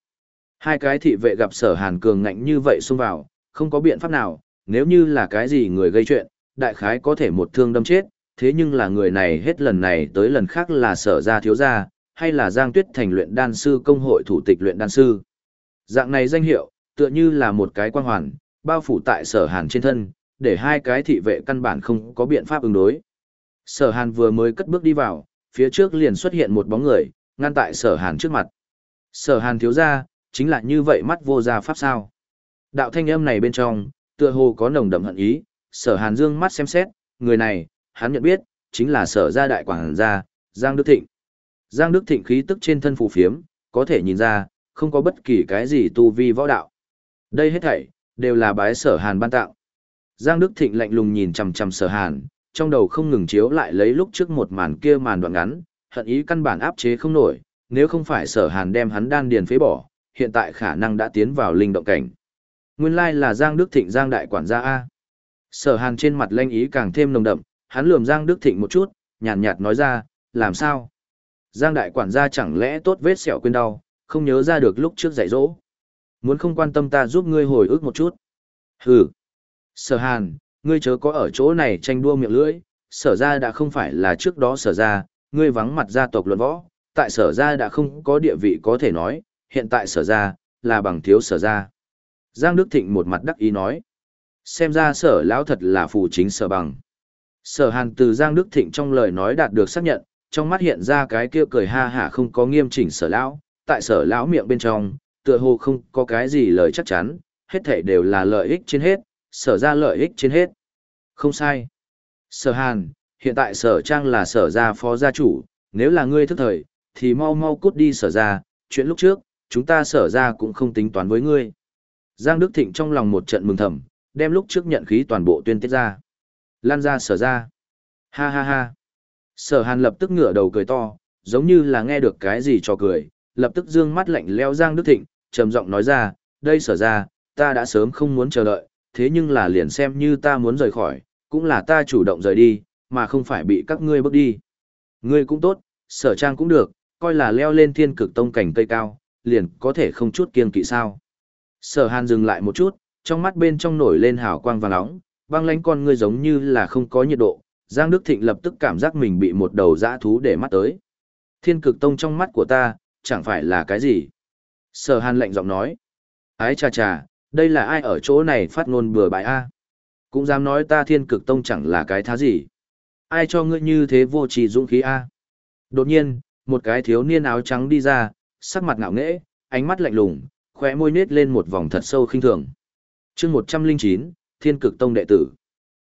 Hai cái thị vệ gặp sở hàn cường ngạnh như vậy xông vào, không có biện pháp nào, nếu như là cái gì người gây chuyện, đại khái có thể một thương đâm chết, thế nhưng là người này hết lần này tới lần khác là sở gia thiếu gia, hay là Giang Tuyết Thành luyện đan sư công hội thủ tịch luyện đan sư. Dạng này danh hiệu, tựa như là một cái quan hoàn, bao phủ tại sở hàn trên thân, để hai cái thị vệ căn bản không có biện pháp ứng đối. Sở hàn vừa mới cất bước đi vào, phía trước liền xuất hiện một bóng người, ngăn tại sở hàn trước mặt. Sở hàn thiếu ra, chính là như vậy mắt vô gia pháp sao. Đạo thanh âm này bên trong, tựa hồ có nồng đậm hận ý, sở hàn dương mắt xem xét, người này, hắn nhận biết, chính là sở gia đại quảng gia, Giang Đức Thịnh. Giang Đức Thịnh khí tức trên thân phù phiếm, có thể nhìn ra, không có bất kỳ cái gì tu vi võ đạo. Đây hết thảy, đều là bái sở hàn ban tạo. Giang Đức Thịnh lạnh lùng nhìn chằm chằm sở hàn, trong đầu không ngừng chiếu lại lấy lúc trước một màn kia màn đoạn ngắn, hận ý căn bản áp chế không nổi, nếu không phải sở hàn đem hắn đan điền phế bỏ, hiện tại khả năng đã tiến vào linh động cảnh. Nguyên lai là Giang Đức Thịnh Giang đại quản gia A. Sở hàn trên mặt lanh ý càng thêm nồng đậm, hắn lườm Giang Đức Thịnh một chút, nhàn nhạt, nhạt nói ra, làm sao? Giang đại quản gia chẳng lẽ tốt vết sẹo quên đau, không nhớ ra được lúc trước dạy dỗ. Muốn không quan tâm ta giúp ngươi hồi ức một chút. Hừ. Sở hàn, ngươi chớ có ở chỗ này tranh đua miệng lưỡi, sở ra đã không phải là trước đó sở ra, ngươi vắng mặt gia tộc luận võ, tại sở ra đã không có địa vị có thể nói, hiện tại sở ra, là bằng thiếu sở ra. Giang Đức Thịnh một mặt đắc ý nói. Xem ra sở lão thật là phù chính sở bằng. Sở hàn từ Giang Đức Thịnh trong lời nói đạt được xác nhận, trong mắt hiện ra cái kia cười ha hả không có nghiêm chỉnh sở lão, tại sở lão miệng bên trong, tựa hồ không có cái gì lời chắc chắn, hết thảy đều là lợi ích trên hết, sở ra lợi ích trên hết. Không sai. Sở hàn, hiện tại sở trang là sở gia phó gia chủ, nếu là ngươi thức thời, thì mau mau cút đi sở ra, chuyện lúc trước, chúng ta sở ra cũng không tính toán với ngươi. Giang Đức Thịnh trong lòng một trận mừng thầm, đem lúc trước nhận khí toàn bộ tuyên tiết ra. Lan ra sở ra. Ha ha ha. Sở hàn lập tức ngửa đầu cười to, giống như là nghe được cái gì cho cười, lập tức dương mắt lạnh leo Giang Đức Thịnh, trầm giọng nói ra, đây sở ra, ta đã sớm không muốn chờ đợi, thế nhưng là liền xem như ta muốn rời khỏi, cũng là ta chủ động rời đi, mà không phải bị các ngươi bước đi. Ngươi cũng tốt, sở trang cũng được, coi là leo lên thiên cực tông cảnh cây cao, liền có thể không chút kiên kỵ sao. Sở hàn dừng lại một chút, trong mắt bên trong nổi lên hào quang vàng nóng, băng lánh con ngươi giống như là không có nhiệt độ, Giang Đức Thịnh lập tức cảm giác mình bị một đầu dã thú để mắt tới. Thiên cực tông trong mắt của ta, chẳng phải là cái gì. Sở hàn lạnh giọng nói. Ái cha cha, đây là ai ở chỗ này phát ngôn bừa bãi a? Cũng dám nói ta thiên cực tông chẳng là cái thá gì. Ai cho ngươi như thế vô trì dũng khí a? Đột nhiên, một cái thiếu niên áo trắng đi ra, sắc mặt ngạo nghễ, ánh mắt lạnh lùng, khóe môi nết lên một vòng thật sâu khinh thường. Chương 109, Thiên Cực Tông đệ tử.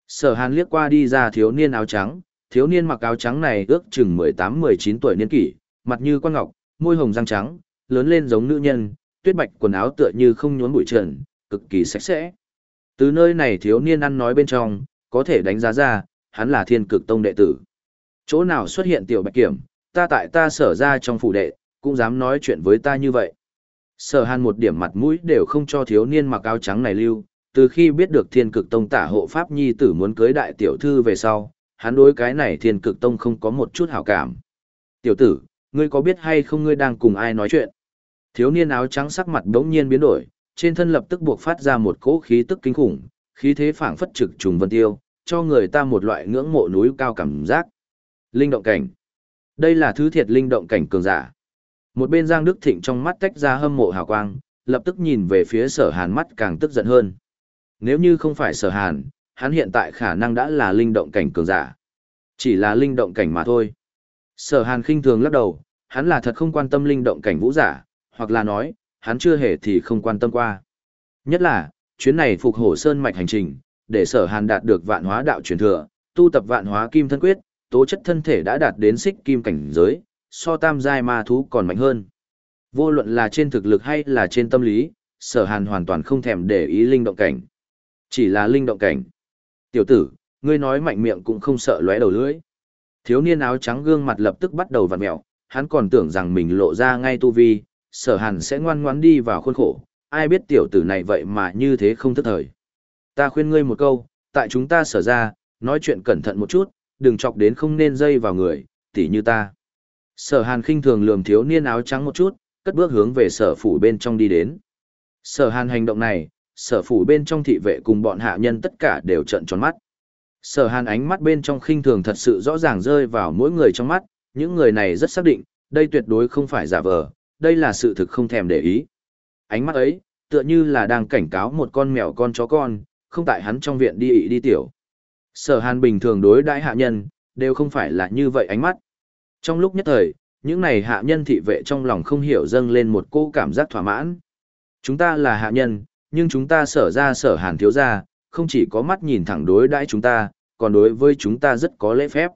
Sở Hàn liếc qua đi ra thiếu niên áo trắng, thiếu niên mặc áo trắng này ước chừng 18-19 tuổi niên kỷ, mặt như quan ngọc, môi hồng răng trắng, lớn lên giống nữ nhân, tuyết bạch quần áo tựa như không nhốn bụi trần, cực kỳ sạch sẽ. Từ nơi này thiếu niên ăn nói bên trong, có thể đánh giá ra, hắn là Thiên Cực Tông đệ tử. Chỗ nào xuất hiện tiểu bạch kiểm, ta tại ta sở ra trong phủ đệ, cũng dám nói chuyện với ta như vậy. Sở hàn một điểm mặt mũi đều không cho thiếu niên mặc áo trắng này lưu, từ khi biết được thiên cực tông tả hộ pháp nhi tử muốn cưới đại tiểu thư về sau, hắn đối cái này thiên cực tông không có một chút hảo cảm. Tiểu tử, ngươi có biết hay không ngươi đang cùng ai nói chuyện? Thiếu niên áo trắng sắc mặt đống nhiên biến đổi, trên thân lập tức buộc phát ra một cỗ khí tức kinh khủng, khí thế phảng phất trực trùng vân tiêu, cho người ta một loại ngưỡng mộ núi cao cảm giác. Linh động cảnh. Đây là thứ thiệt linh động cảnh cường giả. Một bên Giang Đức Thịnh trong mắt tách ra hâm mộ hào quang, lập tức nhìn về phía sở hàn mắt càng tức giận hơn. Nếu như không phải sở hàn, hắn hiện tại khả năng đã là linh động cảnh cường giả. Chỉ là linh động cảnh mà thôi. Sở hàn khinh thường lắc đầu, hắn là thật không quan tâm linh động cảnh vũ giả, hoặc là nói, hắn chưa hề thì không quan tâm qua. Nhất là, chuyến này phục hổ sơn mạch hành trình, để sở hàn đạt được vạn hóa đạo truyền thừa, tu tập vạn hóa kim thân quyết, tố chất thân thể đã đạt đến xích kim cảnh giới, so tam giai ma thú còn mạnh hơn. Vô luận là trên thực lực hay là trên tâm lý, sở hàn hoàn toàn không thèm để ý linh động cảnh. Chỉ là linh động cảnh. Tiểu tử, ngươi nói mạnh miệng cũng không sợ lóe đầu lưỡi. Thiếu niên áo trắng gương mặt lập tức bắt đầu vặn mẹo, hắn còn tưởng rằng mình lộ ra ngay tu vi, sở hàn sẽ ngoan ngoãn đi vào khuôn khổ, ai biết tiểu tử này vậy mà như thế không thức thời. Ta khuyên ngươi một câu, tại chúng ta sở ra, nói chuyện cẩn thận một chút, đừng chọc đến không nên dây vào người, tỉ như ta. Sở hàn khinh thường lườm thiếu niên áo trắng một chút, cất bước hướng về sở phủ bên trong đi đến. Sở hàn hành động này, sở phủ bên trong thị vệ cùng bọn hạ nhân tất cả đều trợn tròn mắt. Sở hàn ánh mắt bên trong khinh thường thật sự rõ ràng rơi vào mỗi người trong mắt, những người này rất xác định, đây tuyệt đối không phải giả vờ, đây là sự thực không thèm để ý. Ánh mắt ấy, tựa như là đang cảnh cáo một con mèo con chó con, không tại hắn trong viện đi ị đi tiểu. Sở hàn bình thường đối đãi hạ nhân, đều không phải là như vậy ánh mắt. Trong lúc nhất thời, những này hạ nhân thị vệ trong lòng không hiểu dâng lên một cô cảm giác thỏa mãn. Chúng ta là hạ nhân, nhưng chúng ta sở ra sở hàn thiếu ra, không chỉ có mắt nhìn thẳng đối đãi chúng ta, còn đối với chúng ta rất có lễ phép.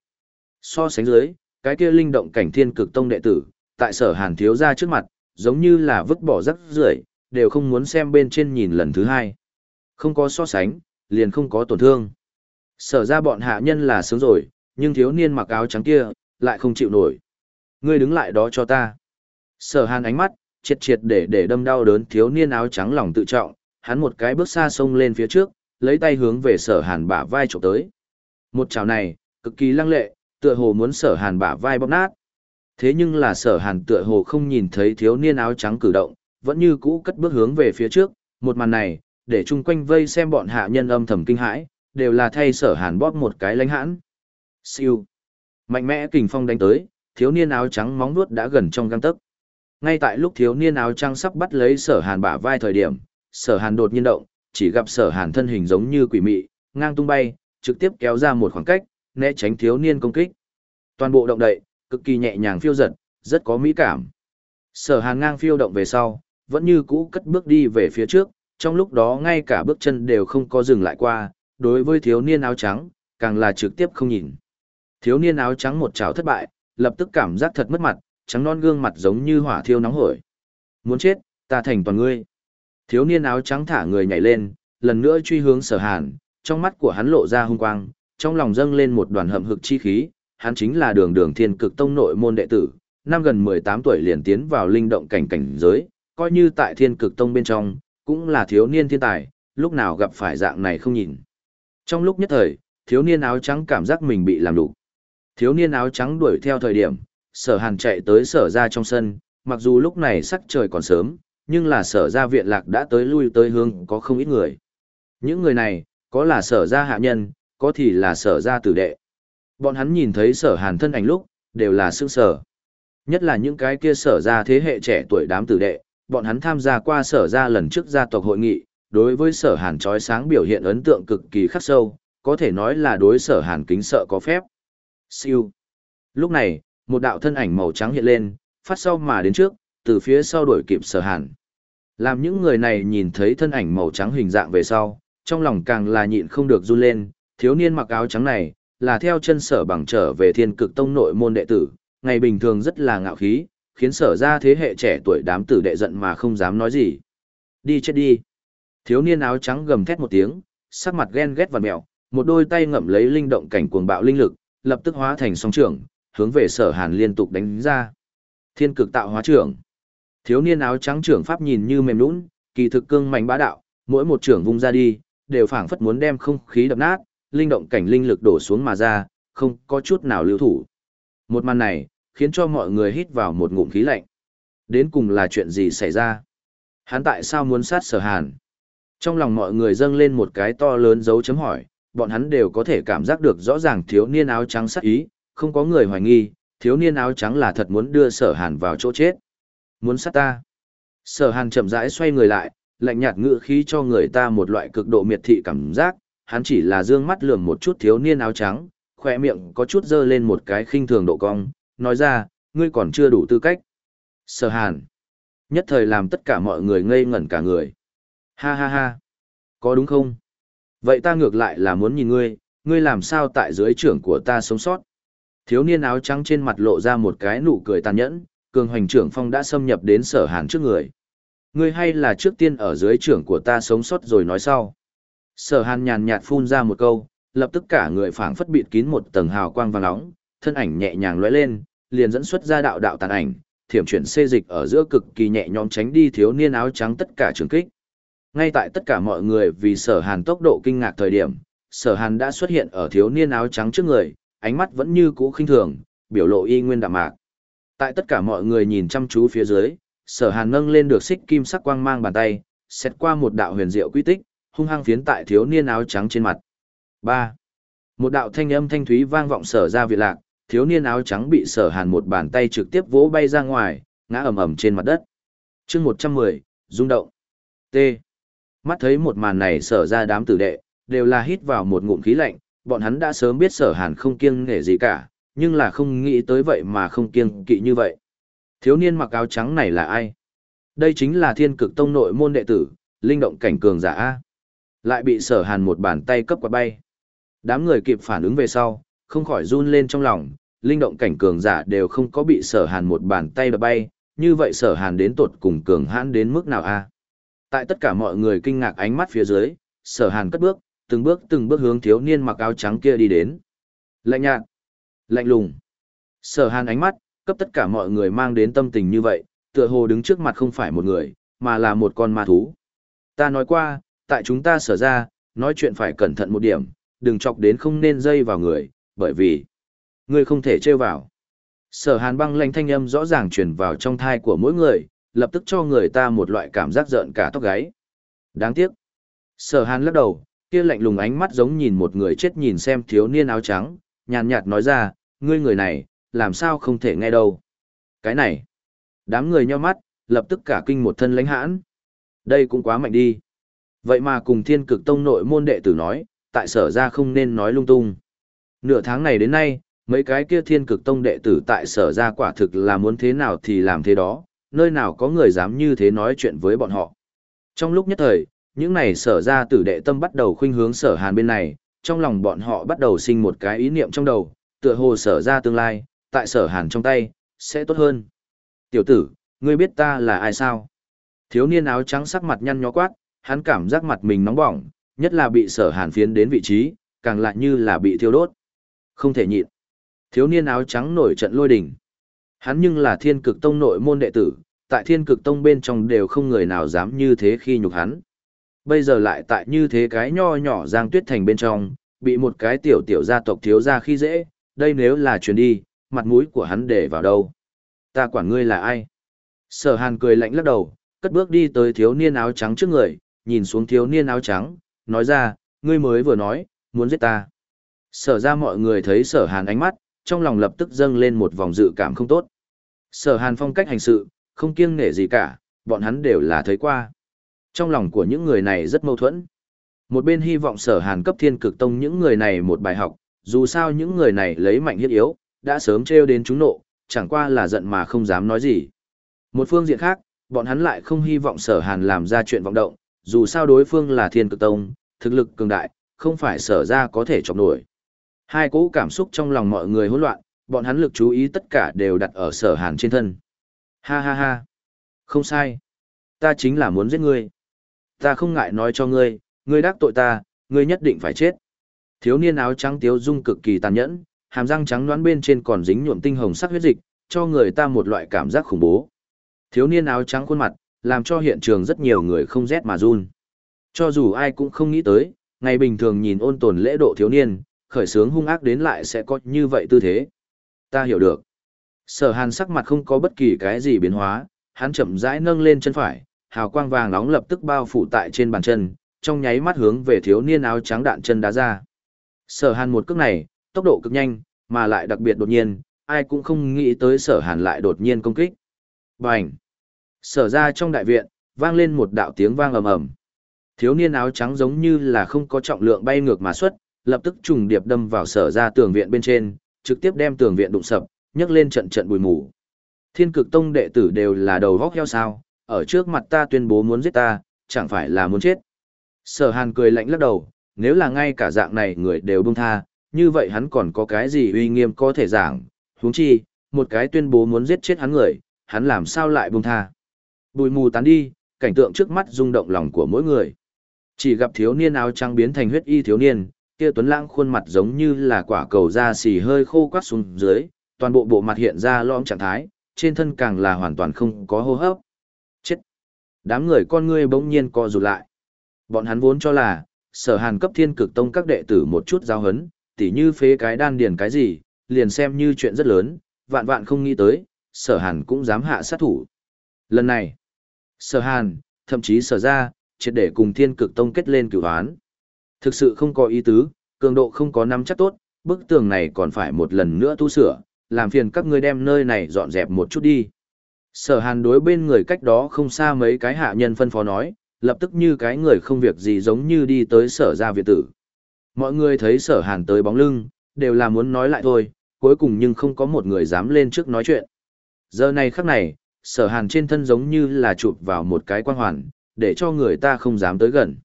So sánh dưới, Cái kia linh động cảnh thiên cực tông đệ tử, tại sở hàn thiếu ra trước mặt, giống như là vứt bỏ rắc rưởi đều không muốn xem bên trên nhìn lần thứ hai. Không có so sánh, liền không có tổn thương. Sở ra bọn hạ nhân là sướng rồi, nhưng thiếu niên mặc áo trắng kia, lại không chịu nổi. Ngươi đứng lại đó cho ta. Sở hàn ánh mắt, triệt triệt để để đâm đau đớn thiếu niên áo trắng lòng tự trọng, hắn một cái bước xa sông lên phía trước, lấy tay hướng về sở hàn bả vai trộm tới. Một chảo này, cực kỳ lăng lệ, tựa hồ muốn sở hàn bả vai bóp nát. Thế nhưng là sở hàn tựa hồ không nhìn thấy thiếu niên áo trắng cử động, vẫn như cũ cất bước hướng về phía trước, một màn này, để chung quanh vây xem bọn hạ nhân âm thầm kinh hãi, đều là thay sở hàn bóp một cái lánh hãn. Siêu. Mạnh mẽ kình phong đánh tới, thiếu niên áo trắng móng nuốt đã gần trong găng tấc. Ngay tại lúc thiếu niên áo trắng sắp bắt lấy sở hàn bả vai thời điểm, sở hàn đột nhiên động, chỉ gặp sở hàn thân hình giống như quỷ mị, ngang tung bay, trực tiếp kéo ra một khoảng cách, né tránh thiếu niên công kích. Toàn bộ động đậy, cực kỳ nhẹ nhàng phiêu giật, rất có mỹ cảm. Sở hàn ngang phiêu động về sau, vẫn như cũ cất bước đi về phía trước, trong lúc đó ngay cả bước chân đều không có dừng lại qua, đối với thiếu niên áo trắng, càng là trực tiếp không nhìn. Thiếu niên áo trắng một chảo thất bại, lập tức cảm giác thật mất mặt, trắng non gương mặt giống như hỏa thiêu nóng hổi. Muốn chết, ta thành toàn ngươi. Thiếu niên áo trắng thả người nhảy lên, lần nữa truy hướng sở hàn, trong mắt của hắn lộ ra hung quang, trong lòng dâng lên một đoàn hậm hực chi khí, hắn chính là đường đường thiên cực tông nội môn đệ tử, năm gần 18 tuổi liền tiến vào linh động cảnh cảnh giới, coi như tại thiên cực tông bên trong, cũng là thiếu niên thiên tài, lúc nào gặp phải dạng này không nhìn. Trong lúc nhất thời, thiếu niên áo trắng cảm giác mình bị làm đủ. Thiếu niên áo trắng đuổi theo thời điểm, sở hàn chạy tới sở ra trong sân, mặc dù lúc này sắc trời còn sớm, nhưng là sở ra viện lạc đã tới lui tới hương có không ít người. Những người này, có là sở ra hạ nhân, có thì là sở ra tử đệ. Bọn hắn nhìn thấy sở hàn thân ảnh lúc, đều là sương sở. Nhất là những cái kia sở ra thế hệ trẻ tuổi đám tử đệ, bọn hắn tham gia qua sở ra lần trước gia tộc hội nghị, đối với sở hàn trói sáng biểu hiện ấn tượng cực kỳ khắc sâu, có thể nói là đối sở hàn kính sợ có phép. Siêu. Lúc này, một đạo thân ảnh màu trắng hiện lên, phát sau mà đến trước, từ phía sau đuổi kịp sở hàn. Làm những người này nhìn thấy thân ảnh màu trắng hình dạng về sau, trong lòng càng là nhịn không được run lên, thiếu niên mặc áo trắng này, là theo chân sở bằng trở về thiên cực tông nội môn đệ tử, ngày bình thường rất là ngạo khí, khiến sở ra thế hệ trẻ tuổi đám tử đệ giận mà không dám nói gì. Đi chết đi. Thiếu niên áo trắng gầm thét một tiếng, sắc mặt ghen ghét và mèo, một đôi tay ngậm lấy linh động cảnh cuồng bạo linh lực, lập tức hóa thành song trưởng, hướng về sở hàn liên tục đánh ra. Thiên cực tạo hóa trưởng. Thiếu niên áo trắng trưởng pháp nhìn như mềm nũng, kỳ thực cương mạnh bá đạo, mỗi một trưởng vung ra đi, đều phảng phất muốn đem không khí đập nát, linh động cảnh linh lực đổ xuống mà ra, không có chút nào lưu thủ. Một màn này, khiến cho mọi người hít vào một ngụm khí lạnh. Đến cùng là chuyện gì xảy ra? Hắn tại sao muốn sát sở hàn? Trong lòng mọi người dâng lên một cái to lớn dấu chấm hỏi, bọn hắn đều có thể cảm giác được rõ ràng thiếu niên áo trắng sát ý, không có người hoài nghi, thiếu niên áo trắng là thật muốn đưa sở hàn vào chỗ chết. Muốn sát ta. Sở hàn chậm rãi xoay người lại, lạnh nhạt ngữ khí cho người ta một loại cực độ miệt thị cảm giác, hắn chỉ là dương mắt lườm một chút thiếu niên áo trắng, khỏe miệng có chút dơ lên một cái khinh thường độ cong, nói ra, ngươi còn chưa đủ tư cách. Sở hàn. Nhất thời làm tất cả mọi người ngây ngẩn cả người. Ha ha ha. Có đúng không? Vậy ta ngược lại là muốn nhìn ngươi, ngươi làm sao tại dưới trưởng của ta sống sót. Thiếu niên áo trắng trên mặt lộ ra một cái nụ cười tàn nhẫn, cường hoành trưởng phong đã xâm nhập đến sở hàn trước người. Ngươi hay là trước tiên ở dưới trưởng của ta sống sót rồi nói sau. Sở hàn nhàn nhạt phun ra một câu, lập tức cả người phảng phất bịt kín một tầng hào quang vàng nóng, thân ảnh nhẹ nhàng lóe lên, liền dẫn xuất ra đạo đạo tàn ảnh, thiểm chuyển xê dịch ở giữa cực kỳ nhẹ nhõm tránh đi thiếu niên áo trắng tất cả trường kích. Ngay tại tất cả mọi người vì sở hàn tốc độ kinh ngạc thời điểm, sở hàn đã xuất hiện ở thiếu niên áo trắng trước người, ánh mắt vẫn như cũ khinh thường, biểu lộ y nguyên đạm mạc. Tại tất cả mọi người nhìn chăm chú phía dưới, sở hàn nâng lên được xích kim sắc quang mang bàn tay, xét qua một đạo huyền diệu quy tích, hung hăng phiến tại thiếu niên áo trắng trên mặt. 3. Một đạo thanh âm thanh thúy vang vọng sở ra viện lạc, thiếu niên áo trắng bị sở hàn một bàn tay trực tiếp vỗ bay ra ngoài, ngã ầm ầm trên mặt đất. chương 110, rung động. T. Mắt thấy một màn này sở ra đám tử đệ, đều là hít vào một ngụm khí lạnh, bọn hắn đã sớm biết sở hàn không kiêng nể gì cả, nhưng là không nghĩ tới vậy mà không kiêng kỵ như vậy. Thiếu niên mặc áo trắng này là ai? Đây chính là thiên cực tông nội môn đệ tử, linh động cảnh cường giả A. Lại bị sở hàn một bàn tay cấp quạt bay. Đám người kịp phản ứng về sau, không khỏi run lên trong lòng, linh động cảnh cường giả đều không có bị sở hàn một bàn tay đập bay, như vậy sở hàn đến tột cùng cường hãn đến mức nào a Tại tất cả mọi người kinh ngạc ánh mắt phía dưới, sở hàn cất bước, từng bước từng bước hướng thiếu niên mặc áo trắng kia đi đến. Lạnh nhạt, lạnh lùng. Sở hàn ánh mắt, cấp tất cả mọi người mang đến tâm tình như vậy, tựa hồ đứng trước mặt không phải một người, mà là một con ma thú. Ta nói qua, tại chúng ta sở ra, nói chuyện phải cẩn thận một điểm, đừng chọc đến không nên dây vào người, bởi vì người không thể trêu vào. Sở hàn băng lãnh thanh âm rõ ràng truyền vào trong thai của mỗi người, lập tức cho người ta một loại cảm giác giận cả tóc gáy. Đáng tiếc. Sở hàn lắc đầu, kia lạnh lùng ánh mắt giống nhìn một người chết nhìn xem thiếu niên áo trắng, nhàn nhạt nói ra, ngươi người này, làm sao không thể nghe đâu. Cái này. Đám người nheo mắt, lập tức cả kinh một thân lãnh hãn. Đây cũng quá mạnh đi. Vậy mà cùng thiên cực tông nội môn đệ tử nói, tại sở ra không nên nói lung tung. Nửa tháng này đến nay, mấy cái kia thiên cực tông đệ tử tại sở ra quả thực là muốn thế nào thì làm thế đó, nơi nào có người dám như thế nói chuyện với bọn họ. Trong lúc nhất thời, những này sở ra tử đệ tâm bắt đầu khuynh hướng sở hàn bên này, trong lòng bọn họ bắt đầu sinh một cái ý niệm trong đầu, tựa hồ sở ra tương lai, tại sở hàn trong tay, sẽ tốt hơn. Tiểu tử, ngươi biết ta là ai sao? Thiếu niên áo trắng sắc mặt nhăn nhó quát, hắn cảm giác mặt mình nóng bỏng, nhất là bị sở hàn phiến đến vị trí, càng lại như là bị thiêu đốt. Không thể nhịn. Thiếu niên áo trắng nổi trận lôi đình Hắn nhưng là thiên cực tông nội môn đệ tử, tại thiên cực tông bên trong đều không người nào dám như thế khi nhục hắn. Bây giờ lại tại như thế cái nho nhỏ giang tuyết thành bên trong, bị một cái tiểu tiểu gia tộc thiếu ra khi dễ, đây nếu là chuyến đi, mặt mũi của hắn để vào đâu. Ta quản ngươi là ai? Sở hàn cười lạnh lắc đầu, cất bước đi tới thiếu niên áo trắng trước người, nhìn xuống thiếu niên áo trắng, nói ra, ngươi mới vừa nói, muốn giết ta. Sở ra mọi người thấy sở hàn ánh mắt, trong lòng lập tức dâng lên một vòng dự cảm không tốt. Sở hàn phong cách hành sự, không kiêng nể gì cả, bọn hắn đều là thấy qua. Trong lòng của những người này rất mâu thuẫn. Một bên hy vọng sở hàn cấp thiên cực tông những người này một bài học, dù sao những người này lấy mạnh hiết yếu, đã sớm treo đến chúng nộ, chẳng qua là giận mà không dám nói gì. Một phương diện khác, bọn hắn lại không hy vọng sở hàn làm ra chuyện vọng động, dù sao đối phương là thiên cực tông, thực lực cường đại, không phải sở ra có thể chọc nổi. Hai cỗ cảm xúc trong lòng mọi người hỗn loạn, bọn hắn lực chú ý tất cả đều đặt ở sở hàn trên thân. Ha ha ha. Không sai. Ta chính là muốn giết ngươi. Ta không ngại nói cho ngươi, ngươi đắc tội ta, ngươi nhất định phải chết. Thiếu niên áo trắng tiếu dung cực kỳ tàn nhẫn, hàm răng trắng đoán bên trên còn dính nhuộm tinh hồng sắc huyết dịch, cho người ta một loại cảm giác khủng bố. Thiếu niên áo trắng khuôn mặt, làm cho hiện trường rất nhiều người không rét mà run. Cho dù ai cũng không nghĩ tới, ngày bình thường nhìn ôn tồn lễ độ thiếu niên, khởi sướng hung ác đến lại sẽ có như vậy tư thế. Ta hiểu được. Sở hàn sắc mặt không có bất kỳ cái gì biến hóa, hắn chậm rãi nâng lên chân phải, hào quang vàng nóng lập tức bao phủ tại trên bàn chân, trong nháy mắt hướng về thiếu niên áo trắng đạn chân đá ra. Sở hàn một cước này, tốc độ cực nhanh, mà lại đặc biệt đột nhiên, ai cũng không nghĩ tới sở hàn lại đột nhiên công kích. Bành! Sở ra trong đại viện, vang lên một đạo tiếng vang ầm ầm. Thiếu niên áo trắng giống như là không có trọng lượng bay ngược mà xuất, lập tức trùng điệp đâm vào sở ra tường viện bên trên, trực tiếp đem tường viện đụng sập, nhấc lên trận trận bụi mù. Thiên cực tông đệ tử đều là đầu góc heo sao, ở trước mặt ta tuyên bố muốn giết ta, chẳng phải là muốn chết. Sở hàn cười lạnh lắc đầu, nếu là ngay cả dạng này người đều buông tha, như vậy hắn còn có cái gì uy nghiêm có thể giảng, huống chi, một cái tuyên bố muốn giết chết hắn người, hắn làm sao lại buông tha. Bùi mù tán đi, cảnh tượng trước mắt rung động lòng của mỗi người. Chỉ gặp thiếu niên áo trắng biến thành huyết y thiếu niên, kia tuấn lãng khuôn mặt giống như là quả cầu da xì hơi khô quắt xuống dưới, toàn bộ bộ mặt hiện ra lõm trạng thái, trên thân càng là hoàn toàn không có hô hấp. Chết! Đám người con ngươi bỗng nhiên co rụt lại. Bọn hắn vốn cho là, sở hàn cấp thiên cực tông các đệ tử một chút giao hấn, tỉ như phế cái đan điền cái gì, liền xem như chuyện rất lớn, vạn vạn không nghĩ tới, sở hàn cũng dám hạ sát thủ. Lần này, sở hàn, thậm chí sở ra, triệt để cùng thiên cực tông kết lên cửu hoán. Thực sự không có ý tứ, cường độ không có nắm chắc tốt, bức tường này còn phải một lần nữa tu sửa, làm phiền các ngươi đem nơi này dọn dẹp một chút đi. Sở hàn đối bên người cách đó không xa mấy cái hạ nhân phân phó nói, lập tức như cái người không việc gì giống như đi tới sở gia viện tử. Mọi người thấy sở hàn tới bóng lưng, đều là muốn nói lại thôi, cuối cùng nhưng không có một người dám lên trước nói chuyện. Giờ này khắc này, sở hàn trên thân giống như là chụp vào một cái quan hoàn, để cho người ta không dám tới gần.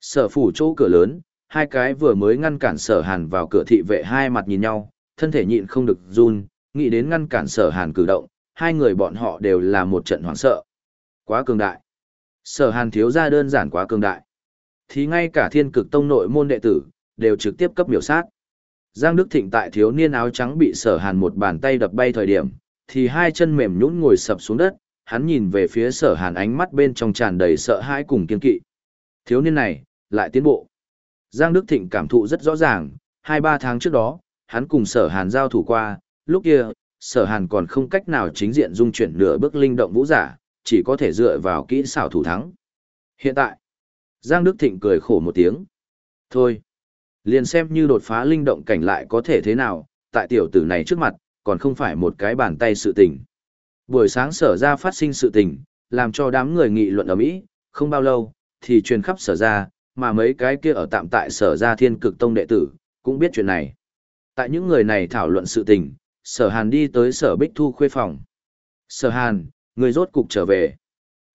Sở phủ chỗ cửa lớn, hai cái vừa mới ngăn cản sở hàn vào cửa thị vệ hai mặt nhìn nhau, thân thể nhịn không được run, nghĩ đến ngăn cản sở hàn cử động, hai người bọn họ đều là một trận hoảng sợ. Quá cường đại. Sở hàn thiếu ra đơn giản quá cường đại. Thì ngay cả thiên cực tông nội môn đệ tử, đều trực tiếp cấp biểu sát. Giang Đức Thịnh tại thiếu niên áo trắng bị sở hàn một bàn tay đập bay thời điểm, thì hai chân mềm nhũn ngồi sập xuống đất, hắn nhìn về phía sở hàn ánh mắt bên trong tràn đầy sợ hãi cùng kiên kỵ. Thiếu niên này, lại tiến bộ. Giang Đức Thịnh cảm thụ rất rõ ràng, hai ba tháng trước đó, hắn cùng sở hàn giao thủ qua, lúc kia, sở hàn còn không cách nào chính diện dung chuyển nửa bước linh động vũ giả, chỉ có thể dựa vào kỹ xảo thủ thắng. Hiện tại, Giang Đức Thịnh cười khổ một tiếng. Thôi, liền xem như đột phá linh động cảnh lại có thể thế nào, tại tiểu tử này trước mặt, còn không phải một cái bàn tay sự tình. Buổi sáng sở ra phát sinh sự tình, làm cho đám người nghị luận ở Mỹ, không bao lâu, thì truyền khắp sở ra, mà mấy cái kia ở tạm tại sở ra thiên cực tông đệ tử, cũng biết chuyện này. Tại những người này thảo luận sự tình, sở hàn đi tới sở bích thu khuê phòng. Sở hàn, người rốt cục trở về.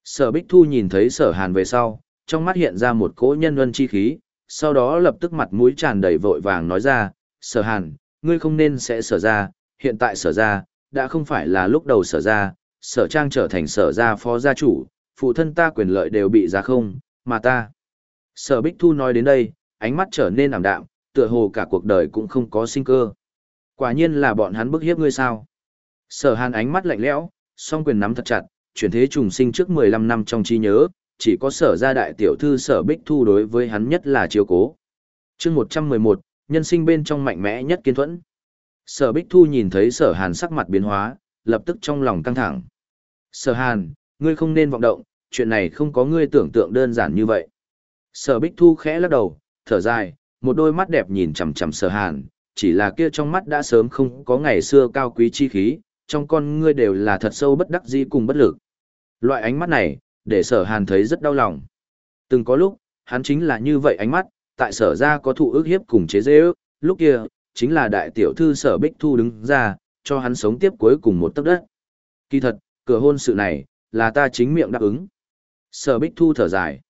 Sở bích thu nhìn thấy sở hàn về sau, trong mắt hiện ra một cỗ nhân luân chi khí, sau đó lập tức mặt mũi tràn đầy vội vàng nói ra, sở hàn, ngươi không nên sẽ sở ra, hiện tại sở ra, đã không phải là lúc đầu sở ra, sở trang trở thành sở ra phó gia chủ, phụ thân ta quyền lợi đều bị ra không, mà ta. Sở Bích Thu nói đến đây, ánh mắt trở nên ảm đạm, tựa hồ cả cuộc đời cũng không có sinh cơ. Quả nhiên là bọn hắn bức hiếp ngươi sao. Sở hàn ánh mắt lạnh lẽo, song quyền nắm thật chặt, chuyển thế trùng sinh trước 15 năm trong trí nhớ, chỉ có sở gia đại tiểu thư sở Bích Thu đối với hắn nhất là chiếu cố. chương 111, nhân sinh bên trong mạnh mẽ nhất kiên thuẫn. Sở Bích Thu nhìn thấy sở hàn sắc mặt biến hóa, lập tức trong lòng căng thẳng. Sở hàn, ngươi không nên vọng động, chuyện này không có ngươi tưởng tượng đơn giản như vậy. Sở Bích Thu khẽ lắc đầu, thở dài, một đôi mắt đẹp nhìn chằm chằm sở hàn, chỉ là kia trong mắt đã sớm không có ngày xưa cao quý chi khí, trong con ngươi đều là thật sâu bất đắc dĩ cùng bất lực. Loại ánh mắt này, để sở hàn thấy rất đau lòng. Từng có lúc, hắn chính là như vậy ánh mắt, tại sở ra có thụ ước hiếp cùng chế dễ ước, lúc kia, chính là đại tiểu thư sở Bích Thu đứng ra, cho hắn sống tiếp cuối cùng một tấc đất. Kỳ thật, cửa hôn sự này, là ta chính miệng đáp ứng. Sở Bích Thu thở dài.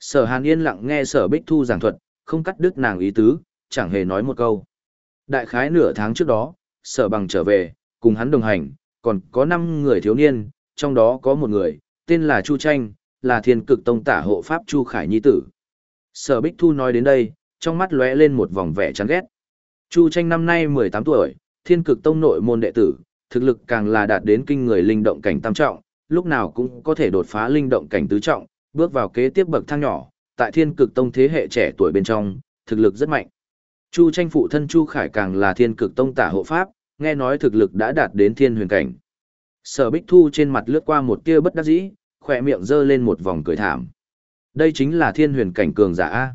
Sở Hàn yên lặng nghe Sở Bích Thu giảng thuật, không cắt đứt nàng ý tứ, chẳng hề nói một câu. Đại khái nửa tháng trước đó, Sở Bằng trở về, cùng hắn đồng hành, còn có 5 người thiếu niên, trong đó có một người, tên là Chu Tranh, là thiên cực tông tả hộ pháp Chu Khải Nhi Tử. Sở Bích Thu nói đến đây, trong mắt lóe lên một vòng vẻ chán ghét. Chu Tranh năm nay 18 tuổi, thiên cực tông nội môn đệ tử, thực lực càng là đạt đến kinh người linh động cảnh tam trọng, lúc nào cũng có thể đột phá linh động cảnh tứ trọng, bước vào kế tiếp bậc thang nhỏ, tại thiên cực tông thế hệ trẻ tuổi bên trong, thực lực rất mạnh. Chu tranh phụ thân Chu Khải càng là thiên cực tông tả hộ pháp, nghe nói thực lực đã đạt đến thiên huyền cảnh. Sở Bích Thu trên mặt lướt qua một tia bất đắc dĩ, khỏe miệng giơ lên một vòng cười thảm. Đây chính là thiên huyền cảnh cường giả A.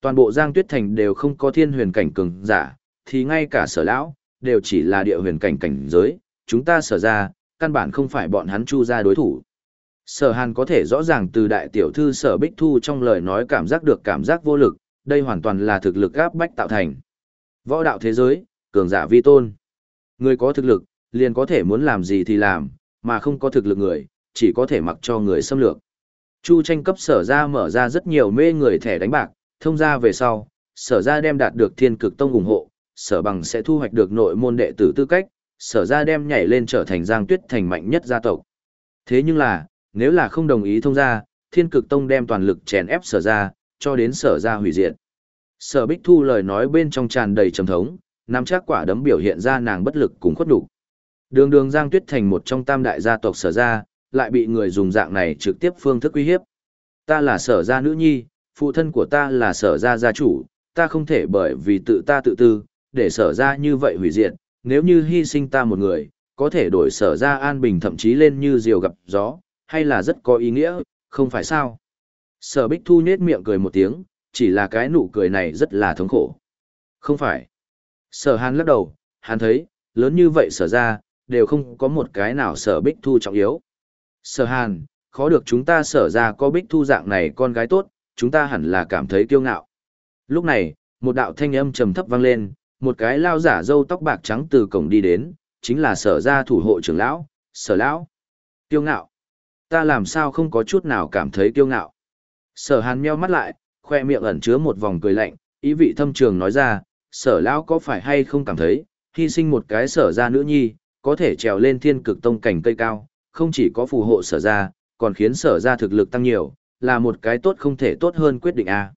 Toàn bộ Giang Tuyết Thành đều không có thiên huyền cảnh cường giả, thì ngay cả sở lão, đều chỉ là địa huyền cảnh cảnh giới, chúng ta sở ra, căn bản không phải bọn hắn chu ra đối thủ. Sở hàn có thể rõ ràng từ đại tiểu thư sở bích thu trong lời nói cảm giác được cảm giác vô lực, đây hoàn toàn là thực lực áp bách tạo thành. Võ đạo thế giới, cường giả vi tôn. Người có thực lực, liền có thể muốn làm gì thì làm, mà không có thực lực người, chỉ có thể mặc cho người xâm lược. Chu tranh cấp sở ra mở ra rất nhiều mê người thẻ đánh bạc, thông ra về sau, sở ra đem đạt được thiên cực tông ủng hộ, sở bằng sẽ thu hoạch được nội môn đệ tử tư cách, sở ra đem nhảy lên trở thành giang tuyết thành mạnh nhất gia tộc. Thế nhưng là, nếu là không đồng ý thông ra, thiên cực tông đem toàn lực chèn ép sở ra, cho đến sở ra hủy diệt. Sở Bích Thu lời nói bên trong tràn đầy trầm thống, nắm chắc quả đấm biểu hiện ra nàng bất lực cùng khuất đủ. Đường đường Giang Tuyết thành một trong tam đại gia tộc sở ra, lại bị người dùng dạng này trực tiếp phương thức uy hiếp. Ta là sở gia nữ nhi, phụ thân của ta là sở gia gia chủ, ta không thể bởi vì tự ta tự tư, để sở ra như vậy hủy diệt, nếu như hy sinh ta một người, có thể đổi sở ra an bình thậm chí lên như diều gặp gió, hay là rất có ý nghĩa, không phải sao? Sở Bích Thu nhết miệng cười một tiếng, chỉ là cái nụ cười này rất là thống khổ. Không phải. Sở Hàn lắc đầu, Hàn thấy, lớn như vậy sở ra, đều không có một cái nào sở Bích Thu trọng yếu. Sở Hàn, khó được chúng ta sở ra có Bích Thu dạng này con gái tốt, chúng ta hẳn là cảm thấy kiêu ngạo. Lúc này, một đạo thanh âm trầm thấp vang lên, một cái lao giả râu tóc bạc trắng từ cổng đi đến, chính là sở gia thủ hộ trưởng lão, sở lão. Kiêu ngạo. Ta làm sao không có chút nào cảm thấy kiêu ngạo. Sở hàn meo mắt lại, khoe miệng ẩn chứa một vòng cười lạnh, ý vị thâm trường nói ra, sở lão có phải hay không cảm thấy, hy sinh một cái sở gia nữ nhi, có thể trèo lên thiên cực tông cảnh cây cao, không chỉ có phù hộ sở gia còn khiến sở gia thực lực tăng nhiều, là một cái tốt không thể tốt hơn quyết định a.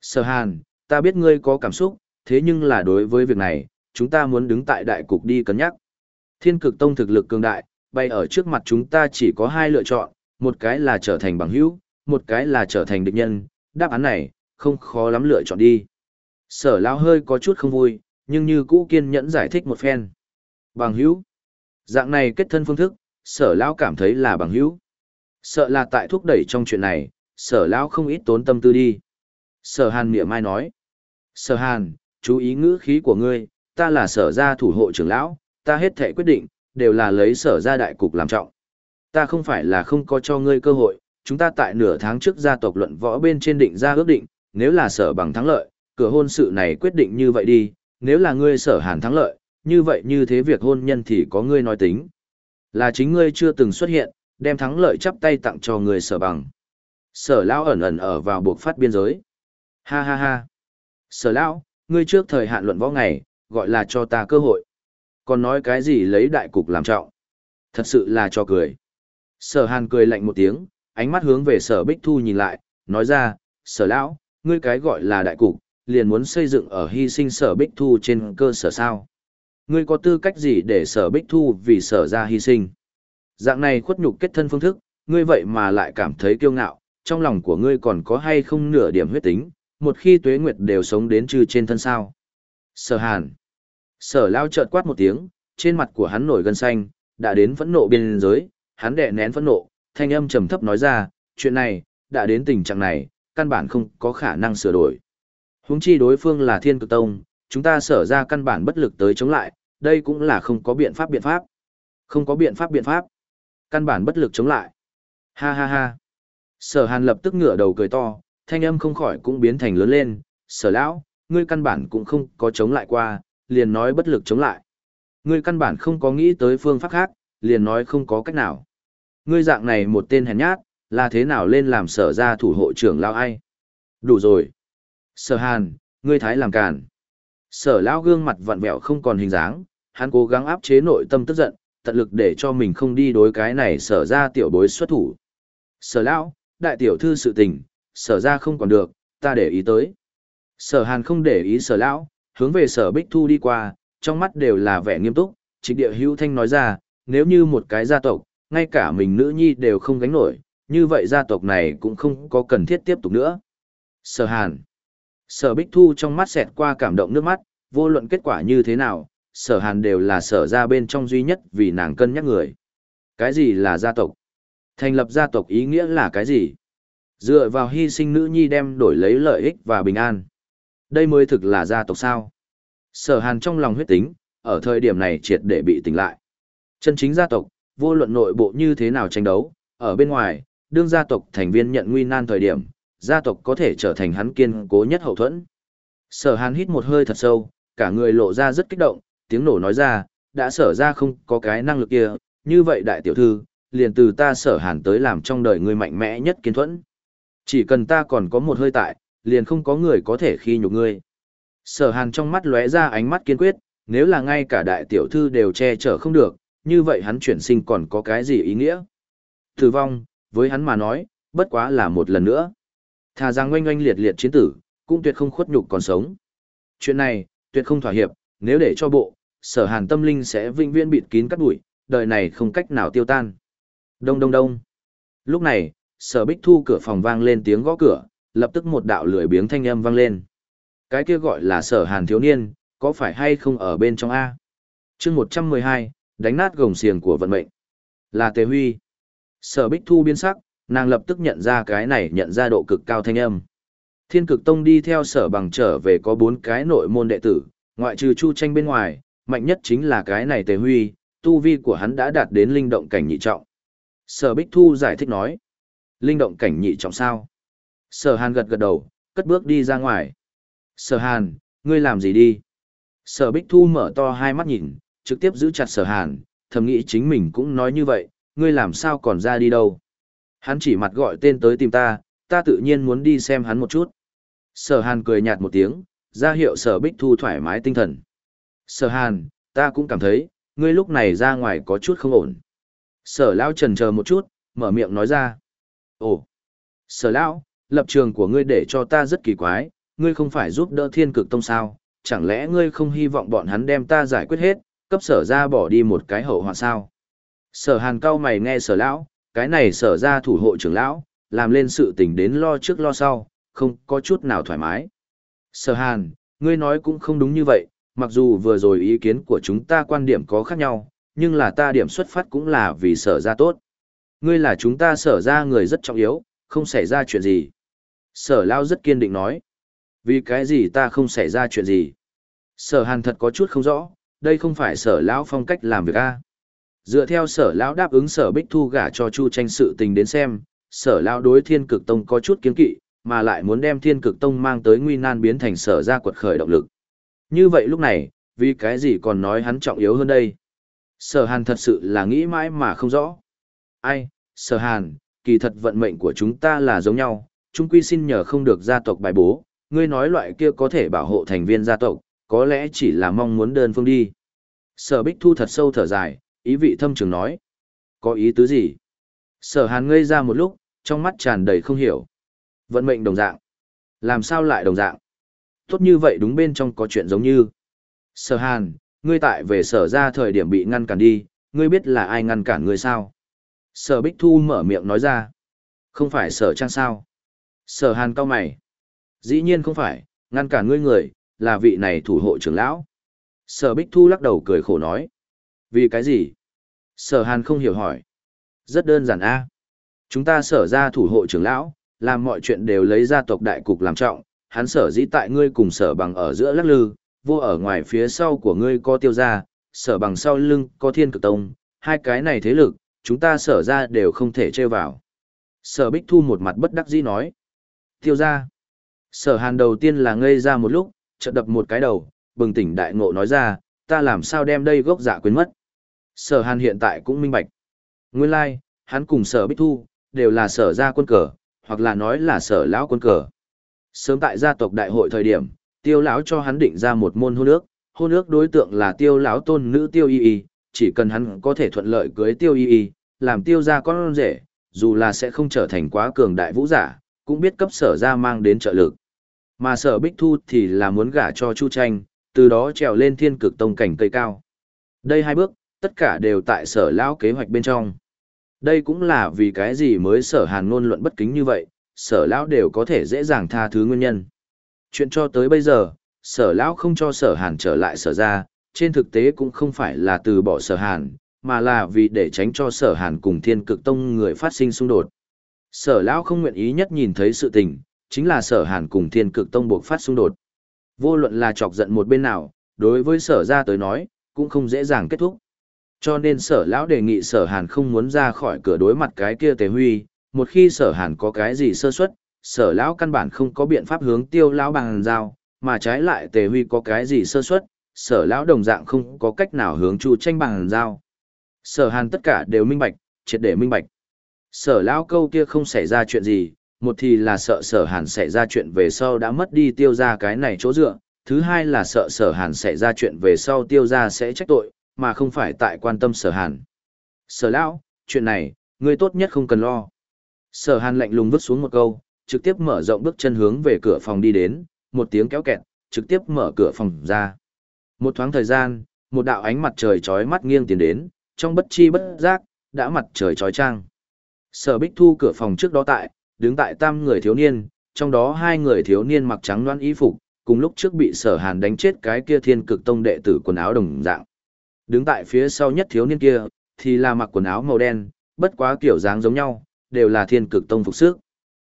Sở Hàn, ta biết ngươi có cảm xúc, thế nhưng là đối với việc này, chúng ta muốn đứng tại đại cục đi cân nhắc. Thiên cực tông thực lực cường đại, bay ở trước mặt chúng ta chỉ có hai lựa chọn, một cái là trở thành bằng hữu, một cái là trở thành địch nhân, đáp án này, không khó lắm lựa chọn đi. Sở lão hơi có chút không vui, nhưng như cũ kiên nhẫn giải thích một phen. Bằng hữu. Dạng này kết thân phương thức, sở lão cảm thấy là bằng hữu. Sợ là tại thúc đẩy trong chuyện này, sở lão không ít tốn tâm tư đi. Sở hàn miệng mai nói. Sở hàn, chú ý ngữ khí của ngươi, ta là sở gia thủ hộ trưởng lão, ta hết thể quyết định, đều là lấy sở gia đại cục làm trọng. Ta không phải là không có cho ngươi cơ hội, chúng ta tại nửa tháng trước gia tộc luận võ bên trên định ra ước định, nếu là sở bằng thắng lợi, cửa hôn sự này quyết định như vậy đi, nếu là ngươi sở hàn thắng lợi, như vậy như thế việc hôn nhân thì có ngươi nói tính. Là chính ngươi chưa từng xuất hiện, đem thắng lợi chắp tay tặng cho người sở bằng. Sở lão ẩn ẩn ở vào buộc phát biên giới. Ha ha ha. Sở lão, ngươi trước thời hạn luận võ ngày, gọi là cho ta cơ hội. Còn nói cái gì lấy đại cục làm trọng. Thật sự là cho cười. Sở hàn cười lạnh một tiếng, ánh mắt hướng về sở bích thu nhìn lại, nói ra, sở lão, ngươi cái gọi là đại cục, liền muốn xây dựng ở hy sinh sở bích thu trên cơ sở sao. Ngươi có tư cách gì để sở bích thu vì sở ra hy sinh? Dạng này khuất nhục kết thân phương thức, ngươi vậy mà lại cảm thấy kiêu ngạo, trong lòng của ngươi còn có hay không nửa điểm huyết tính, một khi tuế nguyệt đều sống đến trừ trên thân sao. Sở hàn. Sở lao chợt quát một tiếng, trên mặt của hắn nổi gân xanh, đã đến phẫn nộ biên giới, hắn đè nén phẫn nộ, thanh âm trầm thấp nói ra, chuyện này, đã đến tình trạng này, căn bản không có khả năng sửa đổi. Huống chi đối phương là thiên cực tông, chúng ta sở ra căn bản bất lực tới chống lại, đây cũng là không có biện pháp biện pháp. Không có biện pháp biện pháp. Căn bản bất lực chống lại. Ha ha ha. Sở hàn lập tức ngửa đầu cười to, thanh âm không khỏi cũng biến thành lớn lên. Sở lão, ngươi căn bản cũng không có chống lại qua, liền nói bất lực chống lại. Ngươi căn bản không có nghĩ tới phương pháp khác, liền nói không có cách nào. Ngươi dạng này một tên hèn nhát, là thế nào lên làm sở ra thủ hộ trưởng lão ai? Đủ rồi. Sở hàn, ngươi thái làm càn. Sở lão gương mặt vặn vẹo không còn hình dáng, hắn cố gắng áp chế nội tâm tức giận, tận lực để cho mình không đi đối cái này sở ra tiểu bối xuất thủ. Sở lão, đại tiểu thư sự tình, sở ra không còn được, ta để ý tới. Sở hàn không để ý sở lão, hướng về sở bích thu đi qua, trong mắt đều là vẻ nghiêm túc, trịch địa hữu thanh nói ra, nếu như một cái gia tộc, ngay cả mình nữ nhi đều không gánh nổi, như vậy gia tộc này cũng không có cần thiết tiếp tục nữa. Sở hàn. Sở bích thu trong mắt xẹt qua cảm động nước mắt, vô luận kết quả như thế nào, sở hàn đều là sở ra bên trong duy nhất vì nàng cân nhắc người. Cái gì là gia tộc? Thành lập gia tộc ý nghĩa là cái gì? Dựa vào hy sinh nữ nhi đem đổi lấy lợi ích và bình an. Đây mới thực là gia tộc sao? Sở hàn trong lòng huyết tính, ở thời điểm này triệt để bị tỉnh lại. Chân chính gia tộc, vô luận nội bộ như thế nào tranh đấu, ở bên ngoài, đương gia tộc thành viên nhận nguy nan thời điểm, gia tộc có thể trở thành hắn kiên cố nhất hậu thuẫn. Sở hàn hít một hơi thật sâu, cả người lộ ra rất kích động, tiếng nổ nói ra, đã sở ra không có cái năng lực kia, như vậy đại tiểu thư, liền từ ta sở hàn tới làm trong đời người mạnh mẽ nhất kiên thuẫn. Chỉ cần ta còn có một hơi tại, liền không có người có thể khi nhục ngươi. Sở hàn trong mắt lóe ra ánh mắt kiên quyết, nếu là ngay cả đại tiểu thư đều che chở không được, như vậy hắn chuyển sinh còn có cái gì ý nghĩa? Tử vong, với hắn mà nói, bất quá là một lần nữa. Thà rằng oanh oanh liệt liệt chiến tử, cũng tuyệt không khuất nhục còn sống. Chuyện này, tuyệt không thỏa hiệp, nếu để cho bộ, sở hàn tâm linh sẽ vinh viễn bịt kín cắt bụi, đời này không cách nào tiêu tan. Đông đông đông. Lúc này, sở bích thu cửa phòng vang lên tiếng gõ cửa, lập tức một đạo lười biếng thanh âm vang lên. Cái kia gọi là sở hàn thiếu niên, có phải hay không ở bên trong A? chương 112, đánh nát gồng xiềng của vận mệnh. Là Tề Huy. Sở Bích Thu biến sắc, nàng lập tức nhận ra cái này nhận ra độ cực cao thanh âm. Thiên cực tông đi theo sở bằng trở về có bốn cái nội môn đệ tử, ngoại trừ Chu Tranh bên ngoài, mạnh nhất chính là cái này Tề Huy, tu vi của hắn đã đạt đến linh động cảnh nhị trọng. Sở Bích Thu giải thích nói, linh động cảnh nhị trọng sao? Sở Hàn gật gật đầu, cất bước đi ra ngoài. Sở Hàn, ngươi làm gì đi? Sở Bích Thu mở to hai mắt nhìn, trực tiếp giữ chặt Sở Hàn, thầm nghĩ chính mình cũng nói như vậy, ngươi làm sao còn ra đi đâu? Hắn chỉ mặt gọi tên tới tìm ta, ta tự nhiên muốn đi xem hắn một chút. Sở Hàn cười nhạt một tiếng, ra hiệu Sở Bích Thu thoải mái tinh thần. Sở Hàn, ta cũng cảm thấy, ngươi lúc này ra ngoài có chút không ổn. Sở lão trần chờ một chút, mở miệng nói ra. Ồ, sở lão, lập trường của ngươi để cho ta rất kỳ quái, ngươi không phải giúp đỡ thiên cực tông sao, chẳng lẽ ngươi không hy vọng bọn hắn đem ta giải quyết hết, cấp sở ra bỏ đi một cái hậu hoạn sao? Sở hàn cao mày nghe sở lão, cái này sở ra thủ hộ trưởng lão, làm lên sự tình đến lo trước lo sau, không có chút nào thoải mái. Sở hàn, ngươi nói cũng không đúng như vậy, mặc dù vừa rồi ý kiến của chúng ta quan điểm có khác nhau, nhưng là ta điểm xuất phát cũng là vì sở ra tốt. Ngươi là chúng ta sở ra người rất trọng yếu, không xảy ra chuyện gì. Sở lao rất kiên định nói. Vì cái gì ta không xảy ra chuyện gì? Sở hàn thật có chút không rõ, đây không phải sở lão phong cách làm việc a dựa theo sở lão đáp ứng sở bích thu gả cho chu tranh sự tình đến xem sở lão đối thiên cực tông có chút kiến kỵ mà lại muốn đem thiên cực tông mang tới nguy nan biến thành sở ra quật khởi động lực như vậy lúc này vì cái gì còn nói hắn trọng yếu hơn đây sở hàn thật sự là nghĩ mãi mà không rõ ai sở hàn kỳ thật vận mệnh của chúng ta là giống nhau Chúng quy xin nhờ không được gia tộc bài bố ngươi nói loại kia có thể bảo hộ thành viên gia tộc có lẽ chỉ là mong muốn đơn phương đi sở bích thu thật sâu thở dài ý vị thâm trường nói. Có ý tứ gì? Sở hàn ngây ra một lúc, trong mắt tràn đầy không hiểu. Vận mệnh đồng dạng. Làm sao lại đồng dạng? Tốt như vậy đúng bên trong có chuyện giống như. Sở hàn, ngươi tại về sở ra thời điểm bị ngăn cản đi, ngươi biết là ai ngăn cản ngươi sao? Sở Bích Thu mở miệng nói ra. Không phải sở trang sao? Sở hàn cao mày. Dĩ nhiên không phải, ngăn cản ngươi người, là vị này thủ hộ trưởng lão. Sở Bích Thu lắc đầu cười khổ nói. Vì cái gì? Sở hàn không hiểu hỏi. Rất đơn giản a Chúng ta sở ra thủ hộ trưởng lão, làm mọi chuyện đều lấy gia tộc đại cục làm trọng, hắn sở dĩ tại ngươi cùng sở bằng ở giữa lắc lư, vô ở ngoài phía sau của ngươi có tiêu gia, sở bằng sau lưng có thiên cực tông, hai cái này thế lực, chúng ta sở ra đều không thể chơi vào. Sở Bích Thu một mặt bất đắc dĩ nói. Tiêu gia. Sở hàn đầu tiên là ngây ra một lúc, chợt đập một cái đầu, bừng tỉnh đại ngộ nói ra, ta làm sao đem đây gốc giả quên mất. Sở Hàn hiện tại cũng minh bạch. Nguyên lai, like, hắn cùng sở Bích Thu, đều là sở gia quân cờ, hoặc là nói là sở lão quân cờ. Sớm tại gia tộc đại hội thời điểm, tiêu lão cho hắn định ra một môn hôn ước, hôn ước đối tượng là tiêu lão tôn nữ tiêu y y, chỉ cần hắn có thể thuận lợi cưới tiêu y y, làm tiêu gia con rể, dù là sẽ không trở thành quá cường đại vũ giả, cũng biết cấp sở gia mang đến trợ lực. Mà sở Bích Thu thì là muốn gả cho Chu Tranh, từ đó trèo lên thiên cực tông cảnh cây cao. Đây hai bước, tất cả đều tại sở lão kế hoạch bên trong. Đây cũng là vì cái gì mới sở hàn ngôn luận bất kính như vậy, sở lão đều có thể dễ dàng tha thứ nguyên nhân. Chuyện cho tới bây giờ, sở lão không cho sở hàn trở lại sở ra, trên thực tế cũng không phải là từ bỏ sở hàn, mà là vì để tránh cho sở hàn cùng thiên cực tông người phát sinh xung đột. Sở lão không nguyện ý nhất nhìn thấy sự tình, chính là sở hàn cùng thiên cực tông buộc phát xung đột. Vô luận là chọc giận một bên nào, đối với sở ra tới nói, cũng không dễ dàng kết thúc. Cho nên sở lão đề nghị sở hàn không muốn ra khỏi cửa đối mặt cái kia tề huy, một khi sở hàn có cái gì sơ suất, sở lão căn bản không có biện pháp hướng tiêu lão bằng giao, mà trái lại tề huy có cái gì sơ suất, sở lão đồng dạng không có cách nào hướng chu tranh bằng giao. Sở hàn tất cả đều minh bạch, triệt để minh bạch. Sở lão câu kia không xảy ra chuyện gì, một thì là sợ sở hàn xảy ra chuyện về sau đã mất đi tiêu ra cái này chỗ dựa, thứ hai là sợ sở hàn xảy ra chuyện về sau tiêu ra sẽ trách tội, mà không phải tại quan tâm sở hàn. Sở lão, chuyện này, ngươi tốt nhất không cần lo. Sở hàn lạnh lùng vứt xuống một câu, trực tiếp mở rộng bước chân hướng về cửa phòng đi đến, một tiếng kéo kẹt, trực tiếp mở cửa phòng ra. Một thoáng thời gian, một đạo ánh mặt trời chói mắt nghiêng tiến đến, trong bất chi bất giác, đã mặt trời chói trang. Sở Bích Thu cửa phòng trước đó tại, đứng tại tam người thiếu niên, trong đó hai người thiếu niên mặc trắng đoan y phục, cùng lúc trước bị sở hàn đánh chết cái kia thiên cực tông đệ tử quần áo đồng dạng. Đứng tại phía sau nhất thiếu niên kia, thì là mặc quần áo màu đen, bất quá kiểu dáng giống nhau, đều là thiên cực tông phục sức.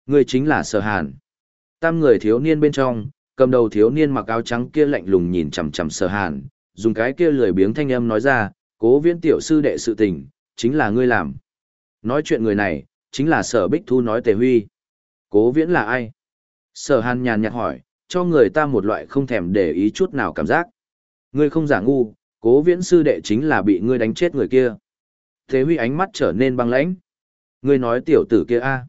Người chính là sở hàn. Tam người thiếu niên bên trong, cầm đầu thiếu niên mặc áo trắng kia lạnh lùng nhìn chằm chằm sở hàn, dùng cái kia lười biếng thanh âm nói ra, cố viễn tiểu sư đệ sự tình, chính là ngươi làm. Nói chuyện người này, chính là sở bích thu nói tề huy. Cố viễn là ai? Sở hàn nhàn nhạt hỏi, cho người ta một loại không thèm để ý chút nào cảm giác. Ngươi không giả ngu, cố viễn sư đệ chính là bị ngươi đánh chết người kia. Thế huy ánh mắt trở nên băng lãnh. Ngươi nói tiểu tử kia a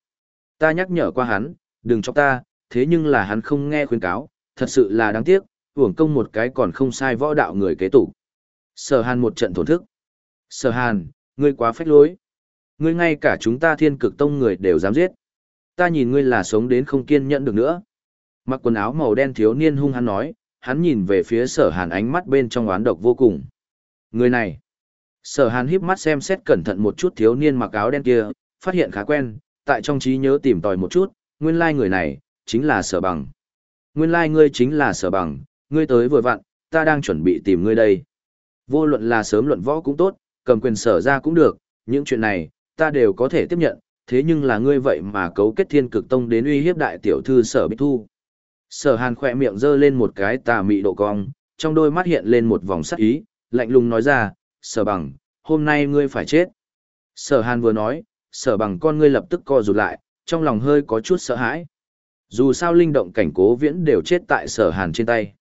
Ta nhắc nhở qua hắn, đừng cho ta, thế nhưng là hắn không nghe khuyên cáo, thật sự là đáng tiếc, hưởng công một cái còn không sai võ đạo người kế tục. Sở hàn một trận thổn thức. Sở hàn, ngươi quá phách lối. Ngươi ngay cả chúng ta thiên cực tông người đều dám giết. Ta nhìn ngươi là sống đến không kiên nhẫn được nữa. Mặc quần áo màu đen thiếu niên hung hắn nói, hắn nhìn về phía sở hàn ánh mắt bên trong oán độc vô cùng. Người này. Sở hàn híp mắt xem xét cẩn thận một chút thiếu niên mặc áo đen kia, phát hiện khá quen, tại trong trí nhớ tìm tòi một chút, nguyên lai người này, chính là sở bằng. Nguyên lai ngươi chính là sở bằng, ngươi tới vừa vặn, ta đang chuẩn bị tìm ngươi đây. Vô luận là sớm luận võ cũng tốt, cầm quyền sở ra cũng được, những chuyện này, ta đều có thể tiếp nhận, thế nhưng là ngươi vậy mà cấu kết thiên cực tông đến uy hiếp đại tiểu thư sở bích thu. Sở hàn khỏe miệng giơ lên một cái tà mị độ cong, trong đôi mắt hiện lên một vòng sắc ý, lạnh lùng nói ra, sở bằng, hôm nay ngươi phải chết. Sở hàn vừa nói, sở bằng con ngươi lập tức co rụt lại, trong lòng hơi có chút sợ hãi. Dù sao linh động cảnh cố viễn đều chết tại sở hàn trên tay,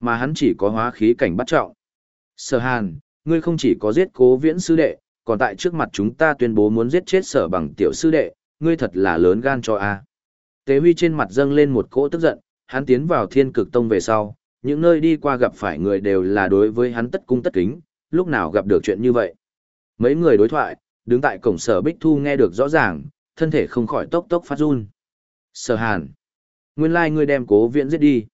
mà hắn chỉ có hóa khí cảnh bắt trọng. Sở hàn, ngươi không chỉ có giết cố viễn sư đệ, còn tại trước mặt chúng ta tuyên bố muốn giết chết sở bằng tiểu sư đệ, ngươi thật là lớn gan cho a. Tế Huy trên mặt dâng lên một cỗ tức giận, hắn tiến vào thiên cực tông về sau, những nơi đi qua gặp phải người đều là đối với hắn tất cung tất kính, lúc nào gặp được chuyện như vậy. Mấy người đối thoại, đứng tại cổng sở Bích Thu nghe được rõ ràng, thân thể không khỏi tốc tốc phát run. Sở Hàn. Nguyên lai like ngươi đem cố viễn giết đi.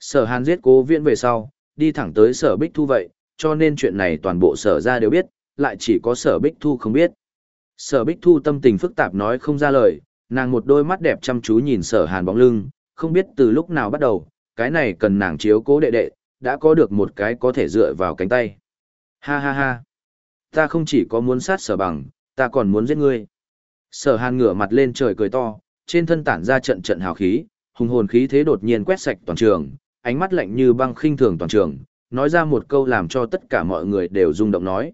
Sở Hàn giết cố viễn về sau, đi thẳng tới sở Bích Thu vậy, cho nên chuyện này toàn bộ sở ra đều biết, lại chỉ có sở Bích Thu không biết. Sở Bích Thu tâm tình phức tạp nói không ra lời, nàng một đôi mắt đẹp chăm chú nhìn sở Hàn bóng lưng, không biết từ lúc nào bắt đầu, cái này cần nàng chiếu cố đệ đệ, đã có được một cái có thể dựa vào cánh tay. Ha ha ha. Ta không chỉ có muốn sát sở bằng, ta còn muốn giết ngươi. Sở hàn ngửa mặt lên trời cười to, trên thân tản ra trận trận hào khí, hùng hồn khí thế đột nhiên quét sạch toàn trường, ánh mắt lạnh như băng khinh thường toàn trường, nói ra một câu làm cho tất cả mọi người đều rung động nói.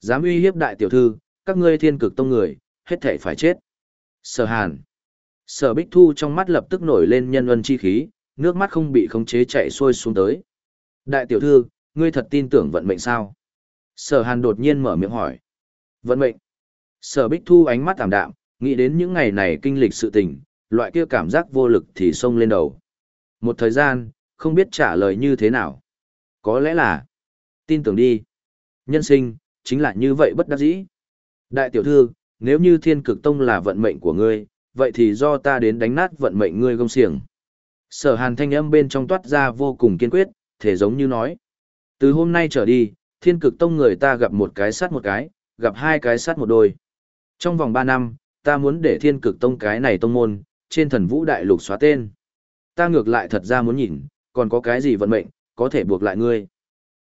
Dám uy hiếp đại tiểu thư, các ngươi thiên cực tông người, hết thể phải chết. Sở hàn. Sở Bích Thu trong mắt lập tức nổi lên nhân ân chi khí, nước mắt không bị khống chế chạy xuôi xuống tới. Đại tiểu thư, ngươi thật tin tưởng vận mệnh sao? Sở Hàn đột nhiên mở miệng hỏi. Vận mệnh. Sở Bích Thu ánh mắt tạm đạm, nghĩ đến những ngày này kinh lịch sự tình, loại kia cảm giác vô lực thì xông lên đầu. Một thời gian, không biết trả lời như thế nào. Có lẽ là, tin tưởng đi. Nhân sinh, chính là như vậy bất đắc dĩ. Đại tiểu thư, nếu như thiên cực tông là vận mệnh của ngươi, vậy thì do ta đến đánh nát vận mệnh ngươi gông xiềng. Sở hàn thanh âm bên trong toát ra vô cùng kiên quyết, thể giống như nói. Từ hôm nay trở đi, thiên cực tông người ta gặp một cái sát một cái, gặp hai cái sát một đôi. Trong vòng ba năm, ta muốn để thiên cực tông cái này tông môn, trên thần vũ đại lục xóa tên. Ta ngược lại thật ra muốn nhìn, còn có cái gì vận mệnh, có thể buộc lại ngươi.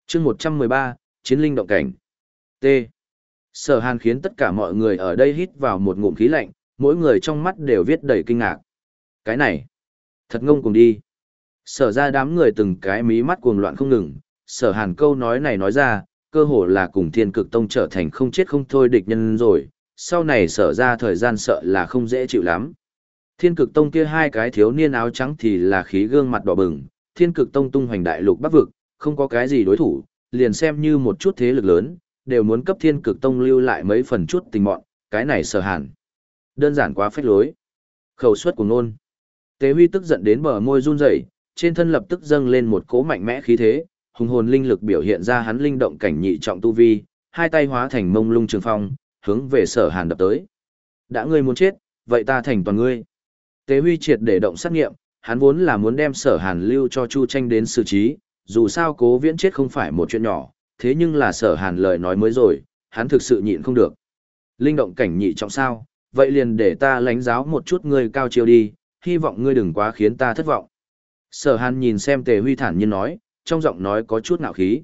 chương 113, Chiến linh động cảnh. T. Sở hàn khiến tất cả mọi người ở đây hít vào một ngụm khí lạnh, mỗi người trong mắt đều viết đầy kinh ngạc. Cái này, thật ngông cùng đi. Sở ra đám người từng cái mí mắt cuồng loạn không ngừng, sở hàn câu nói này nói ra, cơ hồ là cùng thiên cực tông trở thành không chết không thôi địch nhân rồi, sau này sở ra thời gian sợ là không dễ chịu lắm. Thiên cực tông kia hai cái thiếu niên áo trắng thì là khí gương mặt đỏ bừng, thiên cực tông tung hoành đại lục bắc vực, không có cái gì đối thủ, liền xem như một chút thế lực lớn, đều muốn cấp thiên cực tông lưu lại mấy phần chút tình mọn, cái này sở hàn. Đơn giản quá phách lối. Khẩu suất của nôn. Tế Huy tức giận đến bờ môi run rẩy, trên thân lập tức dâng lên một cỗ mạnh mẽ khí thế, hùng hồn linh lực biểu hiện ra hắn linh động cảnh nhị trọng tu vi, hai tay hóa thành mông lung trường phong, hướng về Sở Hàn đập tới. Đã ngươi muốn chết, vậy ta thành toàn ngươi. Tế Huy triệt để động sát nghiệm, hắn vốn là muốn đem Sở Hàn lưu cho Chu Tranh đến xử trí, dù sao Cố Viễn chết không phải một chuyện nhỏ, thế nhưng là Sở Hàn lời nói mới rồi, hắn thực sự nhịn không được. Linh động cảnh nhị trọng sao, vậy liền để ta lánh giáo một chút ngươi cao chiêu đi, hy vọng ngươi đừng quá khiến ta thất vọng. Sở hàn nhìn xem tề huy thản nhiên nói, trong giọng nói có chút nạo khí.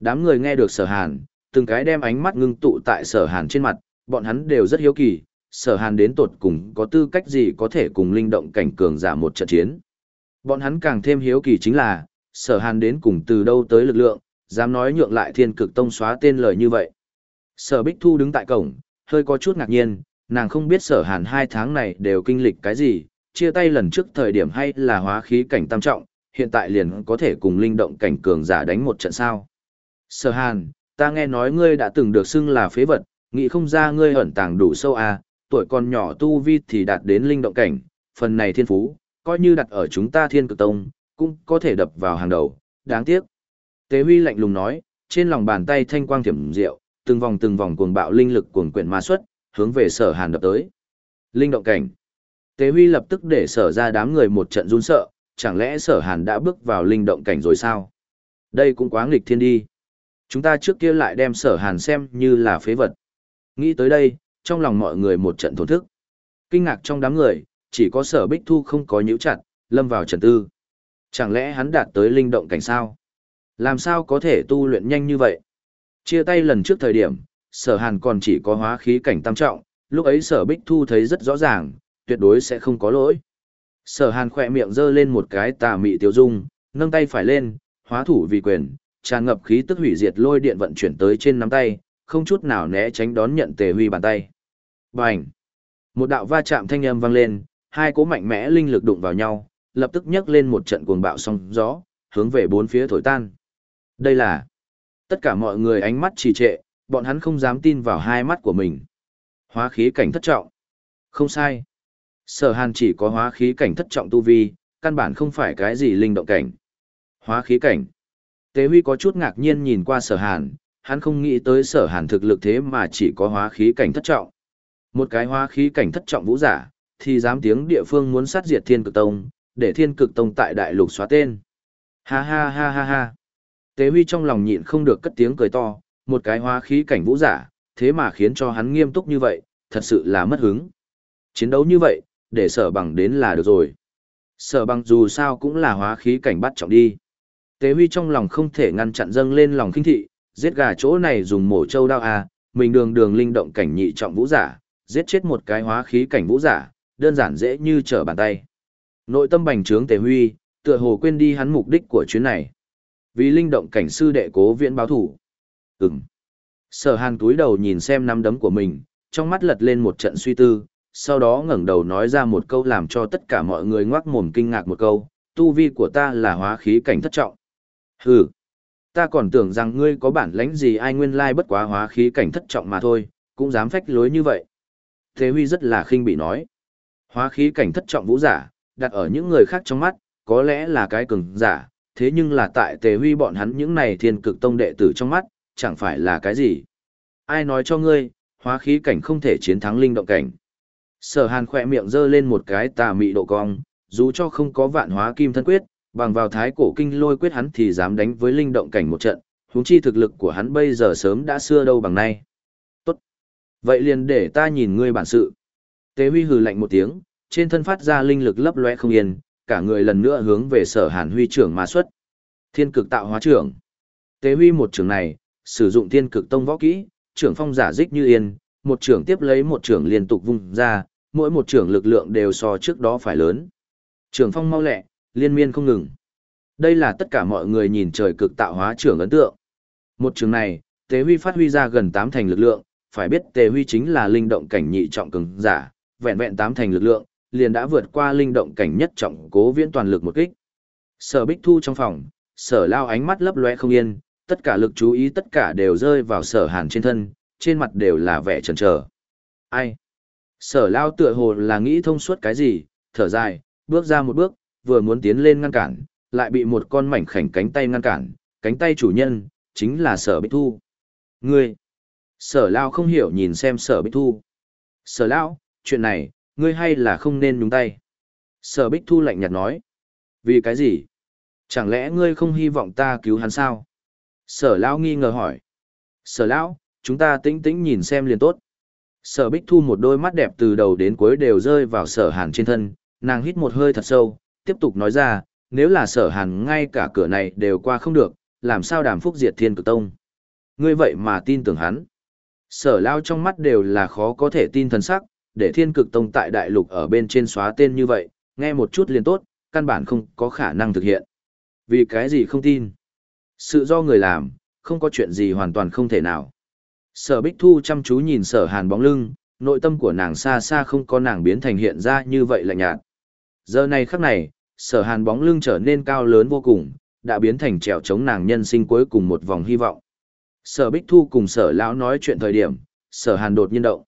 Đám người nghe được sở hàn, từng cái đem ánh mắt ngưng tụ tại sở hàn trên mặt, bọn hắn đều rất hiếu kỳ, sở hàn đến tột cùng có tư cách gì có thể cùng linh động cảnh cường giả một trận chiến. Bọn hắn càng thêm hiếu kỳ chính là, sở hàn đến cùng từ đâu tới lực lượng, dám nói nhượng lại thiên cực tông xóa tên lời như vậy. Sở Bích Thu đứng tại cổng, hơi có chút ngạc nhiên, nàng không biết sở hàn hai tháng này đều kinh lịch cái gì, chia tay lần trước thời điểm hay là hóa khí cảnh tam trọng, hiện tại liền có thể cùng linh động cảnh cường giả đánh một trận sao. Sở hàn, ta nghe nói ngươi đã từng được xưng là phế vật, nghĩ không ra ngươi ẩn tàng đủ sâu à, tuổi còn nhỏ tu vi thì đạt đến linh động cảnh, phần này thiên phú, coi như đặt ở chúng ta thiên cực tông, cũng có thể đập vào hàng đầu, đáng tiếc. Tế Huy lạnh lùng nói, trên lòng bàn tay thanh quang thiểm diệu, từng vòng từng vòng cuồng bạo linh lực cuồng quyển ma xuất, hướng về sở hàn đập tới. Linh động cảnh. Tế Huy lập tức để sở ra đám người một trận run sợ, chẳng lẽ sở hàn đã bước vào linh động cảnh rồi sao? Đây cũng quá nghịch thiên đi. Chúng ta trước kia lại đem sở hàn xem như là phế vật. Nghĩ tới đây, trong lòng mọi người một trận thổn thức. Kinh ngạc trong đám người, chỉ có sở bích thu không có nhíu chặt, lâm vào trần tư. Chẳng lẽ hắn đạt tới linh động cảnh sao? Làm sao có thể tu luyện nhanh như vậy? Chia tay lần trước thời điểm, sở hàn còn chỉ có hóa khí cảnh tam trọng, lúc ấy sở bích thu thấy rất rõ ràng, tuyệt đối sẽ không có lỗi. Sở hàn khỏe miệng giơ lên một cái tà mị tiêu dung, nâng tay phải lên, hóa thủ vì quyền, tràn ngập khí tức hủy diệt lôi điện vận chuyển tới trên nắm tay, không chút nào né tránh đón nhận tề huy bàn tay. Bành! Một đạo va chạm thanh âm vang lên, hai cỗ mạnh mẽ linh lực đụng vào nhau, lập tức nhấc lên một trận cuồng bạo sóng gió, hướng về bốn phía thổi tan. Đây là tất cả mọi người ánh mắt trì trệ, bọn hắn không dám tin vào hai mắt của mình. Hóa khí cảnh thất trọng. Không sai. Sở Hàn chỉ có hóa khí cảnh thất trọng tu vi, căn bản không phải cái gì linh động cảnh. Hóa khí cảnh. Tế Huy có chút ngạc nhiên nhìn qua Sở Hàn, hắn không nghĩ tới Sở Hàn thực lực thế mà chỉ có hóa khí cảnh thất trọng. Một cái hóa khí cảnh thất trọng vũ giả, thì dám tiếng địa phương muốn sát diệt Thiên Cực Tông, để Thiên Cực Tông tại đại lục xóa tên. Ha ha ha ha ha. Tế Huy trong lòng nhịn không được cất tiếng cười to, một cái hóa khí cảnh vũ giả, thế mà khiến cho hắn nghiêm túc như vậy, thật sự là mất hứng. Chiến đấu như vậy, để sở bằng đến là được rồi. Sở bằng dù sao cũng là hóa khí cảnh bắt trọng đi. Tế Huy trong lòng không thể ngăn chặn dâng lên lòng kinh thị, giết gà chỗ này dùng mổ châu đao à, mình đường đường linh động cảnh nhị trọng vũ giả, giết chết một cái hóa khí cảnh vũ giả, đơn giản dễ như trở bàn tay. Nội tâm bành trướng Tế Huy, tựa hồ quên đi hắn mục đích của chuyến này. Vì linh động cảnh sư đệ cố viện báo thủ. Ừm. Sở hàn túi đầu nhìn xem nắm đấm của mình, trong mắt lật lên một trận suy tư, sau đó ngẩng đầu nói ra một câu làm cho tất cả mọi người ngoác mồm kinh ngạc một câu, tu vi của ta là hóa khí cảnh thất trọng. Hừ, ta còn tưởng rằng ngươi có bản lãnh gì ai nguyên lai bất quá hóa khí cảnh thất trọng mà thôi, cũng dám phách lối như vậy. Thế Huy rất là khinh bị nói. Hóa khí cảnh thất trọng vũ giả, đặt ở những người khác trong mắt, có lẽ là cái cường giả, thế nhưng là tại Tề Huy bọn hắn những này thiên cực tông đệ tử trong mắt, chẳng phải là cái gì. Ai nói cho ngươi, hóa khí cảnh không thể chiến thắng linh động cảnh. Sở hàn khỏe miệng giơ lên một cái tà mị độ cong, dù cho không có vạn hóa kim thân quyết, bằng vào thái cổ kinh lôi quyết hắn thì dám đánh với linh động cảnh một trận, huống chi thực lực của hắn bây giờ sớm đã xưa đâu bằng nay. Tốt. Vậy liền để ta nhìn ngươi bản sự. Tế huy hừ lạnh một tiếng, trên thân phát ra linh lực lấp loe không yên, cả người lần nữa hướng về sở hàn huy trưởng mà xuất. Thiên cực tạo hóa trưởng. Tế huy một trưởng này, sử dụng thiên cực tông võ kỹ, trưởng phong giả dích như yên, một trưởng tiếp lấy một trưởng liên tục vung ra, mỗi một trưởng lực lượng đều so trước đó phải lớn. Trưởng phong mau lẹ, liên miên không ngừng. Đây là tất cả mọi người nhìn trời cực tạo hóa trưởng ấn tượng. Một trường này, Tế Huy phát huy ra gần tám thành lực lượng, phải biết Tế Huy chính là linh động cảnh nhị trọng cường giả, vẹn vẹn tám thành lực lượng, liền đã vượt qua linh động cảnh nhất trọng cố viễn toàn lực một kích. Sở Bích Thu trong phòng, Sở Lao ánh mắt lấp lóe không yên, tất cả lực chú ý tất cả đều rơi vào Sở Hàn trên thân, trên mặt đều là vẻ chần chờ. Ai? Sở lao tựa hồ là nghĩ thông suốt cái gì, thở dài, bước ra một bước, vừa muốn tiến lên ngăn cản, lại bị một con mảnh khảnh cánh tay ngăn cản, cánh tay chủ nhân, chính là sở bích thu. Ngươi! Sở lao không hiểu nhìn xem sở bích thu. Sở lao, chuyện này, ngươi hay là không nên nhúng tay. Sở bích thu lạnh nhạt nói. Vì cái gì? Chẳng lẽ ngươi không hy vọng ta cứu hắn sao? Sở lao nghi ngờ hỏi. Sở lão, chúng ta tĩnh tĩnh nhìn xem liền tốt. Sở Bích Thu một đôi mắt đẹp từ đầu đến cuối đều rơi vào sở hàn trên thân, nàng hít một hơi thật sâu, tiếp tục nói ra, nếu là sở hàn ngay cả cửa này đều qua không được, làm sao đàm phúc diệt thiên cực tông. Ngươi vậy mà tin tưởng hắn. Sở lao trong mắt đều là khó có thể tin thần sắc, để thiên cực tông tại đại lục ở bên trên xóa tên như vậy, nghe một chút liền tốt, căn bản không có khả năng thực hiện. Vì cái gì không tin? Sự do người làm, không có chuyện gì hoàn toàn không thể nào. Sở Bích Thu chăm chú nhìn sở hàn bóng lưng, nội tâm của nàng xa xa không có nàng biến thành hiện ra như vậy lạnh nhạt. Giờ này khắc này, sở hàn bóng lưng trở nên cao lớn vô cùng, đã biến thành trèo chống nàng nhân sinh cuối cùng một vòng hy vọng. Sở Bích Thu cùng sở lão nói chuyện thời điểm, sở hàn đột nhiên động.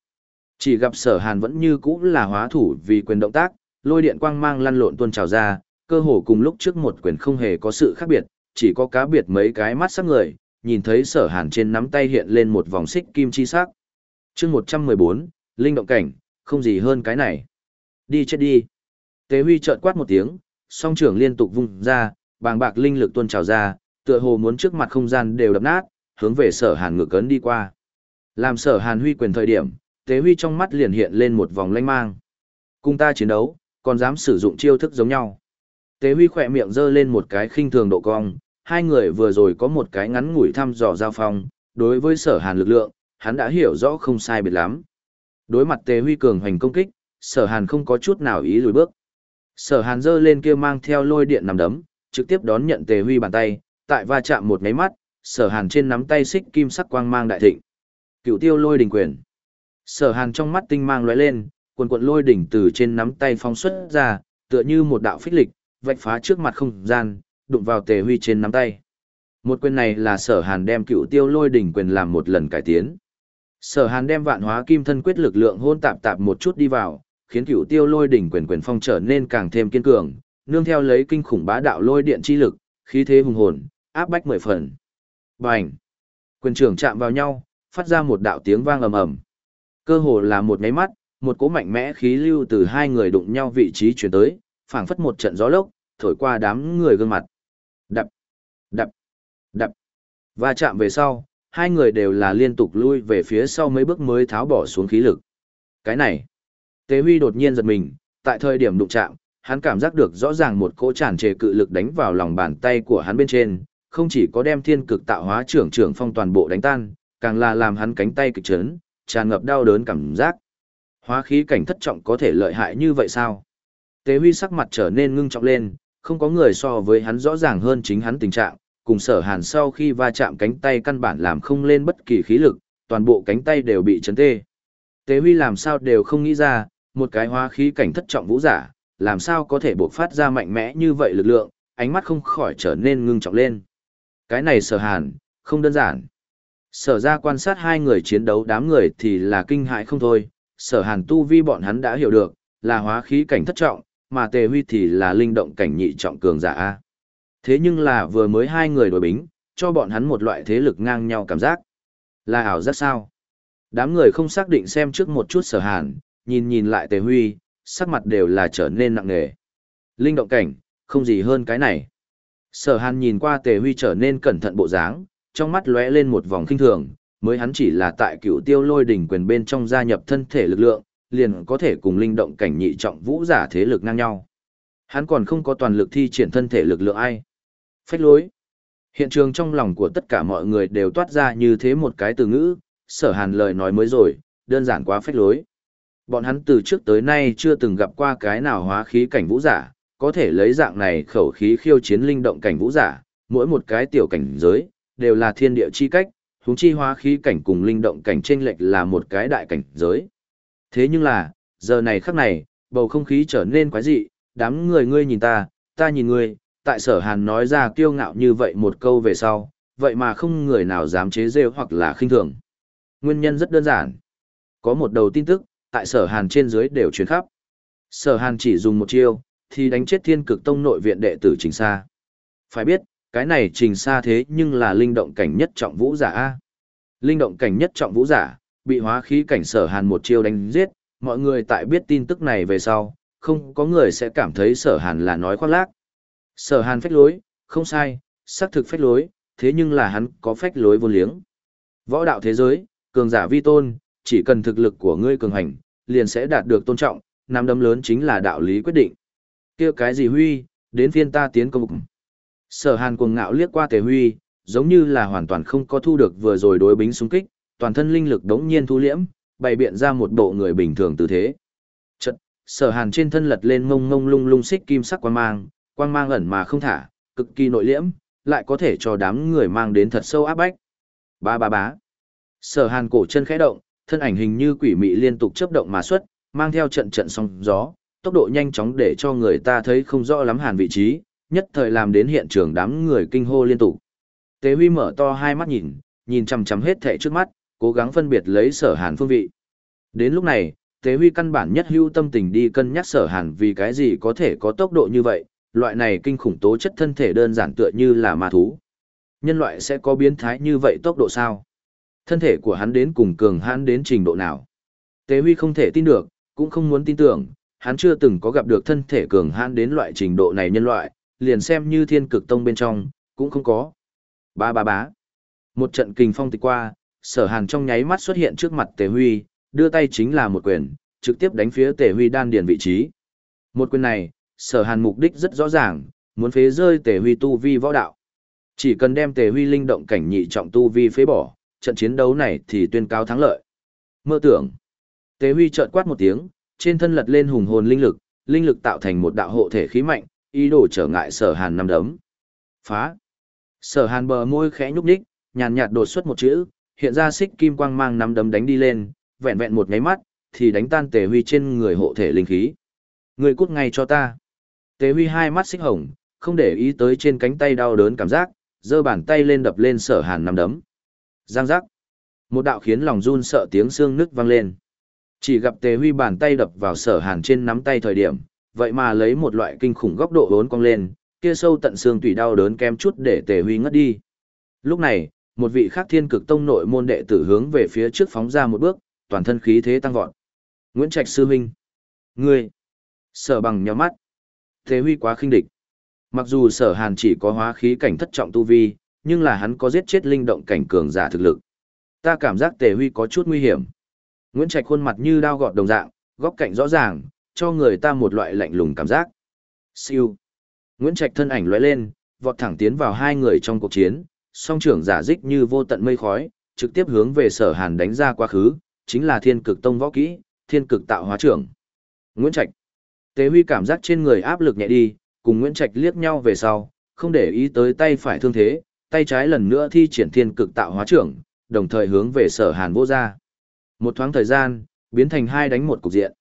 Chỉ gặp sở hàn vẫn như cũ là hóa thủ vì quyền động tác, lôi điện quang mang lăn lộn tuôn trào ra, cơ hồ cùng lúc trước một quyền không hề có sự khác biệt, chỉ có cá biệt mấy cái mắt sắc người, nhìn thấy sở hàn trên nắm tay hiện lên một vòng xích kim chi sắc. chương 114, Linh động cảnh, không gì hơn cái này. Đi chết đi. Tế huy chợt quát một tiếng, song trưởng liên tục vung ra, bàng bạc linh lực tuôn trào ra, tựa hồ muốn trước mặt không gian đều đập nát, hướng về sở hàn ngược cấn đi qua. Làm sở hàn huy quyền thời điểm, tế huy trong mắt liền hiện lên một vòng lanh mang. Cùng ta chiến đấu, còn dám sử dụng chiêu thức giống nhau. Tế huy khỏe miệng giơ lên một cái khinh thường độ cong, hai người vừa rồi có một cái ngắn ngủi thăm dò giao phong, đối với sở hàn lực lượng, hắn đã hiểu rõ không sai biệt lắm. Đối mặt tế huy cường hành công kích, sở hàn không có chút nào ý lùi bước. Sở hàn giơ lên kia mang theo lôi điện nằm đấm, trực tiếp đón nhận tề huy bàn tay, tại va chạm một máy mắt, sở hàn trên nắm tay xích kim sắc quang mang đại thịnh. Cựu tiêu lôi đỉnh quyền. Sở hàn trong mắt tinh mang lóe lên, quần quận lôi đỉnh từ trên nắm tay phóng xuất ra, tựa như một đạo phích lịch, vạch phá trước mặt không gian, đụng vào tề huy trên nắm tay. Một quyền này là sở hàn đem cựu tiêu lôi đỉnh quyền làm một lần cải tiến. Sở hàn đem vạn hóa kim thân quyết lực lượng hôn tạp tạp một chút đi vào, khiến cựu tiêu lôi đỉnh quyền quyền phong trở nên càng thêm kiên cường, nương theo lấy kinh khủng bá đạo lôi điện chi lực, khí thế hùng hồn, áp bách mười phần. Bành! Quyền trưởng chạm vào nhau, phát ra một đạo tiếng vang ầm ầm. Cơ hồ là một nháy mắt, một cỗ mạnh mẽ khí lưu từ hai người đụng nhau vị trí chuyển tới, phảng phất một trận gió lốc, thổi qua đám người gương mặt. Đập, đập, đập. Và chạm về sau, hai người đều là liên tục lui về phía sau mấy bước mới tháo bỏ xuống khí lực. Cái này, Tế Huy đột nhiên giật mình, tại thời điểm đụng chạm, hắn cảm giác được rõ ràng một cỗ tràn trề cự lực đánh vào lòng bàn tay của hắn bên trên, không chỉ có đem thiên cực tạo hóa trưởng trưởng phong toàn bộ đánh tan, càng là làm hắn cánh tay kịch chấn, tràn ngập đau đớn cảm giác. Hóa khí cảnh thất trọng có thể lợi hại như vậy sao? Tế Huy sắc mặt trở nên ngưng trọng lên, không có người so với hắn rõ ràng hơn chính hắn tình trạng, cùng sở hàn sau khi va chạm cánh tay căn bản làm không lên bất kỳ khí lực, toàn bộ cánh tay đều bị chấn tê. Tế Huy làm sao đều không nghĩ ra, một cái hóa khí cảnh thất trọng vũ giả, làm sao có thể bộc phát ra mạnh mẽ như vậy lực lượng, ánh mắt không khỏi trở nên ngưng trọng lên. Cái này sở hàn, không đơn giản. Sở ra quan sát hai người chiến đấu đám người thì là kinh hại không thôi, sở hàn tu vi bọn hắn đã hiểu được, là hóa khí cảnh thất trọng, mà tề huy thì là linh động cảnh nhị trọng cường giả A. Thế nhưng là vừa mới hai người đối bính, cho bọn hắn một loại thế lực ngang nhau cảm giác. Là ảo giác sao? Đám người không xác định xem trước một chút sở hàn, nhìn nhìn lại tề huy, sắc mặt đều là trở nên nặng nề. Linh động cảnh, không gì hơn cái này. Sở hàn nhìn qua tề huy trở nên cẩn thận bộ dáng, trong mắt lóe lên một vòng kinh thường, mới hắn chỉ là tại cựu tiêu lôi đỉnh quyền bên trong gia nhập thân thể lực lượng, liền có thể cùng linh động cảnh nhị trọng vũ giả thế lực ngang nhau. Hắn còn không có toàn lực thi triển thân thể lực lượng ai. Phách lối. Hiện trường trong lòng của tất cả mọi người đều toát ra như thế một cái từ ngữ, sở hàn lời nói mới rồi, đơn giản quá phách lối. Bọn hắn từ trước tới nay chưa từng gặp qua cái nào hóa khí cảnh vũ giả, có thể lấy dạng này khẩu khí khiêu chiến linh động cảnh vũ giả, mỗi một cái tiểu cảnh giới, đều là thiên địa chi cách, huống chi hóa khí cảnh cùng linh động cảnh chênh lệch là một cái đại cảnh giới. Thế nhưng là, giờ này khắc này, bầu không khí trở nên quái dị, đám người ngươi nhìn ta, ta nhìn ngươi, tại sở hàn nói ra kiêu ngạo như vậy một câu về sau, vậy mà không người nào dám chế rêu hoặc là khinh thường. Nguyên nhân rất đơn giản. Có một đầu tin tức, tại sở hàn trên dưới đều chuyển khắp. Sở hàn chỉ dùng một chiêu, thì đánh chết thiên cực tông nội viện đệ tử Trình Sa. Phải biết, cái này Trình Sa thế nhưng là linh động cảnh nhất trọng vũ giả A. Linh động cảnh nhất trọng vũ giả, bị hóa khí cảnh sở hàn một chiêu đánh giết, mọi người tại biết tin tức này về sau, không có người sẽ cảm thấy sở hàn là nói khoác lác. Sở hàn phách lối, không sai, xác thực phách lối, thế nhưng là hắn có phách lối vô liếng. Võ đạo thế giới, cường giả vi tôn, chỉ cần thực lực của ngươi cường hành, liền sẽ đạt được tôn trọng, nắm đấm lớn chính là đạo lý quyết định. kia cái gì huy, đến phiên ta tiến công. Sở hàn cuồng ngạo liếc qua tề huy, giống như là hoàn toàn không có thu được vừa rồi đối bính xung kích, toàn thân linh lực đống nhiên thu liễm, bày biện ra một bộ người bình thường tư thế. Chật, sở hàn trên thân lật lên mông mông lung lung xích kim sắc quang mang, quang mang ẩn mà không thả, cực kỳ nội liễm, lại có thể cho đám người mang đến thật sâu áp bách. Ba ba bá. Sở hàn cổ chân khẽ động, thân ảnh hình như quỷ mị liên tục chớp động mà xuất, mang theo trận trận sóng gió, tốc độ nhanh chóng để cho người ta thấy không rõ lắm hàn vị trí, nhất thời làm đến hiện trường đám người kinh hô liên tục. Tế Huy mở to hai mắt nhìn, nhìn chằm chằm hết thảy trước mắt, cố gắng phân biệt lấy sở hàn phương vị. Đến lúc này, Tế Huy căn bản nhất hưu tâm tình đi cân nhắc sở hàn vì cái gì có thể có tốc độ như vậy, loại này kinh khủng tố chất thân thể đơn giản tựa như là ma thú. Nhân loại sẽ có biến thái như vậy tốc độ sao? Thân thể của hắn đến cùng cường hãn đến trình độ nào? Tế Huy không thể tin được, cũng không muốn tin tưởng, hắn chưa từng có gặp được thân thể cường hãn đến loại trình độ này nhân loại, liền xem như thiên cực tông bên trong, cũng không có. Ba ba bá. Một trận kình phong tịch qua, sở hàn trong nháy mắt xuất hiện trước mặt Tề Huy, đưa tay chính là một quyền, trực tiếp đánh phía Tề Huy đan điền vị trí. Một quyền này, sở hàn mục đích rất rõ ràng, muốn phế rơi Tề Huy tu vi võ đạo. Chỉ cần đem Tề Huy linh động cảnh nhị trọng tu vi phế bỏ, trận chiến đấu này thì tuyên cáo thắng lợi. Mơ tưởng. tế Huy chợt quát một tiếng, trên thân lật lên hùng hồn linh lực, linh lực tạo thành một đạo hộ thể khí mạnh, ý đồ trở ngại sở hàn năm đấm. Phá. Sở hàn bờ môi khẽ nhúc nhích, nhàn nhạt đột xuất một chữ, hiện ra xích kim quang mang năm đấm đánh đi lên, vẹn vẹn một nháy mắt, thì đánh tan Tề Huy trên người hộ thể linh khí. Người cút ngay cho ta. Tề Huy hai mắt xích hồng, không để ý tới trên cánh tay đau đớn cảm giác, giơ bàn tay lên đập lên sở hàn năm đấm. Giang giác. Một đạo khiến lòng run sợ tiếng xương nứt vang lên. Chỉ gặp Tề Huy bàn tay đập vào sở hàn trên nắm tay thời điểm, vậy mà lấy một loại kinh khủng góc độ vốn cong lên, kia sâu tận xương tủy đau đớn kém chút để Tề Huy ngất đi. Lúc này, một vị khác thiên cực tông nội môn đệ tử hướng về phía trước phóng ra một bước, toàn thân khí thế tăng vọt. Nguyễn Trạch sư huynh, ngươi, sở bằng nhắm mắt, Tề Huy quá khinh địch. Mặc dù sở hàn chỉ có hóa khí cảnh thất trọng tu vi, nhưng là hắn có giết chết linh động cảnh cường giả thực lực. Ta cảm giác Tề Huy có chút nguy hiểm. Nguyễn Trạch khuôn mặt như đao gọt đồng dạng, góc cạnh rõ ràng, cho người ta một loại lạnh lùng cảm giác. Siêu. Nguyễn Trạch thân ảnh lóe lên, vọt thẳng tiến vào hai người trong cuộc chiến, song trưởng giả dích như vô tận mây khói, trực tiếp hướng về sở hàn đánh ra quá khứ, chính là thiên cực tông võ kỹ, thiên cực tạo hóa trưởng. Nguyễn Trạch. Tế Huy cảm giác trên người áp lực nhẹ đi, cùng Nguyễn Trạch liếc nhau về sau, không để ý tới tay phải thương thế, tay trái lần nữa thi triển thiên cực tạo hóa trưởng, đồng thời hướng về sở hàn vô ra. Một thoáng thời gian, biến thành hai đánh một cục diện.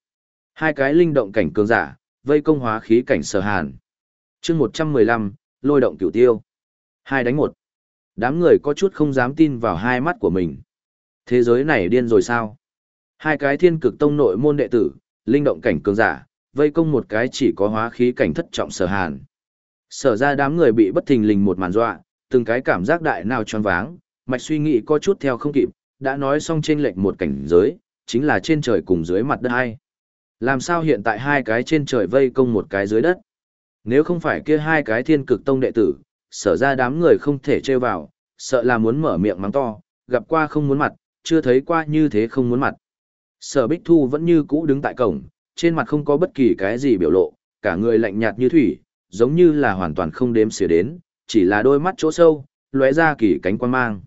Hai cái linh động cảnh cường giả, vây công hóa khí cảnh sở hàn. chương một trăm mười lăm lôi động cửu tiêu. Hai đánh một. Đám người có chút không dám tin vào hai mắt của mình. Thế giới này điên rồi sao? Hai cái thiên cực tông nội môn đệ tử, linh động cảnh cường giả, vây công một cái chỉ có hóa khí cảnh thất trọng sở hàn. Sở ra đám người bị bất thình lình một màn dọa, từng cái cảm giác đại nào tròn váng, mạch suy nghĩ có chút theo không kịp, đã nói xong trên lệch một cảnh giới, chính là trên trời cùng dưới mặt đất hay. Làm sao hiện tại hai cái trên trời vây công một cái dưới đất? Nếu không phải kia hai cái thiên cực tông đệ tử, sở ra đám người không thể trêu vào, sợ là muốn mở miệng mắng to, gặp qua không muốn mặt, chưa thấy qua như thế không muốn mặt. Sở Bích Thu vẫn như cũ đứng tại cổng, trên mặt không có bất kỳ cái gì biểu lộ, cả người lạnh nhạt như thủy, giống như là hoàn toàn không đếm xỉa đến, chỉ là đôi mắt chỗ sâu, lóe ra kỳ cánh quan mang.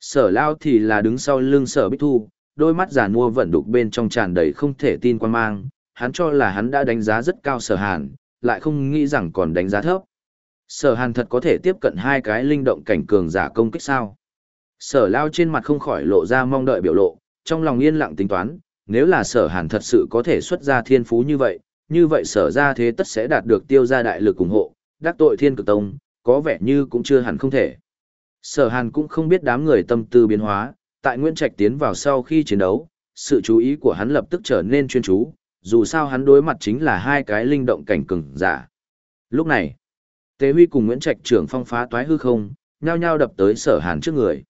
Sở lao thì là đứng sau lưng sở bích thu, đôi mắt giàn mua vận đục bên trong tràn đầy không thể tin quan mang, hắn cho là hắn đã đánh giá rất cao sở hàn, lại không nghĩ rằng còn đánh giá thấp. Sở hàn thật có thể tiếp cận hai cái linh động cảnh cường giả công kích sao. Sở lao trên mặt không khỏi lộ ra mong đợi biểu lộ, trong lòng yên lặng tính toán, nếu là sở hàn thật sự có thể xuất ra thiên phú như vậy, như vậy sở ra thế tất sẽ đạt được tiêu gia đại lực ủng hộ, đắc tội thiên cực tông, có vẻ như cũng chưa hẳn không thể. Sở hàn cũng không biết đám người tâm tư biến hóa, tại Nguyễn Trạch tiến vào sau khi chiến đấu, sự chú ý của hắn lập tức trở nên chuyên chú, dù sao hắn đối mặt chính là hai cái linh động cảnh cường giả. Lúc này, Tế Huy cùng Nguyễn Trạch trưởng phong phá toái hư không, nhao nhao đập tới sở hàn trước người.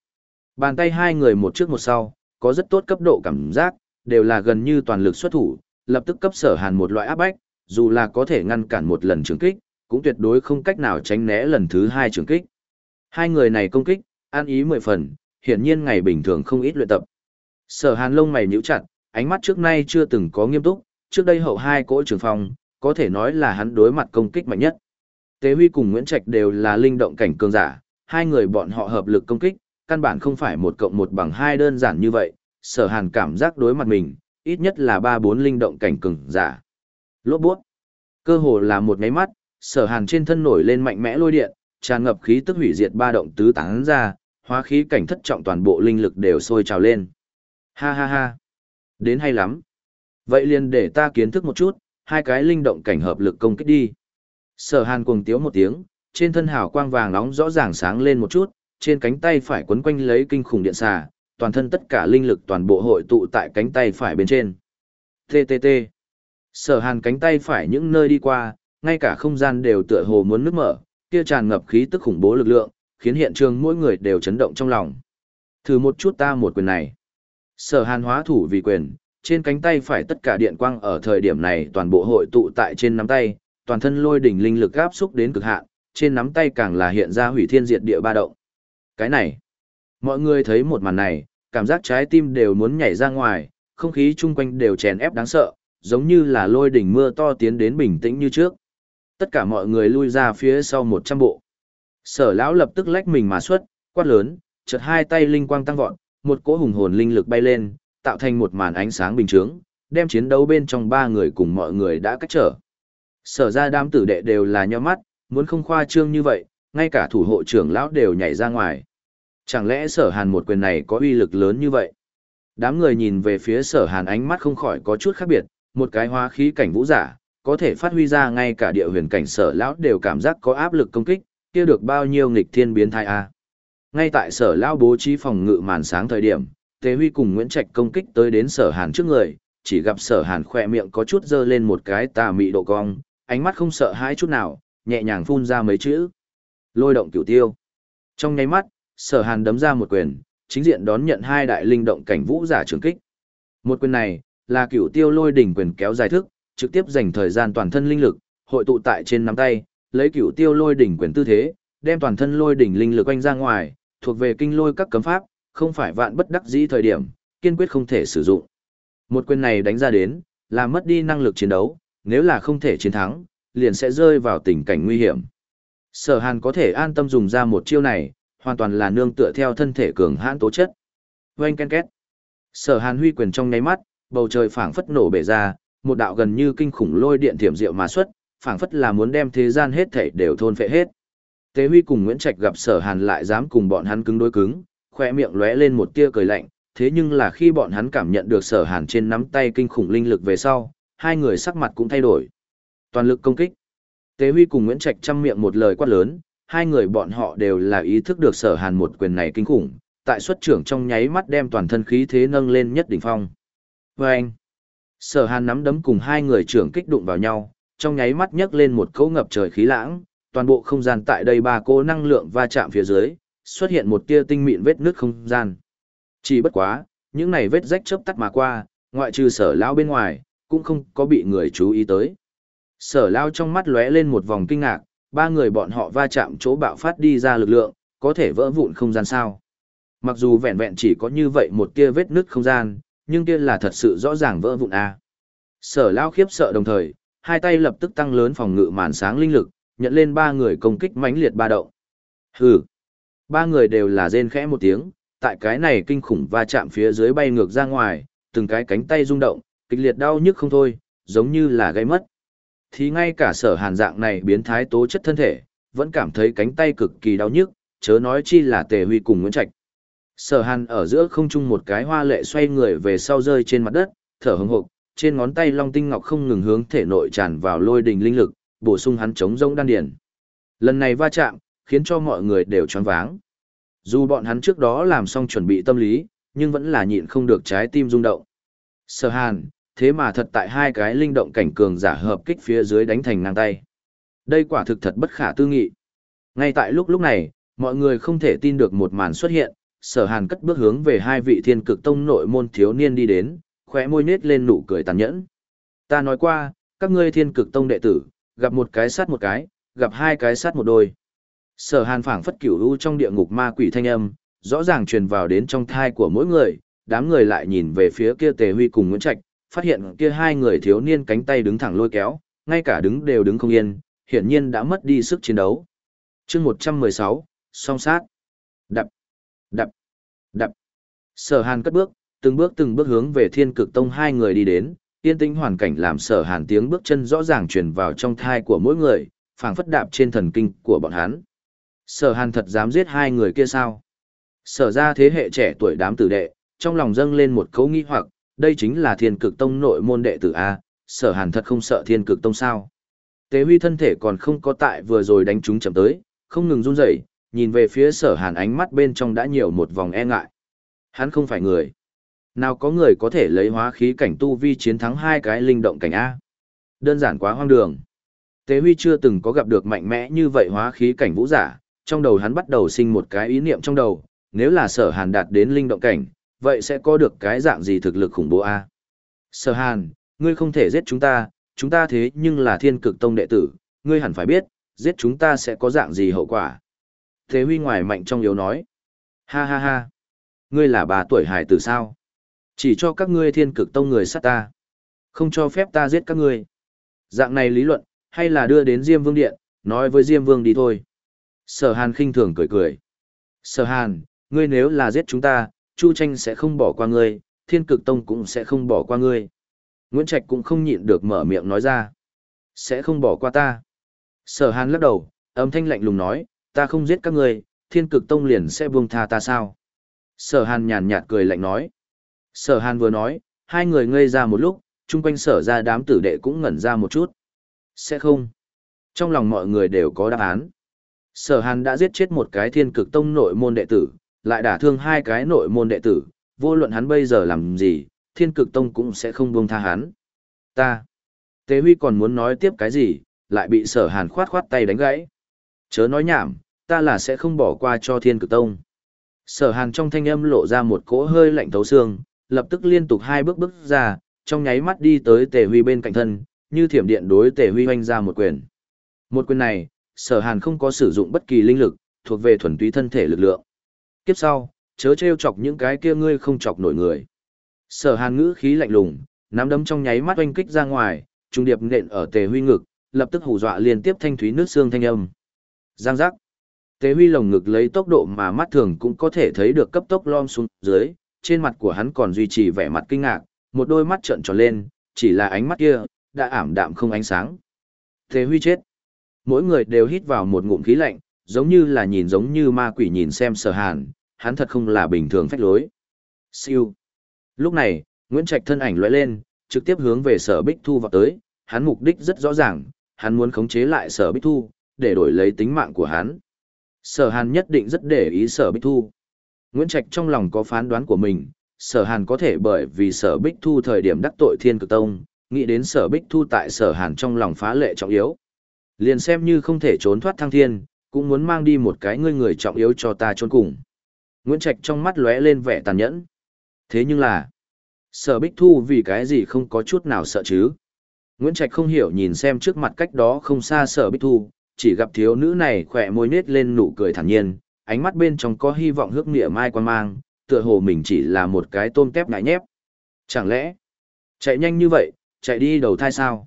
Bàn tay hai người một trước một sau, có rất tốt cấp độ cảm giác, đều là gần như toàn lực xuất thủ, lập tức cấp sở hàn một loại áp bách, dù là có thể ngăn cản một lần trường kích, cũng tuyệt đối không cách nào tránh né lần thứ hai trường kích. Hai người này công kích, an ý mười phần, hiển nhiên ngày bình thường không ít luyện tập. Sở hàn lông mày nhíu chặt, ánh mắt trước nay chưa từng có nghiêm túc, trước đây hậu hai cỗ trường phong, có thể nói là hắn đối mặt công kích mạnh nhất. Tế Huy cùng Nguyễn Trạch đều là linh động cảnh cường giả, hai người bọn họ hợp lực công kích, căn bản không phải một cộng một bằng hai đơn giản như vậy, sở hàn cảm giác đối mặt mình, ít nhất là ba bốn linh động cảnh cường giả. Lốt buốt. Cơ hồ là một nháy mắt, sở hàn trên thân nổi lên mạnh mẽ lôi điện, tràn ngập khí tức hủy diệt ba động tứ tán ra, hóa khí cảnh thất trọng toàn bộ linh lực đều sôi trào lên. Ha ha ha. Đến hay lắm. Vậy liền để ta kiến thức một chút, hai cái linh động cảnh hợp lực công kích đi. Sở hàn cuồng tiếu một tiếng, trên thân hào quang vàng nóng rõ ràng sáng lên một chút, trên cánh tay phải quấn quanh lấy kinh khủng điện xà, toàn thân tất cả linh lực toàn bộ hội tụ tại cánh tay phải bên trên. TTT. Sở hàn cánh tay phải những nơi đi qua, ngay cả không gian đều tựa hồ muốn nứt mở, kia tràn ngập khí tức khủng bố lực lượng, khiến hiện trường mỗi người đều chấn động trong lòng. Thử một chút ta một quyền này. Sở hàn hóa thủ vì quyền, trên cánh tay phải tất cả điện quang ở thời điểm này toàn bộ hội tụ tại trên nắm tay, toàn thân lôi đỉnh linh lực áp xúc đến cực hạn, trên nắm tay càng là hiện ra hủy thiên diệt địa ba động. Cái này, mọi người thấy một màn này, cảm giác trái tim đều muốn nhảy ra ngoài, không khí chung quanh đều chèn ép đáng sợ, giống như là lôi đỉnh mưa to tiến đến bình tĩnh như trước. Tất cả mọi người lui ra phía sau một trăm bộ. Sở lão lập tức lách mình mà xuất, quát lớn, chợt hai tay linh quang tăng vọt, một cỗ hùng hồn linh lực bay lên, tạo thành một màn ánh sáng bình chướng, đem chiến đấu bên trong ba người cùng mọi người đã cách trở. Sở ra đám tử đệ đều là nho mắt, muốn không khoa trương như vậy, ngay cả thủ hộ trưởng lão đều nhảy ra ngoài. Chẳng lẽ sở hàn một quyền này có uy lực lớn như vậy? Đám người nhìn về phía sở hàn ánh mắt không khỏi có chút khác biệt, một cái hóa khí cảnh vũ giả, có thể phát huy ra ngay cả địa huyền cảnh sở lão đều cảm giác có áp lực công kích, kia được bao nhiêu nghịch thiên biến thai a. Ngay tại sở lão bố trí phòng ngự màn sáng thời điểm, Tề Huy cùng Nguyễn Trạch công kích tới đến sở hàn trước người, chỉ gặp sở hàn khỏe miệng có chút dơ lên một cái tà mị độ cong, ánh mắt không sợ hãi chút nào, nhẹ nhàng phun ra mấy chữ. Lôi động cửu tiêu. Trong nháy mắt, sở hàn đấm ra một quyền, chính diện đón nhận hai đại linh động cảnh vũ giả trường kích. Một quyền này, là cửu tiêu lôi đỉnh quyền kéo dài thức, trực tiếp dành thời gian toàn thân linh lực, hội tụ tại trên nắm tay, lấy cửu tiêu lôi đỉnh quyền tư thế, đem toàn thân lôi đỉnh linh lực quanh ra ngoài, thuộc về kinh lôi các cấm pháp, không phải vạn bất đắc dĩ thời điểm, kiên quyết không thể sử dụng. Một quyền này đánh ra đến, là mất đi năng lực chiến đấu, nếu là không thể chiến thắng, liền sẽ rơi vào tình cảnh nguy hiểm. Sở Hàn có thể an tâm dùng ra một chiêu này, hoàn toàn là nương tựa theo thân thể cường hãn tố chất. Oanh ken két. Sở Hàn huy quyền trong nháy mắt, bầu trời phảng phất nổ bể ra, một đạo gần như kinh khủng lôi điện thiểm diệu mà xuất, phảng phất là muốn đem thế gian hết thảy đều thôn phệ hết. Tế Huy cùng Nguyễn Trạch gặp Sở Hàn lại dám cùng bọn hắn cứng đối cứng, khoe miệng lóe lên một tia cười lạnh, thế nhưng là khi bọn hắn cảm nhận được Sở Hàn trên nắm tay kinh khủng linh lực về sau, hai người sắc mặt cũng thay đổi. Toàn lực công kích. Tế Huy cùng Nguyễn Trạch trăm miệng một lời quát lớn, hai người bọn họ đều là ý thức được Sở Hàn một quyền này kinh khủng, tại xuất trưởng trong nháy mắt đem toàn thân khí thế nâng lên nhất đỉnh phong. Và anh, sở hàn nắm đấm cùng hai người trưởng kích đụng vào nhau, trong nháy mắt nhấc lên một cỗ ngập trời khí lãng, toàn bộ không gian tại đây ba cô năng lượng va chạm phía dưới, xuất hiện một tia tinh mịn vết nước không gian. Chỉ bất quá, những này vết rách chớp tắt mà qua, ngoại trừ sở lao bên ngoài, cũng không có bị người chú ý tới. Sở lao trong mắt lóe lên một vòng kinh ngạc, ba người bọn họ va chạm chỗ bạo phát đi ra lực lượng, có thể vỡ vụn không gian sao. Mặc dù vẹn vẹn chỉ có như vậy một tia vết nứt không gian, nhưng kia là thật sự rõ ràng vỡ vụn a. Sở Lao khiếp sợ đồng thời, hai tay lập tức tăng lớn phòng ngự màn sáng linh lực, nhận lên ba người công kích mãnh liệt ba động. Hừ. Ba người đều là rên khẽ một tiếng, tại cái này kinh khủng va chạm phía dưới bay ngược ra ngoài, từng cái cánh tay rung động, kịch liệt đau nhức không thôi, giống như là gây mất. Thì ngay cả sở hàn dạng này biến thái tố chất thân thể, vẫn cảm thấy cánh tay cực kỳ đau nhức, chớ nói chi là tề huy cùng Nguyễn Trạch. Sở hàn ở giữa không trung một cái hoa lệ xoay người về sau rơi trên mặt đất, thở hững hộc, trên ngón tay long tinh ngọc không ngừng hướng thể nội tràn vào lôi đình linh lực, bổ sung hắn chống rông đan điển Lần này va chạm, khiến cho mọi người đều choáng váng. Dù bọn hắn trước đó làm xong chuẩn bị tâm lý, nhưng vẫn là nhịn không được trái tim rung động. Sở hàn, thế mà thật tại hai cái linh động cảnh cường giả hợp kích phía dưới đánh thành ngang tay. Đây quả thực thật bất khả tư nghị. Ngay tại lúc lúc này, mọi người không thể tin được một màn xuất hiện, sở hàn cất bước hướng về hai vị thiên cực tông nội môn thiếu niên đi đến, khóe môi nết lên nụ cười tàn nhẫn. Ta nói qua, các ngươi thiên cực tông đệ tử, gặp một cái sát một cái, gặp hai cái sát một đôi. Sở hàn phảng phất cửu u trong địa ngục ma quỷ thanh âm, rõ ràng truyền vào đến trong thai của mỗi người, đám người lại nhìn về phía kia tề huy cùng Nguyễn Trạch, phát hiện kia hai người thiếu niên cánh tay đứng thẳng lôi kéo, ngay cả đứng đều đứng không yên, hiển nhiên đã mất đi sức chiến đấu. chương 116, song sát. Đập. Đập. Sở Hàn cất bước, từng bước từng bước hướng về Thiên Cực Tông hai người đi đến, yên tĩnh hoàn cảnh làm Sở Hàn tiếng bước chân rõ ràng truyền vào trong thai của mỗi người, phảng phất đạp trên thần kinh của bọn hắn. Sở Hàn thật dám giết hai người kia sao? Sở ra thế hệ trẻ tuổi đám tử đệ, trong lòng dâng lên một cấu nghi hoặc, đây chính là Thiên Cực Tông nội môn đệ tử a, Sở Hàn thật không sợ Thiên Cực Tông sao? Tế Huy thân thể còn không có tại vừa rồi đánh chúng chậm tới, không ngừng run rẩy, nhìn về phía sở hàn ánh mắt bên trong đã nhiều một vòng e ngại. Hắn không phải người. Nào có người có thể lấy hóa khí cảnh tu vi chiến thắng hai cái linh động cảnh A. Đơn giản quá hoang đường. Tế Huy chưa từng có gặp được mạnh mẽ như vậy hóa khí cảnh vũ giả, trong đầu hắn bắt đầu sinh một cái ý niệm trong đầu, nếu là sở hàn đạt đến linh động cảnh, vậy sẽ có được cái dạng gì thực lực khủng bố a Sở hàn, ngươi không thể giết chúng ta, chúng ta thế nhưng là thiên cực tông đệ tử, ngươi hẳn phải biết, giết chúng ta sẽ có dạng gì hậu quả. Thế huy ngoài mạnh trong yếu nói, ha ha ha, ngươi là bà tuổi hải tử sao? Chỉ cho các ngươi thiên cực tông người sát ta, không cho phép ta giết các ngươi. Dạng này lý luận, hay là đưa đến Diêm Vương Điện, nói với Diêm Vương đi thôi. Sở Hàn khinh thường cười cười. Sở Hàn, ngươi nếu là giết chúng ta, Chu Tranh sẽ không bỏ qua ngươi, Thiên Cực Tông cũng sẽ không bỏ qua ngươi. Nguyễn Trạch cũng không nhịn được mở miệng nói ra. Sẽ không bỏ qua ta. Sở Hàn lắc đầu, âm thanh lạnh lùng nói, ta không giết các ngươi, Thiên Cực Tông liền sẽ buông tha ta sao? Sở Hàn nhàn nhạt cười lạnh nói. Sở Hàn vừa nói, hai người ngây ra một lúc, chung quanh sở ra đám tử đệ cũng ngẩn ra một chút. Sẽ không. Trong lòng mọi người đều có đáp án. Sở Hàn đã giết chết một cái thiên cực tông nội môn đệ tử, lại đả thương hai cái nội môn đệ tử, vô luận hắn bây giờ làm gì, thiên cực tông cũng sẽ không buông tha hắn. Ta. Tế Huy còn muốn nói tiếp cái gì, lại bị sở Hàn khoát khoát tay đánh gãy. Chớ nói nhảm, ta là sẽ không bỏ qua cho thiên cực tông. Sở Hàn trong thanh âm lộ ra một cỗ hơi lạnh thấu xương, lập tức liên tục hai bước bước ra, trong nháy mắt đi tới Tề Huy bên cạnh thân, như thiểm điện đối Tề Huy hoanh ra một quyền. Một quyền này, Sở Hàn không có sử dụng bất kỳ linh lực, thuộc về thuần túy thân thể lực lượng. Kiếp sau, chớ trêu chọc những cái kia ngươi không chọc nổi người. Sở Hàn ngữ khí lạnh lùng, nắm đấm trong nháy mắt oanh kích ra ngoài, trung điệp nện ở Tề Huy ngực, lập tức hù dọa liên tiếp thanh thúy nước xương thanh âm. Giang giác. Tế Huy lồng ngực lấy tốc độ mà mắt thường cũng có thể thấy được cấp tốc lom xuống dưới, trên mặt của hắn còn duy trì vẻ mặt kinh ngạc, một đôi mắt trợn tròn lên, chỉ là ánh mắt kia, đã ảm đạm không ánh sáng. Thế Huy chết. Mỗi người đều hít vào một ngụm khí lạnh, giống như là nhìn giống như ma quỷ nhìn xem sở hàn, hắn thật không là bình thường phách lối. Siêu. Lúc này, Nguyễn Trạch thân ảnh lóe lên, trực tiếp hướng về sở Bích Thu vào tới, hắn mục đích rất rõ ràng, hắn muốn khống chế lại sở Bích Thu, để đổi lấy tính mạng của hắn. Sở hàn nhất định rất để ý sở Bích Thu. Nguyễn Trạch trong lòng có phán đoán của mình, sở hàn có thể bởi vì sở bích thu thời điểm đắc tội thiên cực tông nghĩ đến sở bích thu tại sở hàn trong lòng phá lệ trọng yếu. Liền xem như không thể trốn thoát thăng thiên cũng muốn mang đi một cái ngươi người trọng yếu cho ta trốn cùng. Nguyễn trạch trong mắt lóe lên vẻ tàn nhẫn. Thế nhưng là sở bích thu vì cái gì không có chút nào sợ chứ? Nguyễn trạch không hiểu nhìn xem trước mặt cách đó không xa sở bích thu chỉ gặp thiếu nữ này khỏe môi nết lên nụ cười thản nhiên ánh mắt bên trong có hy vọng hước nghĩa mai quan mang tựa hồ mình chỉ là một cái tôm tép ngại nhép. Chẳng lẽ, chạy nhanh như vậy, chạy đi đầu thai sao?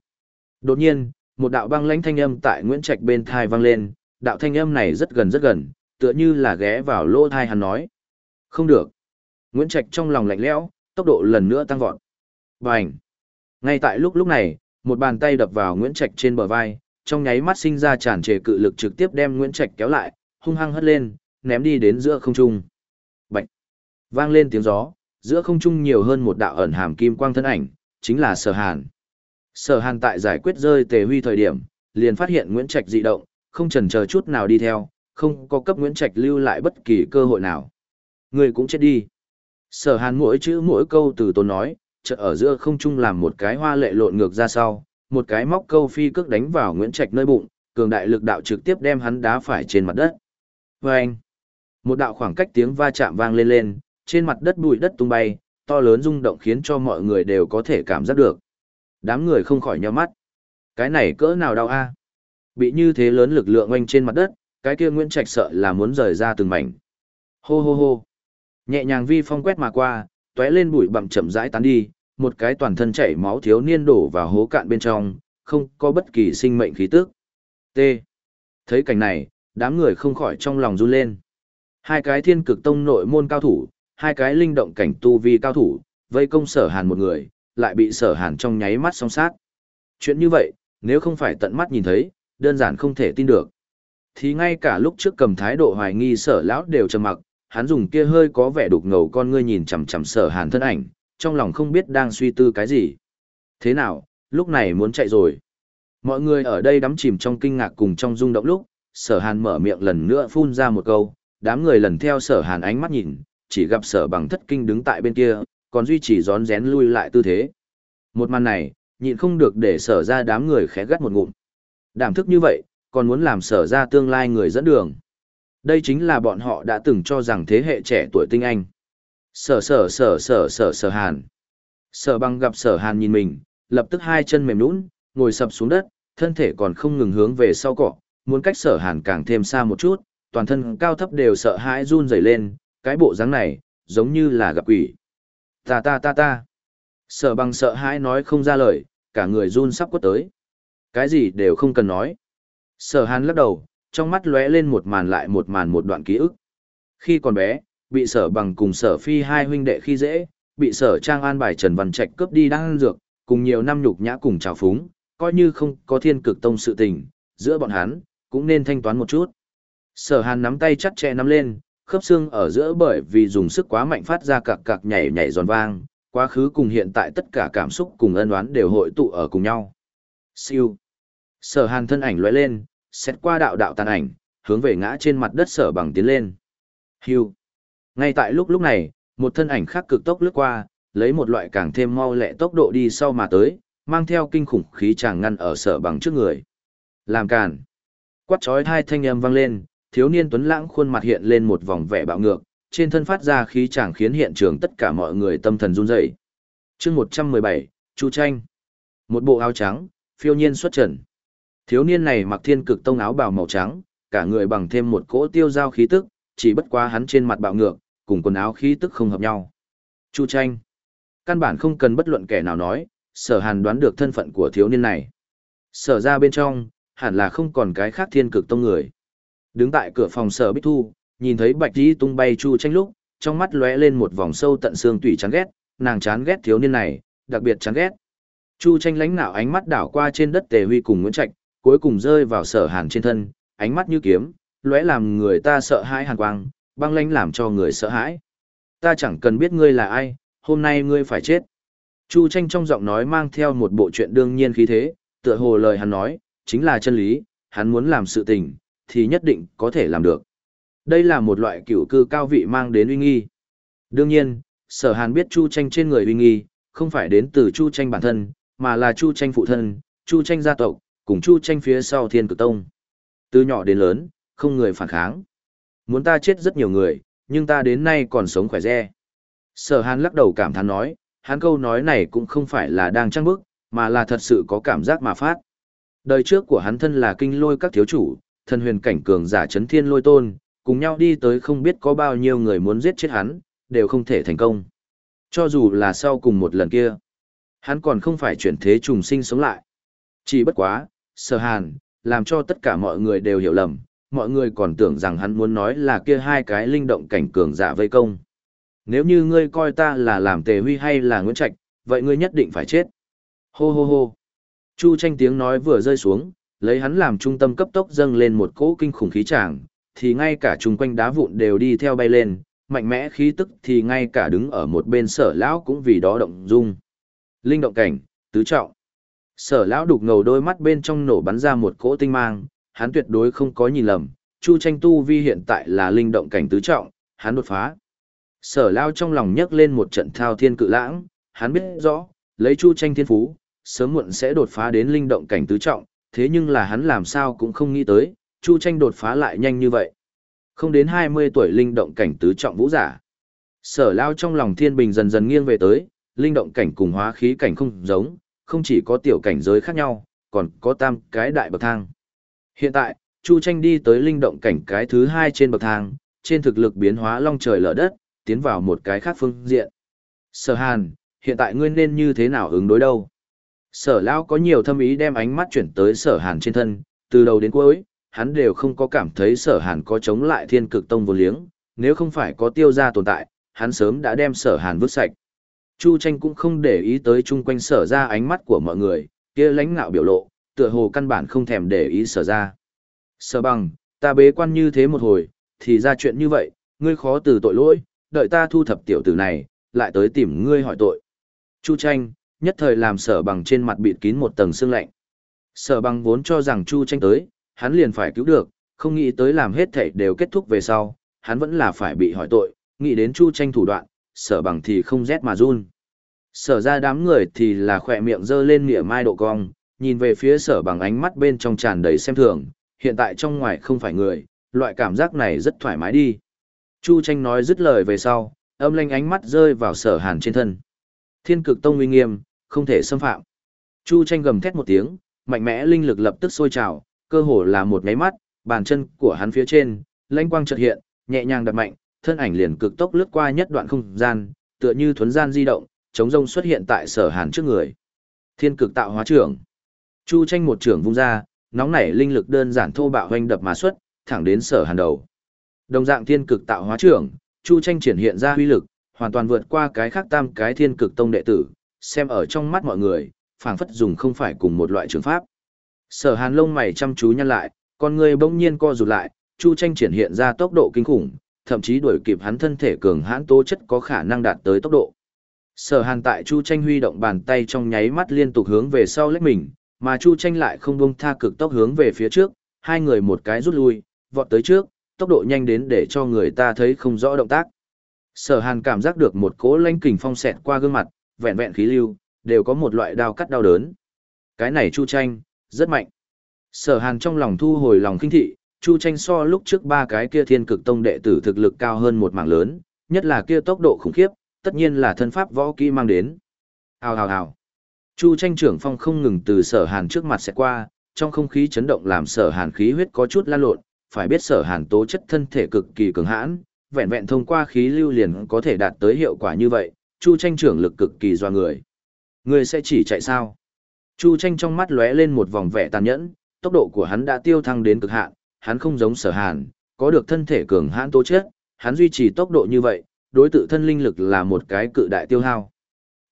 Đột nhiên, một đạo băng lãnh thanh âm tại Nguyễn Trạch bên thai vang lên, đạo thanh âm này rất gần rất gần, tựa như là ghé vào lỗ thai hắn nói. Không được. Nguyễn Trạch trong lòng lạnh lẽo, tốc độ lần nữa tăng vọt. Bành. Ngay tại lúc lúc này, một bàn tay đập vào Nguyễn Trạch trên bờ vai, trong nháy mắt sinh ra tràn trề cự lực trực tiếp đem Nguyễn Trạch kéo lại, hung hăng hất lên, ném đi đến giữa không trung. bạch Vang lên tiếng gió, giữa không trung nhiều hơn một đạo ẩn hàm kim quang thân ảnh, chính là Sở Hàn. Sở Hàn tại giải quyết rơi Tề Huy thời điểm, liền phát hiện Nguyễn Trạch dị động, không chần chờ chút nào đi theo, không có cấp Nguyễn Trạch lưu lại bất kỳ cơ hội nào. Người cũng chết đi. Sở Hàn mỗi chữ mỗi câu từ tốn nói, chợt ở giữa không trung làm một cái hoa lệ lộn ngược ra sau, một cái móc câu phi cước đánh vào Nguyễn Trạch nơi bụng, cường đại lực đạo trực tiếp đem hắn đá phải trên mặt đất. Vâng! anh, một đạo khoảng cách tiếng va chạm vang lên lên, trên mặt đất bụi đất tung bay, to lớn rung động khiến cho mọi người đều có thể cảm giác được. Đám người không khỏi nhíu mắt. Cái này cỡ nào đau a? Bị như thế lớn lực lượng oanh trên mặt đất, cái kia Nguyễn Trạch sợ là muốn rời ra từng mảnh. Hô hô hô. Nhẹ nhàng vi phong quét mà qua, tóe lên bụi bặm chậm rãi tán đi, một cái toàn thân chảy máu thiếu niên đổ vào hố cạn bên trong, không có bất kỳ sinh mệnh khí tức. T. Thấy cảnh này, đám người không khỏi trong lòng run lên. Hai cái thiên cực tông nội môn cao thủ, hai cái linh động cảnh tu vi cao thủ, vây công sở hàn một người, lại bị sở hàn trong nháy mắt song sát. Chuyện như vậy, nếu không phải tận mắt nhìn thấy, đơn giản không thể tin được. Thì ngay cả lúc trước cầm thái độ hoài nghi sở lão đều trầm mặc, hắn dùng kia hơi có vẻ đục ngầu con ngươi nhìn chằm chằm sở hàn thân ảnh, trong lòng không biết đang suy tư cái gì. Thế nào, lúc này muốn chạy rồi. Mọi người ở đây đắm chìm trong kinh ngạc cùng trong rung động lúc, sở hàn mở miệng lần nữa phun ra một câu, đám người lần theo sở hàn ánh mắt nhìn, chỉ gặp sở bằng thất kinh đứng tại bên kia, còn duy trì rón rén lui lại tư thế. Một màn này, nhịn không được để sở ra đám người khẽ gắt một ngụm. Đảm thức như vậy, còn muốn làm sở ra tương lai người dẫn đường. Đây chính là bọn họ đã từng cho rằng thế hệ trẻ tuổi tinh anh. Sở sở sở sở sở sở hàn. Sở băng gặp sở hàn nhìn mình, lập tức hai chân mềm lún ngồi sập xuống đất, thân thể còn không ngừng hướng về sau cọ, muốn cách sở hàn càng thêm xa một chút, toàn thân cao thấp đều sợ hãi run rẩy lên, cái bộ dáng này, giống như là gặp quỷ. Ta ta ta ta. Sở băng sợ hãi nói không ra lời, cả người run sắp quất tới. Cái gì đều không cần nói. Sở hàn lắc đầu, trong mắt lóe lên một màn lại một màn một đoạn ký ức. Khi còn bé, bị sở bằng cùng sở phi hai huynh đệ khi dễ, bị sở trang an bài Trần Văn Trạch cướp đi đang dược, cùng nhiều năm nhục nhã cùng trào phúng, coi như không có thiên cực tông sự tình, giữa bọn hắn, cũng nên thanh toán một chút. Sở hàn nắm tay chắt chẽ nắm lên, khớp xương ở giữa bởi vì dùng sức quá mạnh phát ra cạc cạc nhảy nhảy giòn vang, quá khứ cùng hiện tại tất cả cảm xúc cùng ân oán đều hội tụ ở cùng nhau. Siêu. Sở hàn thân ảnh lóe lên, xét qua đạo đạo tàn ảnh, hướng về ngã trên mặt đất sở bằng tiến lên. Hưu. Ngay tại lúc lúc này, một thân ảnh khác cực tốc lướt qua, lấy một loại càng thêm mau lẹ tốc độ đi sau mà tới, mang theo kinh khủng khí chàng ngăn ở sở bằng trước người. Làm càn. Quát chói hai thanh âm vang lên, thiếu niên tuấn lãng khuôn mặt hiện lên một vòng vẻ bạo ngược, trên thân phát ra khí chàng khiến hiện trường tất cả mọi người tâm thần run rẩy. Chương 117, Chu Tranh. Một bộ áo trắng, phiêu nhiên xuất trần. Thiếu niên này mặc thiên cực tông áo bào màu trắng, cả người bằng thêm một cỗ tiêu giao khí tức, chỉ bất quá hắn trên mặt bạo ngược, cùng quần áo khí tức không hợp nhau. Chu tranh. Căn bản không cần bất luận kẻ nào nói, sở hàn đoán được thân phận của thiếu niên này. Sở ra bên trong, hẳn là không còn cái khác thiên cực tông người. Đứng tại cửa phòng sở bích thu, nhìn thấy bạch đi tung bay chu tranh lúc, trong mắt lóe lên một vòng sâu tận xương tủy chán ghét, nàng chán ghét thiếu niên này, đặc biệt chán ghét. Chu tranh lánh nạo ánh mắt đảo qua trên đất tề huy cùng Nguyễn Trạch, cuối cùng rơi vào sở hàn trên thân, ánh mắt như kiếm, lóe làm người ta sợ hãi hàn quang, băng lãnh làm cho người sợ hãi. Ta chẳng cần biết ngươi là ai, hôm nay ngươi phải chết. Chu tranh trong giọng nói mang theo một bộ chuyện đương nhiên khí thế, tựa hồ lời hắn nói, chính là chân lý, hắn muốn làm sự tình, thì nhất định có thể làm được. Đây là một loại cửu cư cao vị mang đến uy nghi. Đương nhiên, sở hàn biết chu tranh trên người uy nghi, không phải đến từ chu tranh bản thân, mà là chu tranh phụ thân, chu tranh gia tộc, cùng chu tranh phía sau thiên cực tông. Từ nhỏ đến lớn, không người phản kháng. Muốn ta chết rất nhiều người, nhưng ta đến nay còn sống khỏe re. Sở hàn lắc đầu cảm thán nói, hắn câu nói này cũng không phải là đang trăng bức, mà là thật sự có cảm giác mà phát. Đời trước của hắn thân là kinh lôi các thiếu chủ, thần huyền cảnh cường giả chấn thiên lôi tôn, cùng nhau đi tới không biết có bao nhiêu người muốn giết chết hắn, đều không thể thành công. Cho dù là sau cùng một lần kia, hắn còn không phải chuyển thế trùng sinh sống lại. Chỉ bất quá, sở hàn, làm cho tất cả mọi người đều hiểu lầm, mọi người còn tưởng rằng hắn muốn nói là kia hai cái linh động cảnh cường giả vây công. Nếu như ngươi coi ta là làm tề huy hay là Nguyễn Trạch, vậy ngươi nhất định phải chết. Hô hô hô. Chu tranh tiếng nói vừa rơi xuống, lấy hắn làm trung tâm cấp tốc dâng lên một cỗ kinh khủng khí tràng, thì ngay cả chung quanh đá vụn đều đi theo bay lên, mạnh mẽ khí tức thì ngay cả đứng ở một bên sở lão cũng vì đó động dung. Linh động cảnh, tứ trọng. Sở lão đục ngầu đôi mắt bên trong nổ bắn ra một cỗ tinh mang, hắn tuyệt đối không có nhìn lầm, Chu Tranh tu vi hiện tại là linh động cảnh tứ trọng, hắn đột phá. Sở lao trong lòng nhấc lên một trận thao thiên cự lãng, hắn biết rõ, lấy Chu Tranh thiên phú, sớm muộn sẽ đột phá đến linh động cảnh tứ trọng, thế nhưng là hắn làm sao cũng không nghĩ tới, Chu Tranh đột phá lại nhanh như vậy. Không đến 20 tuổi linh động cảnh tứ trọng vũ giả. Sở lao trong lòng thiên bình dần dần nghiêng về tới, linh động cảnh cùng hóa khí cảnh không giống, không chỉ có tiểu cảnh giới khác nhau, còn có tam cái đại bậc thang. Hiện tại, Chu Tranh đi tới linh động cảnh cái thứ hai trên bậc thang, trên thực lực biến hóa long trời lở đất, tiến vào một cái khác phương diện. Sở Hàn, hiện tại ngươi nên như thế nào ứng đối đâu? Sở Lão có nhiều thâm ý đem ánh mắt chuyển tới Sở Hàn trên thân, từ đầu đến cuối, hắn đều không có cảm thấy Sở Hàn có chống lại thiên cực tông vô liếng, nếu không phải có tiêu gia tồn tại, hắn sớm đã đem Sở Hàn vứt sạch. Chu tranh cũng không để ý tới chung quanh sở ra ánh mắt của mọi người, kia lãnh ngạo biểu lộ, tựa hồ căn bản không thèm để ý sở ra. Sở bằng, ta bế quan như thế một hồi, thì ra chuyện như vậy, ngươi khó từ tội lỗi, đợi ta thu thập tiểu tử này, lại tới tìm ngươi hỏi tội. Chu tranh, nhất thời làm sở bằng trên mặt bịt kín một tầng xương lạnh. Sở bằng vốn cho rằng Chu tranh tới, hắn liền phải cứu được, không nghĩ tới làm hết thảy đều kết thúc về sau, hắn vẫn là phải bị hỏi tội, nghĩ đến Chu tranh thủ đoạn, sở bằng thì không rét mà run. Sở ra đám người thì là khỏe miệng dơ lên nghĩa mai độ cong, nhìn về phía sở bằng ánh mắt bên trong tràn đầy xem thường, hiện tại trong ngoài không phải người, Loại cảm giác này rất thoải mái đi. Chu tranh nói dứt lời về sau, âm lanh ánh mắt rơi vào sở hàn trên thân. Thiên cực tông uy nghiêm, không thể xâm phạm. Chu tranh gầm thét một tiếng, mạnh mẽ linh lực lập tức sôi trào, cơ hồ là một máy mắt, bàn chân của hắn phía trên, lãnh quang chợt hiện, nhẹ nhàng đặt mạnh, thân ảnh liền cực tốc lướt qua nhất đoạn không gian, tựa như thuấn gian di động, chống rông xuất hiện tại sở hàn trước người. Thiên cực tạo hóa trưởng. Chu tranh một trưởng vung ra, nóng nảy linh lực đơn giản thô bạo hoành đập mà xuất, thẳng đến sở hàn đầu. Đồng dạng thiên cực tạo hóa trưởng, Chu tranh triển hiện ra huy lực, hoàn toàn vượt qua cái khác tam cái thiên cực tông đệ tử, xem ở trong mắt mọi người, phảng phất dùng không phải cùng một loại trường pháp. Sở hàn lông mày chăm chú nhăn lại, con người bỗng nhiên co rụt lại, Chu tranh triển hiện ra tốc độ kinh khủng, thậm chí đuổi kịp hắn thân thể cường hãn tố chất có khả năng đạt tới tốc độ. Sở Hàn tại Chu Tranh huy động bàn tay trong nháy mắt liên tục hướng về sau lách mình, mà Chu Tranh lại không buông tha cực tốc hướng về phía trước, hai người một cái rút lui, vọt tới trước, tốc độ nhanh đến để cho người ta thấy không rõ động tác. Sở Hàn cảm giác được một cỗ lanh kình phong xẹt qua gương mặt, vẹn vẹn khí lưu, đều có một loại đau cắt đau đớn. Cái này Chu Tranh, rất mạnh. Sở Hàn trong lòng thu hồi lòng kinh thị, Chu Tranh so lúc trước ba cái kia thiên cực tông đệ tử thực lực cao hơn một mảng lớn, nhất là kia tốc độ khủng khiếp, tất nhiên là thân pháp võ kỹ mang đến. Hào hào hào. Chu Tranh trưởng phong không ngừng từ Sở Hàn trước mặt sẽ qua, trong không khí chấn động làm Sở Hàn khí huyết có chút lan lộn, phải biết Sở Hàn tố chất thân thể cực kỳ cường hãn, vẹn vẹn thông qua khí lưu liền có thể đạt tới hiệu quả như vậy, Chu Tranh trưởng lực cực kỳ doa người. Người sẽ chỉ chạy sao? Chu Tranh trong mắt lóe lên một vòng vẻ tàn nhẫn, tốc độ của hắn đã tiêu thăng đến cực hạn, hắn không giống sở hàn, có được thân thể cường hãn tố chất, hắn duy trì tốc độ như vậy, đối tự thân linh lực là một cái cự đại tiêu hao.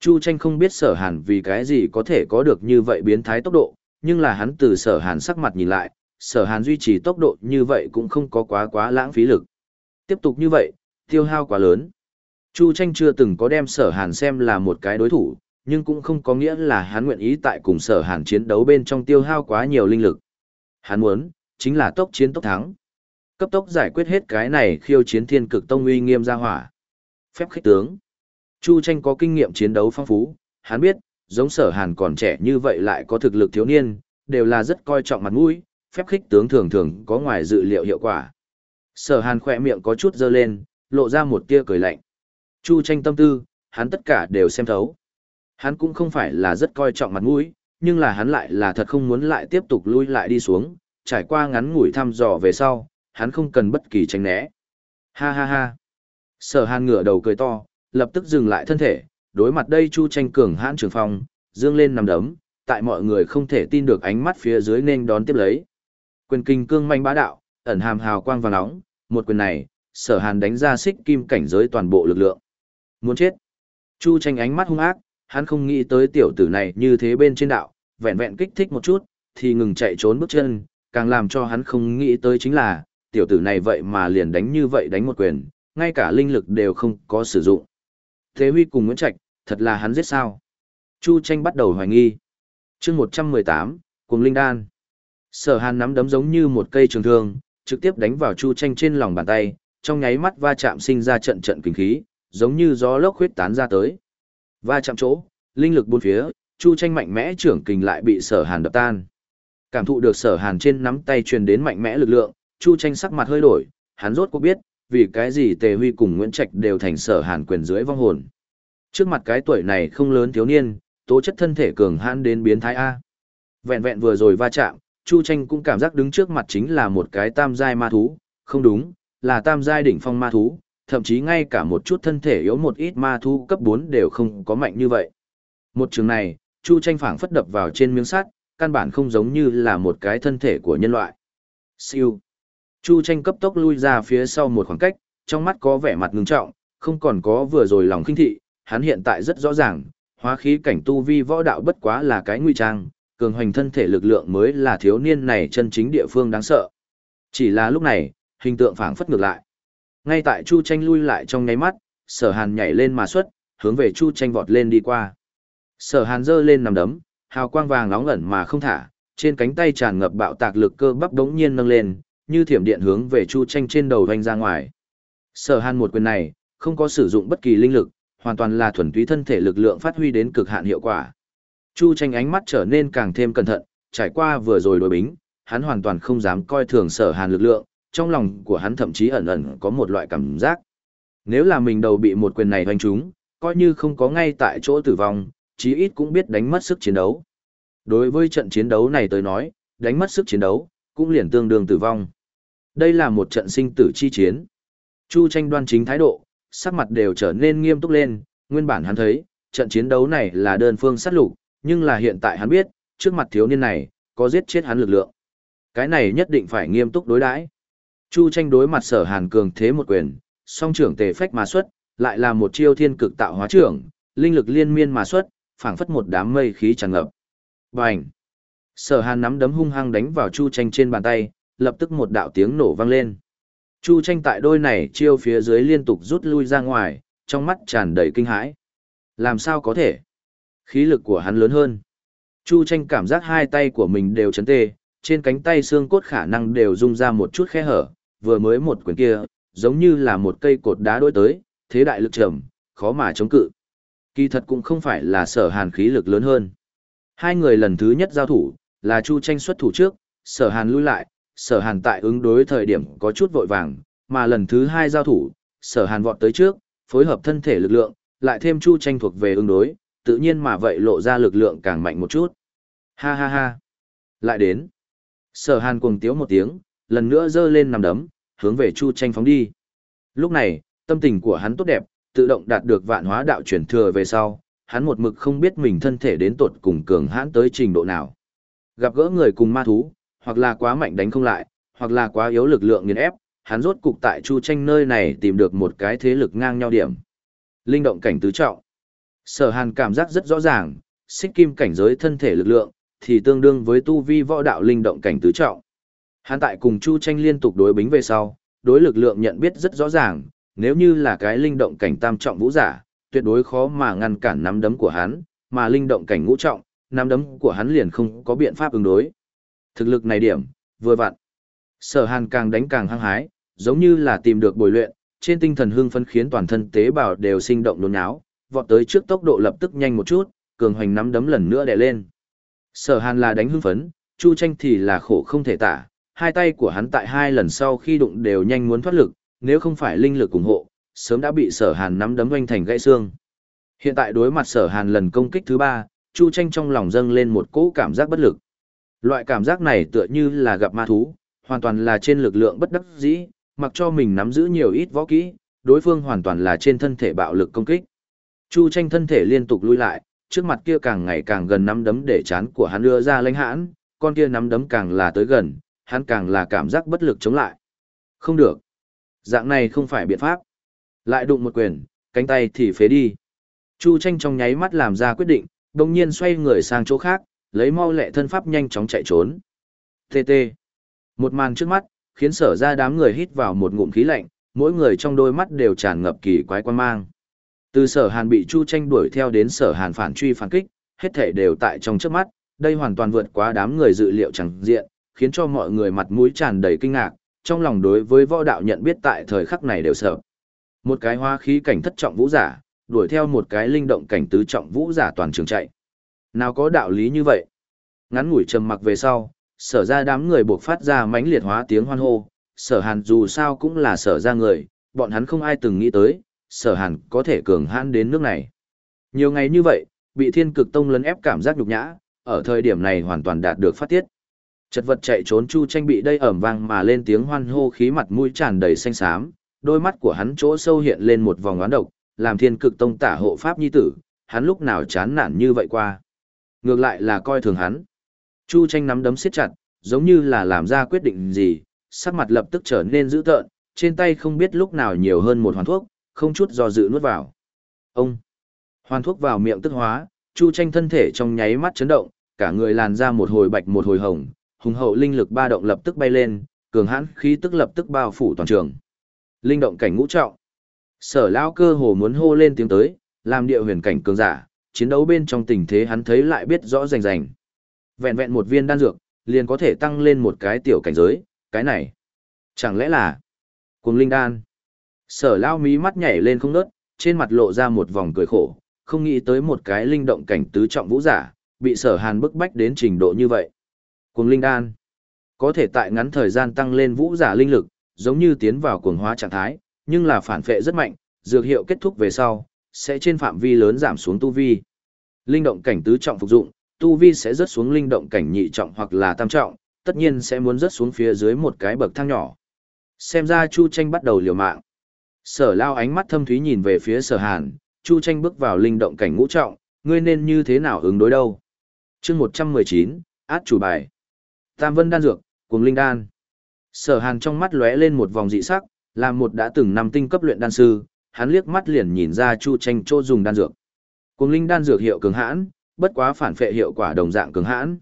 Chu tranh không biết sở hàn vì cái gì có thể có được như vậy biến thái tốc độ, nhưng là hắn từ sở hàn sắc mặt nhìn lại, sở hàn duy trì tốc độ như vậy cũng không có quá quá lãng phí lực. Tiếp tục như vậy, tiêu hao quá lớn. Chu tranh chưa từng có đem sở hàn xem là một cái đối thủ, nhưng cũng không có nghĩa là hắn nguyện ý tại cùng sở hàn chiến đấu bên trong tiêu hao quá nhiều linh lực. Hắn muốn, chính là tốc chiến tốc thắng. Cấp tốc giải quyết hết cái này khiêu chiến thiên cực tông uy nghiêm ra hỏa. Phép khích tướng. Chu tranh có kinh nghiệm chiến đấu phong phú, hắn biết, giống sở hàn còn trẻ như vậy lại có thực lực thiếu niên, đều là rất coi trọng mặt mũi, phép khích tướng thường thường có ngoài dự liệu hiệu quả. Sở hàn khỏe miệng có chút dơ lên, lộ ra một tia cười lạnh. Chu tranh tâm tư, hắn tất cả đều xem thấu. Hắn cũng không phải là rất coi trọng mặt mũi, nhưng là hắn lại là thật không muốn lại tiếp tục lui lại đi xuống, trải qua ngắn ngủi thăm dò về sau, hắn không cần bất kỳ tránh né. Ha ha ha. Sở hàn ngửa đầu cười to, lập tức dừng lại thân thể, đối mặt đây chu tranh cường hãn trường phong, dương lên nằm đấm, tại mọi người không thể tin được ánh mắt phía dưới nên đón tiếp lấy. Quyền kinh cương manh bá đạo, ẩn hàm hào quang vàng nóng, một quyền này, sở hàn đánh ra xích kim cảnh giới toàn bộ lực lượng. Muốn chết. Chu tranh ánh mắt hung ác, hắn không nghĩ tới tiểu tử này như thế bên trên đạo, vẹn vẹn kích thích một chút, thì ngừng chạy trốn bước chân, càng làm cho hắn không nghĩ tới chính là, tiểu tử này vậy mà liền đánh như vậy đánh một quyền, ngay cả linh lực đều không có sử dụng. Thế Huy cùng Nguyễn Trạch, thật là hắn giết sao? Chu tranh bắt đầu hoài nghi. chương 118, cùng Linh Đan. Sở hàn nắm đấm giống như một cây trường thương, trực tiếp đánh vào Chu tranh trên lòng bàn tay, trong nháy mắt va chạm sinh ra trận trận kinh khí, giống như gió lốc huyết tán ra tới. Va chạm chỗ, linh lực bốn phía, Chu tranh mạnh mẽ trưởng kình lại bị sở hàn đập tan. Cảm thụ được sở hàn trên nắm tay truyền đến mạnh mẽ lực lượng, Chu tranh sắc mặt hơi đổi, hắn rốt cuộc biết, vì cái gì Tề Huy cùng Nguyễn Trạch đều thành sở hàn quyền dưới vong hồn. Trước mặt cái tuổi này không lớn thiếu niên, tố chất thân thể cường hãn đến biến thái A. Vẹn vẹn vừa rồi va chạm, Chu tranh cũng cảm giác đứng trước mặt chính là một cái tam giai ma thú, không đúng, là tam giai đỉnh phong ma thú, thậm chí ngay cả một chút thân thể yếu một ít ma thú cấp 4 đều không có mạnh như vậy. Một trường này, Chu tranh phảng phất đập vào trên miếng sắt, căn bản không giống như là một cái thân thể của nhân loại. Siêu. Chu tranh cấp tốc lui ra phía sau một khoảng cách, trong mắt có vẻ mặt ngưng trọng, không còn có vừa rồi lòng khinh thị, hắn hiện tại rất rõ ràng, hóa khí cảnh tu vi võ đạo bất quá là cái nguy trang, cường hoành thân thể lực lượng mới là thiếu niên này chân chính địa phương đáng sợ. Chỉ là lúc này, hình tượng phảng phất ngược lại. Ngay tại Chu tranh lui lại trong nháy mắt, sở hàn nhảy lên mà xuất, hướng về Chu tranh vọt lên đi qua. Sở hàn giơ lên nằm đấm, hào quang vàng nóng ẩn mà không thả, trên cánh tay tràn ngập bạo tạc lực cơ bắp đống nhiên nâng lên, như thiểm điện hướng về Chu Tranh trên đầu vành ra ngoài. Sở Hàn một quyền này, không có sử dụng bất kỳ linh lực, hoàn toàn là thuần túy thân thể lực lượng phát huy đến cực hạn hiệu quả. Chu Tranh ánh mắt trở nên càng thêm cẩn thận, trải qua vừa rồi đối bính, hắn hoàn toàn không dám coi thường Sở Hàn lực lượng, trong lòng của hắn thậm chí ẩn ẩn có một loại cảm giác. Nếu là mình đầu bị một quyền này hoành trúng, coi như không có ngay tại chỗ tử vong, chí ít cũng biết đánh mất sức chiến đấu. Đối với trận chiến đấu này tới nói, đánh mất sức chiến đấu, cũng liền tương đương tử vong. Đây là một trận sinh tử chi chiến. Chu tranh đoan chính thái độ, sắc mặt đều trở nên nghiêm túc lên, nguyên bản hắn thấy, trận chiến đấu này là đơn phương sát lục, nhưng là hiện tại hắn biết, trước mặt thiếu niên này, có giết chết hắn lực lượng. Cái này nhất định phải nghiêm túc đối đãi. Chu tranh đối mặt sở hàn cường thế một quyền, song trưởng tề phách mà xuất, lại là một chiêu thiên cực tạo hóa trưởng, linh lực liên miên mà xuất, phảng phất một đám mây khí tràn ngập. Bành! Sở hàn nắm đấm hung hăng đánh vào chu tranh trên bàn tay, lập tức một đạo tiếng nổ vang lên. Chu tranh tại đôi này chiêu phía dưới liên tục rút lui ra ngoài, trong mắt tràn đầy kinh hãi. Làm sao có thể? Khí lực của hắn lớn hơn. Chu tranh cảm giác hai tay của mình đều chấn tê, trên cánh tay xương cốt khả năng đều rung ra một chút khe hở, vừa mới một quyền kia, giống như là một cây cột đá đối tới, thế đại lực trầm, khó mà chống cự. Kỳ thật cũng không phải là sở hàn khí lực lớn hơn. Hai người lần thứ nhất giao thủ, là Chu tranh xuất thủ trước, sở hàn lui lại, sở hàn tại ứng đối thời điểm có chút vội vàng, mà lần thứ hai giao thủ, sở hàn vọt tới trước, phối hợp thân thể lực lượng, lại thêm Chu tranh thuộc về ứng đối, tự nhiên mà vậy lộ ra lực lượng càng mạnh một chút. Ha ha ha. Lại đến. Sở hàn cuồng tiếu một tiếng, lần nữa giơ lên nằm đấm, hướng về Chu tranh phóng đi. Lúc này, tâm tình của hắn tốt đẹp, tự động đạt được vạn hóa đạo chuyển thừa về sau, hắn một mực không biết mình thân thể đến tột cùng cường hãn tới trình độ nào. Gặp gỡ người cùng ma thú, hoặc là quá mạnh đánh không lại, hoặc là quá yếu lực lượng nghiền ép, hắn rốt cục tại Chu tranh nơi này tìm được một cái thế lực ngang nhau điểm. Linh động cảnh tứ trọng. Sở Hàn cảm giác rất rõ ràng, xích kim cảnh giới thân thể lực lượng, thì tương đương với tu vi võ đạo linh động cảnh tứ trọng. Hắn tại cùng Chu Tranh liên tục đối bính về sau, đối lực lượng nhận biết rất rõ ràng, nếu như là cái linh động cảnh tam trọng vũ giả, tuyệt đối khó mà ngăn cản nắm đấm của hắn, mà linh động cảnh ngũ trọng, nắm đấm của hắn liền không có biện pháp ứng đối. Thực lực này điểm, vừa vặn. Sở Hàn càng đánh càng hăng hái, giống như là tìm được bồi luyện, trên tinh thần hưng phấn khiến toàn thân tế bào đều sinh động nôn nháo, vọt tới trước tốc độ lập tức nhanh một chút, cường hoành nắm đấm lần nữa đè lên. Sở Hàn là đánh hưng phấn, Chu Tranh thì là khổ không thể tả, hai tay của hắn tại hai lần sau khi đụng đều nhanh muốn thoát lực, nếu không phải linh lực ủng hộ, sớm đã bị Sở Hàn nắm đấm oanh thành gãy xương. Hiện tại đối mặt Sở Hàn lần công kích thứ ba, Chu Tranh trong lòng dâng lên một cỗ cảm giác bất lực. Loại cảm giác này tựa như là gặp ma thú, hoàn toàn là trên lực lượng bất đắc dĩ, mặc cho mình nắm giữ nhiều ít võ kỹ, đối phương hoàn toàn là trên thân thể bạo lực công kích. Chu tranh thân thể liên tục lui lại, trước mặt kia càng ngày càng gần nắm đấm để chán của hắn đưa ra lãnh hãn, con kia nắm đấm càng là tới gần, hắn càng là cảm giác bất lực chống lại. Không được. Dạng này không phải biện pháp. Lại đụng một quyền, cánh tay thì phế đi. Chu tranh trong nháy mắt làm ra quyết định, đồng nhiên xoay người sang chỗ khác, lấy mau lẹ thân pháp nhanh chóng chạy trốn. TT. Một màn trước mắt, khiến sở ra đám người hít vào một ngụm khí lạnh, mỗi người trong đôi mắt đều tràn ngập kỳ quái quan mang. Từ sở hàn bị Chu tranh đuổi theo đến sở hàn phản truy phản kích, hết thể đều tại trong trước mắt, đây hoàn toàn vượt quá đám người dự liệu chẳng diện, khiến cho mọi người mặt mũi tràn đầy kinh ngạc, trong lòng đối với võ đạo nhận biết tại thời khắc này đều sợ. Một cái hoa khí cảnh thất trọng vũ giả, đuổi theo một cái linh động cảnh tứ trọng vũ giả toàn trường chạy. Nào có đạo lý như vậy? Ngắn ngủi trầm mặc về sau, sở ra đám người buộc phát ra mãnh liệt hóa tiếng hoan hô, sở hàn dù sao cũng là sở ra người, bọn hắn không ai từng nghĩ tới, sở hàn có thể cường hãn đến nước này. Nhiều ngày như vậy, bị thiên cực tông lấn ép cảm giác nhục nhã, ở thời điểm này hoàn toàn đạt được phát tiết. Chật vật chạy trốn chu tranh bị đây ẩm vang mà lên tiếng hoan hô khí mặt mũi tràn đầy xanh xám, đôi mắt của hắn chỗ sâu hiện lên một vòng oán độc, làm thiên cực tông tả hộ pháp nhi tử, hắn lúc nào chán nản như vậy qua. Ngược lại là coi thường hắn. Chu tranh nắm đấm siết chặt, giống như là làm ra quyết định gì, sắc mặt lập tức trở nên dữ tợn, trên tay không biết lúc nào nhiều hơn một hoàn thuốc, không chút do dự nuốt vào. Ông! Hoàn thuốc vào miệng tức hóa, Chu tranh thân thể trong nháy mắt chấn động, cả người làn ra một hồi bạch một hồi hồng, hùng hậu linh lực ba động lập tức bay lên, cường hãn khí tức lập tức bao phủ toàn trường. Linh động cảnh ngũ trọng. Sở lão cơ hồ muốn hô lên tiếng tới, làm địa huyền cảnh cường giả, chiến đấu bên trong tình thế hắn thấy lại biết rõ rành rành. Vẹn vẹn một viên đan dược, liền có thể tăng lên một cái tiểu cảnh giới, cái này. Chẳng lẽ là cuồng linh đan? Sở lao mí mắt nhảy lên không nớt, trên mặt lộ ra một vòng cười khổ, không nghĩ tới một cái linh động cảnh tứ trọng vũ giả, bị sở hàn bức bách đến trình độ như vậy. Cuồng linh đan, có thể tại ngắn thời gian tăng lên vũ giả linh lực, giống như tiến vào cuồng hóa trạng thái, nhưng là phản phệ rất mạnh, dược hiệu kết thúc về sau, sẽ trên phạm vi lớn giảm xuống tu vi. Linh động cảnh tứ trọng phục dụng, tu vi sẽ rớt xuống linh động cảnh nhị trọng hoặc là tam trọng, tất nhiên sẽ muốn rớt xuống phía dưới một cái bậc thang nhỏ. Xem ra Chu Tranh bắt đầu liều mạng. Sở lao ánh mắt thâm thúy nhìn về phía sở hàn, Chu Tranh bước vào linh động cảnh ngũ trọng, ngươi nên như thế nào ứng đối đâu. chương 119, át chủ bài. Tam vân đan dược, cùng linh đan. Sở hàn trong mắt lóe lên một vòng dị sắc, là một đã từng năm tinh cấp luyện đan sư, hắn liếc mắt liền nhìn ra Chu Tranh chỗ dùng đan dược. Cuồng linh đan dược hiệu cường hãn, bất quá phản phệ hiệu quả đồng dạng cường hãn.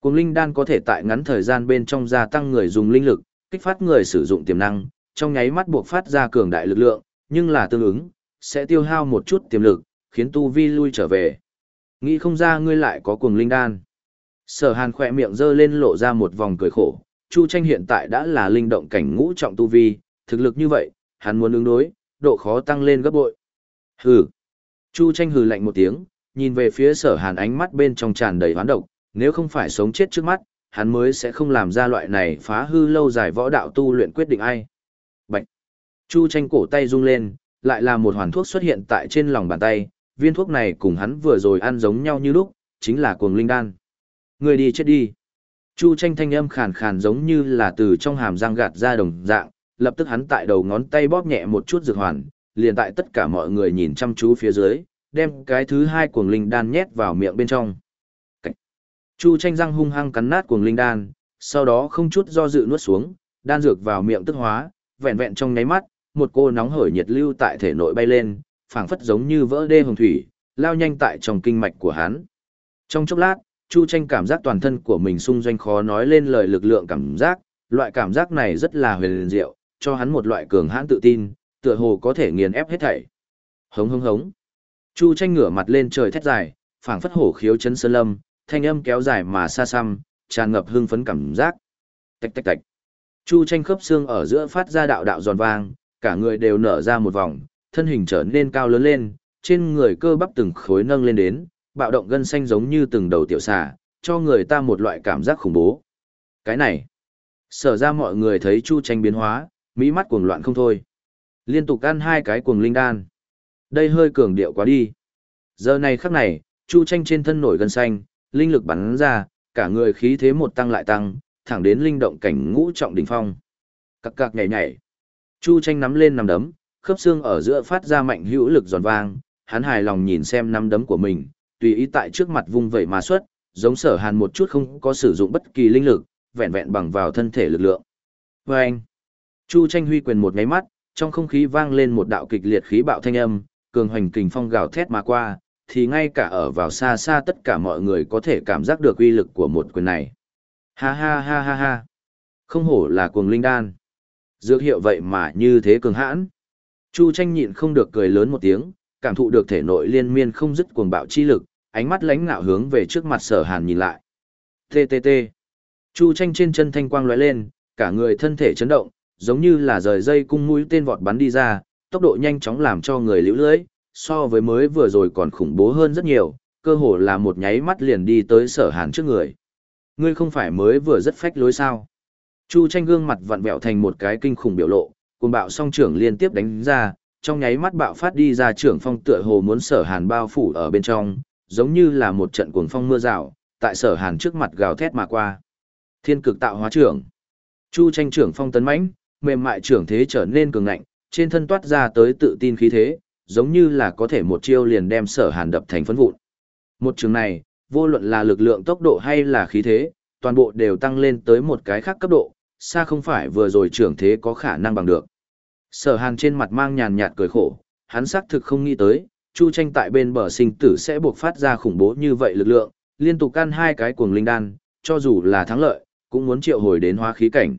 Cuồng linh đan có thể tại ngắn thời gian bên trong gia tăng người dùng linh lực, kích phát người sử dụng tiềm năng, trong nháy mắt buộc phát ra cường đại lực lượng, nhưng là tương ứng, sẽ tiêu hao một chút tiềm lực, khiến tu vi lui trở về. Nghĩ không ra ngươi lại có cuồng linh đan. Sở Hàn khỏe miệng giơ lên lộ ra một vòng cười khổ, Chu Tranh hiện tại đã là linh động cảnh ngũ trọng tu vi, thực lực như vậy, hắn muốn ứng đối, độ khó tăng lên gấp bội. Hừ. Chu Tranh hừ lạnh một tiếng, nhìn về phía Sở Hàn ánh mắt bên trong tràn đầy hoán độc, nếu không phải sống chết trước mắt, hắn mới sẽ không làm ra loại này phá hư lâu dài võ đạo tu luyện quyết định ai. Bạch. Chu Tranh cổ tay rung lên, lại là một hoàn thuốc xuất hiện tại trên lòng bàn tay, viên thuốc này cùng hắn vừa rồi ăn giống nhau như lúc, chính là cuồng linh đan. Người đi chết đi. Chu tranh thanh âm khàn khàn giống như là từ trong hàm răng gạt ra đồng dạng, lập tức hắn tại đầu ngón tay bóp nhẹ một chút dược hoàn, liền tại tất cả mọi người nhìn chăm chú phía dưới, đem cái thứ hai cuồng linh đan nhét vào miệng bên trong. Cách. Chu tranh răng hung hăng cắn nát cuồng linh đan, sau đó không chút do dự nuốt xuống, đan dược vào miệng tức hóa, vẹn vẹn trong nháy mắt, một cô nóng hởi nhiệt lưu tại thể nội bay lên, phảng phất giống như vỡ đê hồng thủy, lao nhanh tại trong kinh mạch của hắn. Trong chốc lát, Chu Tranh cảm giác toàn thân của mình xung doanh khó nói lên lời lực lượng cảm giác, loại cảm giác này rất là huyền diệu, cho hắn một loại cường hãn tự tin, tựa hồ có thể nghiền ép hết thảy. Hống hống hống. Chu Tranh ngửa mặt lên trời thét dài, phảng phất hổ khiếu chấn sơn lâm, thanh âm kéo dài mà xa xăm, tràn ngập hưng phấn cảm giác. Tạch tạch tạch. Chu Tranh khớp xương ở giữa phát ra đạo đạo giòn vang, cả người đều nở ra một vòng, thân hình trở nên cao lớn lên, trên người cơ bắp từng khối nâng lên đến, bạo động gân xanh giống như từng đầu tiểu xà, cho người ta một loại cảm giác khủng bố. Cái này, sở ra mọi người thấy Chu tranh biến hóa, mỹ mắt cuồng loạn không thôi. Liên tục ăn hai cái cuồng linh đan. Đây hơi cường điệu quá đi. Giờ này khắc này, Chu tranh trên thân nổi gân xanh, linh lực bắn ra, cả người khí thế một tăng lại tăng, thẳng đến linh động cảnh ngũ trọng đỉnh phong. Cặc cặc nhảy nhảy. Chu tranh nắm lên nắm đấm, khớp xương ở giữa phát ra mạnh hữu lực giòn vang, hắn hài lòng nhìn xem nắm đấm của mình, tùy ý tại trước mặt vung vẩy mà xuất, giống sở hàn một chút không có sử dụng bất kỳ linh lực, vẹn vẹn bằng vào thân thể lực lượng. Và anh, Chu tranh huy quyền một cái mắt, trong không khí vang lên một đạo kịch liệt khí bạo thanh âm, cường hoành kình phong gào thét mà qua, thì ngay cả ở vào xa xa tất cả mọi người có thể cảm giác được uy lực của một quyền này. Ha ha ha ha ha. Không hổ là cuồng linh đan. Dược hiệu vậy mà như thế cường hãn. Chu tranh nhịn không được cười lớn một tiếng, cảm thụ được thể nội liên miên không dứt cuồng bạo chi lực, ánh mắt lánh ngạo hướng về trước mặt sở hàn nhìn lại. TTT. Chu tranh trên chân thanh quang lóe lên, cả người thân thể chấn động, giống như là rời dây cung mũi tên vọt bắn đi ra, tốc độ nhanh chóng làm cho người liễu lưỡi, so với mới vừa rồi còn khủng bố hơn rất nhiều, cơ hồ là một nháy mắt liền đi tới sở hàn trước người. Ngươi không phải mới vừa rất phách lối sao? Chu tranh gương mặt vặn vẹo thành một cái kinh khủng biểu lộ, cùng bạo song trưởng liên tiếp đánh ra, trong nháy mắt bạo phát đi ra trưởng phong tựa hồ muốn sở hàn bao phủ ở bên trong, giống như là một trận cuồng phong mưa rào, tại sở hàn trước mặt gào thét mà qua. Thiên cực tạo hóa trưởng. Chu tranh trưởng phong tấn mãnh, mềm mại trưởng thế trở nên cường ngạnh, trên thân toát ra tới tự tin khí thế, giống như là có thể một chiêu liền đem sở hàn đập thành phấn vụn. Một trường này, vô luận là lực lượng tốc độ hay là khí thế, toàn bộ đều tăng lên tới một cái khác cấp độ, xa không phải vừa rồi trưởng thế có khả năng bằng được. Sở hàn trên mặt mang nhàn nhạt cười khổ, hắn xác thực không nghĩ tới, Chu tranh tại bên bờ sinh tử sẽ buộc phát ra khủng bố như vậy lực lượng, liên tục căn hai cái cuồng linh đan, cho dù là thắng lợi, cũng muốn triệu hồi đến hóa khí cảnh.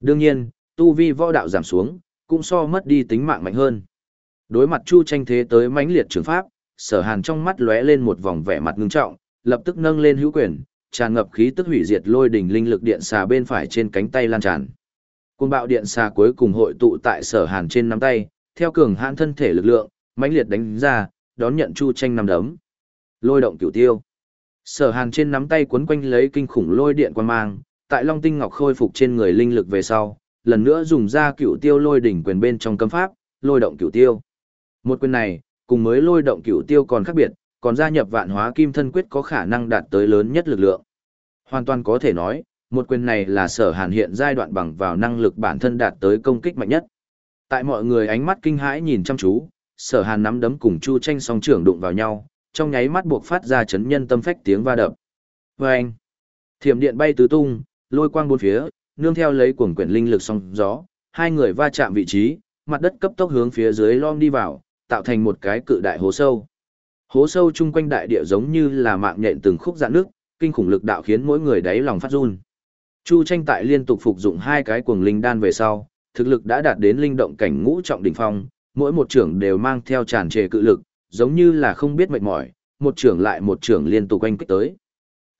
Đương nhiên, tu vi võ đạo giảm xuống, cũng so mất đi tính mạng mạnh hơn. Đối mặt Chu tranh thế tới mãnh liệt trường pháp, sở hàn trong mắt lóe lên một vòng vẻ mặt ngưng trọng, lập tức nâng lên hữu quyền, tràn ngập khí tức hủy diệt lôi đỉnh linh lực điện xà bên phải trên cánh tay lan tràn. Côn bạo điện xà cuối cùng hội tụ tại sở hàn trên nắm tay, theo cường hãn thân thể lực lượng, mãnh liệt đánh ra, đón nhận chu tranh nắm đấm. Lôi động cửu tiêu. Sở hàn trên nắm tay quấn quanh lấy kinh khủng lôi điện quan mang, tại long tinh ngọc khôi phục trên người linh lực về sau, lần nữa dùng ra cựu tiêu lôi đỉnh quyền bên trong cấm pháp, lôi động cựu tiêu. Một quyền này, cùng mới lôi động cựu tiêu còn khác biệt, còn gia nhập vạn hóa kim thân quyết có khả năng đạt tới lớn nhất lực lượng. Hoàn toàn có thể nói, một quyền này là sở hàn hiện giai đoạn bằng vào năng lực bản thân đạt tới công kích mạnh nhất. Tại mọi người ánh mắt kinh hãi nhìn chăm chú, sở hàn nắm đấm cùng chu tranh song trưởng đụng vào nhau, trong nháy mắt buộc phát ra chấn nhân tâm phách tiếng va đập. Và anh, thiểm điện bay tứ tung, lôi quang bốn phía, nương theo lấy cuồng quyển linh lực song gió, hai người va chạm vị trí, mặt đất cấp tốc hướng phía dưới lom đi vào, tạo thành một cái cự đại hố sâu. Hố sâu chung quanh đại địa giống như là mạng nhện từng khúc dạn nước, kinh khủng lực đạo khiến mỗi người đáy lòng phát run. Chu tranh tại liên tục phục dụng hai cái cuồng linh đan về sau, thực lực đã đạt đến linh động cảnh ngũ trọng đỉnh phong, mỗi một trưởng đều mang theo tràn trề cự lực, giống như là không biết mệt mỏi, một trưởng lại một trưởng liên tục quanh kích tới.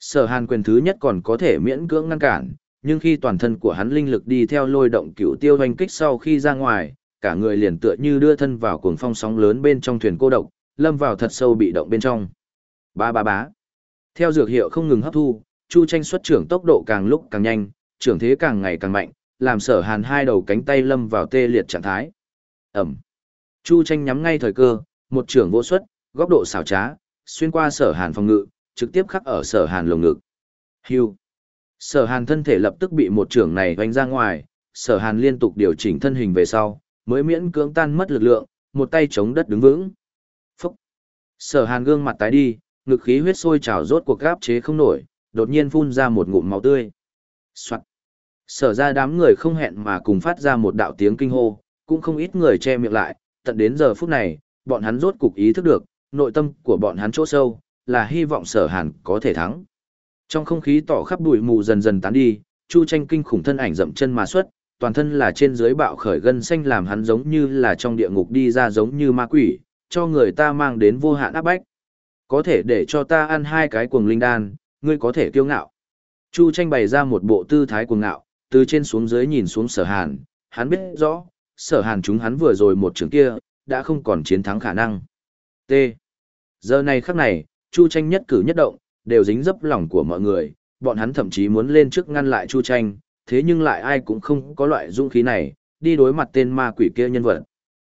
Sở Hàn quyền thứ nhất còn có thể miễn cưỡng ngăn cản, nhưng khi toàn thân của hắn linh lực đi theo lôi động cựu tiêu hoành kích sau khi ra ngoài, cả người liền tựa như đưa thân vào cuồng phong sóng lớn bên trong thuyền cô độc, lâm vào thật sâu bị động bên trong. Ba ba bá. Theo dược hiệu không ngừng hấp thu, Chu Tranh xuất trưởng tốc độ càng lúc càng nhanh, trưởng thế càng ngày càng mạnh, làm Sở Hàn hai đầu cánh tay lâm vào tê liệt trạng thái. Ẩm. Chu Tranh nhắm ngay thời cơ, một trưởng vô xuất, góc độ xảo trá, xuyên qua Sở Hàn phòng ngự, trực tiếp khắc ở Sở Hàn lồng ngực. Hưu. Sở Hàn thân thể lập tức bị một trưởng này vánh ra ngoài, Sở Hàn liên tục điều chỉnh thân hình về sau, mới miễn cưỡng tan mất lực lượng, một tay chống đất đứng vững. Phúc! Sở hàn gương mặt tái đi, ngực khí huyết sôi trào rốt cuộc gáp chế không nổi, đột nhiên phun ra một ngụm máu tươi. Soạn! Sở ra đám người không hẹn mà cùng phát ra một đạo tiếng kinh hô, cũng không ít người che miệng lại, tận đến giờ phút này, bọn hắn rốt cục ý thức được, nội tâm của bọn hắn chỗ sâu, là hy vọng sở hàn có thể thắng. Trong không khí tỏ khắp bụi mù dần dần tán đi, Chu tranh kinh khủng thân ảnh dậm chân mà xuất, toàn thân là trên dưới bạo khởi gân xanh làm hắn giống như là trong địa ngục đi ra giống như ma quỷ, cho người ta mang đến vô hạn áp bách. Có thể để cho ta ăn hai cái cuồng linh đan, ngươi có thể kiêu ngạo. Chu tranh bày ra một bộ tư thái cuồng ngạo, từ trên xuống dưới nhìn xuống sở hàn, hắn biết rõ, sở hàn chúng hắn vừa rồi một trường kia, đã không còn chiến thắng khả năng. T. Giờ này khắc này, Chu tranh nhất cử nhất động, đều dính dấp lòng của mọi người, bọn hắn thậm chí muốn lên trước ngăn lại Chu tranh, thế nhưng lại ai cũng không có loại dũng khí này, đi đối mặt tên ma quỷ kia nhân vật.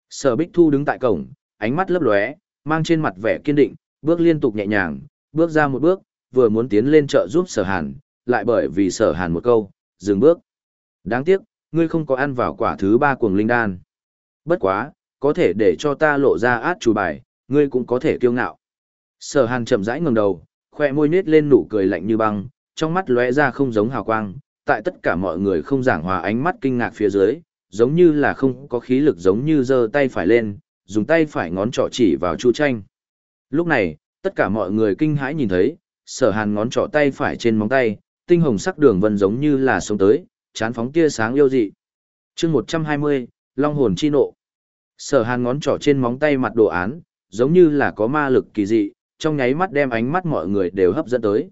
Sở Bích Thu đứng tại cổng, ánh mắt lấp lóe, mang trên mặt vẻ kiên định, bước liên tục nhẹ nhàng, bước ra một bước, vừa muốn tiến lên trợ giúp Sở Hàn, lại bởi vì Sở Hàn một câu, dừng bước. Đáng tiếc, ngươi không có ăn vào quả thứ ba cuồng linh đan. Bất quá, có thể để cho ta lộ ra át chủ bài, ngươi cũng có thể kiêu ngạo. Sở Hàn chậm rãi ngẩng đầu, khoe môi nết lên nụ cười lạnh như băng, trong mắt lóe ra không giống hào quang, tại tất cả mọi người không giảng hòa ánh mắt kinh ngạc phía dưới, giống như là không có khí lực giống như giơ tay phải lên, dùng tay phải ngón trỏ chỉ vào Chu Tranh. Lúc này, tất cả mọi người kinh hãi nhìn thấy, sở hàn ngón trỏ tay phải trên móng tay, tinh hồng sắc đường vân giống như là sống tới, chán phóng tia sáng yêu dị. chương 120, Long hồn chi nộ. Sở hàn ngón trỏ trên móng tay mặt đồ án, giống như là có ma lực kỳ dị, trong nháy mắt đem ánh mắt mọi người đều hấp dẫn tới.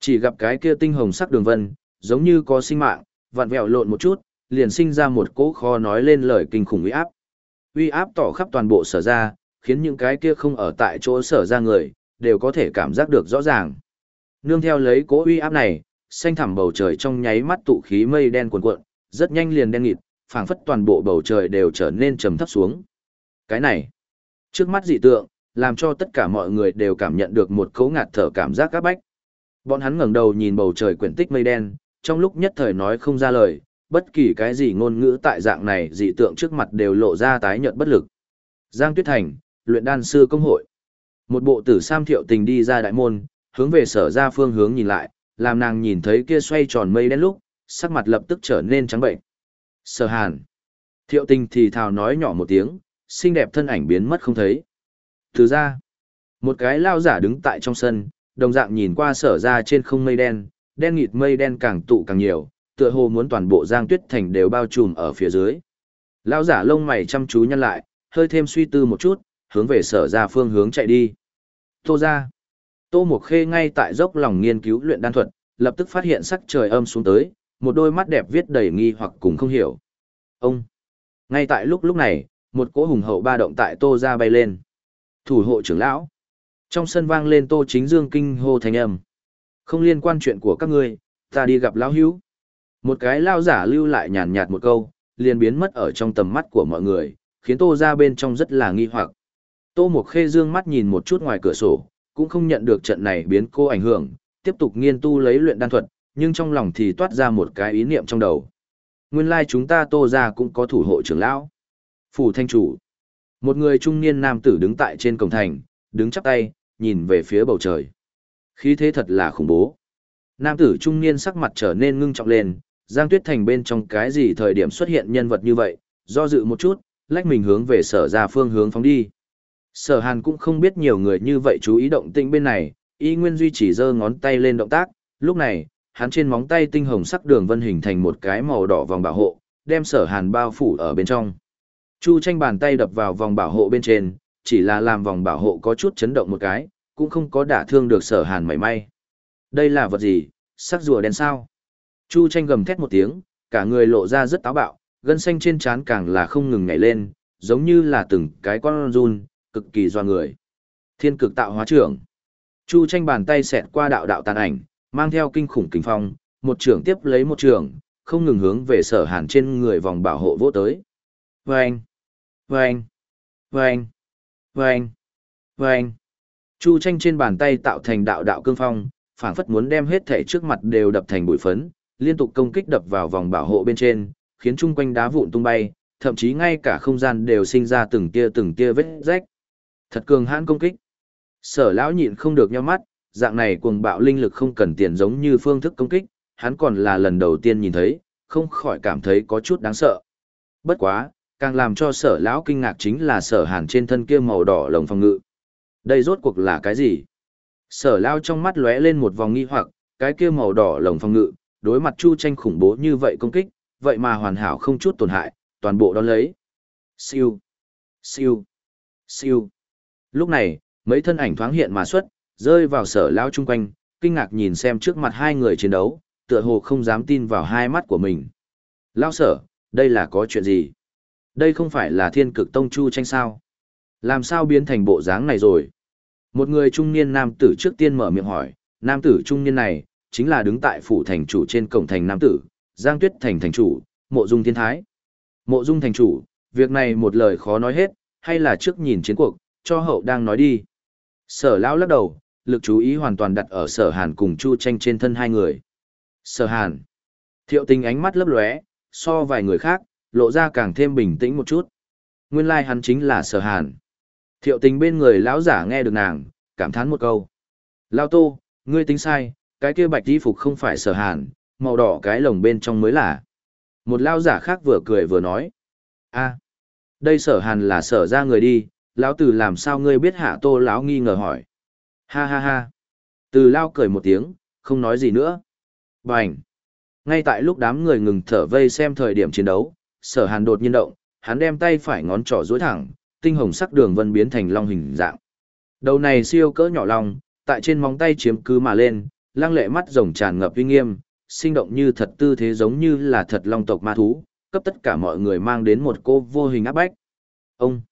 Chỉ gặp cái kia tinh hồng sắc đường vân, giống như có sinh mạng, vặn vẹo lộn một chút, liền sinh ra một cỗ kho nói lên lời kinh khủng uy áp. Uy áp tỏ khắp toàn bộ sở ra, khiến những cái kia không ở tại chỗ sở ra người, đều có thể cảm giác được rõ ràng. Nương theo lấy cỗ uy áp này, xanh thẳm bầu trời trong nháy mắt tụ khí mây đen cuồn cuộn, rất nhanh liền đen nghịt, phảng phất toàn bộ bầu trời đều trở nên trầm thấp xuống. Cái này, trước mắt dị tượng, làm cho tất cả mọi người đều cảm nhận được một cấu ngạt thở cảm giác áp bách. Bọn hắn ngẩng đầu nhìn bầu trời quyển tích mây đen, trong lúc nhất thời nói không ra lời, bất kỳ cái gì ngôn ngữ tại dạng này dị tượng trước mặt đều lộ ra tái nhợt bất lực. Giang Tuyết Thành, luyện đan sư công hội. Một bộ tử sam thiệu tình đi ra đại môn, hướng về sở ra phương hướng nhìn lại, làm nàng nhìn thấy kia xoay tròn mây đen lúc, sắc mặt lập tức trở nên trắng bệnh. Sở hàn. Thiệu tình thì thào nói nhỏ một tiếng, xinh đẹp thân ảnh biến mất không thấy. Từ ra, một cái lao giả đứng tại trong sân, đồng dạng nhìn qua sở ra trên không mây đen, đen nghịt mây đen càng tụ càng nhiều, tựa hồ muốn toàn bộ Giang Tuyết Thành đều bao trùm ở phía dưới. lao giả lông mày chăm chú nhăn lại, hơi thêm suy tư một chút, hướng về sở ra phương hướng chạy đi. Tô ra. Tô Mộc Khê ngay tại dốc lòng nghiên cứu luyện đan thuật, lập tức phát hiện sắc trời âm xuống tới, một đôi mắt đẹp viết đầy nghi hoặc cùng không hiểu. Ông. Ngay tại lúc lúc này, một cỗ hùng hậu ba động tại Tô ra bay lên. Thủ hộ trưởng lão. Trong sân vang lên Tô Chính Dương kinh hô thành âm. Không liên quan chuyện của các ngươi, ta đi gặp lão hữu. Một cái lao giả lưu lại nhàn nhạt một câu, liền biến mất ở trong tầm mắt của mọi người, khiến tô ra bên trong rất là nghi hoặc. Tô Mộc Khê dương mắt nhìn một chút ngoài cửa sổ, cũng không nhận được trận này biến cô ảnh hưởng, tiếp tục nghiên tu lấy luyện đan thuật, nhưng trong lòng thì toát ra một cái ý niệm trong đầu. Nguyên lai chúng ta tô ra cũng có thủ hộ trưởng lão. Phủ thanh chủ. Một người trung niên nam tử đứng tại trên cổng thành, đứng chắp tay, nhìn về phía bầu trời. Khí thế thật là khủng bố. Nam tử trung niên sắc mặt trở nên ngưng trọng lên, Giang Tuyết Thành bên trong cái gì thời điểm xuất hiện nhân vật như vậy, do dự một chút, lách mình hướng về sở ra phương hướng phóng đi. Sở Hàn cũng không biết nhiều người như vậy chú ý động tĩnh bên này, y nguyên duy chỉ giơ ngón tay lên động tác, lúc này, hắn trên móng tay tinh hồng sắc đường vân hình thành một cái màu đỏ vòng bảo hộ, đem Sở Hàn bao phủ ở bên trong. Chu tranh bàn tay đập vào vòng bảo hộ bên trên, chỉ là làm vòng bảo hộ có chút chấn động một cái, cũng không có đả thương được Sở Hàn mảy may. Đây là vật gì, sắc rùa đen sao? Chu tranh gầm thét một tiếng, cả người lộ ra rất táo bạo, gân xanh trên trán càng là không ngừng nhảy lên, giống như là từng cái con run, cực kỳ doa người. Thiên cực tạo hóa trưởng. Chu tranh bàn tay xẹt qua đạo đạo tàn ảnh, mang theo kinh khủng kinh phong, một trưởng tiếp lấy một trưởng, không ngừng hướng về sở hàn trên người vòng bảo hộ vỗ tới. Vâng! Vâng! Vâng! Vâng! Vâng! Chu tranh trên bàn tay tạo thành đạo đạo cương phong, phảng phất muốn đem hết thể trước mặt đều đập thành bụi phấn, liên tục công kích đập vào vòng bảo hộ bên trên, khiến chung quanh đá vụn tung bay, thậm chí ngay cả không gian đều sinh ra từng tia từng tia vết rách. Thật cường hãn công kích. Sở lão nhịn không được nhắm mắt, dạng này cuồng bạo linh lực không cần tiền giống như phương thức công kích, hắn còn là lần đầu tiên nhìn thấy, không khỏi cảm thấy có chút đáng sợ. Bất quá, càng làm cho sở lão kinh ngạc chính là sở hàn trên thân kia màu đỏ lồng phòng ngự. Đây rốt cuộc là cái gì? Sở lão trong mắt lóe lên một vòng nghi hoặc, cái kia màu đỏ lồng phòng ngự, đối mặt chu tranh khủng bố như vậy công kích, vậy mà hoàn hảo không chút tổn hại, toàn bộ đón lấy. Siêu, siêu, siêu. Lúc này, mấy thân ảnh thoáng hiện mà xuất, rơi vào sở lao chung quanh, kinh ngạc nhìn xem trước mặt hai người chiến đấu, tựa hồ không dám tin vào hai mắt của mình. Lao sở, đây là có chuyện gì? Đây không phải là thiên cực tông chu tranh sao? Làm sao biến thành bộ dáng này rồi? Một người trung niên nam tử trước tiên mở miệng hỏi, nam tử trung niên này, chính là đứng tại phủ thành chủ trên cổng thành nam tử, Giang Tuyết thành thành chủ, Mộ Dung Thiên Thái. Mộ Dung thành chủ, việc này một lời khó nói hết, hay là trước nhìn chiến cuộc, cho hậu đang nói đi. Sở lão lắc đầu, lực chú ý hoàn toàn đặt ở sở hàn cùng chu tranh trên thân hai người. Sở hàn. Thiệu tình ánh mắt lấp lóe, so vài người khác, lộ ra càng thêm bình tĩnh một chút. Nguyên lai like hắn chính là sở hàn. Thiệu tình bên người lão giả nghe được nàng, cảm thán một câu. Lao tô, ngươi tính sai, cái kia bạch đi phục không phải sở hàn, màu đỏ cái lồng bên trong mới là. Một lao giả khác vừa cười vừa nói. a đây sở hàn là sở ra người đi, lão tử làm sao ngươi biết hạ tô lão nghi ngờ hỏi. Ha ha ha. Từ lao cười một tiếng, không nói gì nữa. Bành. Ngay tại lúc đám người ngừng thở vây xem thời điểm chiến đấu, sở hàn đột nhiên động, hắn đem tay phải ngón trỏ dối thẳng, tinh hồng sắc đường vân biến thành long hình dạng. Đầu này siêu cỡ nhỏ long, tại trên móng tay chiếm cứ mà lên, lăng lệ mắt rồng tràn ngập uy nghiêm, sinh động như thật tư thế giống như là thật long tộc ma thú, cấp tất cả mọi người mang đến một cô vô hình áp bách. Ông,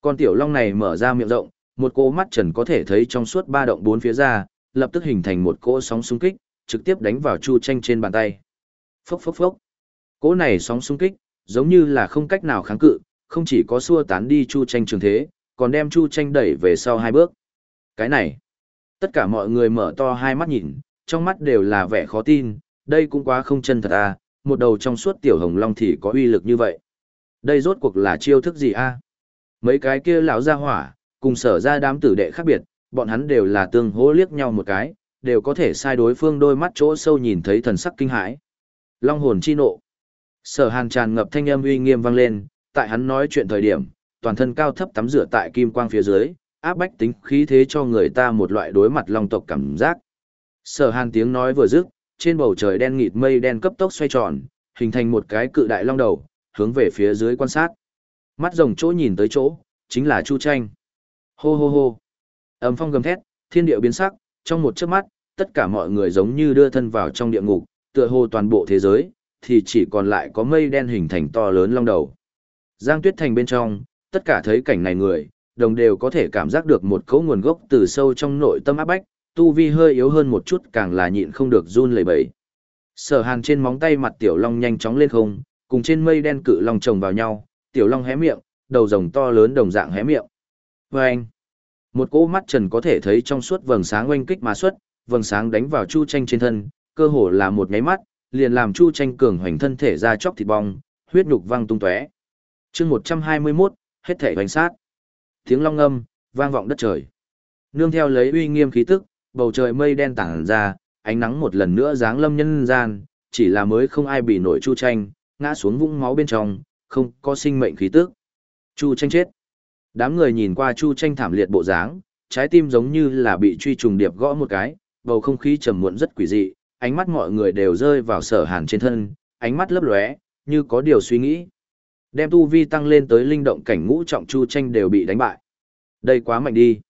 con tiểu long này mở ra miệng rộng, một cô mắt trần có thể thấy trong suốt ba động bốn phía ra, lập tức hình thành một cỗ sóng xung kích, trực tiếp đánh vào Chu Tranh trên bàn tay. Phốc phốc phốc. Cỗ này sóng xung kích, giống như là không cách nào kháng cự, không chỉ có xua tán đi Chu Tranh trường thế, còn đem Chu Tranh đẩy về sau hai bước. Cái này, tất cả mọi người mở to hai mắt nhìn, trong mắt đều là vẻ khó tin, đây cũng quá không chân thật à, một đầu trong suốt tiểu hồng long thì có uy lực như vậy. Đây rốt cuộc là chiêu thức gì a? À? Mấy cái kia lão ra hỏa, cùng sở ra đám tử đệ khác biệt, bọn hắn đều là tương hỗ liếc nhau một cái, đều có thể sai đối phương đôi mắt chỗ sâu nhìn thấy thần sắc kinh hãi. Long hồn chi nộ. Sở Hàn tràn ngập thanh âm uy nghiêm vang lên, tại hắn nói chuyện thời điểm, toàn thân cao thấp tắm rửa tại kim quang phía dưới, áp bách tính khí thế cho người ta một loại đối mặt long tộc cảm giác. Sở Hàn tiếng nói vừa dứt, trên bầu trời đen nghịt mây đen cấp tốc xoay tròn, hình thành một cái cự đại long đầu, hướng về phía dưới quan sát. Mắt rồng chỗ nhìn tới chỗ, chính là Chu Tranh. Hô hô hô. ấm phong gầm thét, thiên địa biến sắc, trong một chớp mắt, tất cả mọi người giống như đưa thân vào trong địa ngục, tựa hồ toàn bộ thế giới thì chỉ còn lại có mây đen hình thành to lớn long đầu. Giang Tuyết Thành bên trong, tất cả thấy cảnh này người, đồng đều có thể cảm giác được một cấu nguồn gốc từ sâu trong nội tâm áp bách, tu vi hơi yếu hơn một chút càng là nhịn không được run lẩy bẩy. Sở hàn trên móng tay mặt tiểu long nhanh chóng lên không, cùng trên mây đen cự long chồng vào nhau, tiểu long hé miệng, đầu rồng to lớn đồng dạng hé miệng. Và anh, một cỗ mắt trần có thể thấy trong suốt vầng sáng oanh kích mà xuất, vầng sáng đánh vào chu tranh trên thân, cơ hồ là một nháy mắt, liền làm chu tranh cường hoành thân thể ra chóc thịt bong, huyết nhục văng tung tóe. Chương 121, hết thể hoành sát. Tiếng long âm vang vọng đất trời. Nương theo lấy uy nghiêm khí tức, bầu trời mây đen tản ra, ánh nắng một lần nữa giáng lâm nhân gian, chỉ là mới không ai bị nổi chu tranh, ngã xuống vũng máu bên trong, không có sinh mệnh khí tức. Chu tranh chết. Đám người nhìn qua chu tranh thảm liệt bộ dáng, trái tim giống như là bị truy trùng điệp gõ một cái, bầu không khí trầm muộn rất quỷ dị, ánh mắt mọi người đều rơi vào sở hàn trên thân, ánh mắt lấp lóe, như có điều suy nghĩ. Đem tu vi tăng lên tới linh động cảnh ngũ trọng chu tranh đều bị đánh bại. Đây quá mạnh đi.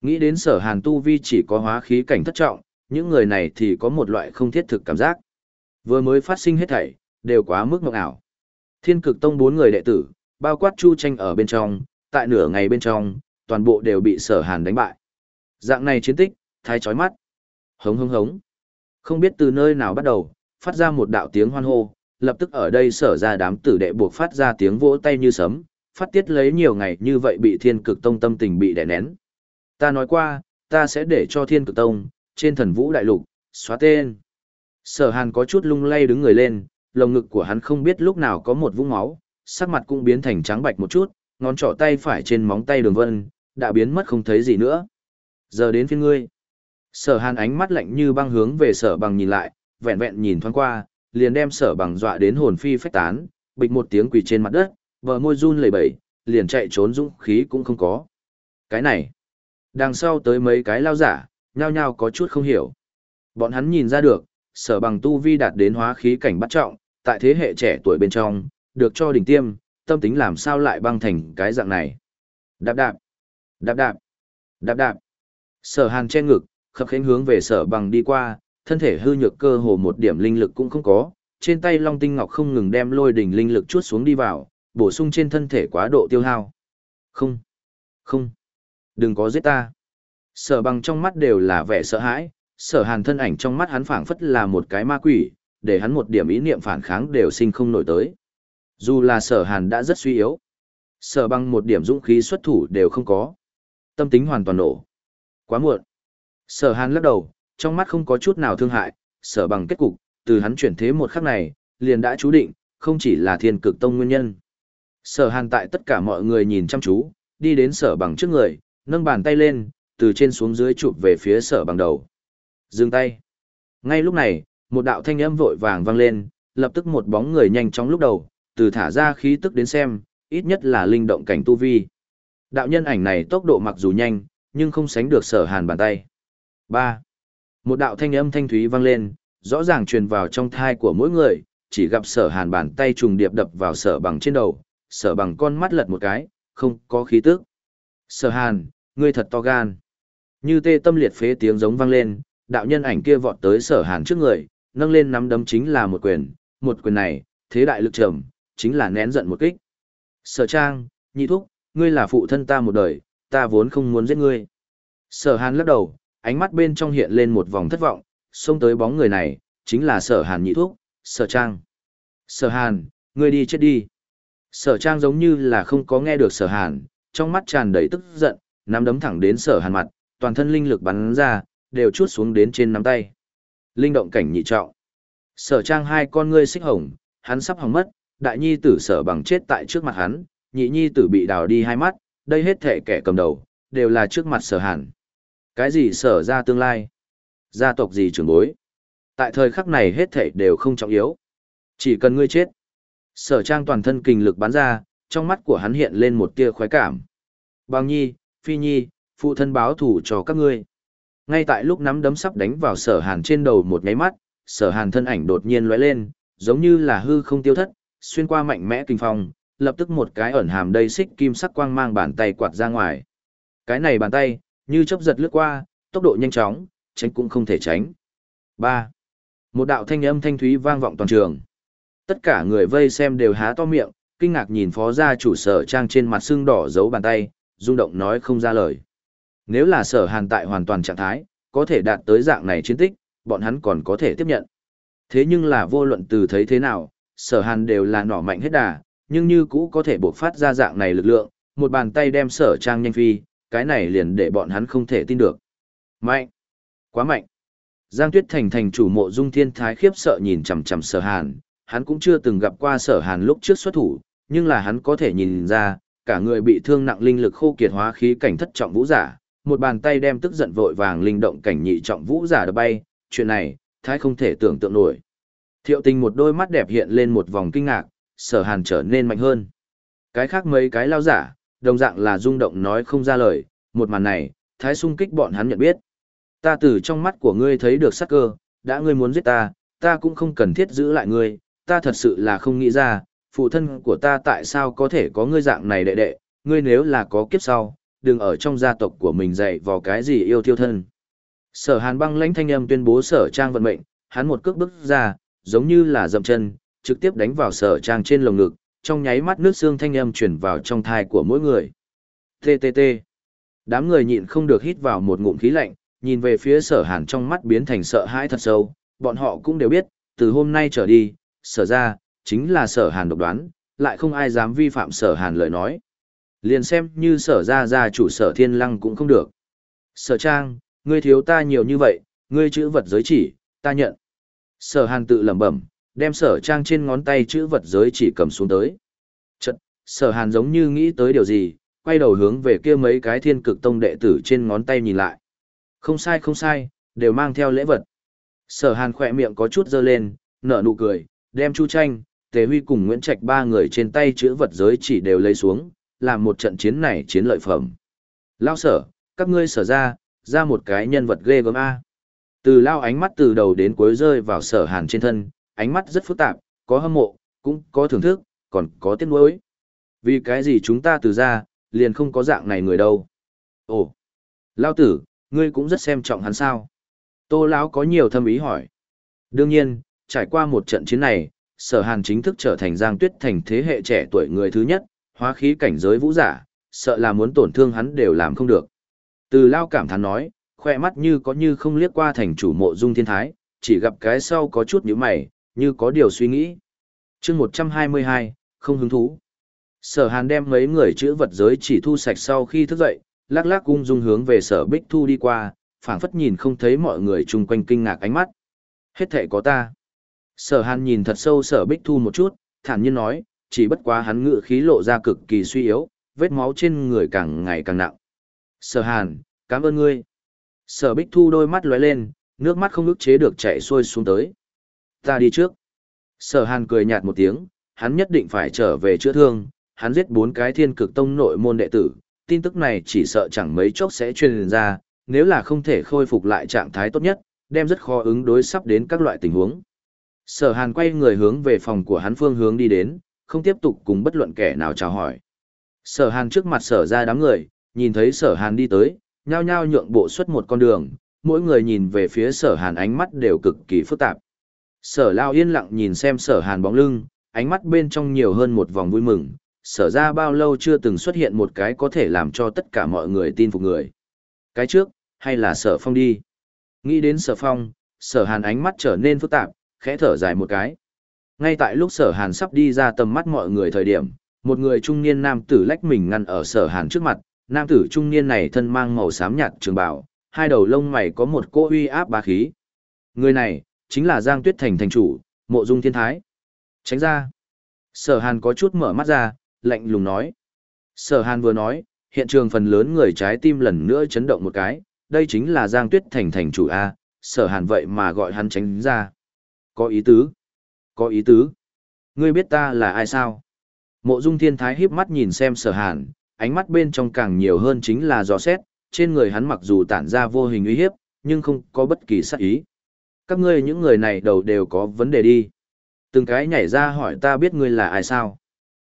Nghĩ đến sở hàn tu vi chỉ có hóa khí cảnh thất trọng, những người này thì có một loại không thiết thực cảm giác. Vừa mới phát sinh hết thảy, đều quá mức mộng ảo. Thiên cực tông bốn người đệ tử, bao quát chu tranh ở bên trong, tại nửa ngày bên trong, toàn bộ đều bị sở hàn đánh bại. Dạng này chiến tích, thái chói mắt. Hống hống hống. Không biết từ nơi nào bắt đầu, phát ra một đạo tiếng hoan hô, lập tức ở đây sở ra đám tử đệ buộc phát ra tiếng vỗ tay như sấm, phát tiết lấy nhiều ngày như vậy bị thiên cực tông tâm tình bị đè nén. Ta nói qua, ta sẽ để cho thiên cực tông, trên thần vũ đại lục, xóa tên. Sở hàn có chút lung lay đứng người lên, lồng ngực của hắn không biết lúc nào có một vũng máu, sắc mặt cũng biến thành trắng bạch một chút, ngón trỏ tay phải trên móng tay đường vân, đã biến mất không thấy gì nữa. Giờ đến phiên ngươi. Sở hàn ánh mắt lạnh như băng hướng về sở bằng nhìn lại, vẹn vẹn nhìn thoáng qua, liền đem sở bằng dọa đến hồn phi phách tán, bịch một tiếng quỳ trên mặt đất, vợ môi run lẩy bẩy, liền chạy trốn dũng khí cũng không có. Cái này, đằng sau tới mấy cái lao giả, nhao nhao có chút không hiểu. Bọn hắn nhìn ra được, sở bằng tu vi đạt đến hóa khí cảnh bắt trọng, tại thế hệ trẻ tuổi bên trong, được cho đỉnh tiêm, tâm tính làm sao lại băng thành cái dạng này. Đạp đạp, đạp đạp, đạp đạp. Sở hàn che ngực, khập khiễng hướng về sở bằng đi qua, thân thể hư nhược cơ hồ một điểm linh lực cũng không có, trên tay long tinh ngọc không ngừng đem lôi đỉnh linh lực chuốt xuống đi vào, bổ sung trên thân thể quá độ tiêu hao. Không, không, đừng có giết ta. Sở bằng trong mắt đều là vẻ sợ hãi, sở hàn thân ảnh trong mắt hắn phảng phất là một cái ma quỷ, để hắn một điểm ý niệm phản kháng đều sinh không nổi tới. Dù là sở hàn đã rất suy yếu, sở bằng một điểm dũng khí xuất thủ đều không có. Tâm tính hoàn toàn nổ. Quá muộn. Sở hàn lắc đầu, trong mắt không có chút nào thương hại, sở bằng kết cục, từ hắn chuyển thế một khắc này, liền đã chú định, không chỉ là thiên cực tông nguyên nhân. Sở hàn tại tất cả mọi người nhìn chăm chú, đi đến sở bằng trước người, nâng bàn tay lên, từ trên xuống dưới chụp về phía sở bằng đầu. Dừng tay. Ngay lúc này, một đạo thanh âm vội vàng vang lên, lập tức một bóng người nhanh chóng lúc đầu, từ thả ra khí tức đến xem, ít nhất là linh động cảnh tu vi. Đạo nhân ảnh này tốc độ mặc dù nhanh, nhưng không sánh được sở hàn bàn tay. 3. Một đạo thanh âm thanh thúy vang lên, rõ ràng truyền vào trong thai của mỗi người, chỉ gặp sở hàn bàn tay trùng điệp đập vào sở bằng trên đầu, sở bằng con mắt lật một cái, không có khí tức. Sở hàn, ngươi thật to gan. Như tê tâm liệt phế tiếng giống vang lên, đạo nhân ảnh kia vọt tới sở hàn trước người, nâng lên nắm đấm chính là một quyền, một quyền này, thế đại lực trầm, chính là nén giận một kích. Sở trang, nhị thúc, ngươi là phụ thân ta một đời, ta vốn không muốn giết ngươi. Sở hàn lắc đầu, ánh mắt bên trong hiện lên một vòng thất vọng, xông tới bóng người này, chính là sở hàn nhị thuốc, sở trang. Sở hàn, ngươi đi chết đi. Sở trang giống như là không có nghe được sở hàn, trong mắt tràn đầy tức giận, nắm đấm thẳng đến sở hàn mặt, toàn thân linh lực bắn ra, đều chút xuống đến trên nắm tay. Linh động cảnh nhị trọng. Sở trang hai con ngươi xích hồng, hắn sắp hỏng mất, đại nhi tử sở bằng chết tại trước mặt hắn, nhị nhi tử bị đào đi hai mắt, đây hết thể kẻ cầm đầu, đều là trước mặt sở hàn. Cái gì sở ra tương lai? Gia tộc gì trưởng bối? Tại thời khắc này hết thảy đều không trọng yếu. Chỉ cần ngươi chết. Sở trang toàn thân kinh lực bắn ra, trong mắt của hắn hiện lên một tia khoái cảm. Bằng nhi, phi nhi, phụ thân báo thủ cho các ngươi. Ngay tại lúc nắm đấm sắp đánh vào sở hàn trên đầu một nháy mắt, sở hàn thân ảnh đột nhiên lóe lên, giống như là hư không tiêu thất, xuyên qua mạnh mẽ kinh phong, lập tức một cái ẩn hàm đầy xích kim sắc quang mang bàn tay quạt ra ngoài. Cái này bàn tay, như chớp giật lướt qua, tốc độ nhanh chóng, tránh cũng không thể tránh. 3. Một đạo thanh âm thanh thúy vang vọng toàn trường. Tất cả người vây xem đều há to miệng, kinh ngạc nhìn phó gia chủ sở trang trên mặt xương đỏ giấu bàn tay, rung động nói không ra lời. Nếu là sở hàn tại hoàn toàn trạng thái, có thể đạt tới dạng này chiến tích, bọn hắn còn có thể tiếp nhận. Thế nhưng là vô luận từ thấy thế nào, sở hàn đều là nỏ mạnh hết đà, nhưng như cũ có thể bộc phát ra dạng này lực lượng, một bàn tay đem sở trang nhanh phi, cái này liền để bọn hắn không thể tin được. Mạnh! Quá mạnh! Giang Tuyết Thành thành chủ mộ dung thiên thái khiếp sợ nhìn chằm chằm sở hàn, hắn cũng chưa từng gặp qua sở hàn lúc trước xuất thủ, nhưng là hắn có thể nhìn ra, cả người bị thương nặng linh lực khô kiệt hóa khí cảnh thất trọng vũ giả, một bàn tay đem tức giận vội vàng linh động cảnh nhị trọng vũ giả đập bay, chuyện này, thái không thể tưởng tượng nổi. Thiệu tình một đôi mắt đẹp hiện lên một vòng kinh ngạc, sở hàn trở nên mạnh hơn. Cái khác mấy cái lao giả, đồng dạng là rung động nói không ra lời, một màn này, thái sung kích bọn hắn nhận biết. Ta từ trong mắt của ngươi thấy được sắc cơ, đã ngươi muốn giết ta, ta cũng không cần thiết giữ lại ngươi, ta thật sự là không nghĩ ra, phụ thân của ta tại sao có thể có ngươi dạng này đệ đệ, ngươi nếu là có kiếp sau, đừng ở trong gia tộc của mình dạy vào cái gì yêu thiêu thân. Sở hàn băng lãnh thanh âm tuyên bố sở trang vận mệnh, hắn một cước bước ra, giống như là dậm chân, trực tiếp đánh vào sở trang trên lồng ngực, trong nháy mắt nước xương thanh âm chuyển vào trong thai của mỗi người. TTT. Đám người nhịn không được hít vào một ngụm khí lạnh, nhìn về phía sở hàn trong mắt biến thành sợ hãi thật sâu, bọn họ cũng đều biết, từ hôm nay trở đi, sở ra, chính là sở hàn độc đoán, lại không ai dám vi phạm sở hàn lời nói. Liền xem như sở ra ra chủ sở thiên lăng cũng không được. Sở trang, ngươi thiếu ta nhiều như vậy, ngươi chữ vật giới chỉ, ta nhận. Sở hàn tự lẩm bẩm, đem sở trang trên ngón tay chữ vật giới chỉ cầm xuống tới. Chật, sở hàn giống như nghĩ tới điều gì, quay đầu hướng về kia mấy cái thiên cực tông đệ tử trên ngón tay nhìn lại. Không sai không sai, đều mang theo lễ vật. Sở hàn khỏe miệng có chút dơ lên, nở nụ cười, đem chu tranh, tề huy cùng Nguyễn Trạch ba người trên tay chữ vật giới chỉ đều lấy xuống, làm một trận chiến này chiến lợi phẩm. Lao sở, các ngươi sở ra, ra một cái nhân vật ghê gớm A. Từ lao ánh mắt từ đầu đến cuối rơi vào sở hàn trên thân, ánh mắt rất phức tạp, có hâm mộ, cũng có thưởng thức, còn có tiếc nuối. Vì cái gì chúng ta từ ra, liền không có dạng này người đâu. Ồ, lao tử, ngươi cũng rất xem trọng hắn sao. Tô lão có nhiều thâm ý hỏi. Đương nhiên, trải qua một trận chiến này, sở hàn chính thức trở thành giang tuyết thành thế hệ trẻ tuổi người thứ nhất, hóa khí cảnh giới vũ giả, sợ là muốn tổn thương hắn đều làm không được. Từ lao cảm thán nói, khoe mắt như có như không liếc qua thành chủ mộ dung thiên thái, chỉ gặp cái sau có chút nhíu mày, như có điều suy nghĩ. chương 122, không hứng thú. Sở hàn đem mấy người chữ vật giới chỉ thu sạch sau khi thức dậy, lắc lắc cung dung hướng về sở bích thu đi qua, phảng phất nhìn không thấy mọi người chung quanh kinh ngạc ánh mắt. Hết thể có ta. Sở hàn nhìn thật sâu sở bích thu một chút, thản nhiên nói, chỉ bất quá hắn ngự khí lộ ra cực kỳ suy yếu, vết máu trên người càng ngày càng nặng. Sở hàn, cảm ơn ngươi. Sở bích thu đôi mắt lóe lên, nước mắt không ức chế được chảy xuôi xuống tới. Ta đi trước. Sở hàn cười nhạt một tiếng, hắn nhất định phải trở về chữa thương, hắn giết bốn cái thiên cực tông nội môn đệ tử, tin tức này chỉ sợ chẳng mấy chốc sẽ truyền ra, nếu là không thể khôi phục lại trạng thái tốt nhất, đem rất khó ứng đối sắp đến các loại tình huống. Sở hàn quay người hướng về phòng của hắn phương hướng đi đến, không tiếp tục cùng bất luận kẻ nào chào hỏi. Sở hàn trước mặt sở ra đám người, nhìn thấy sở hàn đi tới, nhao nhao nhượng bộ xuất một con đường, mỗi người nhìn về phía sở hàn ánh mắt đều cực kỳ phức tạp. Sở lao yên lặng nhìn xem sở hàn bóng lưng, ánh mắt bên trong nhiều hơn một vòng vui mừng, sở ra bao lâu chưa từng xuất hiện một cái có thể làm cho tất cả mọi người tin phục người. Cái trước, hay là sở phong đi. Nghĩ đến sở phong, sở hàn ánh mắt trở nên phức tạp, khẽ thở dài một cái. Ngay tại lúc sở hàn sắp đi ra tầm mắt mọi người thời điểm, một người trung niên nam tử lách mình ngăn ở sở hàn trước mặt, nam tử trung niên này thân mang màu xám nhạt trường bào, hai đầu lông mày có một cỗ uy áp bá khí. Người này, chính là Giang Tuyết Thành thành chủ, mộ dung thiên thái. Tránh ra. Sở hàn có chút mở mắt ra, lạnh lùng nói. Sở hàn vừa nói, hiện trường phần lớn người trái tim lần nữa chấn động một cái, đây chính là Giang Tuyết Thành thành chủ A, sở hàn vậy mà gọi hắn tránh ra. Có ý tứ. Có ý tứ. Ngươi biết ta là ai sao? Mộ dung thiên thái híp mắt nhìn xem sở hàn, ánh mắt bên trong càng nhiều hơn chính là gió xét, trên người hắn mặc dù tản ra vô hình uy hiếp, nhưng không có bất kỳ sát ý. Các ngươi những người này đầu đều có vấn đề đi. Từng cái nhảy ra hỏi ta biết ngươi là ai sao?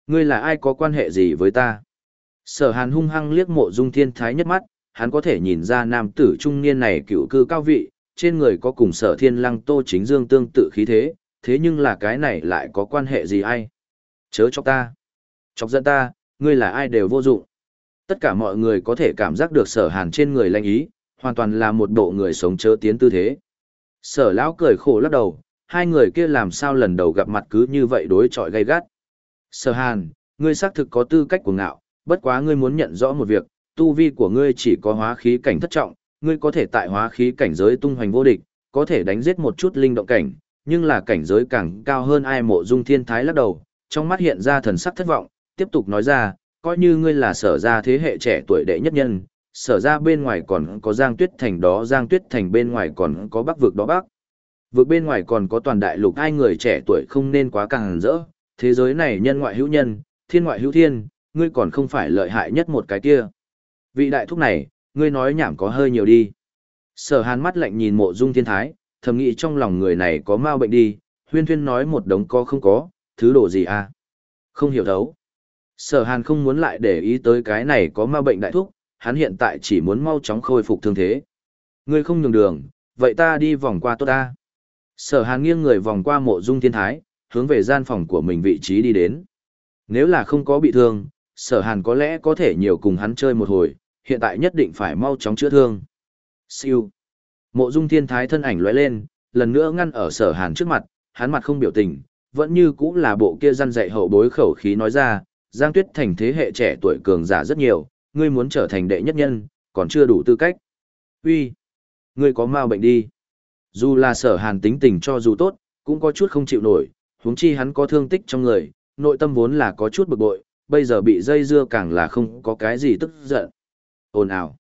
Ngươi là ai có quan hệ gì với ta? Sở hàn hung hăng liếc mộ dung thiên thái nhất mắt, hắn có thể nhìn ra nam tử trung niên này cựu cư cao vị, trên người có cùng sở thiên lăng tô chính dương tương tự khí thế, thế nhưng là cái này lại có quan hệ gì ai? Chớ cho ta. Chọc dẫn ta, ngươi là ai đều vô dụng. Tất cả mọi người có thể cảm giác được sở hàn trên người lanh ý, hoàn toàn là một bộ người sống chớ tiến tư thế. Sở lão cười khổ lắc đầu, hai người kia làm sao lần đầu gặp mặt cứ như vậy đối chọi gay gắt. Sở hàn, ngươi xác thực có tư cách của ngạo, bất quá ngươi muốn nhận rõ một việc, tu vi của ngươi chỉ có hóa khí cảnh thất trọng, ngươi có thể tại hóa khí cảnh giới tung hoành vô địch, có thể đánh giết một chút linh động cảnh, nhưng là cảnh giới càng cao hơn ai mộ dung thiên thái lắc đầu, trong mắt hiện ra thần sắc thất vọng, tiếp tục nói ra, coi như ngươi là sở ra thế hệ trẻ tuổi đệ nhất nhân, sở ra bên ngoài còn có Giang Tuyết Thành đó Giang Tuyết Thành bên ngoài còn có Bắc vực đó Bắc. Vực bên ngoài còn có toàn đại lục hai người trẻ tuổi không nên quá càng rỡ, thế giới này nhân ngoại hữu nhân, thiên ngoại hữu thiên, ngươi còn không phải lợi hại nhất một cái kia. Vị đại thúc này, ngươi nói nhảm có hơi nhiều đi. Sở hàn mắt lạnh nhìn mộ dung thiên thái, thầm nghĩ trong lòng người này có mau bệnh đi, huyên thuyên nói một đống có không có, thứ đồ gì à. Không hiểu thấu. Sở hàn không muốn lại để ý tới cái này có ma bệnh đại thúc, hắn hiện tại chỉ muốn mau chóng khôi phục thương thế. Ngươi không nhường đường, vậy ta đi vòng qua tốt ta. Sở hàn nghiêng người vòng qua mộ dung thiên thái, hướng về gian phòng của mình vị trí đi đến. Nếu là không có bị thương, sở hàn có lẽ có thể nhiều cùng hắn chơi một hồi, hiện tại nhất định phải mau chóng chữa thương. Siêu. Mộ dung thiên thái thân ảnh lóe lên, lần nữa ngăn ở sở hàn trước mặt, hắn mặt không biểu tình, vẫn như cũng là bộ kia răn dạy hậu bối khẩu khí nói ra, Giang Tuyết thành thế hệ trẻ tuổi cường giả rất nhiều, ngươi muốn trở thành đệ nhất nhân, còn chưa đủ tư cách. Uy, ngươi có mau bệnh đi. Dù là sở hàn tính tình cho dù tốt, cũng có chút không chịu nổi, huống chi hắn có thương tích trong người, nội tâm vốn là có chút bực bội, bây giờ bị dây dưa càng là không có cái gì tức giận. Ồn ào.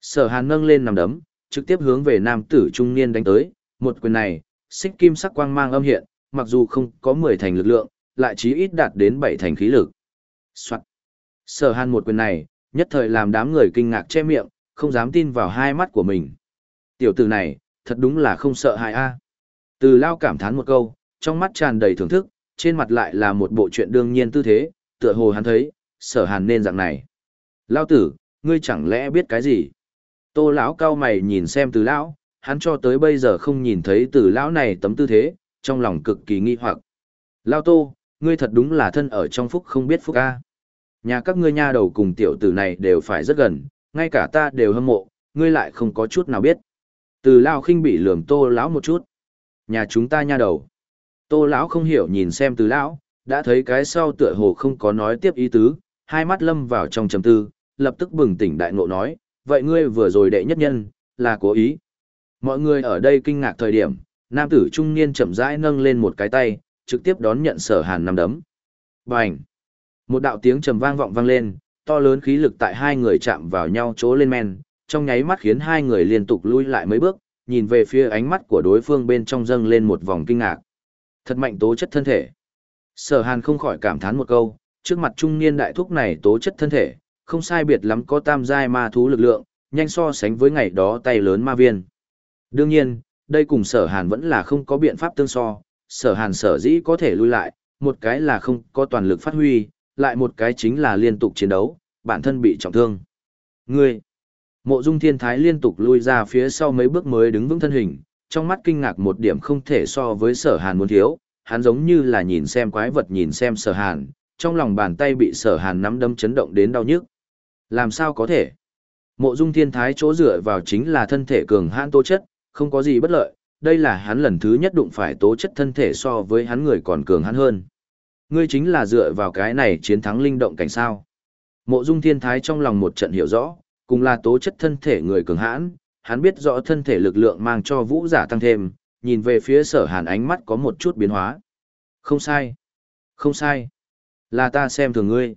Sở hàn nâng lên nằm đấm, trực tiếp hướng về nam tử trung niên đánh tới, một quyền này, xích kim sắc quang mang âm hiện, mặc dù không có 10 thành lực lượng, lại chí ít đạt đến 7 thành khí lực. Soạn. Sở hàn một quyền này, nhất thời làm đám người kinh ngạc che miệng, không dám tin vào hai mắt của mình. Tiểu tử này, thật đúng là không sợ hại a. À. Từ lao cảm thán một câu, trong mắt tràn đầy thưởng thức, trên mặt lại là một bộ chuyện đương nhiên tư thế, tựa hồ hắn thấy, sở hàn nên dạng này. Lao tử, ngươi chẳng lẽ biết cái gì? Tô lão cao mày nhìn xem từ lão, hắn cho tới bây giờ không nhìn thấy từ lão này tấm tư thế, trong lòng cực kỳ nghi hoặc. Lao tô, ngươi thật đúng là thân ở trong phúc không biết phúc a. Nhà các ngươi nha đầu cùng tiểu tử này đều phải rất gần, ngay cả ta đều hâm mộ, ngươi lại không có chút nào biết. Từ lao khinh bị lườm tô lão một chút. Nhà chúng ta nha đầu. Tô lão không hiểu nhìn xem từ lão, đã thấy cái sau tựa hồ không có nói tiếp ý tứ, hai mắt lâm vào trong trầm tư, lập tức bừng tỉnh đại ngộ nói, vậy ngươi vừa rồi đệ nhất nhân, là cố ý. Mọi người ở đây kinh ngạc thời điểm, nam tử trung niên chậm rãi nâng lên một cái tay, trực tiếp đón nhận sở hàn nằm đấm. Bành! Một đạo tiếng trầm vang vọng vang lên, to lớn khí lực tại hai người chạm vào nhau chỗ lên men, trong nháy mắt khiến hai người liên tục lui lại mấy bước, nhìn về phía ánh mắt của đối phương bên trong dâng lên một vòng kinh ngạc. Thật mạnh tố chất thân thể. Sở Hàn không khỏi cảm thán một câu, trước mặt trung niên đại thúc này tố chất thân thể, không sai biệt lắm có tam giai ma thú lực lượng, nhanh so sánh với ngày đó tay lớn ma viên. Đương nhiên, đây cùng sở hàn vẫn là không có biện pháp tương so, sở hàn sở dĩ có thể lui lại, một cái là không có toàn lực phát huy, lại một cái chính là liên tục chiến đấu, bản thân bị trọng thương. Ngươi! Mộ dung thiên thái liên tục lui ra phía sau mấy bước mới đứng vững thân hình, trong mắt kinh ngạc một điểm không thể so với sở hàn muốn thiếu, hắn giống như là nhìn xem quái vật nhìn xem sở hàn, trong lòng bàn tay bị sở hàn nắm đấm chấn động đến đau nhức. Làm sao có thể? Mộ dung thiên thái chỗ dựa vào chính là thân thể cường hãn tố chất, không có gì bất lợi, đây là hắn lần thứ nhất đụng phải tố chất thân thể so với hắn người còn cường hãn hơn. Ngươi chính là dựa vào cái này chiến thắng linh động cảnh sao. Mộ dung thiên thái trong lòng một trận hiểu rõ, cùng là tố chất thân thể người cường hãn, hắn biết rõ thân thể lực lượng mang cho vũ giả tăng thêm, nhìn về phía sở hàn ánh mắt có một chút biến hóa. Không sai. Không sai. Là ta xem thường ngươi.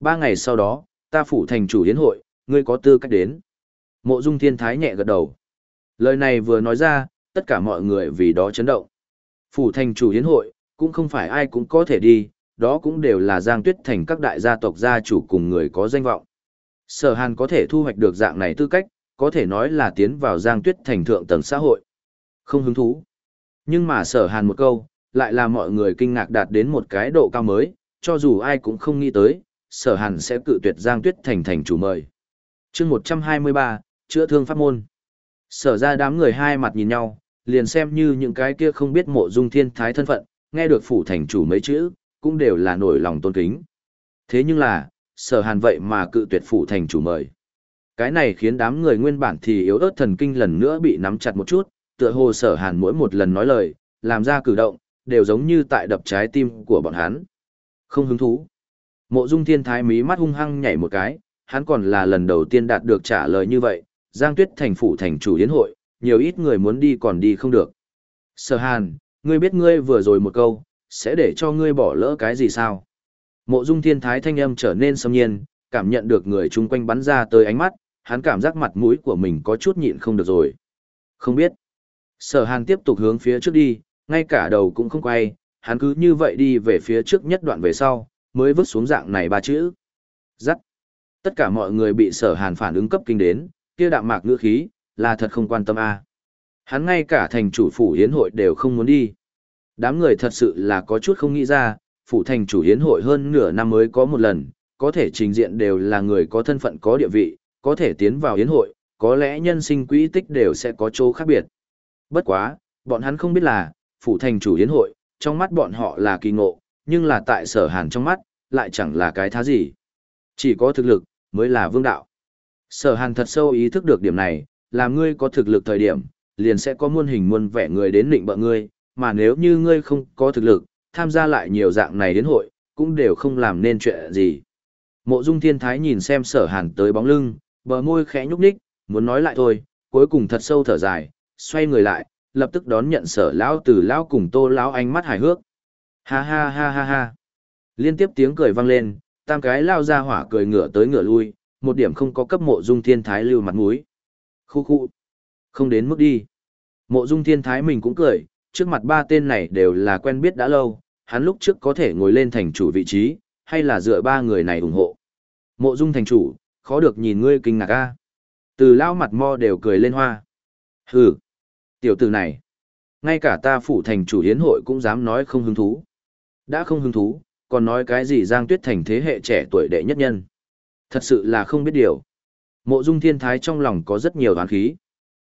Ba ngày sau đó, ta phủ thành chủ hiến hội, ngươi có tư cách đến. Mộ dung thiên thái nhẹ gật đầu. Lời này vừa nói ra, tất cả mọi người vì đó chấn động. Phủ thành chủ hiến hội, cũng không phải ai cũng có thể đi, đó cũng đều là giang tuyết thành các đại gia tộc gia chủ cùng người có danh vọng. Sở hàn có thể thu hoạch được dạng này tư cách, có thể nói là tiến vào giang tuyết thành thượng tầng xã hội. Không hứng thú. Nhưng mà sở hàn một câu, lại là mọi người kinh ngạc đạt đến một cái độ cao mới, cho dù ai cũng không nghĩ tới, sở hàn sẽ cự tuyệt giang tuyết thành thành chủ mời. chương một trăm hai mươi ba chữa thương pháp môn. Sở ra đám người hai mặt nhìn nhau, liền xem như những cái kia không biết mộ dung thiên thái thân phận, nghe được phủ thành chủ mấy chữ, cũng đều là nổi lòng tôn kính. Thế nhưng là, sở hàn vậy mà cự tuyệt phủ thành chủ mời. Cái này khiến đám người nguyên bản thì yếu ớt thần kinh lần nữa bị nắm chặt một chút, tựa hồ sở hàn mỗi một lần nói lời, làm ra cử động, đều giống như tại đập trái tim của bọn hắn. Không hứng thú. Mộ dung thiên thái mí mắt hung hăng nhảy một cái, hắn còn là lần đầu tiên đạt được trả lời như vậy, Giang Tuyết thành phủ thành chủ yến hội, nhiều ít người muốn đi còn đi không được. Sở Hàn, ngươi biết ngươi vừa rồi một câu, sẽ để cho ngươi bỏ lỡ cái gì sao? Mộ dung thiên thái thanh âm trở nên sâm nhiên, cảm nhận được người chung quanh bắn ra tới ánh mắt, hắn cảm giác mặt mũi của mình có chút nhịn không được rồi. Không biết. Sở Hàn tiếp tục hướng phía trước đi, ngay cả đầu cũng không quay, hắn cứ như vậy đi về phía trước nhất đoạn về sau, mới vứt xuống dạng này ba chữ. Dắt. Tất cả mọi người bị sở Hàn phản ứng cấp kinh đến, kia đạm mạc ngữ khí, là thật không quan tâm a. À. Hắn ngay cả thành chủ phủ hiến hội đều không muốn đi. Đám người thật sự là có chút không nghĩ ra, phủ thành chủ hiến hội hơn nửa năm mới có một lần, có thể trình diện đều là người có thân phận có địa vị, có thể tiến vào hiến hội, có lẽ nhân sinh quỹ tích đều sẽ có chỗ khác biệt. Bất quá, bọn hắn không biết là, phủ thành chủ hiến hội, trong mắt bọn họ là kỳ ngộ, nhưng là tại sở hàn trong mắt, lại chẳng là cái thá gì. Chỉ có thực lực, mới là vương đạo. Sở hàn thật sâu ý thức được điểm này, làm ngươi có thực lực thời điểm, liền sẽ có muôn hình muôn vẻ người đến định bợ ngươi, mà nếu như ngươi không có thực lực, tham gia lại nhiều dạng này đến hội, cũng đều không làm nên chuyện gì. Mộ Dung Thiên Thái nhìn xem Sở Hàn tới bóng lưng, bờ môi khẽ nhúc nhích, muốn nói lại thôi, cuối cùng thật sâu thở dài, xoay người lại, lập tức đón nhận Sở lão từ lão cùng Tô lão ánh mắt hài hước. Ha ha ha ha ha. Liên tiếp tiếng cười vang lên, tam cái lao ra hỏa cười ngửa tới ngửa lui, một điểm không có cấp Mộ Dung Thiên Thái lưu mặt mũi. Khu khu. Không đến mức đi. Mộ Dung Thiên Thái mình cũng cười, trước mặt ba tên này đều là quen biết đã lâu, hắn lúc trước có thể ngồi lên thành chủ vị trí, hay là dựa ba người này ủng hộ. Mộ dung thành chủ, khó được nhìn ngươi kinh ngạc a. Từ lao mặt mo đều cười lên hoa. Hừ, tiểu tử này. Ngay cả ta phủ thành chủ hiến hội cũng dám nói không hứng thú. Đã không hứng thú, còn nói cái gì Giang Tuyết thành thế hệ trẻ tuổi đệ nhất nhân. Thật sự là không biết điều. Mộ dung thiên thái trong lòng có rất nhiều đoán khí.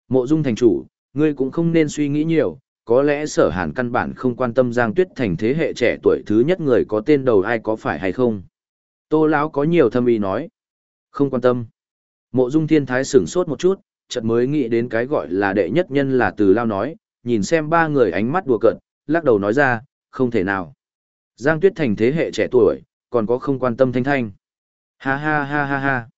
Mộ dung thành chủ, ngươi cũng không nên suy nghĩ nhiều, có lẽ sở hàn căn bản không quan tâm Giang Tuyết thành thế hệ trẻ tuổi thứ nhất người có tên đầu ai có phải hay không. Tô lão có nhiều thâm ý nói. Không quan tâm. Mộ dung thiên thái sửng sốt một chút, chợt mới nghĩ đến cái gọi là đệ nhất nhân là từ lao nói, nhìn xem ba người ánh mắt đùa cợt, lắc đầu nói ra, không thể nào. Giang Tuyết thành thế hệ trẻ tuổi, còn có không quan tâm thanh thanh. Ha ha ha ha ha.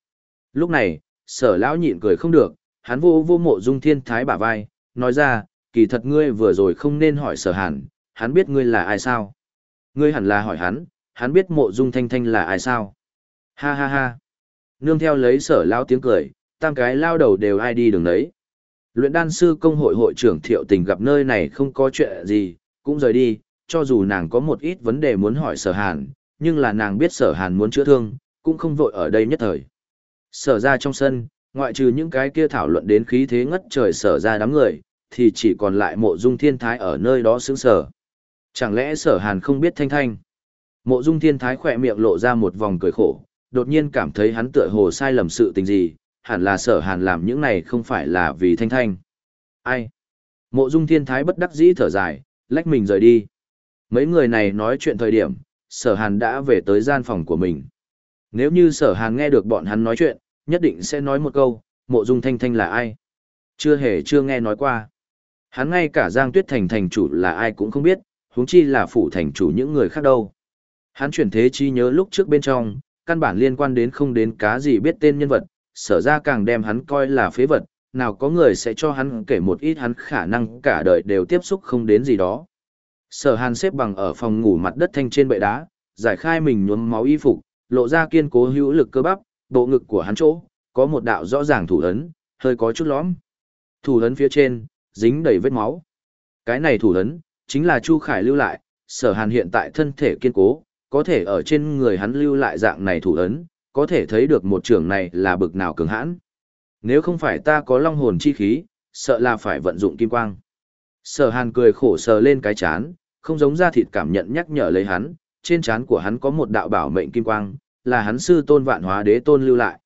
Lúc này, sở lão nhịn cười không được, hắn vô vô mộ dung thiên thái bả vai, nói ra, kỳ thật ngươi vừa rồi không nên hỏi sở hàn, hắn biết ngươi là ai sao. Ngươi hẳn là hỏi hắn, hắn biết mộ dung thanh thanh là ai sao. Ha ha ha. Nương theo lấy sở lao tiếng cười, tam cái lao đầu đều ai đi đường đấy. Luyện đan sư công hội hội trưởng thiệu tình gặp nơi này không có chuyện gì, cũng rời đi, cho dù nàng có một ít vấn đề muốn hỏi sở hàn, nhưng là nàng biết sở hàn muốn chữa thương, cũng không vội ở đây nhất thời. Sở ra trong sân, ngoại trừ những cái kia thảo luận đến khí thế ngất trời sở ra đám người, thì chỉ còn lại mộ dung thiên thái ở nơi đó xứng sở. Chẳng lẽ sở hàn không biết thanh thanh? Mộ dung thiên thái khỏe miệng lộ ra một vòng cười khổ, đột nhiên cảm thấy hắn tựa hồ sai lầm sự tình gì, hẳn là sở hàn làm những này không phải là vì thanh thanh. Ai? Mộ dung thiên thái bất đắc dĩ thở dài, lách mình rời đi. Mấy người này nói chuyện thời điểm, sở hàn đã về tới gian phòng của mình. Nếu như sở hàn nghe được bọn hắn nói chuyện, nhất định sẽ nói một câu, mộ dung thanh thanh là ai? Chưa hề chưa nghe nói qua. Hắn ngay cả Giang Tuyết Thành thành chủ là ai cũng không biết, huống chi là phủ thành chủ những người khác đâu. Hắn chuyển thế chi nhớ lúc trước bên trong, căn bản liên quan đến không đến cá gì biết tên nhân vật, sở ra càng đem hắn coi là phế vật, nào có người sẽ cho hắn kể một ít hắn khả năng cả đời đều tiếp xúc không đến gì đó. Sở hàn xếp bằng ở phòng ngủ mặt đất thanh trên bệ đá, giải khai mình nhuốm máu y phục, lộ ra kiên cố hữu lực cơ bắp, bộ ngực của hắn chỗ, có một đạo rõ ràng thủ ấn, hơi có chút lõm. Thủ ấn phía trên, dính đầy vết máu. Cái này thủ ấn, chính là Chu Khải lưu lại, sở hàn hiện tại thân thể kiên cố, có thể ở trên người hắn lưu lại dạng này thủ ấn, có thể thấy được một trưởng này là bực nào cường hãn. Nếu không phải ta có long hồn chi khí, sợ là phải vận dụng kim quang. Sở hàn cười khổ sờ lên cái chán, không giống ra thịt cảm nhận nhắc nhở lấy hắn, trên chán của hắn có một đạo bảo mệnh kim quang, là hắn sư tôn vạn hóa đế tôn lưu lại.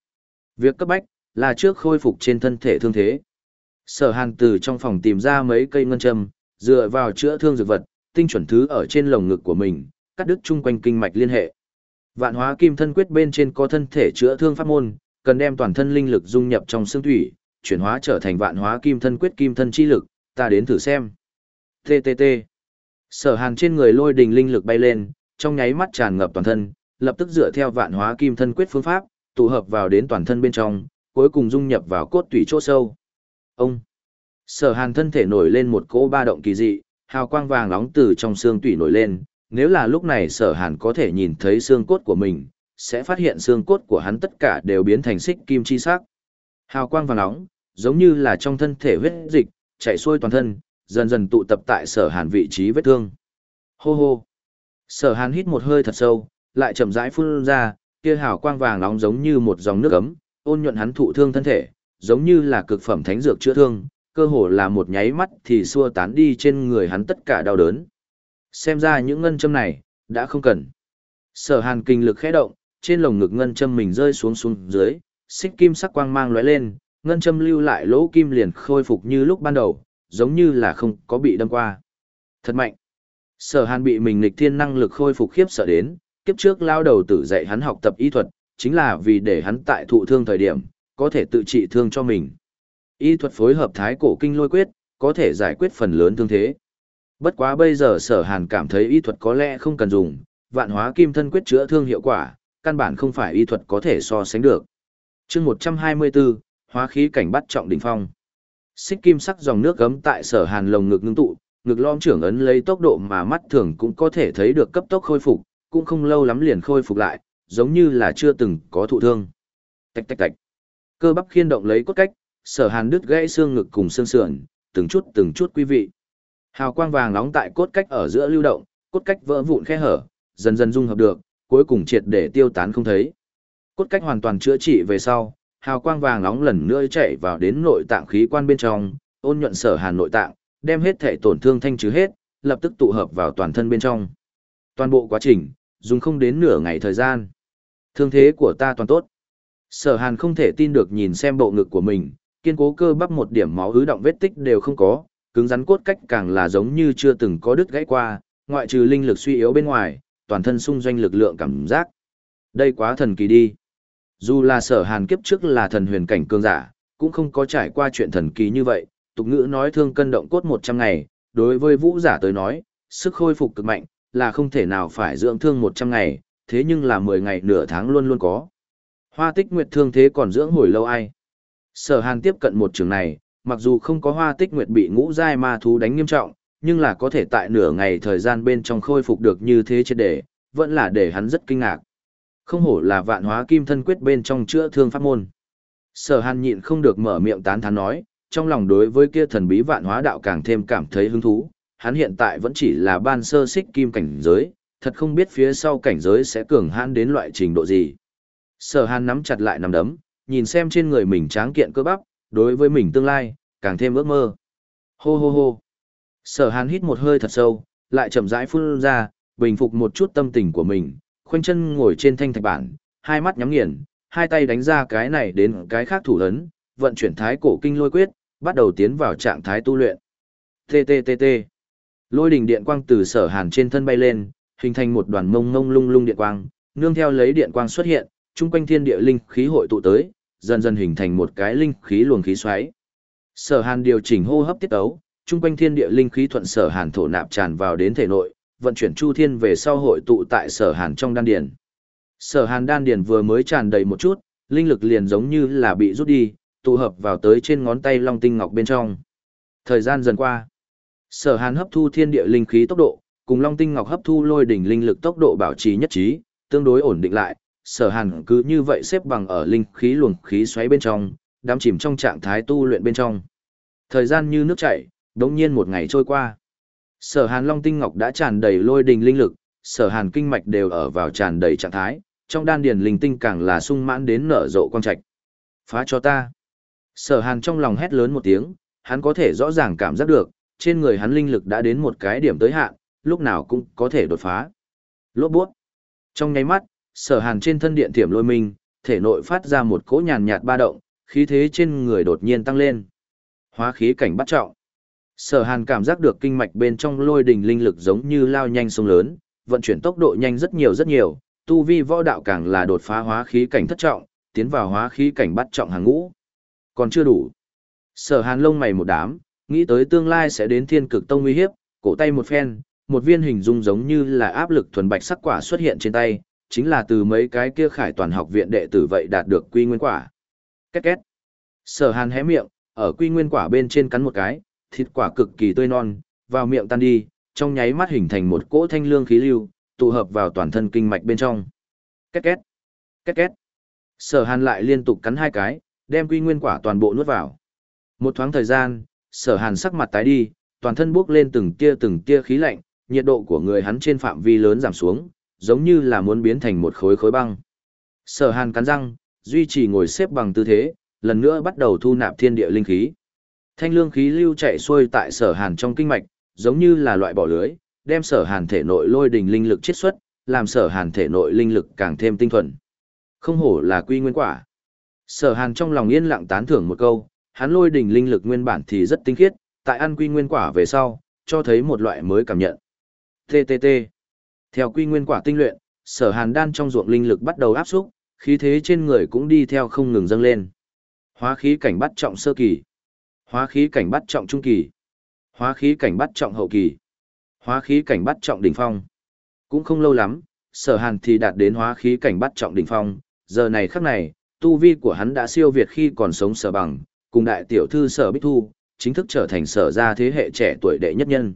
Việc cấp bách, là trước khôi phục trên thân thể thương thế. Sở hàn từ trong phòng tìm ra mấy cây ngân châm, dựa vào chữa thương dược vật, tinh chuẩn thứ ở trên lồng ngực của mình, cắt đứt chung quanh kinh mạch liên hệ. Vạn hóa kim thân quyết bên trên có thân thể chữa thương pháp môn, cần đem toàn thân linh lực dung nhập trong xương thủy, chuyển hóa trở thành vạn hóa kim thân quyết kim thân chi lực, ta đến thử xem. TTT. Sở hàn trên người lôi đình linh lực bay lên, trong nháy mắt tràn ngập toàn thân, lập tức dựa theo vạn hóa kim thân quyết phương pháp, tụ hợp vào đến toàn thân bên trong, cuối cùng dung nhập vào cốt tủy chỗ sâu. Ông! Sở hàn thân thể nổi lên một cỗ ba động kỳ dị, hào quang vàng nóng từ trong xương tủy nổi lên, nếu là lúc này sở hàn có thể nhìn thấy xương cốt của mình, sẽ phát hiện xương cốt của hắn tất cả đều biến thành xích kim chi sắc. Hào quang vàng nóng, giống như là trong thân thể huyết dịch, chạy xuôi toàn thân, dần dần tụ tập tại sở hàn vị trí vết thương. Hô hô! Sở hàn hít một hơi thật sâu, lại chậm rãi phun ra, kia hào quang vàng nóng giống như một dòng nước ấm, ôn nhuận hắn thụ thương thân thể, giống như là cực phẩm thánh dược chữa thương, cơ hồ là một nháy mắt thì xua tán đi trên người hắn tất cả đau đớn. Xem ra những ngân châm này, đã không cần. Sở hàn kinh lực khẽ động, trên lồng ngực ngân châm mình rơi xuống xuống dưới, xích kim sắc quang mang lóe lên, ngân châm lưu lại lỗ kim liền khôi phục như lúc ban đầu, giống như là không có bị đâm qua. Thật mạnh. Sở hàn bị mình nghịch thiên năng lực khôi phục khiếp sợ đến, kiếp trước lao đầu tử dạy hắn học tập y thuật, chính là vì để hắn tại thụ thương thời điểm, có thể tự trị thương cho mình. Y thuật phối hợp thái cổ kinh lôi quyết, có thể giải quyết phần lớn thương thế. Bất quá bây giờ sở hàn cảm thấy y thuật có lẽ không cần dùng, vạn hóa kim thân quyết chữa thương hiệu quả, căn bản không phải y thuật có thể so sánh được. chương 124, hóa khí cảnh bắt trọng đỉnh phong. Xích kim sắc dòng nước gấm tại sở hàn lồng ngực ngưng tụ, ngực lom trưởng ấn lấy tốc độ mà mắt thường cũng có thể thấy được cấp tốc khôi phục, cũng không lâu lắm liền khôi phục lại, giống như là chưa từng có thụ thương. Tạch tạch tạch. Cơ bắp khiên động lấy cốt cách, sở hàn đứt gãy xương ngực cùng xương sườn, từng chút từng chút quý vị. Hào quang vàng nóng tại cốt cách ở giữa lưu động, cốt cách vỡ vụn khe hở, dần dần dung hợp được, cuối cùng triệt để tiêu tán không thấy. Cốt cách hoàn toàn chữa trị về sau, hào quang vàng nóng lần nữa chạy vào đến nội tạng khí quan bên trong, ôn nhuận sở hàn nội tạng, đem hết thể tổn thương thanh trừ hết, lập tức tụ hợp vào toàn thân bên trong. Toàn bộ quá trình, dùng không đến nửa ngày thời gian. Thương thế của ta toàn tốt. Sở hàn không thể tin được nhìn xem bộ ngực của mình, kiên cố cơ bắp một điểm máu ứ động vết tích đều không có, cứng rắn cốt cách càng là giống như chưa từng có đứt gãy qua, ngoại trừ linh lực suy yếu bên ngoài, toàn thân sung doanh lực lượng cảm giác. Đây quá thần kỳ đi. Dù là sở hàn kiếp trước là thần huyền cảnh cường giả, cũng không có trải qua chuyện thần kỳ như vậy, tục ngữ nói thương cân động cốt 100 ngày, đối với vũ giả tới nói, sức khôi phục cực mạnh, là không thể nào phải dưỡng thương 100 ngày, thế nhưng là 10 ngày nửa tháng luôn luôn có. Hoa tích nguyệt thương thế còn dưỡng hồi lâu ai. Sở hàn tiếp cận một trường này, mặc dù không có hoa tích nguyệt bị ngũ giai ma thú đánh nghiêm trọng, nhưng là có thể tại nửa ngày thời gian bên trong khôi phục được như thế chết để, vẫn là để hắn rất kinh ngạc. Không hổ là vạn hóa kim thân quyết bên trong chữa thương pháp môn. Sở hàn nhịn không được mở miệng tán thán nói, trong lòng đối với kia thần bí vạn hóa đạo càng thêm cảm thấy hứng thú, hắn hiện tại vẫn chỉ là ban sơ xích kim cảnh giới, thật không biết phía sau cảnh giới sẽ cường hãn đến loại trình độ gì. Sở hàn nắm chặt lại nắm đấm, nhìn xem trên người mình tráng kiện cơ bắp, đối với mình tương lai, càng thêm ước mơ. Hô hô hô. Sở hàn hít một hơi thật sâu, lại chậm rãi phun ra, bình phục một chút tâm tình của mình, khoanh chân ngồi trên thanh thạch bản, hai mắt nhắm nghiền, hai tay đánh ra cái này đến cái khác thủ ấn, vận chuyển thái cổ kinh lôi quyết, bắt đầu tiến vào trạng thái tu luyện. TTTT. Lôi đình điện quang từ sở hàn trên thân bay lên, hình thành một đoàn mông mông lung lung điện quang, nương theo lấy điện quang xuất hiện, trung quanh thiên địa linh khí hội tụ tới, dần dần hình thành một cái linh khí luồng khí xoáy. Sở Hàn điều chỉnh hô hấp tiết ấu, trung quanh thiên địa linh khí thuận Sở Hàn thổ nạp tràn vào đến thể nội, vận chuyển chu thiên về sau hội tụ tại Sở Hàn trong đan điền. Sở Hàn đan điền vừa mới tràn đầy một chút, linh lực liền giống như là bị rút đi, tụ hợp vào tới trên ngón tay long tinh ngọc bên trong. Thời gian dần qua, Sở Hàn hấp thu thiên địa linh khí tốc độ, cùng long tinh ngọc hấp thu lôi đỉnh linh lực tốc độ bảo trì nhất trí, tương đối ổn định lại, sở hàn cứ như vậy xếp bằng ở linh khí luồng khí xoáy bên trong, đắm chìm trong trạng thái tu luyện bên trong. Thời gian như nước chảy, đống nhiên một ngày trôi qua. Sở hàn long tinh ngọc đã tràn đầy lôi đình linh lực, sở hàn kinh mạch đều ở vào tràn đầy trạng thái, trong đan điền linh tinh càng là sung mãn đến nở rộ quang trạch. Phá cho ta. Sở hàn trong lòng hét lớn một tiếng, hắn có thể rõ ràng cảm giác được, trên người hắn linh lực đã đến một cái điểm tới hạn, lúc nào cũng có thể đột phá. Lốt buốt. Trong nháy mắt, sở hàn trên thân điện tiềm lôi minh, thể nội phát ra một cỗ nhàn nhạt ba động, khí thế trên người đột nhiên tăng lên. Hóa khí cảnh bắt trọng. Sở hàn cảm giác được kinh mạch bên trong lôi đình linh lực giống như lao nhanh sông lớn, vận chuyển tốc độ nhanh rất nhiều rất nhiều, tu vi võ đạo càng là đột phá hóa khí cảnh thất trọng, tiến vào hóa khí cảnh bắt trọng hàng ngũ. Còn chưa đủ. Sở hàn lông mày một đám, nghĩ tới tương lai sẽ đến thiên cực tông uy hiếp, cổ tay một phen, một viên hình dung giống như là áp lực thuần bạch sắc quả xuất hiện trên tay, chính là từ mấy cái kia khải toàn học viện đệ tử vậy đạt được quy nguyên quả. Két két. Sở hàn hé miệng, ở quy nguyên quả bên trên cắn một cái, thịt quả cực kỳ tươi non, vào miệng tan đi, trong nháy mắt hình thành một cỗ thanh lương khí lưu, tụ hợp vào toàn thân kinh mạch bên trong. Két két. Két két. Sở hàn lại liên tục cắn hai cái, đem quy nguyên quả toàn bộ nuốt vào. Một thoáng thời gian, sở hàn sắc mặt tái đi, toàn thân bốc lên từng tia từng tia khí lạnh, nhiệt độ của người hắn trên phạm vi lớn giảm xuống, giống như là muốn biến thành một khối khối băng. Sở hàn cắn răng, duy trì ngồi xếp bằng tư thế, lần nữa bắt đầu thu nạp thiên địa linh khí. Thanh lương khí lưu chạy xuôi tại sở hàn trong kinh mạch, giống như là loại bỏ lưới, đem sở hàn thể nội lôi đình linh lực chiết xuất, làm sở hàn thể nội linh lực càng thêm tinh thuần. Không hổ là quy nguyên quả. Sở hàn trong lòng yên lặng tán thưởng một câu, hắn lôi đỉnh linh lực nguyên bản thì rất tinh khiết, tại ăn quy nguyên quả về sau, cho thấy một loại mới cảm nhận. TTT. Theo quy nguyên quả tinh luyện, sở hàn đan trong ruộng linh lực bắt đầu áp xúc, khí thế trên người cũng đi theo không ngừng dâng lên. Hóa khí cảnh bắt trọng sơ kỳ, hóa khí cảnh bắt trọng trung kỳ, hóa khí cảnh bắt trọng hậu kỳ, hóa khí cảnh bắt trọng đỉnh phong. Cũng không lâu lắm, sở hàn thì đạt đến hóa khí cảnh bắt trọng đỉnh phong, giờ này khắc này, tu vi của hắn đã siêu việt khi còn sống sở bằng, cùng đại tiểu thư sở bích thu, chính thức trở thành sở gia thế hệ trẻ tuổi đệ nhất nhân.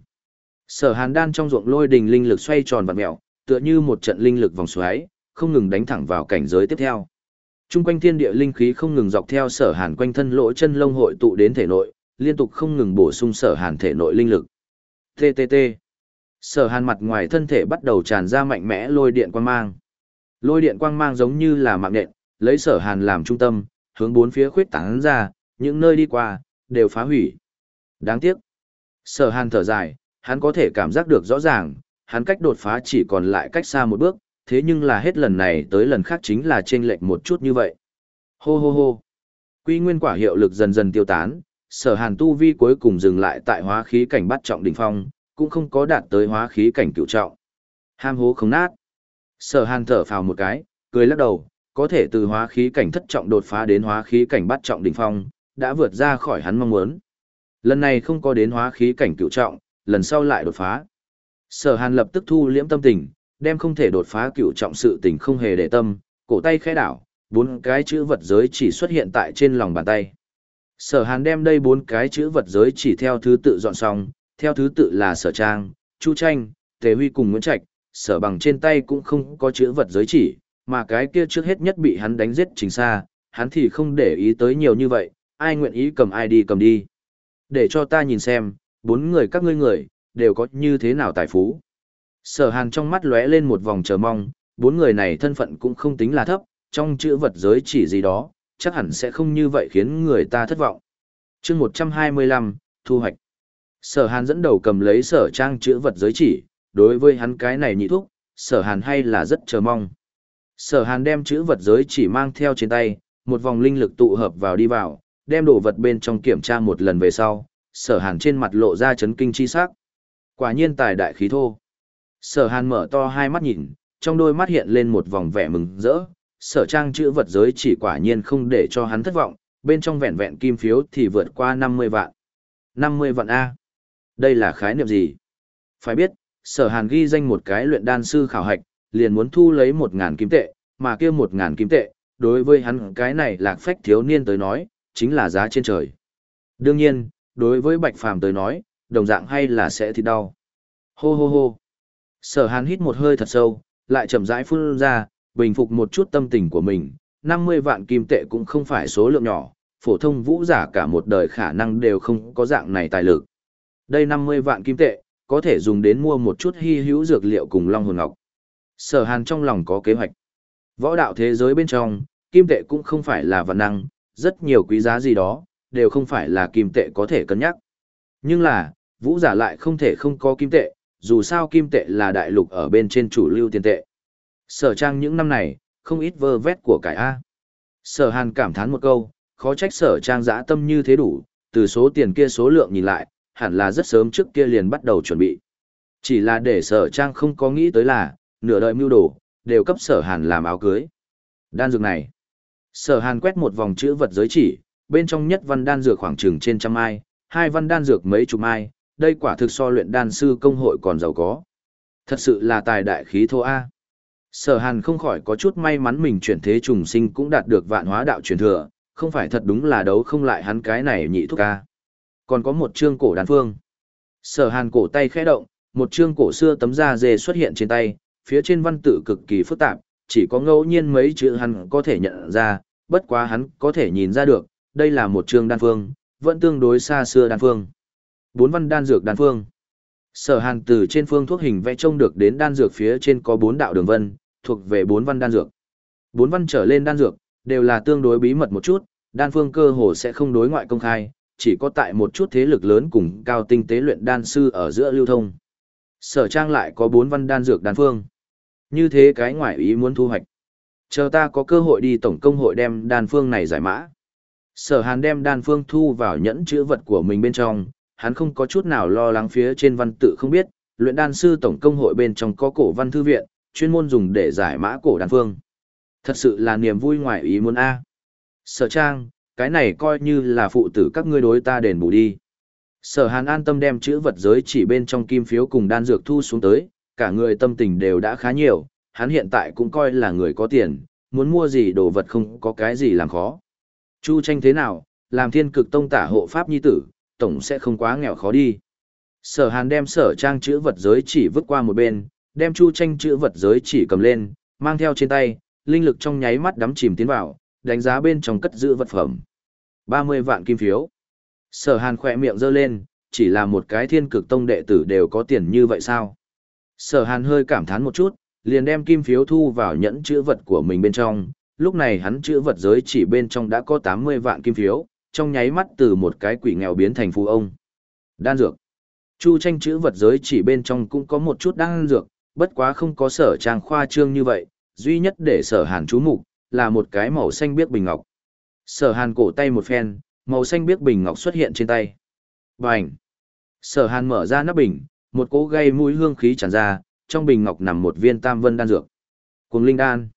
Sở hàn đan trong ruộng lôi đình linh lực xoay tròn vặn mẹo, tựa như một trận linh lực vòng xoáy, không ngừng đánh thẳng vào cảnh giới tiếp theo. Trung quanh thiên địa linh khí không ngừng dọc theo sở hàn quanh thân lỗ chân lông hội tụ đến thể nội, liên tục không ngừng bổ sung sở hàn thể nội linh lực. TTT. Sở hàn mặt ngoài thân thể bắt đầu tràn ra mạnh mẽ lôi điện quang mang. Lôi điện quang mang giống như là mạng nện, lấy sở hàn làm trung tâm, hướng bốn phía khuyết tán ra, những nơi đi qua, đều phá hủy. Đáng tiếc. Sở hàn thở dài, hắn có thể cảm giác được rõ ràng, hắn cách đột phá chỉ còn lại cách xa một bước, thế nhưng là hết lần này tới lần khác chính là chênh lệch một chút như vậy. Hô hô hô. Quy nguyên quả hiệu lực dần dần tiêu tán, sở hàn tu vi cuối cùng dừng lại tại hóa khí cảnh bắt trọng đỉnh phong, cũng không có đạt tới hóa khí cảnh cửu trọng. Ham hố không nát. Sở hàn thở phào một cái, cười lắc đầu, có thể từ hóa khí cảnh thất trọng đột phá đến hóa khí cảnh bắt trọng đỉnh phong, đã vượt ra khỏi hắn mong muốn. Lần này không có đến hóa khí cảnh cửu trọng, lần sau lại đột phá. Sở Hàn lập tức thu liễm tâm tình, đem không thể đột phá cửu trọng sự tình không hề để tâm, cổ tay khẽ đảo, bốn cái chữ vật giới chỉ xuất hiện tại trên lòng bàn tay. Sở Hàn đem đây bốn cái chữ vật giới chỉ theo thứ tự dọn xong, theo thứ tự là Sở Trang, Chu Tranh, Tề Huy cùng Nguyễn Trạch, Sở Bằng trên tay cũng không có chữ vật giới chỉ, mà cái kia trước hết nhất bị hắn đánh giết chính xa, hắn thì không để ý tới nhiều như vậy, ai nguyện ý cầm ai đi cầm đi. Để cho ta nhìn xem, bốn người các ngươi người, đều có như thế nào tài phú. Sở hàn trong mắt lóe lên một vòng chờ mong, bốn người này thân phận cũng không tính là thấp, trong chữ vật giới chỉ gì đó, chắc hẳn sẽ không như vậy khiến người ta thất vọng. chương 125, thu hoạch. Sở hàn dẫn đầu cầm lấy sở trang chữ vật giới chỉ, đối với hắn cái này nhị thúc, sở hàn hay là rất chờ mong. Sở hàn đem chữ vật giới chỉ mang theo trên tay, một vòng linh lực tụ hợp vào đi vào, đem đồ vật bên trong kiểm tra một lần về sau, sở hàn trên mặt lộ ra chấn kinh chi sắc. Quả nhiên tài đại khí thô. Sở hàn mở to hai mắt nhìn, trong đôi mắt hiện lên một vòng vẻ mừng rỡ, sở trang chữ vật giới chỉ quả nhiên không để cho hắn thất vọng, bên trong vẹn vẹn kim phiếu thì vượt qua 50 vạn. 50 vạn A. Đây là khái niệm gì? Phải biết, sở hàn ghi danh một cái luyện đan sư khảo hạch, liền muốn thu lấy 1.000 kim tệ, mà kia 1.000 kim tệ, đối với hắn cái này lạc phách thiếu niên tới nói, chính là giá trên trời. Đương nhiên, đối với Bạch Phàm tới nói, đồng dạng hay là sẽ thì đau. Hô hô hô. Sở Hàn hít một hơi thật sâu, lại chậm rãi phun ra, bình phục một chút tâm tình của mình, 50 vạn kim tệ cũng không phải số lượng nhỏ, phổ thông vũ giả cả một đời khả năng đều không có dạng này tài lực. Đây 50 vạn kim tệ, có thể dùng đến mua một chút hy hữu dược liệu cùng Long Hồn Ngọc. Sở Hàn trong lòng có kế hoạch. Võ đạo thế giới bên trong, kim tệ cũng không phải là vật năng, rất nhiều quý giá gì đó, đều không phải là kim tệ có thể cân nhắc. Nhưng là, vũ giả lại không thể không có kim tệ, dù sao kim tệ là đại lục ở bên trên chủ lưu tiền tệ. Sở trang những năm này, không ít vơ vét của cải A. Sở hàn cảm thán một câu, khó trách sở trang giã tâm như thế đủ, từ số tiền kia số lượng nhìn lại, hẳn là rất sớm trước kia liền bắt đầu chuẩn bị. Chỉ là để sở trang không có nghĩ tới là, nửa đời mưu đồ, đều cấp sở hàn làm áo cưới. Đan dược này. Sở hàn quét một vòng chữ vật giới chỉ, bên trong nhất văn đan dược khoảng chừng trên trăm mai, hai văn đan dược mấy chục mai, đây quả thực so luyện đan sư công hội còn giàu có. Thật sự là tài đại khí thô A. Sở hàn không khỏi có chút may mắn mình chuyển thế trùng sinh cũng đạt được vạn hóa đạo truyền thừa, không phải thật đúng là đấu không lại hắn cái này nhị thúc ca. Còn có một chương cổ đan phương. Sở hàn cổ tay khẽ động, một chương cổ xưa tấm da dê xuất hiện trên tay, phía trên văn tự cực kỳ phức tạp, chỉ có ngẫu nhiên mấy chữ hắn có thể nhận ra, bất quá hắn có thể nhìn ra được, đây là một trường đan phương, vẫn tương đối xa xưa đan phương. Bốn văn đan dược đan phương. Sở Hàn từ trên phương thuốc hình vẽ trông được đến đan dược phía trên có bốn đạo đường vân, thuộc về bốn văn đan dược. Bốn văn trở lên đan dược, đều là tương đối bí mật một chút, đan phương cơ hồ sẽ không đối ngoại công khai, chỉ có tại một chút thế lực lớn cùng cao tinh tế luyện đan sư ở giữa lưu thông. Sở trang lại có bốn văn đan dược đan phương. Như thế cái ngoại ý muốn thu hoạch. Chờ ta có cơ hội đi tổng công hội đem đan phương này giải mã. Sở hàn đem đan phương thu vào nhẫn chữ vật của mình bên trong, hắn không có chút nào lo lắng phía trên văn tự không biết, luyện đan sư tổng công hội bên trong có cổ văn thư viện, chuyên môn dùng để giải mã cổ đan phương. Thật sự là niềm vui ngoài ý muốn A. Sở trang, cái này coi như là phụ tử các ngươi đối ta đền bù đi. Sở hàn an tâm đem chữ vật giới chỉ bên trong kim phiếu cùng đan dược thu xuống tới, cả người tâm tình đều đã khá nhiều, hắn hiện tại cũng coi là người có tiền, muốn mua gì đồ vật không có cái gì làm khó. Chu tranh thế nào, làm thiên cực tông tả hộ pháp nhi tử, tổng sẽ không quá nghèo khó đi. Sở hàn đem sở trang chữ vật giới chỉ vứt qua một bên, đem chu tranh chữ vật giới chỉ cầm lên, mang theo trên tay, linh lực trong nháy mắt đắm chìm tiến vào, đánh giá bên trong cất giữ vật phẩm. 30 vạn kim phiếu. Sở hàn khỏe miệng giơ lên, chỉ là một cái thiên cực tông đệ tử đều có tiền như vậy sao? Sở hàn hơi cảm thán một chút, liền đem kim phiếu thu vào nhẫn chữ vật của mình bên trong, lúc này hắn chữ vật giới chỉ bên trong đã có 80 vạn kim phiếu, trong nháy mắt từ một cái quỷ nghèo biến thành phú ông. Đan dược. Chu tranh chữ vật giới chỉ bên trong cũng có một chút đan dược, bất quá không có sở trang khoa trương như vậy, duy nhất để sở hàn chú mục là một cái màu xanh biếc bình ngọc. Sở hàn cổ tay một phen, màu xanh biếc bình ngọc xuất hiện trên tay. Bành! Sở hàn mở ra nắp bình, một cỗ gây mũi hương khí tràn ra, trong bình ngọc nằm một viên tam vân đan dược. Cuồng linh đan.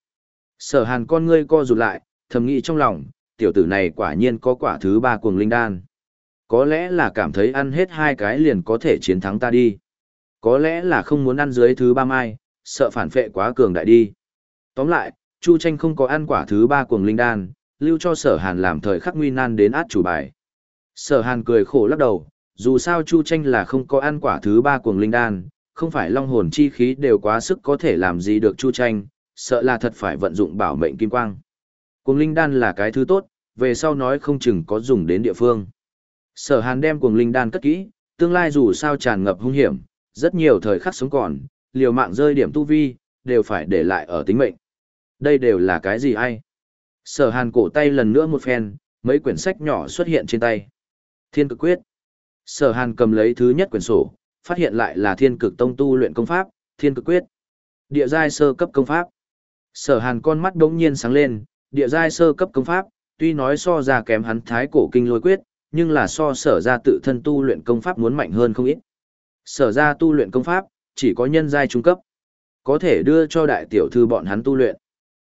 Sở hàn con ngươi co rụt lại, thầm nghĩ trong lòng, tiểu tử này quả nhiên có quả thứ ba cuồng linh đan. Có lẽ là cảm thấy ăn hết hai cái liền có thể chiến thắng ta đi. Có lẽ là không muốn ăn dưới thứ ba mai, sợ phản phệ quá cường đại đi. Tóm lại, Chu Tranh không có ăn quả thứ ba cuồng linh đan, lưu cho sở hàn làm thời khắc nguy nan đến át chủ bài. Sở hàn cười khổ lắc đầu, dù sao Chu Tranh là không có ăn quả thứ ba cuồng linh đan, không phải long hồn chi khí đều quá sức có thể làm gì được Chu Tranh, sợ là thật phải vận dụng bảo mệnh kim quang. Cuồng linh đan là cái thứ tốt, về sau nói không chừng có dùng đến địa phương. Sở hàn đem cuồng linh đan cất kỹ, tương lai dù sao tràn ngập hung hiểm, rất nhiều thời khắc sống còn, liều mạng rơi điểm tu vi, đều phải để lại ở tính mệnh. Đây đều là cái gì ai? Sở hàn cổ tay lần nữa một phen, mấy quyển sách nhỏ xuất hiện trên tay. Thiên cực quyết. Sở hàn cầm lấy thứ nhất quyển sổ, phát hiện lại là thiên cực tông tu luyện công pháp, thiên cực quyết. Địa giai sơ cấp công pháp. Sở hàn con mắt đống nhiên sáng lên, địa giai sơ cấp công pháp, tuy nói so ra kém hắn thái cổ kinh lôi quyết, nhưng là so sở ra tự thân tu luyện công pháp muốn mạnh hơn không ít. Sở ra tu luyện công pháp, chỉ có nhân giai trung cấp. Có thể đưa cho đại tiểu thư bọn hắn tu luyện.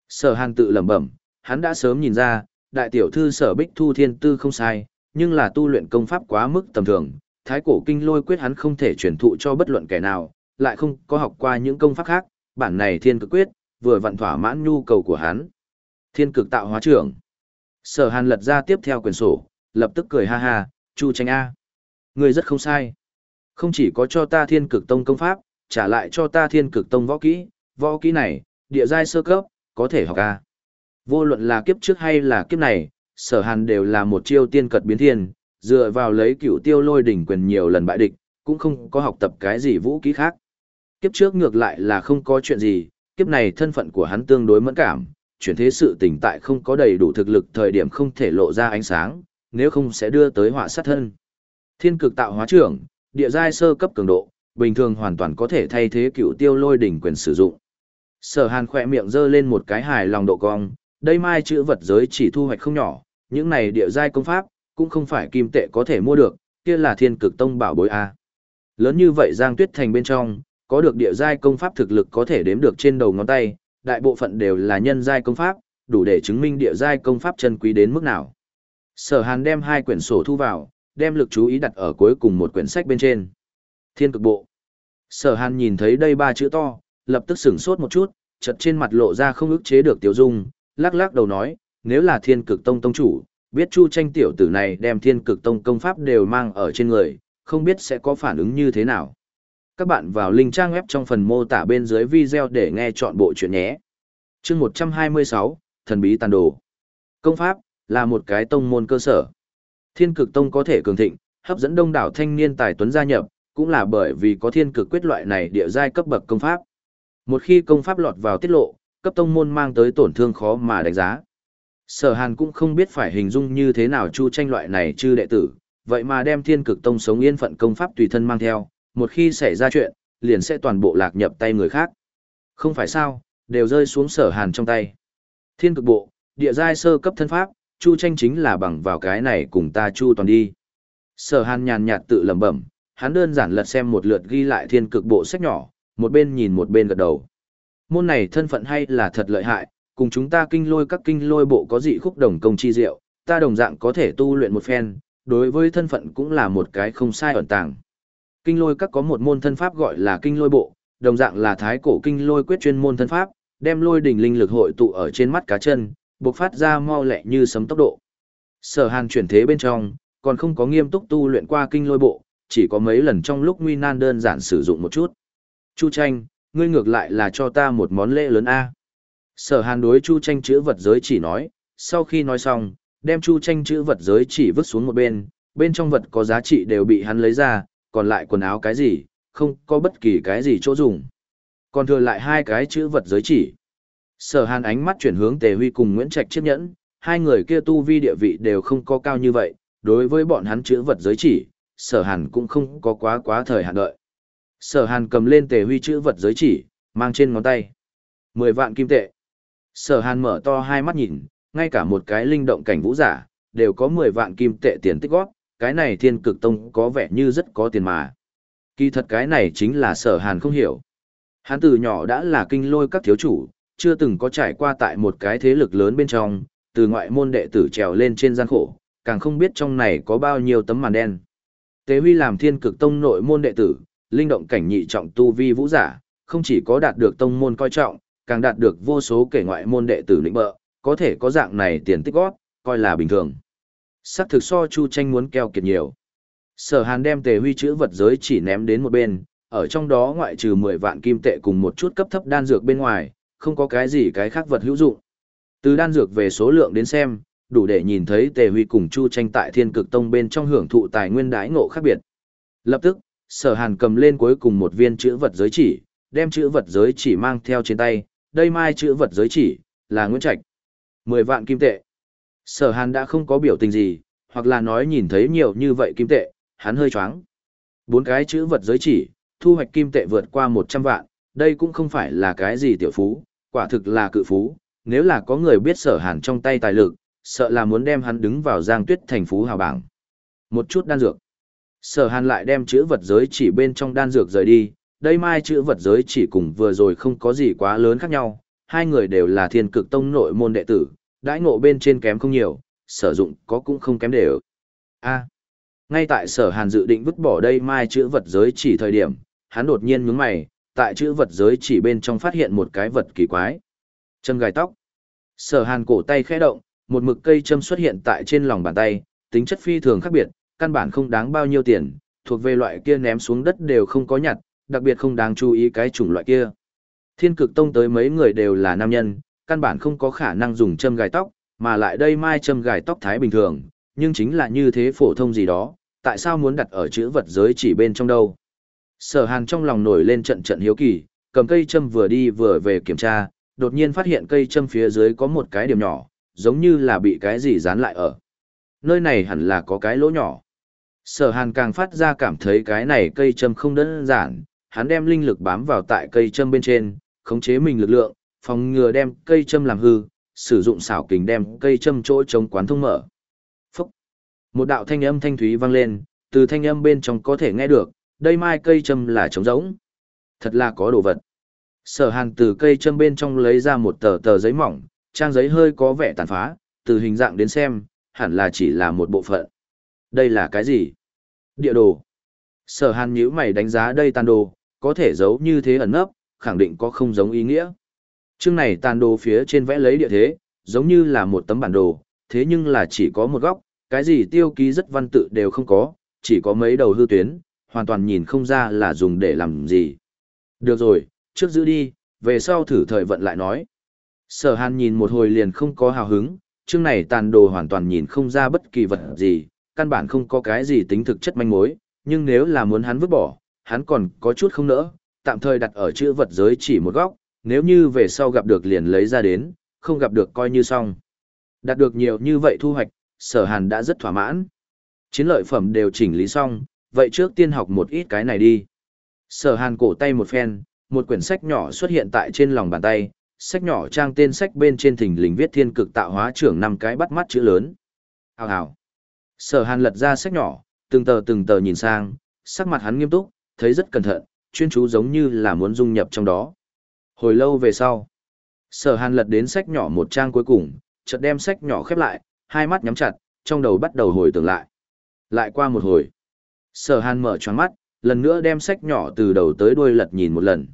Sở hàn tự lẩm bẩm, hắn đã sớm nhìn ra, đại tiểu thư sở bích thu thiên tư không sai, nhưng là tu luyện công pháp quá mức tầm thường, thái cổ kinh lôi quyết hắn không thể truyền thụ cho bất luận kẻ nào, lại không có học qua những công pháp khác, bản này thiên cực quyết, vừa vặn thỏa mãn nhu cầu của hắn. Thiên cực tạo hóa trưởng. Sở hàn lật ra tiếp theo quyển sổ, lập tức cười ha ha, chu tranh A. Người rất không sai. Không chỉ có cho ta thiên cực tông công pháp, trả lại cho ta thiên cực tông võ kỹ, võ kỹ này, địa giai sơ cấp, có thể học A. Vô luận là kiếp trước hay là kiếp này, sở hàn đều là một chiêu tiên cật biến thiên, dựa vào lấy cựu tiêu lôi đỉnh quyền nhiều lần bại địch, cũng không có học tập cái gì vũ khí khác. Kiếp trước ngược lại là không có chuyện gì, kiếp này thân phận của hắn tương đối mẫn cảm, chuyển thế sự tình tại không có đầy đủ thực lực thời điểm không thể lộ ra ánh sáng, nếu không sẽ đưa tới họa sát thân. Thiên cực tạo hóa trưởng, địa giai sơ cấp cường độ, bình thường hoàn toàn có thể thay thế cựu tiêu lôi đỉnh quyền sử dụng. Sở hàn khỏe miệng giơ lên một cái hài lòng độ cong, đây mai chữ vật giới chỉ thu hoạch không nhỏ, những này địa giai công pháp, cũng không phải kim tệ có thể mua được, kia là thiên cực tông bảo bối A. Lớn như vậy Giang Tuyết Thành bên trong, có được địa giai công pháp thực lực có thể đếm được trên đầu ngón tay, đại bộ phận đều là nhân giai công pháp, đủ để chứng minh địa giai công pháp chân quý đến mức nào. Sở Hàn đem hai quyển sổ thu vào, đem lực chú ý đặt ở cuối cùng một quyển sách bên trên. Thiên cực bộ. Sở hàn nhìn thấy đây ba chữ to, lập tức sửng sốt một chút, chật trên mặt lộ ra không ức chế được tiểu dung, lắc lắc đầu nói, nếu là thiên cực tông tông chủ, biết chu tranh tiểu tử này đem thiên cực tông công pháp đều mang ở trên người, không biết sẽ có phản ứng như thế nào. Các bạn vào link trang web trong phần mô tả bên dưới video để nghe chọn bộ chuyện nhé. chương 126, Thần bí tàn đồ. Công pháp, là một cái tông môn cơ sở. Thiên cực tông có thể cường thịnh, hấp dẫn đông đảo thanh niên tài tuấn gia nhập, cũng là bởi vì có thiên cực quyết loại này địa giai cấp bậc công pháp. Một khi công pháp lọt vào tiết lộ, cấp tông môn mang tới tổn thương khó mà đánh giá. Sở Hàn cũng không biết phải hình dung như thế nào chu tranh loại này chư đệ tử, vậy mà đem thiên cực tông sống yên phận công pháp tùy thân mang theo, một khi xảy ra chuyện, liền sẽ toàn bộ lạc nhập tay người khác. Không phải sao, đều rơi xuống sở Hàn trong tay. Thiên cực bộ, địa giai sơ cấp thân pháp, chu tranh chính là bằng vào cái này cùng ta chu toàn đi. Sở Hàn nhàn nhạt tự lẩm bẩm, hắn đơn giản lật xem một lượt ghi lại thiên cực bộ sách nhỏ, một bên nhìn một bên gật đầu. Môn này thân phận hay là thật lợi hại, cùng chúng ta kinh lôi các kinh lôi bộ có dị khúc đồng công chi diệu, ta đồng dạng có thể tu luyện một phen, đối với thân phận cũng là một cái không sai ẩn tàng. Kinh lôi các có một môn thân pháp gọi là kinh lôi bộ, đồng dạng là thái cổ kinh lôi quyết chuyên môn thân pháp, đem lôi đỉnh linh lực hội tụ ở trên mắt cá chân, bộc phát ra mau lẹ như sấm tốc độ. Sở Hàn chuyển thế bên trong, còn không có nghiêm túc tu luyện qua kinh lôi bộ, chỉ có mấy lần trong lúc nguy nan đơn giản sử dụng một chút. Chu tranh, ngươi ngược lại là cho ta một món lễ lớn A. Sở hàn đối chu tranh chữ vật giới chỉ nói, sau khi nói xong, đem chu tranh chữ vật giới chỉ vứt xuống một bên, bên trong vật có giá trị đều bị hắn lấy ra, còn lại quần áo cái gì, không có bất kỳ cái gì chỗ dùng. Còn thừa lại hai cái chữ vật giới chỉ. Sở hàn ánh mắt chuyển hướng tề huy cùng Nguyễn Trạch chiếc nhẫn, hai người kia tu vi địa vị đều không có cao như vậy, đối với bọn hắn chữ vật giới chỉ, sở hàn cũng không có quá quá thời hạn đợi. Sở hàn cầm lên tề huy chữ vật giới chỉ, mang trên ngón tay. Mười vạn kim tệ. Sở hàn mở to hai mắt nhìn, ngay cả một cái linh động cảnh vũ giả, đều có mười vạn kim tệ tiền tích góp, cái này thiên cực tông có vẻ như rất có tiền mà. Kỳ thật cái này chính là sở hàn không hiểu. Hắn từ nhỏ đã là kinh lôi các thiếu chủ, chưa từng có trải qua tại một cái thế lực lớn bên trong, từ ngoại môn đệ tử trèo lên trên gian khổ, càng không biết trong này có bao nhiêu tấm màn đen. Tế Huy làm thiên cực tông nội môn đệ tử, linh động cảnh nhị trọng tu vi vũ giả, không chỉ có đạt được tông môn coi trọng, càng đạt được vô số kể ngoại môn đệ tử lĩnh bợ, có thể có dạng này tiền tích gót, coi là bình thường. Sắc thực so Chu Tranh muốn keo kiệt nhiều. Sở Hàn đem Tề Huy chữ vật giới chỉ ném đến một bên, ở trong đó ngoại trừ 10 vạn kim tệ cùng một chút cấp thấp đan dược bên ngoài, không có cái gì cái khác vật hữu dụng. Từ đan dược về số lượng đến xem, đủ để nhìn thấy Tề Huy cùng Chu Tranh tại Thiên Cực Tông bên trong hưởng thụ tài nguyên đái ngộ khác biệt. Lập tức, Sở Hàn cầm lên cuối cùng một viên chữ vật giới chỉ, đem chữ vật giới chỉ mang theo trên tay, đây mai chữ vật giới chỉ, là Nguyễn Trạch. mười vạn kim tệ. Sở Hàn đã không có biểu tình gì, hoặc là nói nhìn thấy nhiều như vậy kim tệ, hắn hơi choáng. Bốn cái chữ vật giới chỉ, thu hoạch kim tệ vượt qua một trăm vạn, đây cũng không phải là cái gì tiểu phú, quả thực là cự phú. Nếu là có người biết sở hàn trong tay tài lực, sợ là muốn đem hắn đứng vào giang tuyết thành phú hào bảng. Một chút đan dược. Sở hàn lại đem chữ vật giới chỉ bên trong đan dược rời đi, đây mai chữ vật giới chỉ cùng vừa rồi không có gì quá lớn khác nhau, hai người đều là thiên cực tông nội môn đệ tử, đãi ngộ bên trên kém không nhiều, sử dụng có cũng không kém đều. A. ngay tại sở hàn dự định vứt bỏ đây mai chữ vật giới chỉ thời điểm, hắn đột nhiên nhướng mày, tại chữ vật giới chỉ bên trong phát hiện một cái vật kỳ quái. Châm gài tóc. Sở hàn cổ tay khẽ động, một mực cây châm xuất hiện tại trên lòng bàn tay, tính chất phi thường khác biệt, căn bản không đáng bao nhiêu tiền, thuộc về loại kia ném xuống đất đều không có nhặt, đặc biệt không đáng chú ý cái chủng loại kia. Thiên cực tông tới mấy người đều là nam nhân, căn bản không có khả năng dùng châm gài tóc, mà lại đây mai châm gài tóc thái bình thường, nhưng chính là như thế phổ thông gì đó, tại sao muốn đặt ở chữ vật giới chỉ bên trong đâu. Sở hàn trong lòng nổi lên trận trận hiếu kỳ, cầm cây châm vừa đi vừa về kiểm tra, đột nhiên phát hiện cây châm phía dưới có một cái điểm nhỏ, giống như là bị cái gì dán lại ở. Nơi này hẳn là có cái lỗ nhỏ. Sở hàn càng phát ra cảm thấy cái này cây châm không đơn giản, hắn đem linh lực bám vào tại cây châm bên trên, khống chế mình lực lượng, phòng ngừa đem cây châm làm hư, sử dụng xảo kình đem cây châm chỗ chống quán thông mở. Phúc! Một đạo thanh âm thanh thúy vang lên, từ thanh âm bên trong có thể nghe được, đây mai cây châm là trống rỗng. Thật là có đồ vật. Sở hàn từ cây châm bên trong lấy ra một tờ tờ giấy mỏng, trang giấy hơi có vẻ tàn phá, từ hình dạng đến xem, hẳn là chỉ là một bộ phận. Đây là cái gì? Địa đồ. Sở hàn nhíu mày đánh giá đây tàn đồ, có thể giấu như thế ẩn nấp, khẳng định có không giống ý nghĩa. Chương này tàn đồ phía trên vẽ lấy địa thế, giống như là một tấm bản đồ, thế nhưng là chỉ có một góc, cái gì tiêu ký rất văn tự đều không có, chỉ có mấy đầu hư tuyến, hoàn toàn nhìn không ra là dùng để làm gì. Được rồi, trước giữ đi, về sau thử thời vận lại nói. Sở hàn nhìn một hồi liền không có hào hứng, chương này tàn đồ hoàn toàn nhìn không ra bất kỳ vật gì, căn bản không có cái gì tính thực chất manh mối, nhưng nếu là muốn hắn vứt bỏ, hắn còn có chút không nỡ, tạm thời đặt ở chữ vật giới chỉ một góc, nếu như về sau gặp được liền lấy ra đến, không gặp được coi như xong. Đạt được nhiều như vậy thu hoạch, sở hàn đã rất thỏa mãn. Chiến lợi phẩm đều chỉnh lý xong, vậy trước tiên học một ít cái này đi. Sở hàn cổ tay một phen, một quyển sách nhỏ xuất hiện tại trên lòng bàn tay, sách nhỏ trang tên sách bên trên thình lình viết thiên cực tạo hóa trưởng năm cái bắt mắt chữ lớn. Hào hào. Sở hàn lật ra sách nhỏ, từng tờ từng tờ nhìn sang, sắc mặt hắn nghiêm túc, thấy rất cẩn thận, chuyên chú giống như là muốn dung nhập trong đó. Hồi lâu về sau, sở hàn lật đến sách nhỏ một trang cuối cùng, chợt đem sách nhỏ khép lại, hai mắt nhắm chặt, trong đầu bắt đầu hồi tưởng lại. Lại qua một hồi, sở hàn mở choáng mắt, lần nữa đem sách nhỏ từ đầu tới đuôi lật nhìn một lần.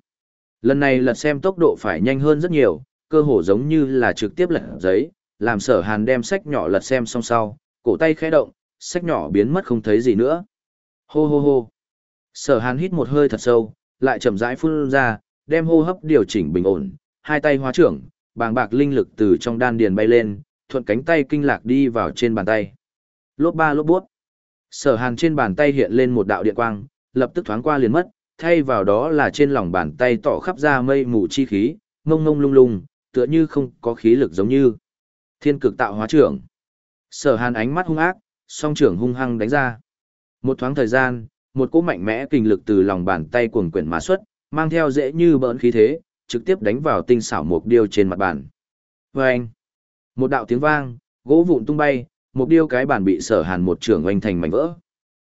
Lần này lật xem tốc độ phải nhanh hơn rất nhiều, cơ hồ giống như là trực tiếp lật giấy, làm sở hàn đem sách nhỏ lật xem xong sau, cổ tay khẽ động, sách nhỏ biến mất không thấy gì nữa. Hô hô hô. Sở hàn hít một hơi thật sâu, lại chậm rãi phun ra, đem hô hấp điều chỉnh bình ổn, hai tay hóa trưởng, bàng bạc linh lực từ trong đan điền bay lên, thuận cánh tay kinh lạc đi vào trên bàn tay. Lốp ba lốp bút. Sở hàn trên bàn tay hiện lên một đạo điện quang, lập tức thoáng qua liền mất, thay vào đó là trên lòng bàn tay tỏ khắp ra mây mù chi khí, ngông ngông lung lung, tựa như không có khí lực giống như. Thiên cực tạo hóa trưởng. Sở hàn ánh mắt hung ác, song trưởng hung hăng đánh ra. Một thoáng thời gian, một cỗ mạnh mẽ kinh lực từ lòng bàn tay cuồng quyển mà xuất, mang theo dễ như bỡn khí thế, trực tiếp đánh vào tinh xảo mục điêu trên mặt bàn. Oeng! Một đạo tiếng vang, gỗ vụn tung bay, mục điêu cái bàn bị sở hàn một trưởng oanh thành mảnh vỡ.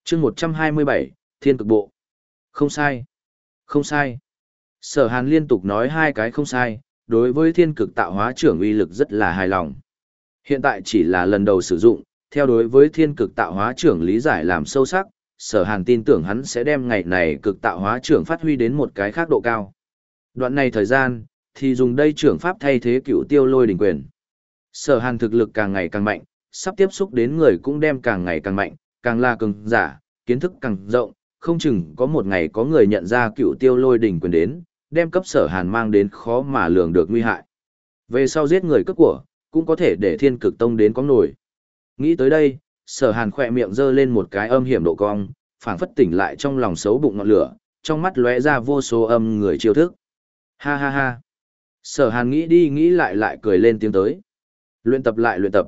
chương 127, Thiên cực bộ. Không sai. Không sai. Sở hàn liên tục nói hai cái không sai, đối với thiên cực tạo hóa trưởng uy lực rất là hài lòng. Hiện tại chỉ là lần đầu sử dụng, theo đối với thiên cực tạo hóa trưởng lý giải làm sâu sắc, sở hàn tin tưởng hắn sẽ đem ngày này cực tạo hóa trưởng phát huy đến một cái khác độ cao. Đoạn này thời gian, thì dùng đây trưởng pháp thay thế cựu tiêu lôi đỉnh quyền. Sở hàn thực lực càng ngày càng mạnh, sắp tiếp xúc đến người cũng đem càng ngày càng mạnh, càng là cường giả, kiến thức càng rộng, không chừng có một ngày có người nhận ra cựu tiêu lôi đỉnh quyền đến, đem cấp sở hàn mang đến khó mà lường được nguy hại. Về sau giết người cướp của, cũng có thể để thiên cực tông đến có nổi. Nghĩ tới đây, sở hàn khỏe miệng giơ lên một cái âm hiểm độ cong, phảng phất tỉnh lại trong lòng xấu bụng ngọn lửa, trong mắt lóe ra vô số âm người chiêu thức. Ha ha ha. Sở hàn nghĩ đi nghĩ lại lại cười lên tiếng tới. Luyện tập lại luyện tập.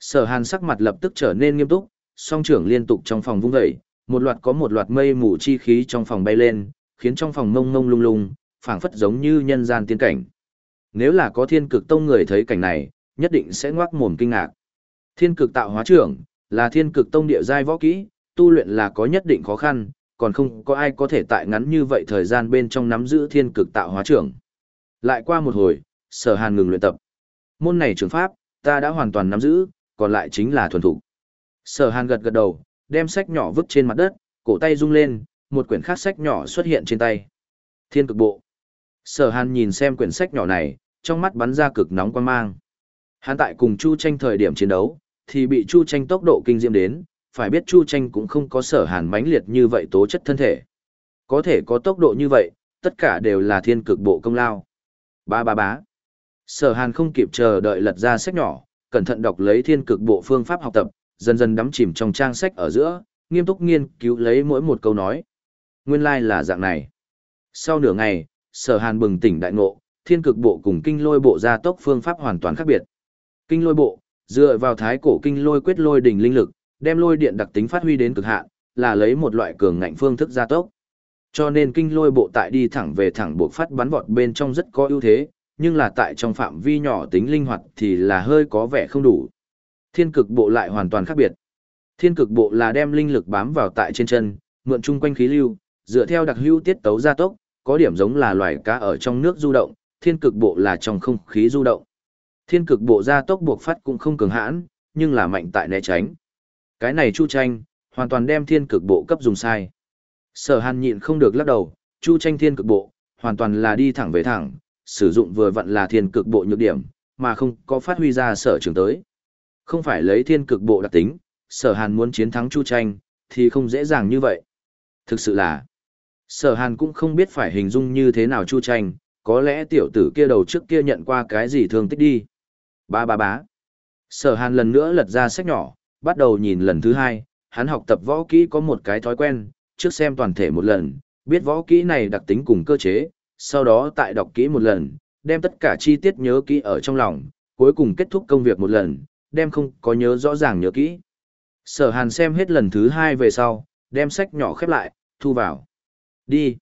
Sở hàn sắc mặt lập tức trở nên nghiêm túc, song trưởng liên tục trong phòng vung dậy, một loạt có một loạt mây mù chi khí trong phòng bay lên, khiến trong phòng mông mông lung lung, phảng phất giống như nhân gian tiên cảnh. Nếu là có thiên cực tông người thấy cảnh này, nhất định sẽ ngoác mồm kinh ngạc. Thiên cực tạo hóa trưởng, là thiên cực tông địa giai võ kỹ, tu luyện là có nhất định khó khăn, còn không có ai có thể tại ngắn như vậy thời gian bên trong nắm giữ thiên cực tạo hóa trưởng. Lại qua một hồi, sở hàn ngừng luyện tập. Môn này trường pháp, ta đã hoàn toàn nắm giữ, còn lại chính là thuần thủ. Sở hàn gật gật đầu, đem sách nhỏ vứt trên mặt đất, cổ tay rung lên, một quyển khác sách nhỏ xuất hiện trên tay. Thiên cực bộ. Sở hàn nhìn xem quyển sách nhỏ này, trong mắt bắn ra cực nóng quan mang. Hắn tại cùng Chu tranh thời điểm chiến đấu, thì bị Chu tranh tốc độ kinh diễm đến, phải biết Chu tranh cũng không có sở hàn mãnh liệt như vậy tố chất thân thể. Có thể có tốc độ như vậy, tất cả đều là thiên cực bộ công lao. Ba ba bá. Sở hàn không kịp chờ đợi lật ra sách nhỏ, cẩn thận đọc lấy thiên cực bộ phương pháp học tập, dần dần đắm chìm trong trang sách ở giữa, nghiêm túc nghiên cứu lấy mỗi một câu nói. Nguyên lai like là dạng này. Sau nửa ngày, sở hàn bừng tỉnh đại ngộ, thiên cực bộ cùng kinh lôi bộ gia tốc phương pháp hoàn toàn khác biệt. Kinh lôi bộ, dựa vào thái cổ kinh lôi quyết lôi đỉnh linh lực, đem lôi điện đặc tính phát huy đến cực hạn, là lấy một loại cường ngạnh phương thức gia tốc. Cho nên kinh lôi bộ tại đi thẳng về thẳng buộc phát bắn vọt bên trong rất có ưu thế, nhưng là tại trong phạm vi nhỏ tính linh hoạt thì là hơi có vẻ không đủ. Thiên cực bộ lại hoàn toàn khác biệt. Thiên cực bộ là đem linh lực bám vào tại trên chân, mượn chung quanh khí lưu, dựa theo đặc hữu tiết tấu gia tốc, có điểm giống là loài cá ở trong nước du động, thiên cực bộ là trong không khí du động. Thiên cực bộ gia tốc buộc phát cũng không cường hãn, nhưng là mạnh tại né tránh. Cái này Chu Tranh, hoàn toàn đem thiên cực bộ cấp dùng sai. Sở hàn nhịn không được lắc đầu, Chu Tranh thiên cực bộ, hoàn toàn là đi thẳng về thẳng, sử dụng vừa vặn là thiên cực bộ nhược điểm, mà không có phát huy ra sở trường tới. Không phải lấy thiên cực bộ đặc tính, sở hàn muốn chiến thắng Chu Tranh, thì không dễ dàng như vậy. Thực sự là, sở hàn cũng không biết phải hình dung như thế nào Chu Tranh, có lẽ tiểu tử kia đầu trước kia nhận qua cái gì thương tích đi. Ba ba bá. Sở hàn lần nữa lật ra sách nhỏ, bắt đầu nhìn lần thứ hai, hắn học tập võ kỹ có một cái thói quen, trước xem toàn thể một lần, biết võ kỹ này đặc tính cùng cơ chế, sau đó tại đọc kỹ một lần, đem tất cả chi tiết nhớ kỹ ở trong lòng, cuối cùng kết thúc công việc một lần, đem không có nhớ rõ ràng nhớ kỹ. Sở hàn xem hết lần thứ hai về sau, đem sách nhỏ khép lại, thu vào. Đi.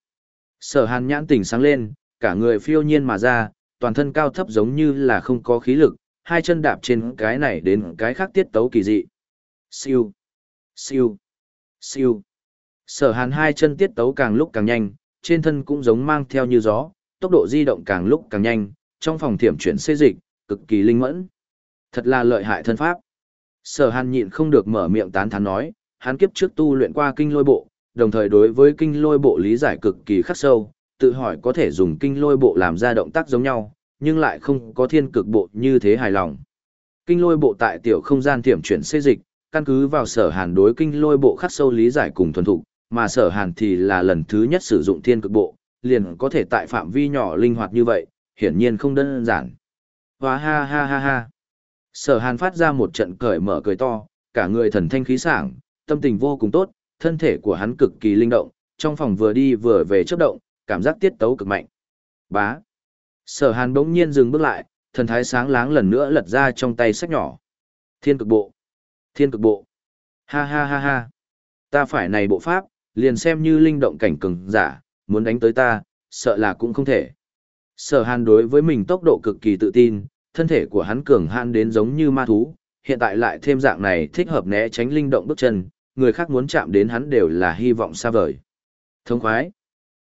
Sở hàn nhãn tỉnh sáng lên, cả người phiêu nhiên mà ra, toàn thân cao thấp giống như là không có khí lực, hai chân đạp trên cái này đến cái khác tiết tấu kỳ dị. Siêu, siêu, siêu. Sở hàn hai chân tiết tấu càng lúc càng nhanh, trên thân cũng giống mang theo như gió, tốc độ di động càng lúc càng nhanh, trong phòng thiểm chuyển xê dịch, cực kỳ linh mẫn. Thật là lợi hại thân pháp. Sở hàn nhịn không được mở miệng tán thán nói, hắn kiếp trước tu luyện qua kinh lôi bộ, đồng thời đối với kinh lôi bộ lý giải cực kỳ khắc sâu, tự hỏi có thể dùng kinh lôi bộ làm ra động tác giống nhau, nhưng lại không có thiên cực bộ như thế hài lòng. Kinh lôi bộ tại tiểu không gian tiềm chuyển xê dịch, căn cứ vào sở hàn đối kinh lôi bộ khắc sâu lý giải cùng thuần thục, mà sở hàn thì là lần thứ nhất sử dụng thiên cực bộ, liền có thể tại phạm vi nhỏ linh hoạt như vậy, hiển nhiên không đơn giản. Hóa ha ha ha ha. Sở hàn phát ra một trận cởi mở cười to, cả người thần thanh khí sảng, tâm tình vô cùng tốt, thân thể của hắn cực kỳ linh động, trong phòng vừa đi vừa về chấp động, cảm giác tiết tấu cực mạnh. Bá. Sở hàn bỗng nhiên dừng bước lại, thần thái sáng láng lần nữa lật ra trong tay sách nhỏ. Thiên cực bộ. Thiên cực bộ. Ha ha ha ha. Ta phải này bộ pháp, liền xem như linh động cảnh cường giả, muốn đánh tới ta, sợ là cũng không thể. Sở hàn đối với mình tốc độ cực kỳ tự tin, thân thể của hắn cường hãn đến giống như ma thú, hiện tại lại thêm dạng này thích hợp né tránh linh động bước chân, người khác muốn chạm đến hắn đều là hy vọng xa vời. Thống khoái.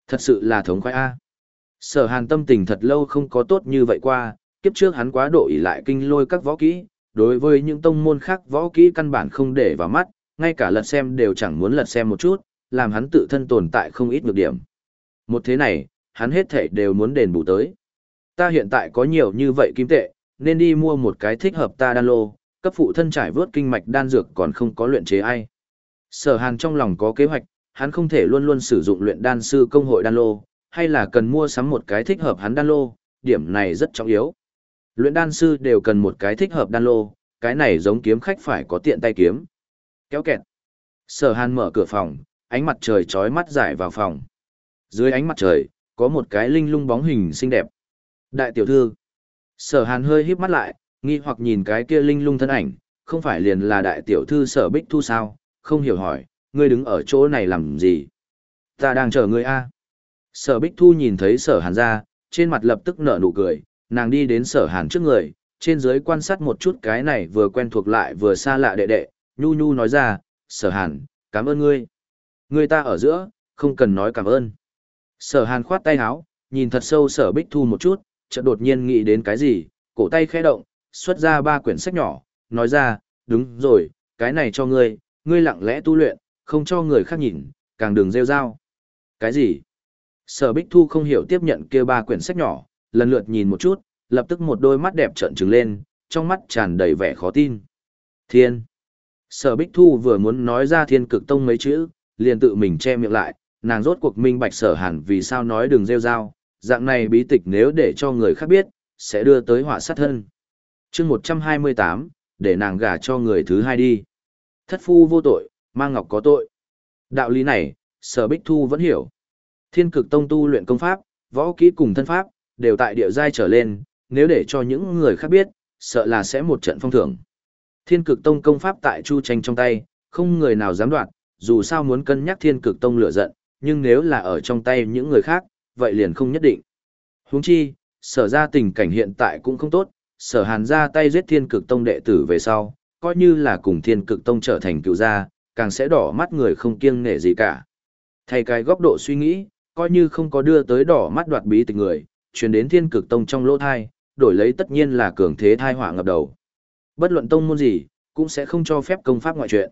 Thật sự là thống khoái A. Sở hàn tâm tình thật lâu không có tốt như vậy qua, kiếp trước hắn quá độ ỉ lại kinh lôi các võ kỹ, đối với những tông môn khác võ kỹ căn bản không để vào mắt, ngay cả lật xem đều chẳng muốn lật xem một chút, làm hắn tự thân tồn tại không ít nhược điểm. Một thế này, hắn hết thể đều muốn đền bù tới. Ta hiện tại có nhiều như vậy kim tệ, nên đi mua một cái thích hợp ta đan lô, cấp phụ thân trải vớt kinh mạch đan dược còn không có luyện chế ai. Sở Hàn trong lòng có kế hoạch, hắn không thể luôn luôn sử dụng luyện đan sư công hội đan lô, hay là cần mua sắm một cái thích hợp hắn đan lô, điểm này rất trọng yếu. Luyện đan sư đều cần một cái thích hợp đan lô, cái này giống kiếm khách phải có tiện tay kiếm. Kéo kẹt. Sở Hàn mở cửa phòng, ánh mặt trời chói mắt giải vào phòng. Dưới ánh mặt trời, có một cái linh lung bóng hình xinh đẹp. Đại tiểu thư. Sở Hàn hơi híp mắt lại, nghi hoặc nhìn cái kia linh lung thân ảnh, không phải liền là đại tiểu thư Sở Bích Thu sao, không hiểu hỏi, ngươi đứng ở chỗ này làm gì? Ta đang chờ ngươi a. Sở Bích Thu nhìn thấy Sở Hàn ra, trên mặt lập tức nở nụ cười, nàng đi đến Sở Hàn trước người, trên dưới quan sát một chút cái này vừa quen thuộc lại vừa xa lạ đệ đệ, nhu nhu nói ra, Sở Hàn, cảm ơn ngươi. Ngươi ta ở giữa, không cần nói cảm ơn. Sở Hàn khoát tay áo, nhìn thật sâu Sở Bích Thu một chút, chợt đột nhiên nghĩ đến cái gì, cổ tay khẽ động, xuất ra ba quyển sách nhỏ, nói ra, đúng rồi, cái này cho ngươi, ngươi lặng lẽ tu luyện, không cho người khác nhìn, càng đừng rêu rao. Cái gì? Sở Bích Thu không hiểu tiếp nhận kia ba quyển sách nhỏ, lần lượt nhìn một chút, lập tức một đôi mắt đẹp trợn trừng lên, trong mắt tràn đầy vẻ khó tin. Thiên. Sở Bích Thu vừa muốn nói ra thiên cực tông mấy chữ, liền tự mình che miệng lại, nàng rốt cuộc minh bạch sở hàn vì sao nói đừng rêu rao, dạng này bí tịch nếu để cho người khác biết, sẽ đưa tới họa sát thân. chương 128, để nàng gả cho người thứ hai đi. Thất phu vô tội, mang ngọc có tội. Đạo lý này, sở bích thu vẫn hiểu. Thiên cực tông tu luyện công pháp, võ kỹ cùng thân pháp, đều tại địa giai trở lên, nếu để cho những người khác biết, sợ là sẽ một trận phong thưởng. Thiên cực tông công pháp tại chu tranh trong tay, không người nào dám đoạt, dù sao muốn cân nhắc thiên cực tông lửa giận, nhưng nếu là ở trong tay những người khác, vậy liền không nhất định. Huống chi, sở ra tình cảnh hiện tại cũng không tốt, sở hàn ra tay giết thiên cực tông đệ tử về sau, coi như là cùng thiên cực tông trở thành cựu gia, càng sẽ đỏ mắt người không kiêng nể gì cả. Thay cái góc độ suy nghĩ, coi như không có đưa tới đỏ mắt đoạt bí tịch người, truyền đến thiên cực tông trong lỗ thai, đổi lấy tất nhiên là cường thế thai hỏa ngập đầu. Bất luận tông môn gì, cũng sẽ không cho phép công pháp ngoại truyện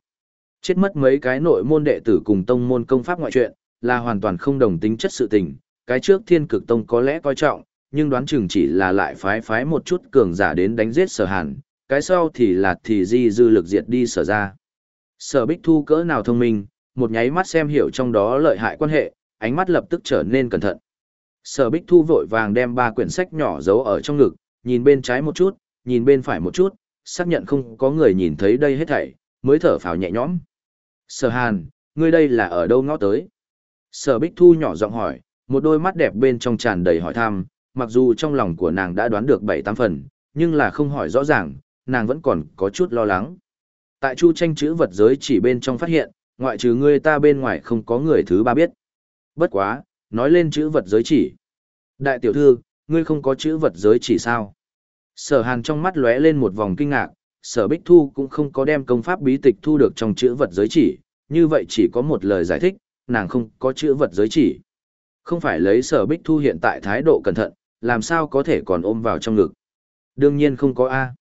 Chết mất mấy cái nội môn đệ tử cùng tông môn công pháp ngoại truyện, là hoàn toàn không đồng tính chất sự tình, cái trước thiên cực tông có lẽ coi trọng, nhưng đoán chừng chỉ là lại phái phái một chút cường giả đến đánh giết sở hàn, cái sau thì là thì di dư lực diệt đi sở ra. Sở bích thu cỡ nào thông minh, một nháy mắt xem hiểu trong đó lợi hại quan hệ, ánh mắt lập tức trở nên cẩn thận. Sở bích thu vội vàng đem ba quyển sách nhỏ giấu ở trong ngực, nhìn bên trái một chút, nhìn bên phải một chút, xác nhận không có người nhìn thấy đây hết thảy, mới thở phào nhẹ nhõm. Sở hàn, ngươi đây là ở đâu ngõ tới? Sở bích thu nhỏ giọng hỏi, một đôi mắt đẹp bên trong tràn đầy hỏi thăm, mặc dù trong lòng của nàng đã đoán được bảy tám phần, nhưng là không hỏi rõ ràng, nàng vẫn còn có chút lo lắng. Tại chu tranh chữ vật giới chỉ bên trong phát hiện, ngoại trừ ngươi ta bên ngoài không có người thứ ba biết. Bất quá, nói lên chữ vật giới chỉ. Đại tiểu thư, ngươi không có chữ vật giới chỉ sao? Sở hàn trong mắt lóe lên một vòng kinh ngạc, sở bích thu cũng không có đem công pháp bí tịch thu được trong chữ vật giới chỉ, như vậy chỉ có một lời giải thích, nàng không có chữ vật giới chỉ. Không phải lấy sở bích thu hiện tại thái độ cẩn thận, làm sao có thể còn ôm vào trong ngực. Đương nhiên không có A.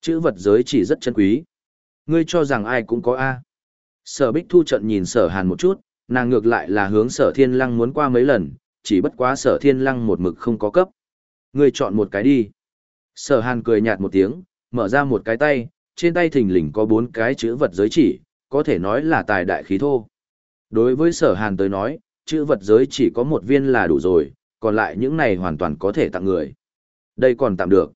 Chữ vật giới chỉ rất chân quý. Ngươi cho rằng ai cũng có A. Sở bích thu trận nhìn sở hàn một chút, nàng ngược lại là hướng sở thiên lăng muốn qua mấy lần, chỉ bất quá sở thiên lăng một mực không có cấp. Ngươi chọn một cái đi. Sở hàn cười nhạt một tiếng, mở ra một cái tay, trên tay thình lình có bốn cái chữ vật giới chỉ, có thể nói là tài đại khí thô. Đối với sở hàn tới nói, chữ vật giới chỉ có một viên là đủ rồi, còn lại những này hoàn toàn có thể tặng người. Đây còn tạm được.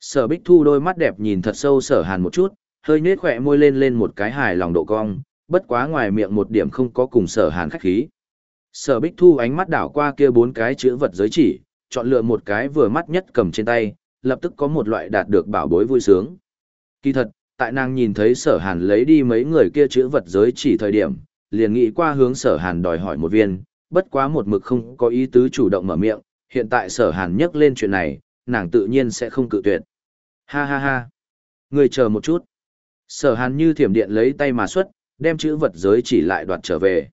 Sở Bích Thu đôi mắt đẹp nhìn thật sâu sở hàn một chút, hơi nết khỏe môi lên lên một cái hài lòng độ cong, bất quá ngoài miệng một điểm không có cùng sở hàn khách khí. Sở Bích Thu ánh mắt đảo qua kia bốn cái chữ vật giới chỉ, chọn lựa một cái vừa mắt nhất cầm trên tay, lập tức có một loại đạt được bảo bối vui sướng. Kỳ thật, tại nàng nhìn thấy sở hàn lấy đi mấy người kia chữ vật giới chỉ thời điểm, liền nghĩ qua hướng sở hàn đòi hỏi một viên, bất quá một mực không có ý tứ chủ động mở miệng, hiện tại sở hàn nhắc lên chuyện này, nàng tự nhiên sẽ không cự tuyệt. Ha ha ha. Người chờ một chút. Sở hàn như thiểm điện lấy tay mà xuất, đem chữ vật giới chỉ lại đoạt trở về.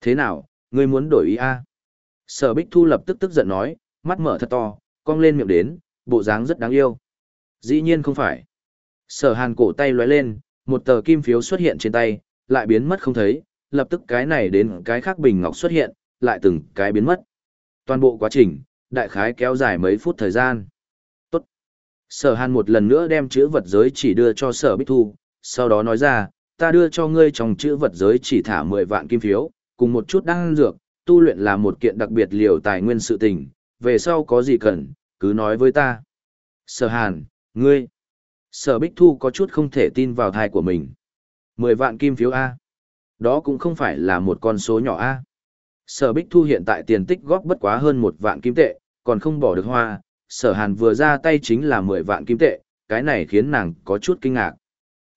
Thế nào, ngươi muốn đổi ý a? Sở bích thu lập tức tức giận nói, mắt mở thật to, cong lên miệng đến, bộ dáng rất đáng yêu. Dĩ nhiên không phải. Sở hàn cổ tay lóe lên, một tờ kim phiếu xuất hiện trên tay, lại biến mất không thấy, lập tức cái này đến cái khác bình ngọc xuất hiện, lại từng cái biến mất. Toàn bộ quá trình, đại khái kéo dài mấy phút thời gian. Tốt. Sở hàn một lần nữa đem chữ vật giới chỉ đưa cho sở bích thu, sau đó nói ra, ta đưa cho ngươi trong chữ vật giới chỉ thả 10 vạn kim phiếu, cùng một chút đan dược, tu luyện là một kiện đặc biệt liều tài nguyên sự tình, về sau có gì cần, cứ nói với ta. Sở hàn, ngươi. Sở bích thu có chút không thể tin vào thai của mình. 10 vạn kim phiếu A. Đó cũng không phải là một con số nhỏ A. Sở Bích Thu hiện tại tiền tích góp bất quá hơn một vạn kim tệ, còn không bỏ được hoa, sở hàn vừa ra tay chính là 10 vạn kim tệ, cái này khiến nàng có chút kinh ngạc.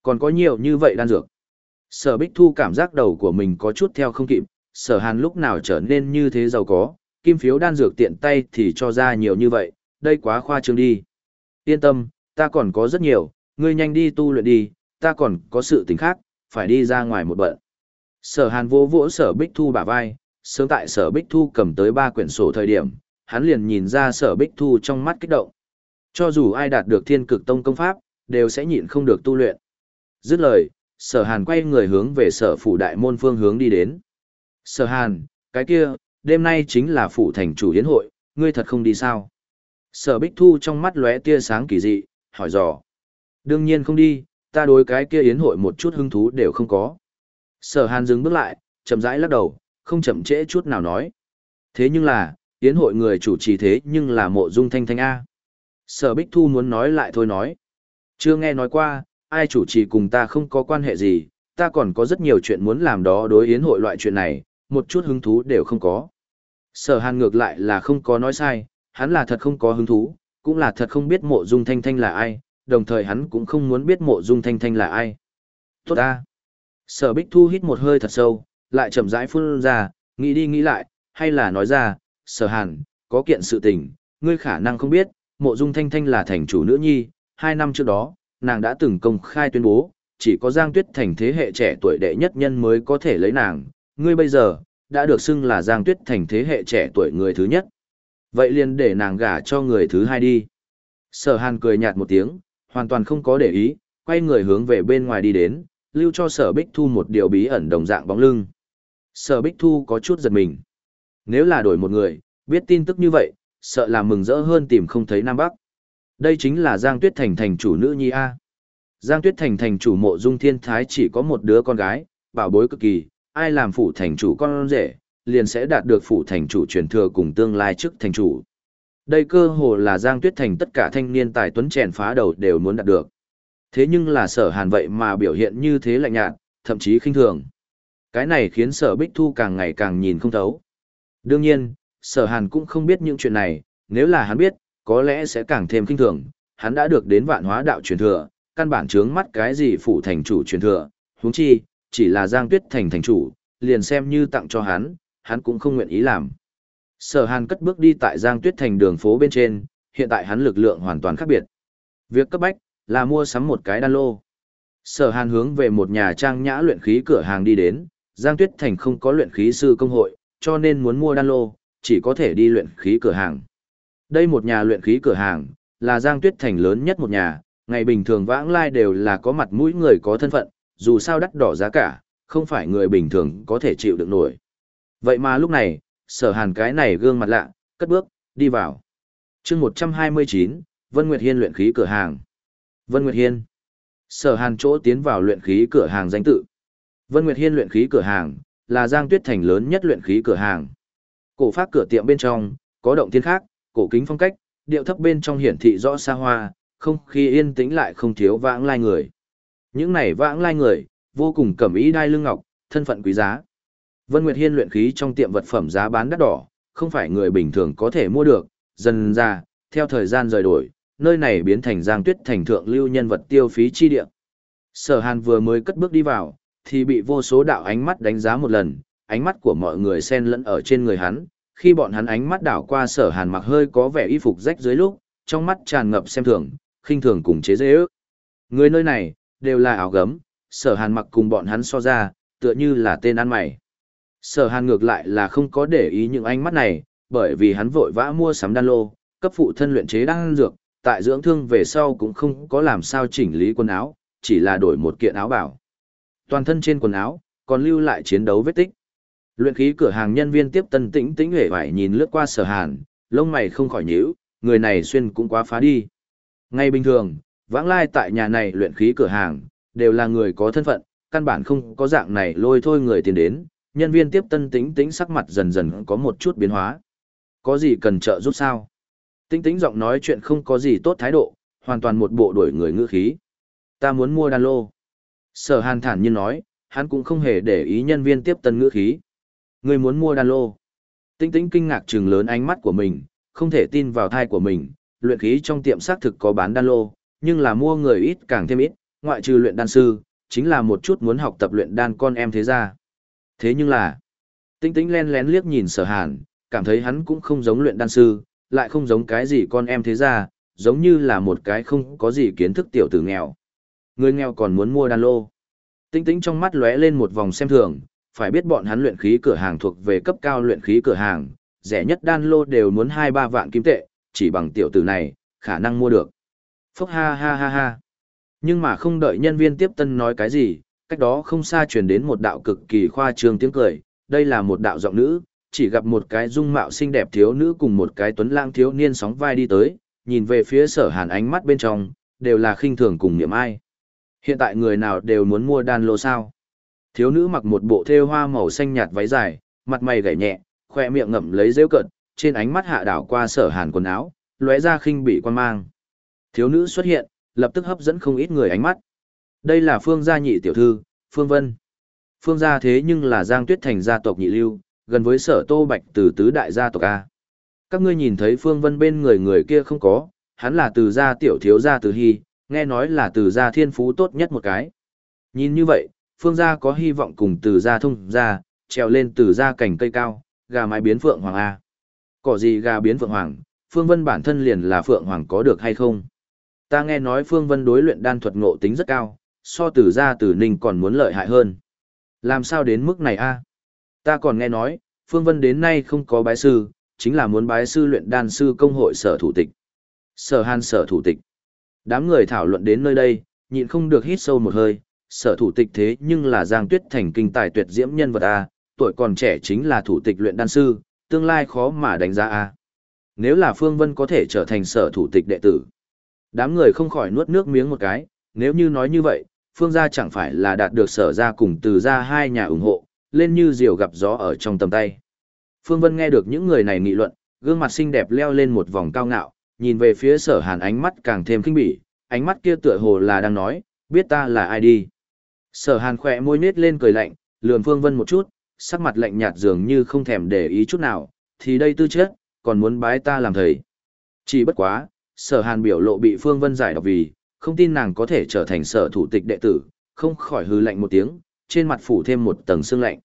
Còn có nhiều như vậy đan dược. Sở Bích Thu cảm giác đầu của mình có chút theo không kịp, sở hàn lúc nào trở nên như thế giàu có, kim phiếu đan dược tiện tay thì cho ra nhiều như vậy, đây quá khoa trương đi. Yên tâm, ta còn có rất nhiều, ngươi nhanh đi tu luyện đi, ta còn có sự tình khác, phải đi ra ngoài một bận. Sở hàn vỗ vỗ sở Bích Thu bả vai, sớm tại sở Bích Thu cầm tới ba quyển sổ thời điểm, hắn liền nhìn ra sở Bích Thu trong mắt kích động. Cho dù ai đạt được thiên cực tông công pháp, đều sẽ nhịn không được tu luyện. Dứt lời, sở hàn quay người hướng về sở phủ đại môn phương hướng đi đến. Sở hàn, cái kia, đêm nay chính là phủ thành chủ yến hội, ngươi thật không đi sao? Sở Bích Thu trong mắt lóe tia sáng kỳ dị, hỏi dò. Đương nhiên không đi, ta đối cái kia yến hội một chút hứng thú đều không có. Sở hàn dừng bước lại, chậm rãi lắc đầu, không chậm trễ chút nào nói. Thế nhưng là, yến hội người chủ trì thế nhưng là mộ dung thanh thanh A. Sở Bích Thu muốn nói lại thôi nói. Chưa nghe nói qua, ai chủ trì cùng ta không có quan hệ gì, ta còn có rất nhiều chuyện muốn làm đó đối yến hội loại chuyện này, một chút hứng thú đều không có. Sở hàn ngược lại là không có nói sai, hắn là thật không có hứng thú, cũng là thật không biết mộ dung thanh thanh là ai, đồng thời hắn cũng không muốn biết mộ dung thanh thanh là ai. Tốt ta. Sở Bích Thu hít một hơi thật sâu, lại chậm rãi phun ra, nghĩ đi nghĩ lại, hay là nói ra, sở hàn, có kiện sự tình, ngươi khả năng không biết, mộ dung thanh thanh là thành chủ nữ nhi, hai năm trước đó, nàng đã từng công khai tuyên bố, chỉ có Giang Tuyết thành thế hệ trẻ tuổi đệ nhất nhân mới có thể lấy nàng, ngươi bây giờ, đã được xưng là Giang Tuyết thành thế hệ trẻ tuổi người thứ nhất. Vậy liền để nàng gả cho người thứ hai đi. Sở hàn cười nhạt một tiếng, hoàn toàn không có để ý, quay người hướng về bên ngoài đi đến, lưu cho sở bích thu một điều bí ẩn đồng dạng bóng lưng. Sở bích thu có chút giật mình. Nếu là đổi một người, biết tin tức như vậy, sợ là mừng rỡ hơn tìm không thấy Nam Bắc. Đây chính là Giang Tuyết Thành thành chủ nữ nhi A. Giang Tuyết Thành thành chủ mộ dung thiên thái chỉ có một đứa con gái, bảo bối cực kỳ, ai làm phủ thành chủ con rể, liền sẽ đạt được phủ thành chủ truyền thừa cùng tương lai trước thành chủ. Đây cơ hồ là Giang Tuyết Thành tất cả thanh niên tài tuấn chèn phá đầu đều muốn đạt được. Thế nhưng là sở hàn vậy mà biểu hiện như thế lạnh nhạt, thậm chí khinh thường. Cái này khiến sở bích thu càng ngày càng nhìn không thấu. Đương nhiên, sở hàn cũng không biết những chuyện này, nếu là hắn biết, có lẽ sẽ càng thêm khinh thường. Hắn đã được đến vạn hóa đạo truyền thừa, căn bản chướng mắt cái gì phủ thành chủ truyền thừa, huống chi, chỉ là Giang Tuyết Thành thành chủ, liền xem như tặng cho hắn, hắn cũng không nguyện ý làm. Sở Hàn cất bước đi tại Giang Tuyết Thành đường phố bên trên, hiện tại hắn lực lượng hoàn toàn khác biệt. Việc cấp bách là mua sắm một cái đan lô. Sở Hàn hướng về một nhà trang nhã luyện khí cửa hàng đi đến, Giang Tuyết Thành không có luyện khí sư công hội, cho nên muốn mua đan lô, chỉ có thể đi luyện khí cửa hàng. Đây một nhà luyện khí cửa hàng, là Giang Tuyết Thành lớn nhất một nhà, ngày bình thường vãng lai đều là có mặt mũi người có thân phận, dù sao đắt đỏ giá cả, không phải người bình thường có thể chịu được nổi. Vậy mà lúc này, sở hàn cái này gương mặt lạ, cất bước, đi vào. chương 129, Vân Nguyệt Hiên luyện khí cửa hàng. Vân Nguyệt Hiên. Sở hàn chỗ tiến vào luyện khí cửa hàng danh tự. Vân Nguyệt Hiên luyện khí cửa hàng, là Giang Tuyết Thành lớn nhất luyện khí cửa hàng. Cổ phát cửa tiệm bên trong, có động thiên khác, cổ kính phong cách, điệu thấp bên trong hiển thị rõ xa hoa, không khí yên tĩnh lại không thiếu vãng lai người. Những này vãng lai người, vô cùng cẩm ý đai lưng ngọc, thân phận quý giá. Vân Nguyệt Hiên luyện khí trong tiệm vật phẩm giá bán đắt đỏ, không phải người bình thường có thể mua được, dần ra, theo thời gian rời đổi, nơi này biến thành giang tuyết thành thượng lưu nhân vật tiêu phí chi địa. Sở Hàn vừa mới cất bước đi vào, thì bị vô số đạo ánh mắt đánh giá một lần, ánh mắt của mọi người xen lẫn ở trên người hắn, khi bọn hắn ánh mắt đảo qua Sở Hàn mặc hơi có vẻ y phục rách dưới lúc, trong mắt tràn ngập xem thường, khinh thường cùng chế dễ ước. Người nơi này, đều là áo gấm, sở hàn mặc cùng bọn hắn so ra, tựa như là tên ăn mày. Sở hàn ngược lại là không có để ý những ánh mắt này, bởi vì hắn vội vã mua sắm đan lô, cấp phụ thân luyện chế đan dược, tại dưỡng thương về sau cũng không có làm sao chỉnh lý quần áo, chỉ là đổi một kiện áo bảo. Toàn thân trên quần áo, còn lưu lại chiến đấu vết tích. Luyện khí cửa hàng nhân viên tiếp tân tĩnh tĩnh hề vải nhìn lướt qua sở hàn, lông mày không khỏi nhíu, người này xuyên cũng quá phá đi. Ngay bình thường, vãng lai tại nhà này luyện khí cửa hàng, đều là người có thân phận, căn bản không có dạng này lôi thôi người tiền đến, nhân viên tiếp tân tĩnh tĩnh sắc mặt dần dần có một chút biến hóa. Có gì cần trợ giúp sao? tĩnh tĩnh giọng nói chuyện không có gì tốt thái độ, hoàn toàn một bộ đuổi người ngữ khí. Ta muốn mua đan lô. Sở hàn thản nhiên nói, hắn cũng không hề để ý nhân viên tiếp tân ngữ khí. Ngươi muốn mua đan lô. Tinh tĩnh kinh ngạc trừng lớn ánh mắt của mình, không thể tin vào thai của mình, luyện khí trong tiệm xác thực có bán đan lô, nhưng là mua người ít càng thêm ít, ngoại trừ luyện đan sư, chính là một chút muốn học tập luyện đan con em thế ra. Thế nhưng là, tinh tinh len lén liếc nhìn sở hàn, cảm thấy hắn cũng không giống luyện đan sư, lại không giống cái gì con em thế ra, giống như là một cái không có gì kiến thức tiểu tử nghèo. Người nghèo còn muốn mua đan lô. Tinh tinh trong mắt lóe lên một vòng xem thường, phải biết bọn hắn luyện khí cửa hàng thuộc về cấp cao luyện khí cửa hàng, rẻ nhất đan lô đều muốn 2-3 vạn kim tệ, chỉ bằng tiểu tử này, khả năng mua được. Phúc ha ha ha ha. Nhưng mà không đợi nhân viên tiếp tân nói cái gì, cách đó không xa truyền đến một đạo cực kỳ khoa trương tiếng cười, đây là một đạo giọng nữ, chỉ gặp một cái dung mạo xinh đẹp thiếu nữ cùng một cái tuấn lang thiếu niên sóng vai đi tới, nhìn về phía sở hàn ánh mắt bên trong, đều là khinh thường cùng niệm ai. Hiện tại người nào đều muốn mua đan lô sao. Thiếu nữ mặc một bộ thêu hoa màu xanh nhạt váy dài, mặt mày gảy nhẹ, khoe miệng ngậm lấy rêu cợt, trên ánh mắt hạ đảo qua sở hàn quần áo, lóe ra khinh bị quan mang. Thiếu nữ xuất hiện, lập tức hấp dẫn không ít người ánh mắt. Đây là Phương gia nhị tiểu thư, Phương Vân. Phương gia thế nhưng là Giang Tuyết Thành gia tộc nhị lưu, gần với sở Tô Bạch từ tứ đại gia tộc A. Các ngươi nhìn thấy Phương Vân bên người người kia không có, hắn là từ gia tiểu thiếu gia từ hy, nghe nói là từ gia thiên phú tốt nhất một cái. Nhìn như vậy, Phương gia có hy vọng cùng từ gia thông gia, trèo lên từ gia cảnh cây cao, gà mái biến phượng hoàng A. Cỏ gì gà biến phượng hoàng, Phương Vân bản thân liền là phượng hoàng có được hay không? Ta nghe nói Phương Vân đối luyện đan thuật ngộ tính rất cao, so từ gia từ ninh còn muốn lợi hại hơn. Làm sao đến mức này a? Ta còn nghe nói, Phương Vân đến nay không có bái sư, chính là muốn bái sư luyện đan sư công hội sở thủ tịch. Sở hàn sở thủ tịch. Đám người thảo luận đến nơi đây, nhịn không được hít sâu một hơi, sở thủ tịch thế nhưng là Giang Tuyết Thành kinh tài tuyệt diễm nhân vật A, tuổi còn trẻ chính là thủ tịch luyện đan sư, tương lai khó mà đánh giá A. Nếu là Phương Vân có thể trở thành sở thủ tịch đệ tử. Đám người không khỏi nuốt nước miếng một cái, nếu như nói như vậy, Phương gia chẳng phải là đạt được sở ra cùng từ ra hai nhà ủng hộ, lên như diều gặp gió ở trong tầm tay. Phương Vân nghe được những người này nghị luận, gương mặt xinh đẹp leo lên một vòng cao ngạo, nhìn về phía sở hàn ánh mắt càng thêm kinh bỉ, ánh mắt kia tựa hồ là đang nói, biết ta là ai đi. Sở hàn khỏe môi nết lên cười lạnh, lườm Phương Vân một chút, sắc mặt lạnh nhạt dường như không thèm để ý chút nào, thì đây tư chất, còn muốn bái ta làm thầy. Chỉ bất quá, sở hàn biểu lộ bị Phương Vân giải đọc vì, không tin nàng có thể trở thành sở thủ tịch đệ tử, không khỏi hư lạnh một tiếng, trên mặt phủ thêm một tầng sương lạnh.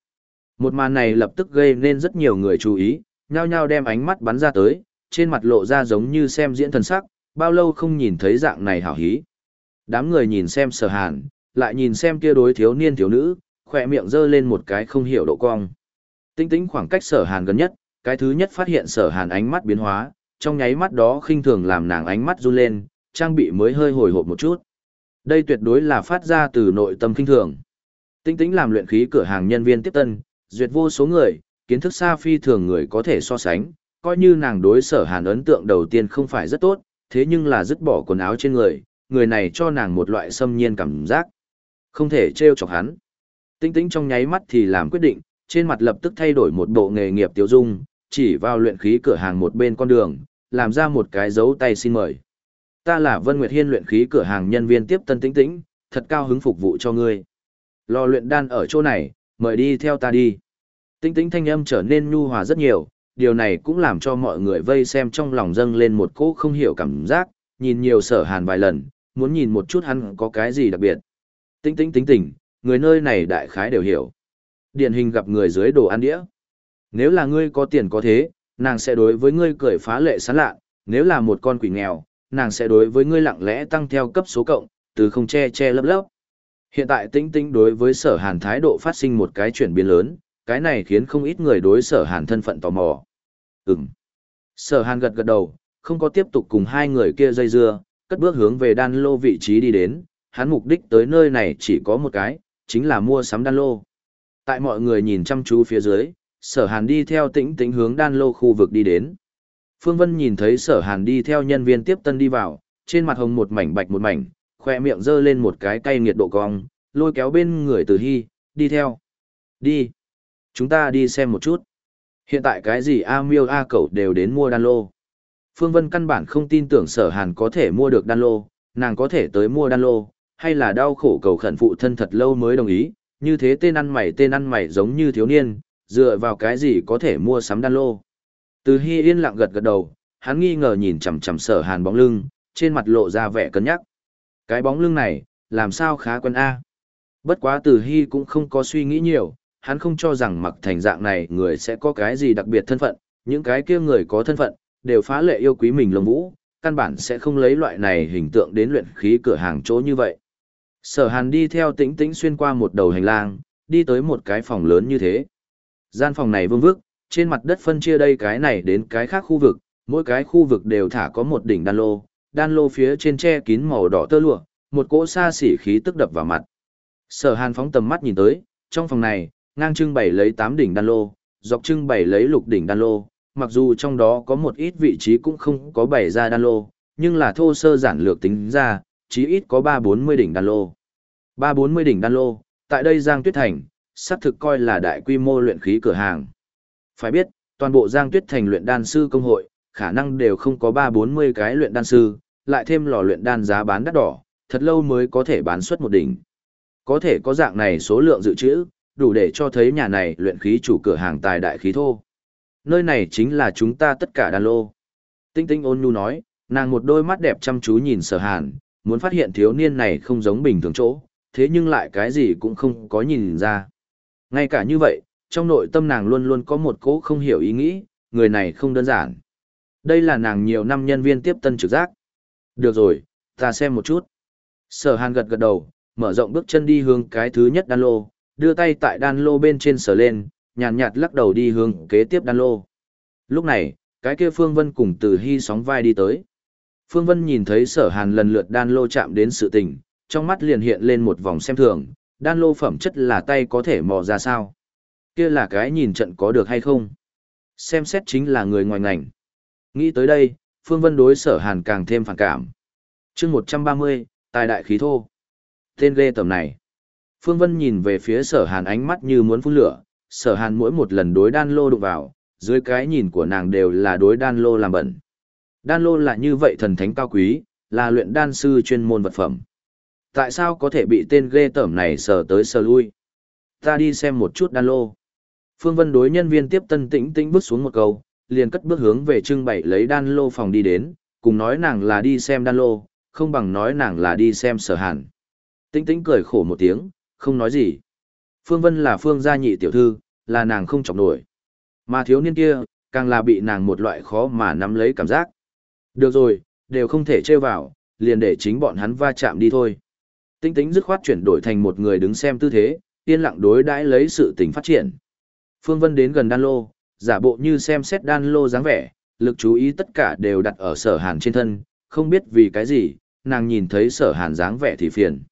Một màn này lập tức gây nên rất nhiều người chú ý, nhao nhao đem ánh mắt bắn ra tới, trên mặt lộ ra giống như xem diễn thần sắc, bao lâu không nhìn thấy dạng này hảo hí. Đám người nhìn xem sở hàn, lại nhìn xem kia đối thiếu niên thiếu nữ, khỏe miệng giơ lên một cái không hiểu độ cong. Tinh tĩnh khoảng cách sở hàn gần nhất, cái thứ nhất phát hiện sở hàn ánh mắt biến hóa, trong nháy mắt đó khinh thường làm nàng ánh mắt run lên, trang bị mới hơi hồi hộp một chút. Đây tuyệt đối là phát ra từ nội tâm khinh thường. Tinh tĩnh làm luyện khí cửa hàng nhân viên tiếp tân, duyệt vô số người, kiến thức xa phi thường người có thể so sánh, coi như nàng đối sở hàn ấn tượng đầu tiên không phải rất tốt, thế nhưng là dứt bỏ quần áo trên người, người này cho nàng một loại xâm nhiên cảm giác. Không thể trêu chọc hắn. Tinh tĩnh trong nháy mắt thì làm quyết định, trên mặt lập tức thay đổi một bộ nghề nghiệp tiêu dung, chỉ vào luyện khí cửa hàng một bên con đường, làm ra một cái dấu tay xin mời. Ta là Vân Nguyệt Hiên luyện khí cửa hàng nhân viên tiếp tân tĩnh tĩnh, thật cao hứng phục vụ cho ngươi. Lò luyện đan ở chỗ này, mời đi theo ta đi. Tĩnh tĩnh thanh âm trở nên nhu hòa rất nhiều, điều này cũng làm cho mọi người vây xem trong lòng dâng lên một cỗ không hiểu cảm giác, nhìn nhiều sở hàn vài lần, muốn nhìn một chút hắn có cái gì đặc biệt. Tĩnh tĩnh tĩnh tỉnh, người nơi này đại khái đều hiểu. Điển hình gặp người dưới đồ ăn đĩa. Nếu là ngươi có tiền có thế, nàng sẽ đối với ngươi cười phá lệ sán lạ, nếu là một con quỷ nghèo, nàng sẽ đối với ngươi lặng lẽ tăng theo cấp số cộng, từ không che che lấp lấp. Hiện tại tĩnh tĩnh đối với sở hàn thái độ phát sinh một cái chuyển biến lớn, cái này khiến không ít người đối sở hàn thân phận tò mò. Ừm. Sở hàn gật gật đầu, không có tiếp tục cùng hai người kia dây dưa, cất bước hướng về đan lô vị trí đi đến, hắn mục đích tới nơi này chỉ có một cái, chính là mua sắm đan lô. Tại mọi người nhìn chăm chú phía dưới, sở hàn đi theo tĩnh tĩnh hướng đan lô khu vực đi đến. Phương Vân nhìn thấy sở hàn đi theo nhân viên tiếp tân đi vào, trên mặt hồng một mảnh bạch một mảnh, khoe miệng giơ lên một cái cay nghiệt độ cong, lôi kéo bên người từ hy, đi theo. Đi. Chúng ta đi xem một chút. Hiện tại cái gì A miêu A cẩu đều đến mua đan lô. Phương Vân căn bản không tin tưởng sở hàn có thể mua được đan lô, nàng có thể tới mua đan lô, hay là đau khổ cầu khẩn phụ thân thật lâu mới đồng ý, như thế tên ăn mày tên ăn mày giống như thiếu niên, dựa vào cái gì có thể mua sắm đan lô. Từ Hy yên lặng gật gật đầu, hắn nghi ngờ nhìn chằm chằm sở hàn bóng lưng, trên mặt lộ ra vẻ cân nhắc. Cái bóng lưng này, làm sao khá quân A. Bất quá từ Hy cũng không có suy nghĩ nhiều, hắn không cho rằng mặc thành dạng này người sẽ có cái gì đặc biệt thân phận, những cái kia người có thân phận, đều phá lệ yêu quý mình lồng vũ, căn bản sẽ không lấy loại này hình tượng đến luyện khí cửa hàng chỗ như vậy. Sở hàn đi theo tĩnh tĩnh xuyên qua một đầu hành lang, đi tới một cái phòng lớn như thế. Gian phòng này vương vức, trên mặt đất phân chia đây cái này đến cái khác khu vực, mỗi cái khu vực đều thả có một đỉnh đan lô, đan lô phía trên che kín màu đỏ tơ lụa, một cỗ xa xỉ khí tức đập vào mặt. Sở Hàn phóng tầm mắt nhìn tới, trong phòng này, ngang trưng bày lấy 8 đỉnh đan lô, dọc trưng bày lấy lục đỉnh đan lô, mặc dù trong đó có một ít vị trí cũng không có bày ra đan lô, nhưng là thô sơ giản lược tính ra, chí ít có 3-40 đỉnh đan lô. 3-40 đỉnh đan lô, tại đây Giang Tuyết Thành, sắp thực coi là đại quy mô luyện khí cửa hàng. Phải biết, toàn bộ Giang Tuyết Thành luyện đan sư công hội, khả năng đều không có 3-40 cái luyện đan sư, lại thêm lò luyện đan giá bán đắt đỏ, thật lâu mới có thể bán xuất một đỉnh. Có thể có dạng này số lượng dự trữ, đủ để cho thấy nhà này luyện khí chủ cửa hàng tài đại khí thô. Nơi này chính là chúng ta tất cả đan lô. Tinh tinh ôn nhu nói, nàng một đôi mắt đẹp chăm chú nhìn sở hàn, muốn phát hiện thiếu niên này không giống bình thường chỗ, thế nhưng lại cái gì cũng không có nhìn ra. Ngay cả như vậy, trong nội tâm nàng luôn luôn có một cố không hiểu ý nghĩ, người này không đơn giản. Đây là nàng nhiều năm nhân viên tiếp tân trực giác. Được rồi, ta xem một chút. Sở hàn gật gật đầu, mở rộng bước chân đi hướng cái thứ nhất đan lô, đưa tay tại đan lô bên trên sở lên, nhàn nhạt, lắc đầu đi hướng kế tiếp đan lô. Lúc này, cái kia Phương Vân cùng từ hy sóng vai đi tới. Phương Vân nhìn thấy sở hàn lần lượt đan lô chạm đến sự tình, trong mắt liền hiện lên một vòng xem thường, đan lô phẩm chất là tay có thể mò ra sao. Kia là cái nhìn trận có được hay không. Xem xét chính là người ngoài ngành. Nghĩ tới đây, Phương Vân đối sở hàn càng thêm phản cảm. chương 130, tài đại khí thô. Tên ghê tầm này. Phương Vân nhìn về phía sở hàn ánh mắt như muốn phun lửa, sở hàn mỗi một lần đối đan lô đụng vào, dưới cái nhìn của nàng đều là đối đan lô làm bẩn. Đan lô là như vậy thần thánh cao quý, là luyện đan sư chuyên môn vật phẩm. Tại sao có thể bị tên ghê tởm này sờ tới sờ lui? Ta đi xem một chút đan lô. Phương Vân đối nhân viên tiếp tân tĩnh tĩnh bước xuống một câu, liền cất bước hướng về trưng bày lấy đan lô phòng đi đến, cùng nói nàng là đi xem đan lô, không bằng nói nàng là đi xem sở hàn. Tĩnh tĩnh cười khổ một tiếng, không nói gì. Phương Vân là phương gia nhị tiểu thư, là nàng không chọc nổi. Mà thiếu niên kia, càng là bị nàng một loại khó mà nắm lấy cảm giác. Được rồi, đều không thể chơi vào, liền để chính bọn hắn va chạm đi thôi. Tinh tính dứt khoát chuyển đổi thành một người đứng xem tư thế, yên lặng đối đãi lấy sự tình phát triển. Phương Vân đến gần đan lô, giả bộ như xem xét đan lô dáng vẻ, lực chú ý tất cả đều đặt ở sở hàn trên thân, không biết vì cái gì, nàng nhìn thấy sở hàn dáng vẻ thì phiền.